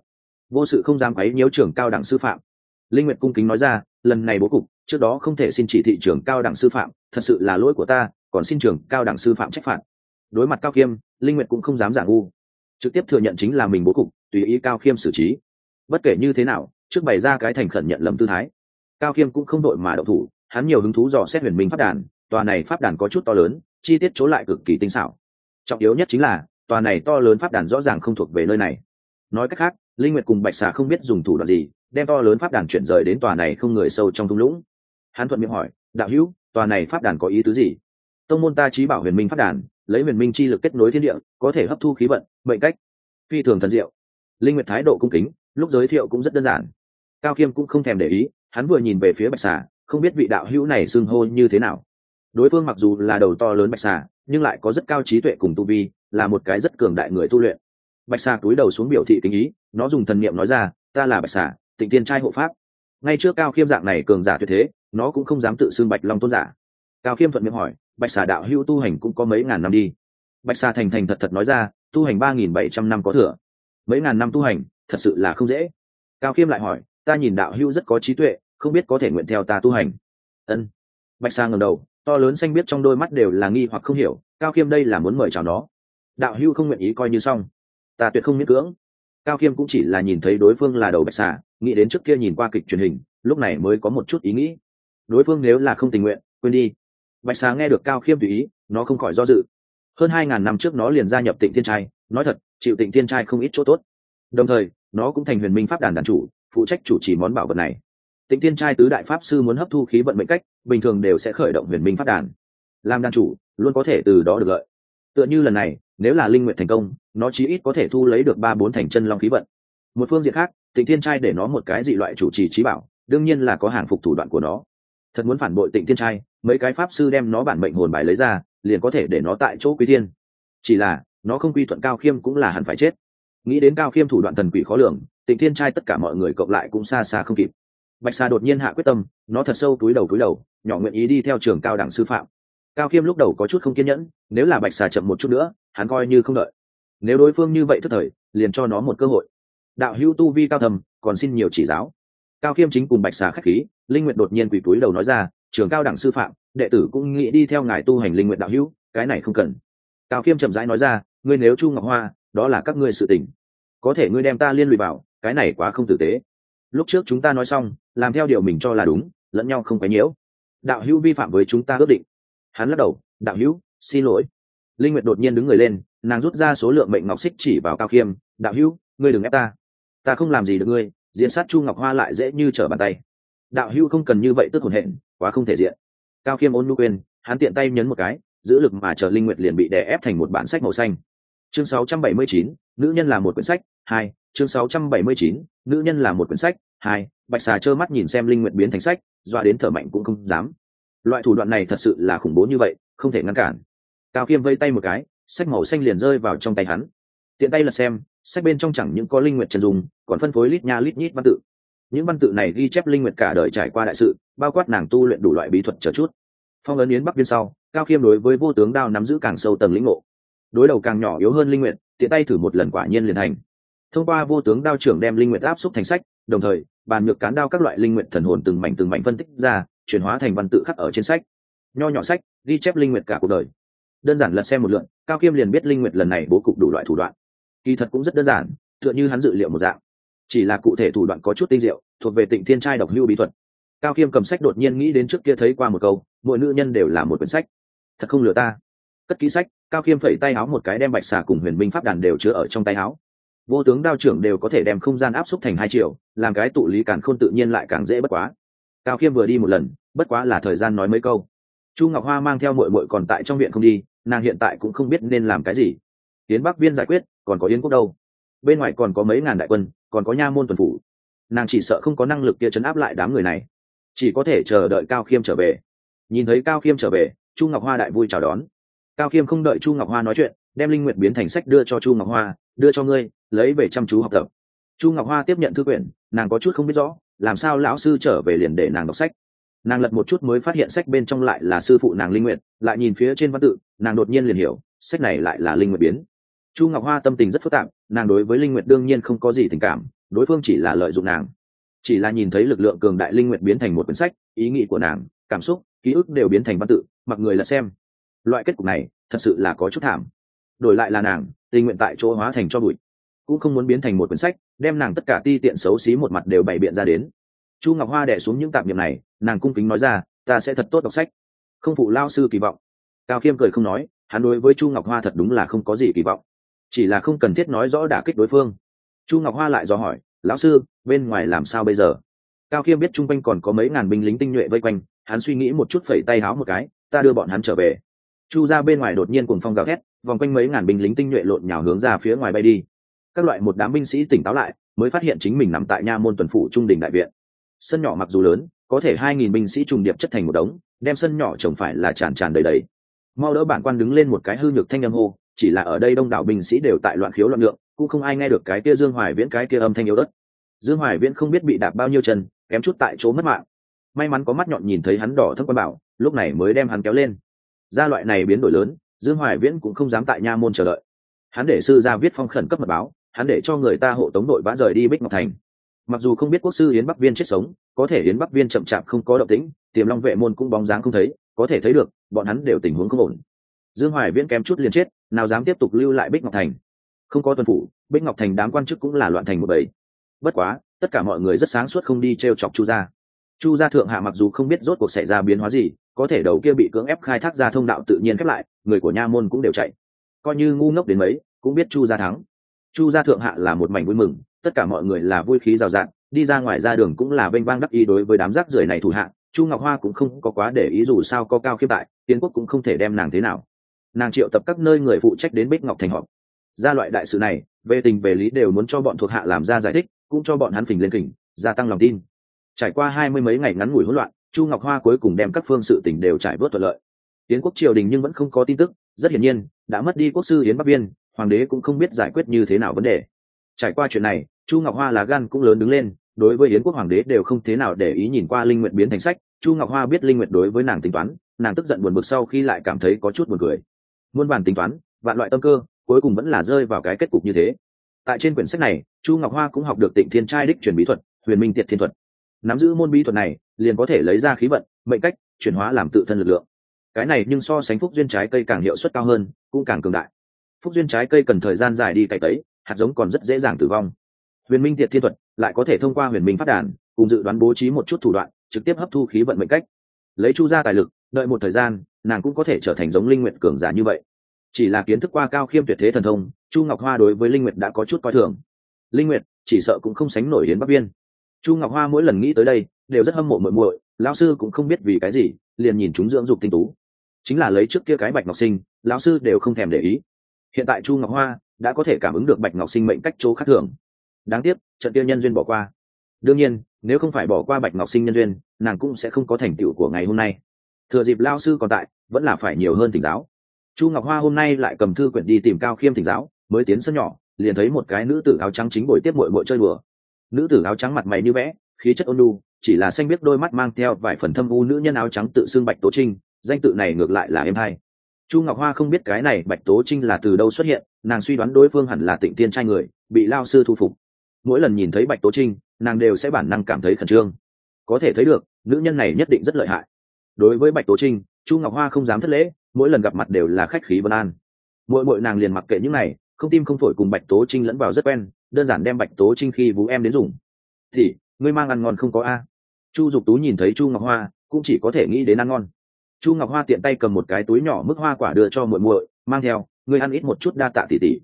Vô sự không dám ấy nhiễu trưởng cao đẳng sư phạm. Linh nguyệt cung kính nói ra, lần này bố cục, trước đó không thể xin chỉ thị trưởng cao đẳng sư phạm, thật sự là lỗi của ta, còn xin trưởng cao đẳng sư phạm trách phạt. Đối mặt cao khiêm linh nguyệt cũng không dám giả ngu. Trực tiếp thừa nhận chính là mình bố cục, tùy ý cao khiêm xử trí. Bất kể như thế nào, trước bày ra cái thành khẩn nhận lầm tư thái, cao khiêm cũng không đội mà đậu thủ hắn nhiều hứng thú dò xét huyền minh pháp đàn, tòa này pháp đàn có chút to lớn, chi tiết chỗ lại cực kỳ tinh xảo. Trọng yếu nhất chính là, tòa này to lớn pháp đàn rõ ràng không thuộc về nơi này. Nói cách khác, linh nguyệt cùng bạch xà không biết dùng thủ đoạn gì, đem to lớn pháp đàn chuyển rời đến tòa này không người sâu trong thung lũng. Hắn thuận miệng hỏi, đạo hữu, tòa này pháp đàn có ý tứ gì? Tông môn ta trí bảo huyền minh pháp đàn, lấy huyền minh chi lực kết nối thiên địa, có thể hấp thu khí vận, mệnh cách, phi thường thần diệu. Linh nguyệt thái độ cung kính, lúc giới thiệu cũng rất đơn giản. Cao khiêm cũng không thèm để ý, hắn vừa nhìn về phía bạch xà không biết vị đạo hữu này xưng hô như thế nào. Đối phương mặc dù là đầu to lớn bạch xà, nhưng lại có rất cao trí tuệ cùng tu vi, là một cái rất cường đại người tu luyện. Bạch xà túi đầu xuống biểu thị tình ý, nó dùng thần niệm nói ra, ta là bạch xà, tịnh tiên trai hộ pháp. Ngay trước cao khiêm dạng này cường giả tuyệt thế, nó cũng không dám tự xưng bạch long tôn giả. Cao khiêm thuận miệng hỏi, bạch xà đạo hữu tu hành cũng có mấy ngàn năm đi? Bạch xà thành thành thật thật nói ra, tu hành ba nghìn bảy trăm năm có thừa. Mấy ngàn năm tu hành, thật sự là không dễ. Cao khiêm lại hỏi, ta nhìn đạo hữu rất có trí tuệ không biết có thể nguyện theo ta tu hành. Ân. Bạch sa ngầm đầu, to lớn xanh biết trong đôi mắt đều là nghi hoặc không hiểu, cao khiêm đây là muốn mời chào nó. Đạo hưu không nguyện ý coi như xong. Ta tuyệt không miễn cưỡng. Cao khiêm cũng chỉ là nhìn thấy đối phương là đầu bạch xà nghĩ đến trước kia nhìn qua kịch truyền hình, lúc này mới có một chút ý nghĩ. Đối phương nếu là không tình nguyện, quên đi. Bạch xà nghe được cao khiêm tùy ý, nó không khỏi do dự. Hơn hai ngàn năm trước nó liền gia nhập tịnh thiên trai, nói thật, chịu tịnh thiên trai không ít chỗ tốt. Đồng thời, nó cũng thành huyền minh pháp đàn đàn chủ, phụ trách chủ trì món bảo vật này tịnh thiên trai tứ đại pháp sư muốn hấp thu khí vận mệnh cách, bình thường đều sẽ khởi động huyền minh phát đàn. Làm đàn chủ, luôn có thể từ đó được lợi. Tựa như lần này, nếu là linh nguyện thành công, nó chí ít có thể thu lấy được ba bốn thành chân long khí vận. Một phương diện khác, tịnh thiên trai để nó một cái dị loại chủ trì trí bảo, đương nhiên là có hàng phục thủ đoạn của nó. Thật muốn phản bội tịnh thiên trai, mấy cái pháp sư đem nó bản mệnh hồn bài lấy ra, liền có thể để nó tại chỗ quý thiên. Chỉ là, nó không quy thuận cao khiêm cũng là hẳn phải chết. Nghĩ đến cao khiêm thủ đoạn thần quỷ khó lường, tịnh thiên trai tất cả mọi người cộng lại cũng xa xa không kịp bạch sa đột nhiên hạ quyết tâm, nó thật sâu túi đầu túi đầu, nhỏ nguyện ý đi theo trường cao đẳng sư phạm. Cao khiêm lúc đầu có chút không kiên nhẫn, nếu là bạch xà chậm một chút nữa, hắn coi như không đợi. Nếu đối phương như vậy thức thời, liền cho nó một cơ hội. Đạo hữu tu vi cao thầm, còn xin nhiều chỉ giáo. Cao khiêm chính cùng bạch xà khách khí, linh nguyện đột nhiên quỳ túi đầu nói ra, trường cao đẳng sư phạm, đệ tử cũng nghĩ đi theo ngài tu hành linh nguyện đạo hữu, cái này không cần. Cao khiêm chậm rãi nói ra, ngươi nếu chu ngọc hoa, đó là các ngươi sự tình. Có thể ngươi đem ta liên lụy vào, cái này quá không tử tế. Lúc trước chúng ta nói xong làm theo điều mình cho là đúng lẫn nhau không quấy nhiễu. Đạo hữu vi phạm với chúng ta ước định. Hắn lắc đầu đạo hữu xin lỗi. Linh nguyệt đột nhiên đứng người lên nàng rút ra số lượng mệnh ngọc xích chỉ vào cao khiêm đạo hữu ngươi đừng ép ta. Ta không làm gì được ngươi diện sát chu ngọc hoa lại dễ như trở bàn tay. Đạo hữu không cần như vậy tức hồn hện quá không thể diện. Cao khiêm ôn nhu quên hắn tiện tay nhấn một cái giữ lực mà chờ linh nguyệt liền bị đè ép thành một bản sách màu xanh. Chương 679, nữ nhân là một quyển sách. Hai chương 679, nữ nhân là một quyển sách hai, bạch xà trơ mắt nhìn xem linh nguyện biến thành sách, doa đến thở mạnh cũng không dám. Loại thủ đoạn này thật sự là khủng bố như vậy, không thể ngăn cản. Cao khiêm vây tay một cái, sách màu xanh liền rơi vào trong tay hắn. Tiện tay lật xem, sách bên trong chẳng những có linh nguyện trần dùng còn phân phối lít nha lít nhít văn tự. Những văn tự này ghi chép linh nguyệt cả đời trải qua đại sự, bao quát nàng tu luyện đủ loại bí thuật trở chút. Phong ấn yến bắc viên sau, cao khiêm đối với vô tướng đao nắm giữ càng sâu tầng lĩnh ngộ. Đối đầu càng nhỏ yếu hơn linh nguyệt, tiện tay thử một lần quả nhiên liền thành. Thông qua vô tướng đao trưởng đem linh nguyệt áp xúc thành sách đồng thời, bàn nhược cán đao các loại linh nguyệt thần hồn từng mảnh từng mảnh phân tích ra, chuyển hóa thành văn tự khắc ở trên sách. Nho nhỏ sách, ghi chép linh nguyệt cả cuộc đời. Đơn giản lật xem một lượn cao khiêm liền biết linh nguyệt lần này bố cục đủ loại thủ đoạn. Kỳ thật cũng rất đơn giản, tựa như hắn dự liệu một dạng. Chỉ là cụ thể thủ đoạn có chút tinh diệu, thuộc về tịnh thiên trai độc hưu bí thuật. Cao khiêm cầm sách đột nhiên nghĩ đến trước kia thấy qua một câu mỗi nữ nhân đều là một quyển sách. Thật không lừa ta. Cất ký sách, cao khiêm phẩy tay áo một cái đem bạch xà cùng huyền minh pháp đàn đều chứa ở trong tay áo vô tướng đao trưởng đều có thể đem không gian áp xúc thành hai triệu làm cái tụ lý càng khôn tự nhiên lại càng dễ bất quá. Cao khiêm vừa đi một lần, bất quá là thời gian nói mấy câu. Chu ngọc hoa mang theo mội mội còn tại trong viện không đi, nàng hiện tại cũng không biết nên làm cái gì. Tiến bắc viên giải quyết, còn có yến quốc đâu? Bên ngoài còn có mấy ngàn đại quân, còn có nha môn tuần phủ. Nàng chỉ sợ không có năng lực kia chấn áp lại đám người này. Chỉ có thể chờ đợi cao khiêm trở về. Nhìn thấy cao khiêm trở về, chu ngọc hoa đại vui chào đón. Cao khiêm không đợi chu ngọc hoa nói chuyện đem linh nguyện biến thành sách đưa cho chu ngọc hoa, đưa cho ngươi, lấy về chăm chú học tập. Chu ngọc hoa tiếp nhận thư quyển, nàng có chút không biết rõ, làm sao lão sư trở về liền để nàng đọc sách. Nàng lật một chút mới phát hiện sách bên trong lại là sư phụ nàng linh nguyện lại nhìn phía trên văn tự, nàng đột nhiên liền hiểu, sách này lại là linh nguyện biến. Chu ngọc hoa tâm tình rất phức tạp, nàng đối với linh nguyện đương nhiên không có gì tình cảm, đối phương chỉ là lợi dụng nàng. Chỉ là nhìn thấy lực lượng cường đại linh nguyện biến thành một quyển sách, ý nghĩ của nàng, cảm xúc, ký ức đều biến thành văn tự, mặc người là xem. Loại kết cục này, thật sự là có chút thảm đổi lại là nàng, tình nguyện tại chỗ hóa thành cho bụi. Cũng không muốn biến thành một quyển sách, đem nàng tất cả ti tiện xấu xí một mặt đều bày biện ra đến. Chu ngọc hoa đẻ xuống những tạp niệm này, nàng cung kính nói ra, ta sẽ thật tốt đọc sách. Không phụ lao sư kỳ vọng. Cao khiêm cười không nói, hắn đối với chu ngọc hoa thật đúng là không có gì kỳ vọng. Chỉ là không cần thiết nói rõ đả kích đối phương. Chu ngọc hoa lại dò hỏi, lão sư, bên ngoài làm sao bây giờ? Cao khiêm biết chung quanh còn có mấy ngàn binh lính tinh nhuệ vây quanh, hắn suy nghĩ một chút phẩy tay háo một cái, ta đưa bọn hắn trở về. Chu ra bên ngoài đột nhiên cùng phong gào thét vòng quanh mấy ngàn binh lính tinh nhuệ lộn nhào hướng ra phía ngoài bay đi. Các loại một đám binh sĩ tỉnh táo lại, mới phát hiện chính mình nằm tại nha môn tuần phủ trung đình đại viện. Sân nhỏ mặc dù lớn, có thể hai nghìn binh sĩ trùng điệp chất thành một đống, đem sân nhỏ trồng phải là tràn tràn đầy đầy. Mau đỡ bản quan đứng lên một cái hư nhược thanh âm hô, chỉ là ở đây đông đảo binh sĩ đều tại loạn khiếu loạn lượng cũng không ai nghe được cái kia dương hoài viễn, cái kia âm thanh yếu đất dương hoài viễn không biết bị đạp bao nhiêu chân, kém chút tại chỗ mất mạng. May mắn có mắt nhọn nhìn thấy hắn đỏ thâm quan bảo, lúc này mới đem hắn kéo lên. Gia loại này biến đổi lớn dương hoài viễn cũng không dám tại nha môn chờ đợi. Hắn để sư ra viết phong khẩn cấp mật báo, hắn để cho người ta hộ tống đội vã rời đi bích ngọc thành. Mặc dù không biết quốc sư yến bắc viên chết sống, có thể yến bắc viên chậm chạp không có động tĩnh, tiềm long vệ môn cũng bóng dáng không thấy, có thể thấy được, bọn hắn đều tình huống không ổn. Dương hoài viễn kém chút liền chết, nào dám tiếp tục lưu lại bích ngọc thành. Không có tuần phủ, bích ngọc thành đám quan chức cũng là loạn thành một bầy. Bất quá, tất cả mọi người rất sáng suốt không đi t r e o chọc chu gia. Chu gia thượng hạ mặc dù không biết rốt cuộc xảy ra biến hóa gì, có thể đầu kia bị cưỡng ép khai thác ra thông đạo tự nhiên khép lại người của nha môn cũng đều chạy. Coi như ngu ngốc đến mấy, cũng biết chu gia thắng. Chu gia thượng hạ là một mảnh vui mừng, tất cả mọi người là vui khí rào rạt, đi ra ngoài ra đường cũng là vênh vang đắc ý đối với đám rác rưởi này thủ hạ. Chu ngọc hoa cũng không có quá để ý dù sao có cao khiêm tại tiến quốc cũng không thể đem nàng thế nào. Nàng triệu tập các nơi người phụ trách đến bích ngọc thành họp. Ra loại đại sự này, về tình về lý đều muốn cho bọn thuộc hạ làm ra giải thích, cũng cho bọn hắn phình lên kỉnh gia tăng lòng tin. Trải qua hai mươi mấy ngày ngắn ngủi hỗn loạn, chu ngọc hoa cuối cùng đem các phương sự tình đều trải bớt thuận lợi yến quốc triều đình nhưng vẫn không có tin tức, rất hiển nhiên, đã mất đi quốc sư yến bắc biên, hoàng đế cũng không biết giải quyết như thế nào vấn đề. Trải qua chuyện này, chu ngọc hoa là gan cũng lớn đứng lên, đối với yến quốc hoàng đế đều không thế nào để ý nhìn qua linh nguyện biến thành sách, chu ngọc hoa biết linh nguyện đối với nàng tính toán, nàng tức giận buồn bực sau khi lại cảm thấy có chút buồn cười. Muôn bản tính toán, vạn loại tâm cơ, cuối cùng vẫn là rơi vào cái kết cục như thế. Tại trên quyển sách này, chu ngọc hoa cũng học được tịnh thiên trai đích truyền bí thuật, huyền minh tiệt thiên thuật. Nắm giữ môn bí thuật này, liền có thể lấy ra khí vận, mệnh cách, chuyển hóa làm tự thân lực lượng cái này nhưng so sánh phúc duyên trái cây càng hiệu suất cao hơn, cũng càng cường đại. Phúc duyên trái cây cần thời gian dài đi cày cấy hạt giống còn rất dễ dàng tử vong. Huyền minh tiệt thiên thuật lại có thể thông qua huyền minh phát đàn, cùng dự đoán bố trí một chút thủ đoạn, trực tiếp hấp thu khí vận mệnh cách. Lấy chu ra tài lực, đợi một thời gian, nàng cũng có thể trở thành giống linh nguyện cường giả như vậy. Chỉ là kiến thức qua cao khiêm tuyệt thế thần thông, chu ngọc hoa đối với linh nguyệt đã có chút coi thường. Linh nguyệt, chỉ sợ cũng không sánh nổi đến bắc viên chu ngọc hoa mỗi lần nghĩ tới đây, đều rất hâm mộ muội muội, lão sư cũng không biết vì cái gì, liền nhìn chúng dưỡng dục tinh tú chính là lấy trước kia cái bạch ngọc sinh, lão sư đều không thèm để ý. Hiện tại chu ngọc hoa đã có thể cảm ứng được bạch ngọc sinh mệnh cách chỗ khác thường. Đáng tiếc, trận kia nhân duyên bỏ qua. Đương nhiên, nếu không phải bỏ qua bạch ngọc sinh nhân duyên, nàng cũng sẽ không có thành tựu của ngày hôm nay. Thừa dịp lao sư còn tại, vẫn là phải nhiều hơn thỉnh giáo. Chu ngọc hoa hôm nay lại cầm thư quyển đi tìm cao khiêm thỉnh giáo, mới tiến sân nhỏ, liền thấy một cái nữ tử áo trắng chính bồi tiếp mội mội chơi đùa. Nữ tử áo trắng mặt mày như vẽ, khí chất ôn lu chỉ là xanh biết đôi mắt mang theo vài phần thâm u nữ nhân áo trắng tự xưng bạch tố trinh danh tự này ngược lại là em hai. Chu ngọc hoa không biết cái này bạch tố trinh là từ đâu xuất hiện, nàng suy đoán đối phương hẳn là tịnh tiên trai người, bị lao sư thu phục. Mỗi lần nhìn thấy bạch tố trinh, nàng đều sẽ bản năng cảm thấy khẩn trương. Có thể thấy được, nữ nhân này nhất định rất lợi hại. Đối với bạch tố trinh, chu ngọc hoa không dám thất lễ, mỗi lần gặp mặt đều là khách khí vân an. Mỗi mỗi nàng liền mặc kệ những này, không tim không phổi cùng bạch tố trinh lẫn vào rất quen, đơn giản đem bạch tố trinh khi vú em đến dùng. Thì, ngươi mang ăn ngon không có a? Chu dục tú nhìn thấy chu ngọc hoa, cũng chỉ có thể nghĩ đến ăn ngon chu ngọc hoa tiện tay cầm một cái túi nhỏ mức hoa quả đưa cho muội muội, mang theo, ngươi ăn ít một chút đa tạ tỉ tỉ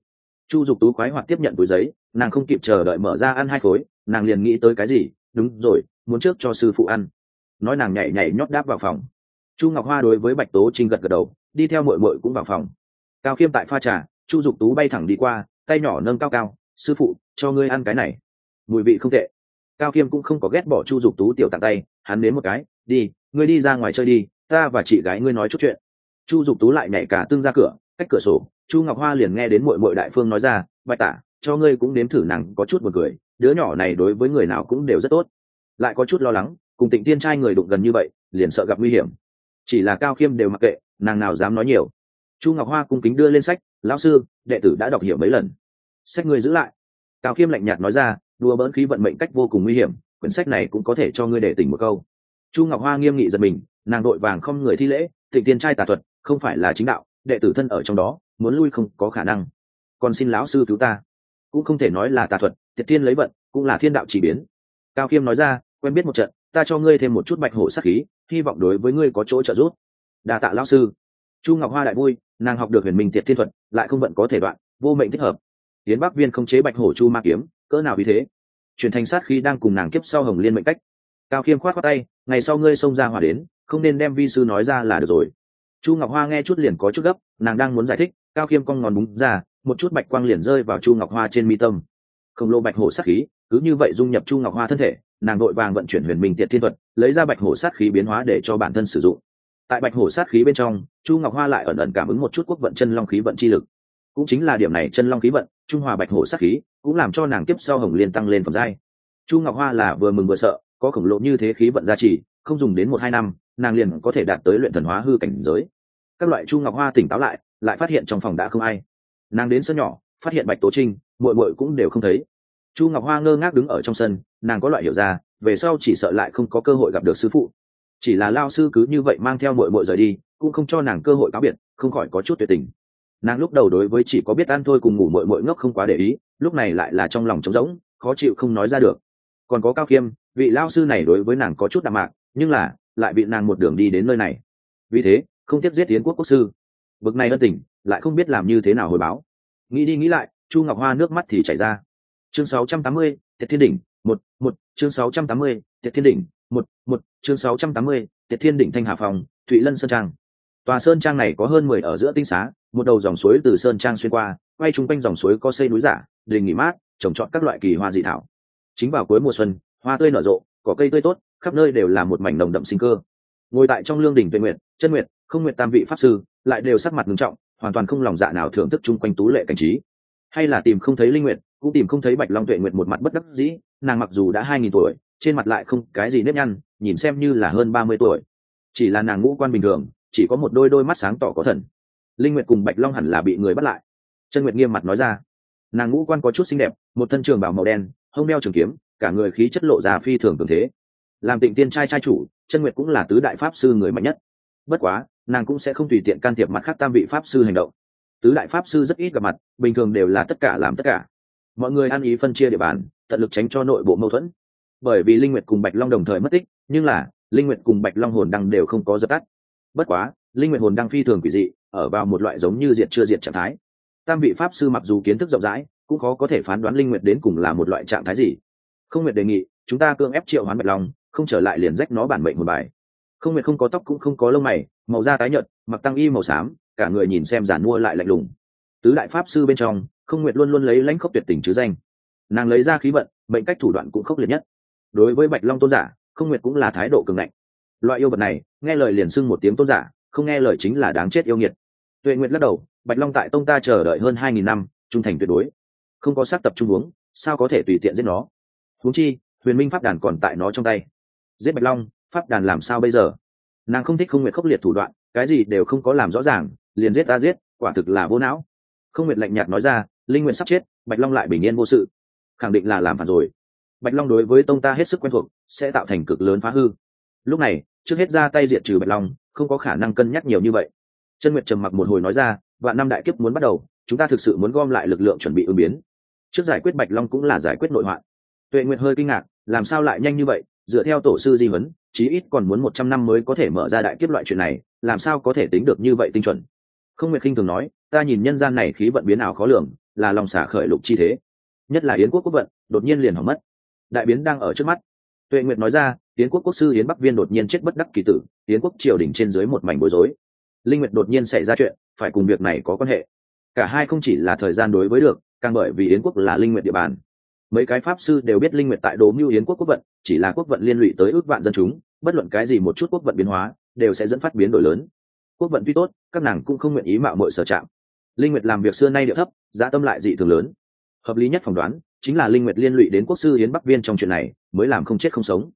chu dục tú khoái hoạt tiếp nhận túi giấy, nàng không kịp chờ đợi mở ra ăn hai khối, nàng liền nghĩ tới cái gì, đúng rồi, muốn trước cho sư phụ ăn. Nói nàng nhảy nhảy nhót đáp vào phòng. Chu ngọc hoa đối với bạch tố trinh gật gật đầu, đi theo mội mội cũng vào phòng. Cao khiêm tại pha trà, chu dục tú bay thẳng đi qua, tay nhỏ nâng cao cao, sư phụ, cho ngươi ăn cái này. Mùi vị không tệ. Cao khiêm cũng không có ghét bỏ chu dục tú tiểu tặng tay, hắn đến một cái, đi, ngươi đi ra ngoài chơi đi ta và chị gái ngươi nói chút chuyện. Chu dục tú lại nhảy cả tương ra cửa, cách cửa sổ, chu ngọc hoa liền nghe đến mội mội đại phương nói ra, bạch tả cho ngươi cũng nếm thử nàng có chút một cười, đứa nhỏ này đối với người nào cũng đều rất tốt. Lại có chút lo lắng, cùng tịnh tiên trai người đụng gần như vậy, liền sợ gặp nguy hiểm. Chỉ là cao khiêm đều mặc kệ, nàng nào dám nói nhiều. Chu ngọc hoa cung kính đưa lên sách, lão sư, đệ tử đã đọc hiểu mấy lần. Sách ngươi giữ lại. Cao khiêm lạnh nhạt nói ra, đùa bỡn khí vận mệnh cách vô cùng nguy hiểm, quyển sách này cũng có thể cho ngươi để tỉnh một câu. Chu ngọc hoa nghiêm nghị giật mình nàng đội vàng không người thi lễ tịnh tiên trai tà thuật, không phải là chính đạo, đệ tử thân ở trong đó, muốn lui không có khả năng. Còn xin lão sư cứu ta. Cũng không thể nói là tà thuật, tiệt tiên lấy vận, cũng là thiên đạo chỉ biến. Cao khiêm nói ra, quen biết một trận, ta cho ngươi thêm một chút bạch hổ sắc khí, hy vọng đối với ngươi có chỗ trợ giúp. Đa tạ lão sư. Chu ngọc hoa đại vui, nàng học được huyền minh tiệt thiên thuật, lại không vận có thể đoạn, vô mệnh thích hợp. Tiến bắc viên không chế bạch hổ chu ma kiếm, cỡ nào vì thế? Chuyển thành sát khi đang cùng nàng kiếp sau hồng liên mệnh cách. Cao khiêm khoát khoát tay, ngày sau ngươi xông ra hỏa đến không nên đem vi sư nói ra là được rồi. Chu ngọc hoa nghe chút liền có chút gấp, nàng đang muốn giải thích, cao khiêm con ngón búng ra, một chút bạch quang liền rơi vào chu ngọc hoa trên mi tâm. Khổng lồ bạch hổ sát khí, cứ như vậy dung nhập chu ngọc hoa thân thể, nàng đội vàng vận chuyển huyền minh tiện thiên thuật, lấy ra bạch hổ sát khí biến hóa để cho bản thân sử dụng. Tại bạch hổ sát khí bên trong, chu ngọc hoa lại ẩn ẩn cảm ứng một chút quốc vận chân long khí vận chi lực. Cũng chính là điểm này chân long khí vận, trung hòa bạch hổ sát khí, cũng làm cho nàng kiếp sau hồng liên tăng lên phẩm giai. Chu ngọc hoa là vừa mừng vừa sợ, có khổng lồ như thế khí vận gia trì không dùng đến một hai năm, nàng liền có thể đạt tới luyện thần hóa hư cảnh giới. Các loại chu ngọc hoa tỉnh táo lại lại phát hiện trong phòng đã không ai. Nàng đến sân nhỏ, phát hiện bạch tố trinh, muội muội cũng đều không thấy. Chu ngọc hoa ngơ ngác đứng ở trong sân, nàng có loại hiểu ra, về sau chỉ sợ lại không có cơ hội gặp được sư phụ. Chỉ là lao sư cứ như vậy mang theo muội muội rời đi, cũng không cho nàng cơ hội cáo biệt, không khỏi có chút tuyệt tình. Nàng lúc đầu đối với chỉ có biết ăn thôi cùng ngủ muội muội ngốc không quá để ý, lúc này lại là trong lòng trống rỗng, khó chịu không nói ra được. Còn có cao khiêm vị lao sư này đối với nàng có chút đạm mạc nhưng là lại bị nàng một đường đi đến nơi này. Vì thế không tiếp giết tiến quốc quốc sư. Bực này ân tình lại không biết làm như thế nào hồi báo. Nghĩ đi nghĩ lại chu ngọc hoa nước mắt thì chảy ra. Chương 680, tiệt thiên đỉnh một một chương 680, tiệt thiên đỉnh một một chương 680, tiệt thiên đỉnh thanh hà phòng thụy lân sơn trang. Tòa sơn trang này có hơn mười ở giữa tinh xá một đầu dòng suối từ sơn trang xuyên qua quay chung quanh dòng suối có xây núi giả đình nghỉ mát trồng trọt các loại kỳ hoa dị thảo. Chính vào cuối mùa xuân hoa tươi nở rộ cỏ cây tươi tốt, khắp nơi đều là một mảnh nồng đậm sinh cơ. Ngồi tại trong lương đỉnh tuệ nguyện chân nguyện không nguyện tam vị pháp sư, lại đều sắc mặt nghiêm trọng, hoàn toàn không lòng dạ nào thưởng thức chung quanh tú lệ cảnh trí. Hay là tìm không thấy linh nguyện cũng tìm không thấy bạch long tuệ nguyện một mặt bất đắc dĩ, nàng mặc dù đã hai nghìn tuổi, trên mặt lại không cái gì nếp nhăn, nhìn xem như là hơn ba mươi tuổi. Chỉ là nàng ngũ quan bình thường, chỉ có một đôi đôi mắt sáng tỏ có thần. Linh nguyệt cùng bạch long hẳn là bị người bắt lại. Chân nguyệt nghiêm mặt nói ra. Nàng ngũ quan có chút xinh đẹp, một thân trường bảo màu đen, hông đeo trường kiếm cả người khí chất lộ già phi thường cường thế. Làm tịnh tiên trai trai chủ, chân nguyệt cũng là tứ đại pháp sư người mạnh nhất. Bất quá, nàng cũng sẽ không tùy tiện can thiệp mặt khác tam vị pháp sư hành động. Tứ đại pháp sư rất ít gặp mặt, bình thường đều là tất cả làm tất cả. Mọi người ăn ý phân chia địa bàn, tận lực tránh cho nội bộ mâu thuẫn. Bởi vì linh nguyệt cùng bạch long đồng thời mất tích, nhưng là, linh nguyệt cùng bạch long hồn đăng đều không có dập tắt. Bất quá, linh nguyệt hồn đăng phi thường quỷ dị, ở vào một loại giống như diệt chưa diệt trạng thái. Tam vị pháp sư mặc dù kiến thức rộng rãi, cũng khó có thể phán đoán linh nguyệt đến cùng là một loại trạng thái gì không nguyệt đề nghị, chúng ta cưỡng ép triệu hoán bạch long, không trở lại liền rách nó bản mệnh một bài. Không nguyệt không có tóc cũng không có lông mày, màu da tái nhợt, mặc tăng y màu xám, cả người nhìn xem giản mua lại lạnh lùng. Tứ đại pháp sư bên trong, không nguyệt luôn luôn lấy lãnh khốc tuyệt tình chứ danh. Nàng lấy ra khí vận, mệnh cách thủ đoạn cũng khốc liệt nhất. Đối với bạch long tôn giả, không nguyệt cũng là thái độ cường ngạnh. Loại yêu vật này, nghe lời liền xưng một tiếng tôn giả, không nghe lời chính là đáng chết yêu nghiệt. Tuệ nguyệt lắc đầu, bạch long tại tông ta chờ đợi hơn hai nghìn năm, trung thành tuyệt đối. Không có xác tập trung uống, sao có thể tùy tiện giết nó? Huống chi, huyền minh pháp đàn còn tại nó trong tay. Giết bạch long, pháp đàn làm sao bây giờ? Nàng không thích không nguyệt khốc liệt thủ đoạn, cái gì đều không có làm rõ ràng, liền giết ta giết, quả thực là vô não. Không nguyệt lạnh nhạt nói ra, linh nguyện sắp chết, bạch long lại bình yên vô sự. Khẳng định là làm phản rồi. Bạch long đối với tông ta hết sức quen thuộc, sẽ tạo thành cực lớn phá hư. Lúc này, trước hết ra tay diệt trừ bạch long, không có khả năng cân nhắc nhiều như vậy. Chân nguyệt trầm mặc một hồi nói ra, vạn năm đại kiếp muốn bắt đầu, chúng ta thực sự muốn gom lại lực lượng chuẩn bị ứng biến. Trước giải quyết bạch long cũng là giải quyết nội hoạn tuệ nguyệt hơi kinh ngạc, làm sao lại nhanh như vậy? Dựa theo tổ sư di vấn chí ít còn muốn một trăm năm mới có thể mở ra đại kiếp loại chuyện này, làm sao có thể tính được như vậy tinh chuẩn? Không nguyệt khinh thường nói, ta nhìn nhân gian này khí vận biến ảo khó lường, là lòng xả khởi lục chi thế. Nhất là yến quốc quốc vận, đột nhiên liền hỏng mất. Đại biến đang ở trước mắt. Tuệ nguyệt nói ra, yến quốc quốc sư yến bắc viên đột nhiên chết bất đắc kỳ tử, yến quốc triều đình trên dưới một mảnh bối rối. Linh nguyệt đột nhiên xảy ra chuyện, phải cùng việc này có quan hệ. Cả hai không chỉ là thời gian đối với được, càng bởi vì yến quốc là linh nguyệt địa bàn mấy cái pháp sư đều biết linh nguyệt tại đố mưu yến quốc quốc vận, chỉ là quốc vận liên lụy tới ước vạn dân chúng, bất luận cái gì một chút quốc vận biến hóa, đều sẽ dẫn phát biến đổi lớn. Quốc vận tuy tốt, các nàng cũng không nguyện ý mạo mọi sở trạng linh nguyệt làm việc xưa nay địa thấp giá tâm lại dị thường lớn. Hợp lý nhất phỏng đoán, chính là linh nguyệt liên lụy đến quốc sư yến bắc viên trong chuyện này, mới làm không chết không sống.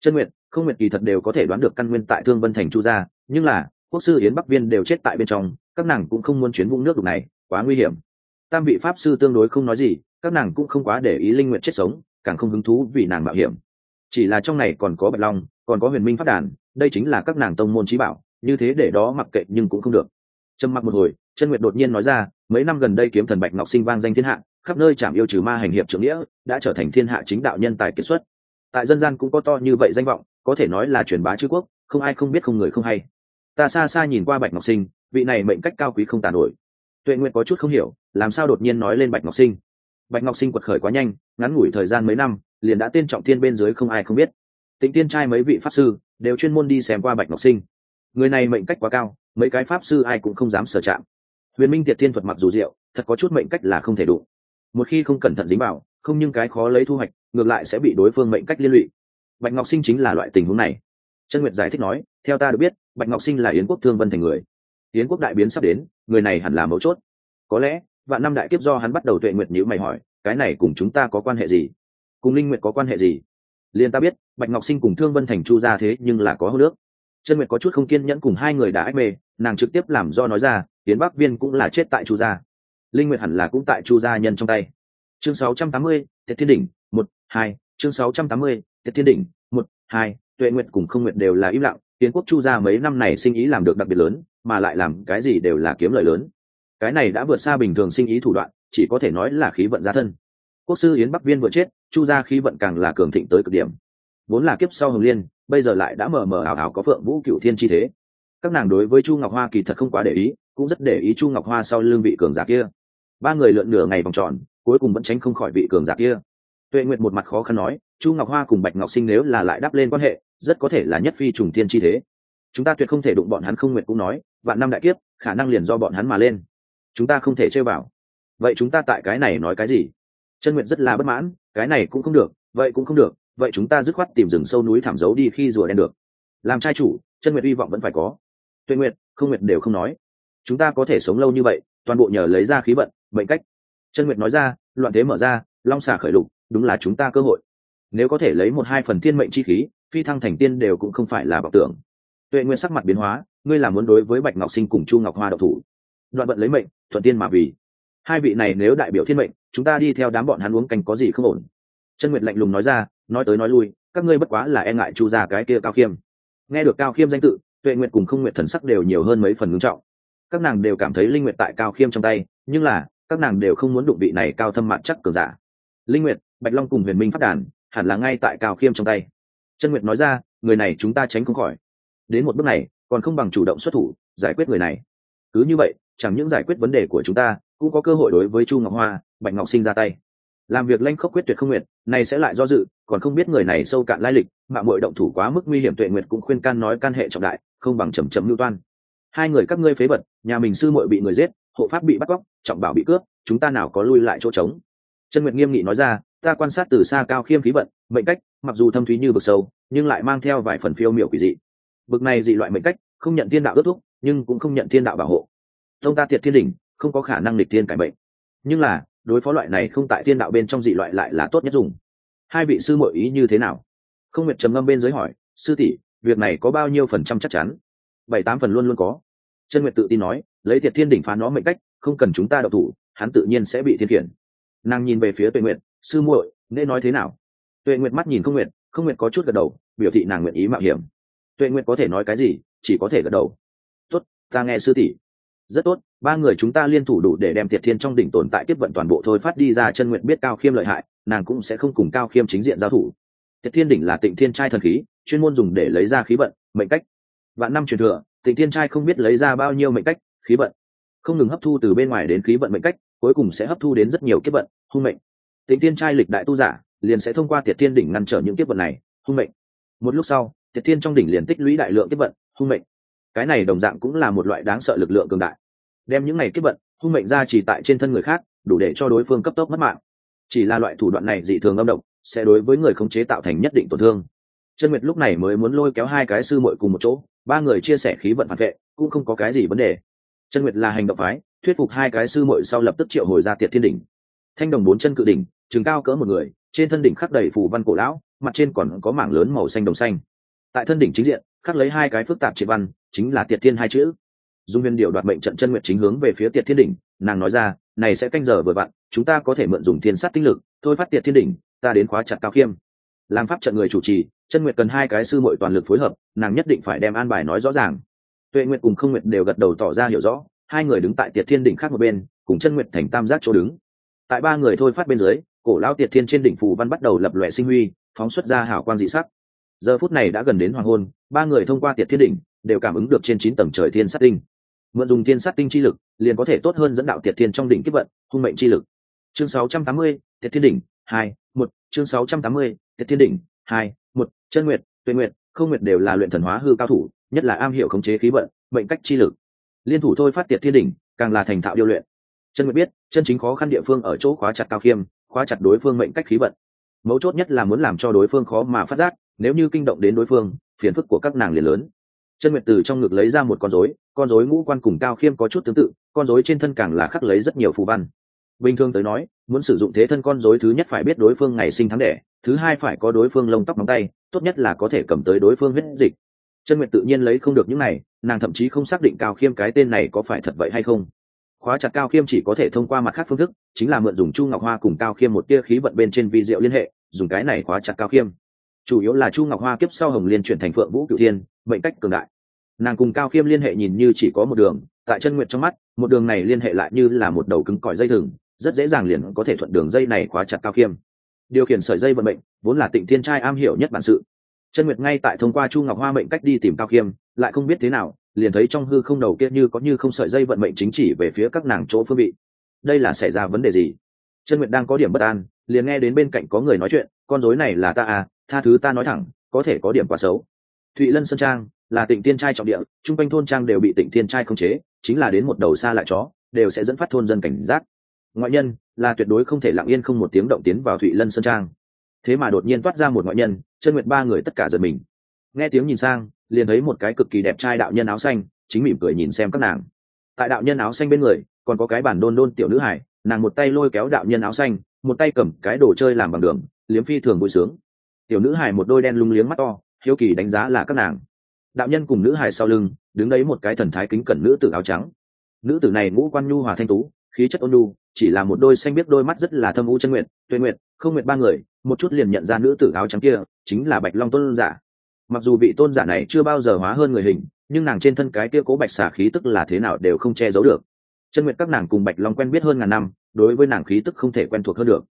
Chân nguyệt, không nguyệt kỳ thật đều có thể đoán được căn nguyên tại thương vân thành chu gia, nhưng là, quốc sư yến bắc viên đều chết tại bên trong, các nàng cũng không muốn chuyến vũng nước đục này, quá nguy hiểm. Tam vị pháp sư tương đối không nói gì các nàng cũng không quá để ý linh nguyện chết sống, càng không hứng thú vì nàng mạo hiểm. Chỉ là trong này còn có bạch long, còn có huyền minh phát đàn, đây chính là các nàng tông môn trí bảo, như thế để đó mặc kệ nhưng cũng không được. Trầm mặc một hồi, chân nguyệt đột nhiên nói ra, mấy năm gần đây kiếm thần bạch ngọc sinh vang danh thiên hạ, khắp nơi chạm yêu trừ ma hành hiệp trưởng nghĩa, đã trở thành thiên hạ chính đạo nhân tài kiệt xuất. Tại dân gian cũng có to như vậy danh vọng, có thể nói là truyền bá chư quốc, không ai không biết không người không hay. Ta xa xa nhìn qua bạch ngọc sinh, vị này mệnh cách cao quý không tàn nổi. Tuệ nguyện có chút không hiểu, làm sao đột nhiên nói lên bạch ngọc sinh? Bạch ngọc sinh quật khởi quá nhanh, ngắn ngủi thời gian mấy năm, liền đã tên trọng thiên bên dưới không ai không biết. Tịnh tiên trai mấy vị pháp sư đều chuyên môn đi xem qua bạch ngọc sinh. Người này mệnh cách quá cao, mấy cái pháp sư ai cũng không dám sở chạm. Huyền minh tiệt thiên thuật mặc dù diệu, thật có chút mệnh cách là không thể đủ một khi không cẩn thận dính vào, không nhưng cái khó lấy thu hoạch, ngược lại sẽ bị đối phương mệnh cách liên lụy. Bạch ngọc sinh chính là loại tình huống này. Trân nguyệt giải thích nói, theo ta được biết, bạch ngọc sinh là yến quốc thương vân thành người. Yến quốc đại biến sắp đến, người này hẳn là mấu chốt. Có lẽ vạn năm đại kiếp do hắn bắt đầu tuệ nguyệt nhữ mày hỏi cái này cùng chúng ta có quan hệ gì? Cùng linh nguyệt có quan hệ gì? Liền ta biết bạch ngọc sinh cùng thương vân thành chu ra thế nhưng là có hô nước. Trân nguyệt có chút không kiên nhẫn cùng hai người đã ách mê nàng trực tiếp làm do nói ra tiến bắc viên cũng là chết tại chu gia. Linh nguyệt hẳn là cũng tại chu gia nhân trong tay. Chương 680, Tiệt Thiên đỉnh, một, hai, chương 680, Tiệt Thiên đỉnh, một, hai, Tuệ Nguyệt cùng Không Nguyệt đều là im lặng, Tiến quốc Chu gia mấy năm này sinh ý làm được đặc biệt lớn, mà lại làm cái gì đều là kiếm lợi lớn. Cái này đã vượt xa bình thường sinh ý thủ đoạn, chỉ có thể nói là khí vận gia thân. Quốc sư Yến Bắc Viên vừa chết, Chu gia khí vận càng là cường thịnh tới cực điểm. Vốn là kiếp sau Hồng Liên, bây giờ lại đã mờ mờ ảo ảo có Phượng Vũ Cửu Thiên chi thế. Các nàng đối với Chu Ngọc Hoa kỳ thật không quá để ý, cũng rất để ý Chu Ngọc Hoa sau lưng vị cường giả kia. Ba người lượn nửa ngày vòng tròn, cuối cùng vẫn tránh không khỏi vị cường giả kia tuệ nguyệt một mặt khó khăn nói chu ngọc hoa cùng bạch ngọc sinh nếu là lại đáp lên quan hệ rất có thể là nhất phi trùng thiên chi thế chúng ta tuyệt không thể đụng bọn hắn không nguyệt cũng nói vạn năm đại kiếp khả năng liền do bọn hắn mà lên chúng ta không thể chơi vào. Vậy chúng ta tại cái này nói cái gì? Chân nguyệt rất là bất mãn, cái này cũng không được, vậy cũng không được, vậy chúng ta dứt khoát tìm rừng sâu núi thảm giấu đi khi rùa đen được. Làm trai chủ, chân nguyệt hy vọng vẫn phải có. Tuệ nguyệt, không nguyệt đều không nói. Chúng ta có thể sống lâu như vậy, toàn bộ nhờ lấy ra khí vận, mệnh cách. Chân nguyệt nói ra, loạn thế mở ra, long xà khởi lục, đúng là chúng ta cơ hội. Nếu có thể lấy một hai phần thiên mệnh chi khí, phi thăng thành tiên đều cũng không phải là bảo tưởng. Tuệ nguyện sắc mặt biến hóa, ngươi là muốn đối với bạch ngọc sinh cùng chu ngọc hoa độc thủ đoạn vận lấy mệnh, thuận tiên mà vì. Hai vị này nếu đại biểu thiên mệnh, chúng ta đi theo đám bọn hắn uống canh có gì không ổn. Chân nguyệt lạnh lùng nói ra, nói tới nói lui, các ngươi bất quá là e ngại chu ra cái kia cao khiêm. Nghe được cao khiêm danh tự, tuệ nguyệt cùng không nguyệt thần sắc đều nhiều hơn mấy phần ngưng trọng. Các nàng đều cảm thấy linh nguyệt tại cao khiêm trong tay, nhưng là, các nàng đều không muốn đụng vị này cao thâm mạn chắc cường giả. Linh nguyệt, bạch long cùng huyền minh phát đàn, hẳn là ngay tại cao khiêm trong tay. Chân nguyệt nói ra, người này chúng ta tránh không khỏi. Đến một bước này, còn không bằng chủ động xuất thủ, giải quyết người này. Cứ như vậy chẳng những giải quyết vấn đề của chúng ta, cũng có cơ hội đối với chu ngọc hoa, bạch ngọc sinh ra tay. Làm việc lanh khốc quyết tuyệt không nguyện này sẽ lại do dự, còn không biết người này sâu cạn lai lịch, mạng mội động thủ quá mức nguy hiểm tuệ nguyệt cũng khuyên can nói can hệ trọng đại, không bằng chầm chầm lưu toan. Hai người các ngươi phế vật, nhà mình sư muội bị người giết, hộ pháp bị bắt cóc, trọng bảo bị cướp, chúng ta nào có lui lại chỗ trống? Trân nguyệt nghiêm nghị nói ra, ta quan sát từ xa cao khiêm khí vận, mệnh cách, mặc dù thâm thúy như vực sâu, nhưng lại mang theo vài phần phiêu miểu quỷ dị. Bực này dị loại mệnh cách, không nhận thiên đạo ước thúc, nhưng cũng không nhận thiên đạo bảo hộ tông ta tiệt thiên đỉnh, không có khả năng lịch thiên cải mệnh. Nhưng là, đối phó loại này không tại thiên đạo bên trong dị loại lại là tốt nhất dùng. Hai vị sư mọi ý như thế nào? Không nguyệt trầm ngâm bên dưới hỏi, sư tỷ, việc này có bao nhiêu phần trăm chắc chắn? Bảy tám phần luôn luôn có. Chân nguyệt tự tin nói, lấy thiệt thiên đỉnh phá nó mệnh cách, không cần chúng ta đậu thủ, hắn tự nhiên sẽ bị thiên khiển. Nàng nhìn về phía tuệ nguyệt, sư muội, nên nói thế nào? Tuệ nguyệt mắt nhìn không nguyệt không nguyệt có chút gật đầu, biểu thị nàng nguyện ý mạo hiểm. Tuệ nguyệt có thể nói cái gì, chỉ có thể gật đầu. Tốt, ta nghe sư tỷ rất tốt, ba người chúng ta liên thủ đủ để đem thiệt thiên trong đỉnh tồn tại tiếp vận toàn bộ thôi phát đi ra chân nguyện biết cao khiêm lợi hại, nàng cũng sẽ không cùng cao khiêm chính diện giao thủ. Thiệt thiên đỉnh là tịnh thiên trai thần khí, chuyên môn dùng để lấy ra khí vận, mệnh cách. Vạn năm truyền thừa, tịnh thiên trai không biết lấy ra bao nhiêu mệnh cách, khí vận. Không ngừng hấp thu từ bên ngoài đến khí vận mệnh cách, cuối cùng sẽ hấp thu đến rất nhiều kiếp vận, hung mệnh. Tịnh thiên trai lịch đại tu giả, liền sẽ thông qua thiệt thiên đỉnh ngăn trở những kiếp vận này, hung mệnh. Một lúc sau, thiệt thiên trong đỉnh liền tích lũy đại lượng kiếp vận, hung mệnh cái này đồng dạng cũng là một loại đáng sợ lực lượng cường đại. Đem những này kết vận, hung mệnh ra chỉ tại trên thân người khác, đủ để cho đối phương cấp tốc mất mạng. Chỉ là loại thủ đoạn này dị thường âm độc, sẽ đối với người khống chế tạo thành nhất định tổn thương. Chân nguyệt lúc này mới muốn lôi kéo hai cái sư muội cùng một chỗ, ba người chia sẻ khí vận phản vệ, cũng không có cái gì vấn đề. Chân nguyệt là hành động phái, thuyết phục hai cái sư muội sau lập tức triệu hồi ra tiệt thiên đỉnh. Thanh đồng bốn chân cự đỉnh chừng cao cỡ một người, trên thân đỉnh khắc đầy phù văn cổ lão, mặt trên còn có mảng lớn màu xanh đồng xanh. Tại thân đỉnh chính diện, khắc lấy hai cái phức tạp triệt văn chính là tiệt thiên hai chữ. Dung huyền điệu đoạt mệnh trận chân nguyệt chính hướng về phía tiệt thiên đỉnh, nàng nói ra, này sẽ canh giờ vừa vặn, chúng ta có thể mượn dùng thiên sát tinh lực, thôi phát tiệt thiên đỉnh, ta đến khóa chặt cao khiêm. Làm pháp trận người chủ trì, chân nguyệt cần hai cái sư muội toàn lực phối hợp, nàng nhất định phải đem an bài nói rõ ràng. Tuệ nguyệt cùng không nguyệt đều gật đầu tỏ ra hiểu rõ, hai người đứng tại tiệt thiên đỉnh khác một bên, cùng chân nguyệt thành tam giác chỗ đứng. Tại ba người thôi phát bên dưới, cổ lao tiệt thiên trên đỉnh phù văn bắt đầu lập lòe sinh huy, phóng xuất ra hảo quan dị sắc. Giờ phút này đã gần đến hoàng hôn, ba người thông qua tiệt thiên đỉnh đều cảm ứng được trên chín tầng trời thiên sát tinh. Mượn dùng thiên sát tinh chi lực liền có thể tốt hơn dẫn đạo tiệt thiên trong đỉnh kiếp vận hung mệnh chi lực. Chương 680, tiệt thiên đỉnh hai một. Chương 680, tiệt thiên đỉnh hai một. Chân nguyệt tuệ nguyệt không nguyệt đều là luyện thần hóa hư cao thủ nhất là am hiểu khống chế khí vận mệnh cách chi lực. Liên thủ thôi phát tiệt thiên đỉnh càng là thành thạo điêu luyện. Chân nguyệt biết chân chính khó khăn địa phương ở chỗ khóa chặt cao khiêm khóa chặt đối phương mệnh cách khí vận. Mấu chốt nhất là muốn làm cho đối phương khó mà phát giác nếu như kinh động đến đối phương phiền phức của các nàng liền lớn chân nguyệt từ trong ngực lấy ra một con rối con rối ngũ quan cùng cao khiêm có chút tương tự, con rối trên thân càng là khắc lấy rất nhiều phù văn. Bình thường tới nói, muốn sử dụng thế thân con rối thứ nhất phải biết đối phương ngày sinh tháng đẻ, thứ hai phải có đối phương lông tóc móng tay, tốt nhất là có thể cầm tới đối phương huyết dịch. Chân nguyệt tự nhiên lấy không được những này, nàng thậm chí không xác định cao khiêm cái tên này có phải thật vậy hay không. Khóa chặt cao khiêm chỉ có thể thông qua mặt khác phương thức, chính là mượn dùng chu ngọc hoa cùng cao khiêm một tia khí vận bên trên vi diệu liên hệ, dùng cái này khóa chặt cao khiêm. Chủ yếu là chu ngọc hoa kiếp sau hồng liên chuyển thành phượng vũ cửu thiên mệnh cách cường đại. Nàng cùng cao khiêm liên hệ nhìn như chỉ có một đường, tại chân nguyệt trong mắt, một đường này liên hệ lại như là một đầu cứng cỏi dây thừng, rất dễ dàng liền có thể thuận đường dây này khóa chặt cao khiêm. Điều khiển sợi dây vận mệnh, vốn là tịnh thiên trai am hiểu nhất bản sự. Chân nguyệt ngay tại thông qua chu ngọc hoa mệnh cách đi tìm cao khiêm, lại không biết thế nào, liền thấy trong hư không đầu kia như có như không sợi dây vận mệnh chính chỉ về phía các nàng chỗ phương vị. Đây là xảy ra vấn đề gì? Chân nguyệt đang có điểm bất an, liền nghe đến bên cạnh có người nói chuyện, con rối này là ta à tha thứ ta nói thẳng, có thể có điểm quá xấu thụy lân sơn trang là tỉnh tiên trai trọng địa, chung quanh thôn trang đều bị tỉnh tiên trai khống chế, chính là đến một đầu xa lại chó, đều sẽ dẫn phát thôn dân cảnh giác. Ngoại nhân là tuyệt đối không thể lặng yên không một tiếng động tiến vào thụy lân sơn trang. Thế mà đột nhiên toát ra một ngoại nhân, chân nguyện ba người tất cả giật mình. Nghe tiếng nhìn sang, liền thấy một cái cực kỳ đẹp trai đạo nhân áo xanh, chính mỉm cười nhìn xem các nàng. Tại đạo nhân áo xanh bên người, còn có cái bản đôn đôn tiểu nữ hải, nàng một tay lôi kéo đạo nhân áo xanh, một tay cầm cái đồ chơi làm bằng đường, liếm phi thường vui sướng. Tiểu nữ hải một đôi đen lung liếng mắt to hiếu kỳ đánh giá là các nàng. Đạo nhân cùng nữ hài sau lưng, đứng đấy một cái thần thái kính cẩn nữ tử áo trắng. Nữ tử này ngũ quan nhu hòa thanh tú, khí chất ôn nhu, chỉ là một đôi xanh biết đôi mắt rất là thâm u chân nguyện tuệ nguyện không nguyện ba người, một chút liền nhận ra nữ tử áo trắng kia, chính là bạch long tôn giả. Mặc dù vị tôn giả này chưa bao giờ hóa hơn người hình, nhưng nàng trên thân cái kia cố bạch xả khí tức là thế nào đều không che giấu được. Chân nguyện các nàng cùng bạch long quen biết hơn ngàn năm, đối với nàng khí tức không thể quen thuộc hơn được.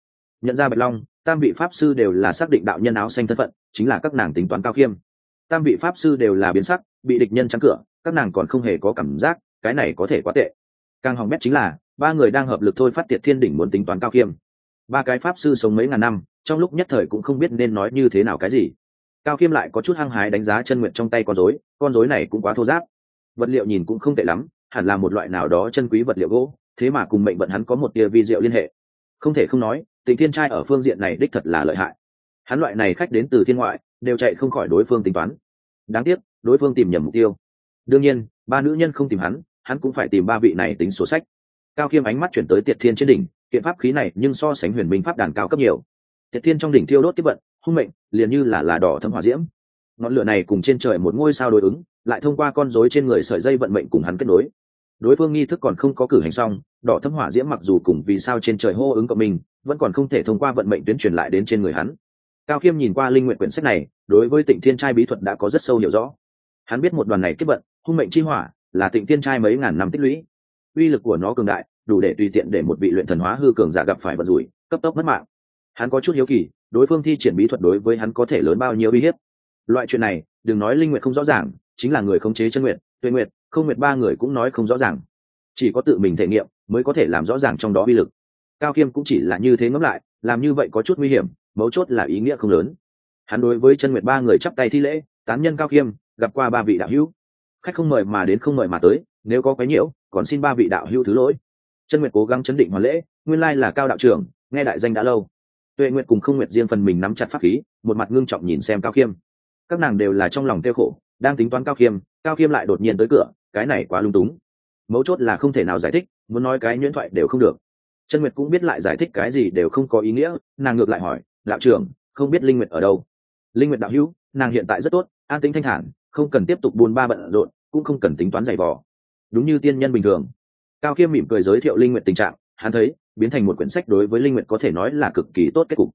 Nhận ra bạch long tam vị pháp sư đều là xác định đạo nhân áo xanh thân phận, chính là các nàng tính toán cao khiêm. Tam vị pháp sư đều là biến sắc, bị địch nhân trắng cửa, các nàng còn không hề có cảm giác cái này có thể quá tệ. Càng hỏng bét chính là, ba người đang hợp lực thôi phát tiệt thiên đỉnh muốn tính toán cao khiêm. Ba cái pháp sư sống mấy ngàn năm, trong lúc nhất thời cũng không biết nên nói như thế nào cái gì. Cao khiêm lại có chút hăng hái đánh giá chân nguyện trong tay con rối con rối này cũng quá thô giáp vật liệu nhìn cũng không tệ lắm, hẳn là một loại nào đó chân quý vật liệu gỗ, thế mà cùng mệnh vận hắn có một tia vi diệu liên hệ không thể không nói, tình thiên trai ở phương diện này đích thật là lợi hại. Hắn loại này khách đến từ thiên ngoại, đều chạy không khỏi đối phương tính toán. Đáng tiếc, đối phương tìm nhầm mục tiêu. Đương nhiên, ba nữ nhân không tìm hắn hắn cũng phải tìm ba vị này tính sổ sách. Cao khiêm ánh mắt chuyển tới tiệt thiên trên đỉnh, kiện pháp khí này nhưng so sánh huyền minh pháp đàn cao cấp nhiều. Tiệt thiên trong đỉnh thiêu đốt tiếp vận, hung mệnh, liền như là là đỏ thâm hỏa diễm. Ngọn lửa này cùng trên trời một ngôi sao đối ứng, lại thông qua con rối trên người sợi dây vận mệnh cùng hắn kết nối đối phương nghi thức còn không có cử hành xong, đỏ thâm hỏa diễm mặc dù cùng vì sao trên trời hô ứng cộng mình vẫn còn không thể thông qua vận mệnh tuyến truyền lại đến trên người hắn. Cao khiêm nhìn qua linh nguyện quyển sách này, đối với tịnh thiên trai bí thuật đã có rất sâu hiểu rõ. Hắn biết một đoàn này kết vận, hung mệnh chi hỏa, là tịnh thiên trai mấy ngàn năm tích lũy. Uy lực của nó cường đại, đủ để tùy tiện để một vị luyện thần hóa hư cường giả gặp phải vận rủi, cấp tốc mất mạng. Hắn có chút hiếu kỳ, đối phương thi triển bí thuật đối với hắn có thể lớn bao nhiêu uy hiếp. Loại chuyện này, đừng nói linh nguyện không rõ ràng, chính là người khống chế chân nguyện, tuệ nguyện không Nguyệt ba người cũng nói không rõ ràng. Chỉ có tự mình thể nghiệm mới có thể làm rõ ràng trong đó uy lực. Cao khiêm cũng chỉ là như thế ngẫm lại, làm như vậy có chút nguy hiểm, mấu chốt là ý nghĩa không lớn. Hắn đối với chân nguyệt ba người chắp tay thi lễ, tán nhân cao khiêm gặp qua ba vị đạo hữu. Khách không mời mà đến không mời mà tới, nếu có quái nhiễu, còn xin ba vị đạo hữu thứ lỗi. Chân nguyệt cố gắng chấn định hoàn lễ, nguyên lai là cao đạo trưởng, nghe đại danh đã lâu. Tuệ nguyệt cùng không nguyệt riêng phần mình nắm chặt pháp khí, một mặt ngưng trọng nhìn xem cao khiêm các nàng đều là trong lòng tiêu khổ, đang tính toán cao khiêm cao khiêm lại đột nhiên tới cửa cái này quá lung túng. Mấu chốt là không thể nào giải thích, muốn nói cái nhuyễn thoại đều không được. Chân nguyệt cũng biết lại giải thích cái gì đều không có ý nghĩa, nàng ngược lại hỏi, đạo trưởng, không biết linh nguyệt ở đâu? Linh nguyệt đạo hữu, nàng hiện tại rất tốt, an tĩnh thanh thản, không cần tiếp tục buôn ba bận rộn, cũng không cần tính toán giày vò. Đúng như tiên nhân bình thường. Cao khiêm mỉm cười giới thiệu linh nguyệt tình trạng, hắn thấy, biến thành một quyển sách đối với linh nguyệt có thể nói là cực kỳ tốt kết cục.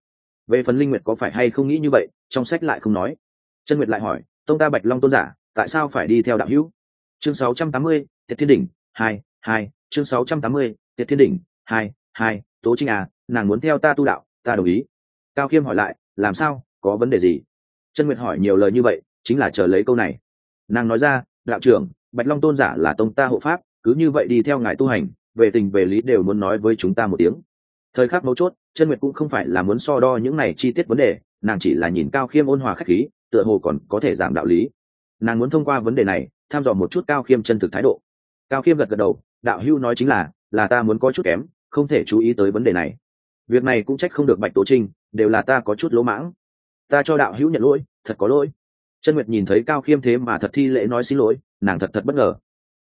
Về phần linh nguyệt có phải hay không nghĩ như vậy, trong sách lại không nói. Chân nguyệt lại hỏi, tông ta bạch long tôn giả, tại sao phải đi theo đạo hữu? Chương 680, tiệt thiên đỉnh hai hai chương 680, tiệt thiên đỉnh hai hai tố trinh à nàng muốn theo ta tu đạo ta đồng ý. Cao khiêm hỏi lại làm sao có vấn đề gì? Chân nguyệt hỏi nhiều lời như vậy chính là chờ lấy câu này. Nàng nói ra đạo trưởng bạch long tôn giả là tông ta hộ pháp cứ như vậy đi theo ngài tu hành về tình về lý đều muốn nói với chúng ta một tiếng. Thời khắc mấu chốt chân nguyệt cũng không phải là muốn so đo những này chi tiết vấn đề nàng chỉ là nhìn cao khiêm ôn hòa khách khí tựa hồ còn có thể giảm đạo lý. Nàng muốn thông qua vấn đề này tham dò một chút cao khiêm chân thực thái độ. Cao khiêm gật gật đầu, đạo hưu nói chính là là ta muốn có chút kém, không thể chú ý tới vấn đề này. Việc này cũng trách không được bạch tố trinh, đều là ta có chút lỗ mãng. Ta cho đạo hữu nhận lỗi, thật có lỗi. Chân nguyệt nhìn thấy cao khiêm thế mà thật thi lễ nói xin lỗi, nàng thật thật bất ngờ.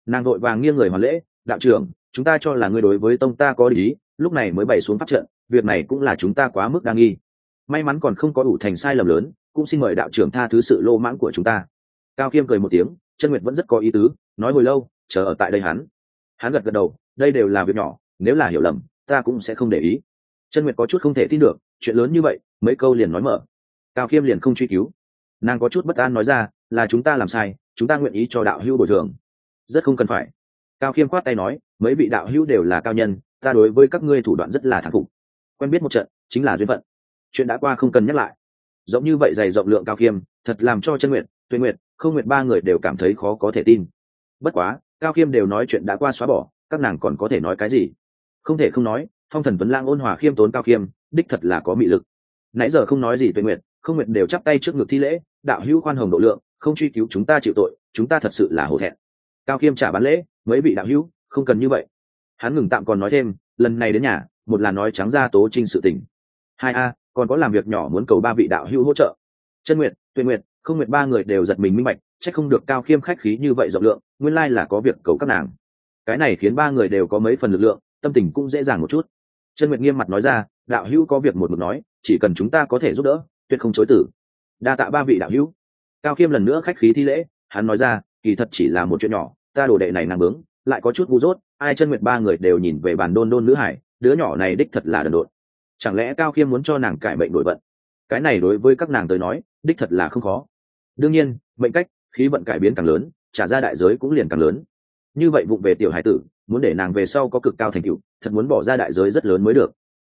Nàng vội vàng nghiêng người hoàn lễ, đạo trưởng, chúng ta cho là người đối với tông ta có lý lúc này mới bày xuống phát trận, việc này cũng là chúng ta quá mức đa nghi. May mắn còn không có đủ thành sai lầm lớn, cũng xin mời đạo trưởng tha thứ sự lô mãng của chúng ta. Cao khiêm cười một tiếng chân nguyệt vẫn rất có ý tứ, nói hồi lâu, chờ ở tại đây hắn. Hắn gật gật đầu, đây đều là việc nhỏ, nếu là hiểu lầm, ta cũng sẽ không để ý. Chân nguyệt có chút không thể tin được, chuyện lớn như vậy, mấy câu liền nói mở. Cao khiêm liền không truy cứu. Nàng có chút bất an nói ra, là chúng ta làm sai, chúng ta nguyện ý cho đạo hữu bồi thường. Rất không cần phải. Cao khiêm khoát tay nói, mấy vị đạo hữu đều là cao nhân, ta đối với các ngươi thủ đoạn rất là thắng phục. Quen biết một trận, chính là duyên phận. Chuyện đã qua không cần nhắc lại. Giống như vậy dày rộng lượng cao khiêm, thật làm cho chân nguyện tuyên nguyện không nguyện ba người đều cảm thấy khó có thể tin. Bất quá, cao khiêm đều nói chuyện đã qua xóa bỏ, các nàng còn có thể nói cái gì? Không thể không nói, phong thần tuấn lang ôn hòa khiêm tốn cao khiêm, đích thật là có mị lực. Nãy giờ không nói gì tuệ nguyện không nguyện đều chắp tay trước ngực thi lễ, đạo hữu khoan hồng độ lượng, không truy cứu chúng ta chịu tội, chúng ta thật sự là hổ thẹn. Cao khiêm trả bán lễ, mấy vị đạo hữu, không cần như vậy. Hắn ngừng tạm còn nói thêm, lần này đến nhà, một là nói trắng ra tố trinh sự tình. Hai a, còn có làm việc nhỏ muốn cầu ba vị đạo hữu hỗ trợ. Chân nguyện tuệ nguyện không Nguyệt ba người đều giật mình minh bạch c h ắ c không được cao khiêm khách khí như vậy rộng lượng, nguyên lai là có việc cầu các nàng. Cái này khiến ba người đều có mấy phần lực lượng, tâm tình cũng dễ dàng một chút. Chân Nguyệt nghiêm mặt nói ra, đạo hữu có việc một mực nói, chỉ cần chúng ta có thể giúp đỡ, tuyệt không chối tử. Đa tạ ba vị đạo hữu. Cao khiêm lần nữa khách khí thi lễ, hắn nói ra, kỳ thật chỉ là một chuyện nhỏ, ta đồ đệ này nàng bướng, lại có chút ngu dốt, ai chân Nguyệt ba người đều nhìn về bàn đôn đôn nữ hải, đứa nhỏ này đích thật là đần độn. Chẳng lẽ cao khiêm muốn cho nàng cải bệnh đổi vận? Cái này đối với các nàng tới nói, đích thật là không khó đương nhiên, mệnh cách, khí vận cải biến càng lớn, trả ra đại giới cũng liền càng lớn. Như vậy vụng về tiểu hải tử, muốn để nàng về sau có cực cao thành tựu, thật muốn bỏ ra đại giới rất lớn mới được.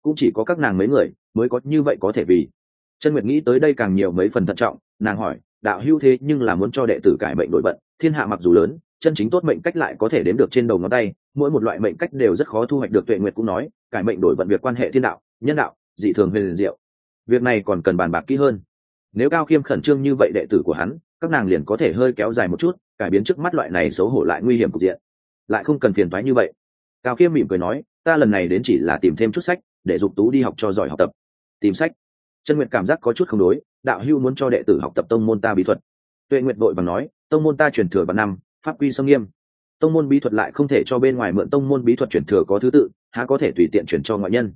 Cũng chỉ có các nàng mấy người mới có như vậy có thể vì. Chân nguyệt nghĩ tới đây càng nhiều mấy phần thận trọng, nàng hỏi, đạo hưu thế nhưng là muốn cho đệ tử cải mệnh đổi vận, thiên hạ mặc dù lớn, chân chính tốt mệnh cách lại có thể đếm được trên đầu ngón tay, mỗi một loại mệnh cách đều rất khó thu hoạch được. Tuệ nguyệt cũng nói, cải mệnh đổi vận việc quan hệ thiên đạo, nhân đạo, dị thường huyền diệu. Việc này còn cần bàn bạc kỹ hơn nếu cao khiêm khẩn trương như vậy đệ tử của hắn, các nàng liền có thể hơi kéo dài một chút, cải biến trước mắt loại này xấu hổ lại nguy hiểm cục diện. Lại không cần phiền thoái như vậy. Cao khiêm mỉm cười nói, ta lần này đến chỉ là tìm thêm chút sách, để dục tú đi học cho giỏi học tập. Tìm sách? Chân nguyệt cảm giác có chút không đối, đạo hưu muốn cho đệ tử học tập tông môn ta bí thuật. Tuệ nguyệt đội và nói, tông môn ta truyền thừa vào năm, pháp quy sông nghiêm. Tông môn bí thuật lại không thể cho bên ngoài mượn tông môn bí thuật truyền thừa có thứ tự, há có thể tùy tiện truyền cho ngoại nhân.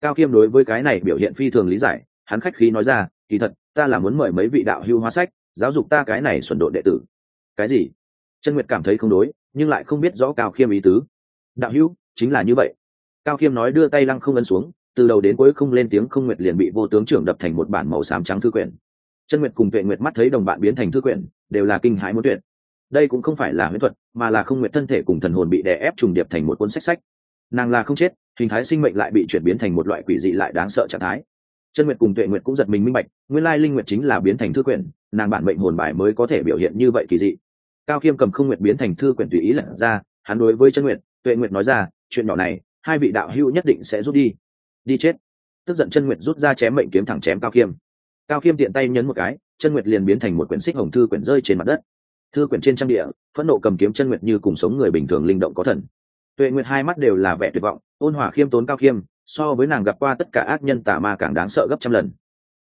Cao khiêm đối với cái này biểu hiện phi thường lý giải, hắn khách khí nói ra, kỳ thật ta là muốn mời mấy vị đạo hưu hóa sách, giáo dục ta cái này xuẩn độ đệ tử. Cái gì? Chân nguyệt cảm thấy không đối, nhưng lại không biết rõ cao khiêm ý tứ. Đạo hưu, chính là như vậy. Cao khiêm nói đưa tay lăng không ấn xuống, từ đầu đến cuối không lên tiếng không nguyệt liền bị vô tướng trưởng đập thành một bản màu xám trắng thư quyển. Chân nguyệt cùng tuệ nguyệt mắt thấy đồng bạn biến thành thư quyển, đều là kinh hãi muốn tuyệt. Đây cũng không phải là huyễn thuật, mà là không nguyện thân thể cùng thần hồn bị đè ép trùng điệp thành một cuốn sách sách. Nàng là không chết, hình thái sinh mệnh lại bị chuyển biến thành một loại quỷ dị lại đáng sợ trạng thái chân nguyệt cùng tuệ nguyệt cũng giật mình minh bạch, nguyên lai linh nguyệt chính là biến thành thư quyển, nàng bản mệnh hồn bài mới có thể biểu hiện như vậy kỳ dị. Cao khiêm cầm không nguyệt biến thành thư quyển tùy ý lật ra, hắn đối với chân nguyệt, tuệ nguyệt nói ra, chuyện nhỏ này, hai vị đạo hữu nhất định sẽ rút đi. Đi chết. Tức giận chân nguyệt rút ra chém mệnh kiếm thẳng chém cao khiêm cao khiêm tiện tay nhấn một cái, chân nguyệt liền biến thành một quyển xích hồng thư quyển rơi trên mặt đất. Thư quyển trên trang địa, phẫn nộ cầm kiếm chân nguyệt như cùng sống người bình thường linh động có thần. Tuệ nguyệt hai mắt đều là vẻ tuyệt vọng, ôn hòa khiêm tốn cao khiêm so với nàng gặp qua tất cả ác nhân tà ma càng đáng sợ gấp trăm lần.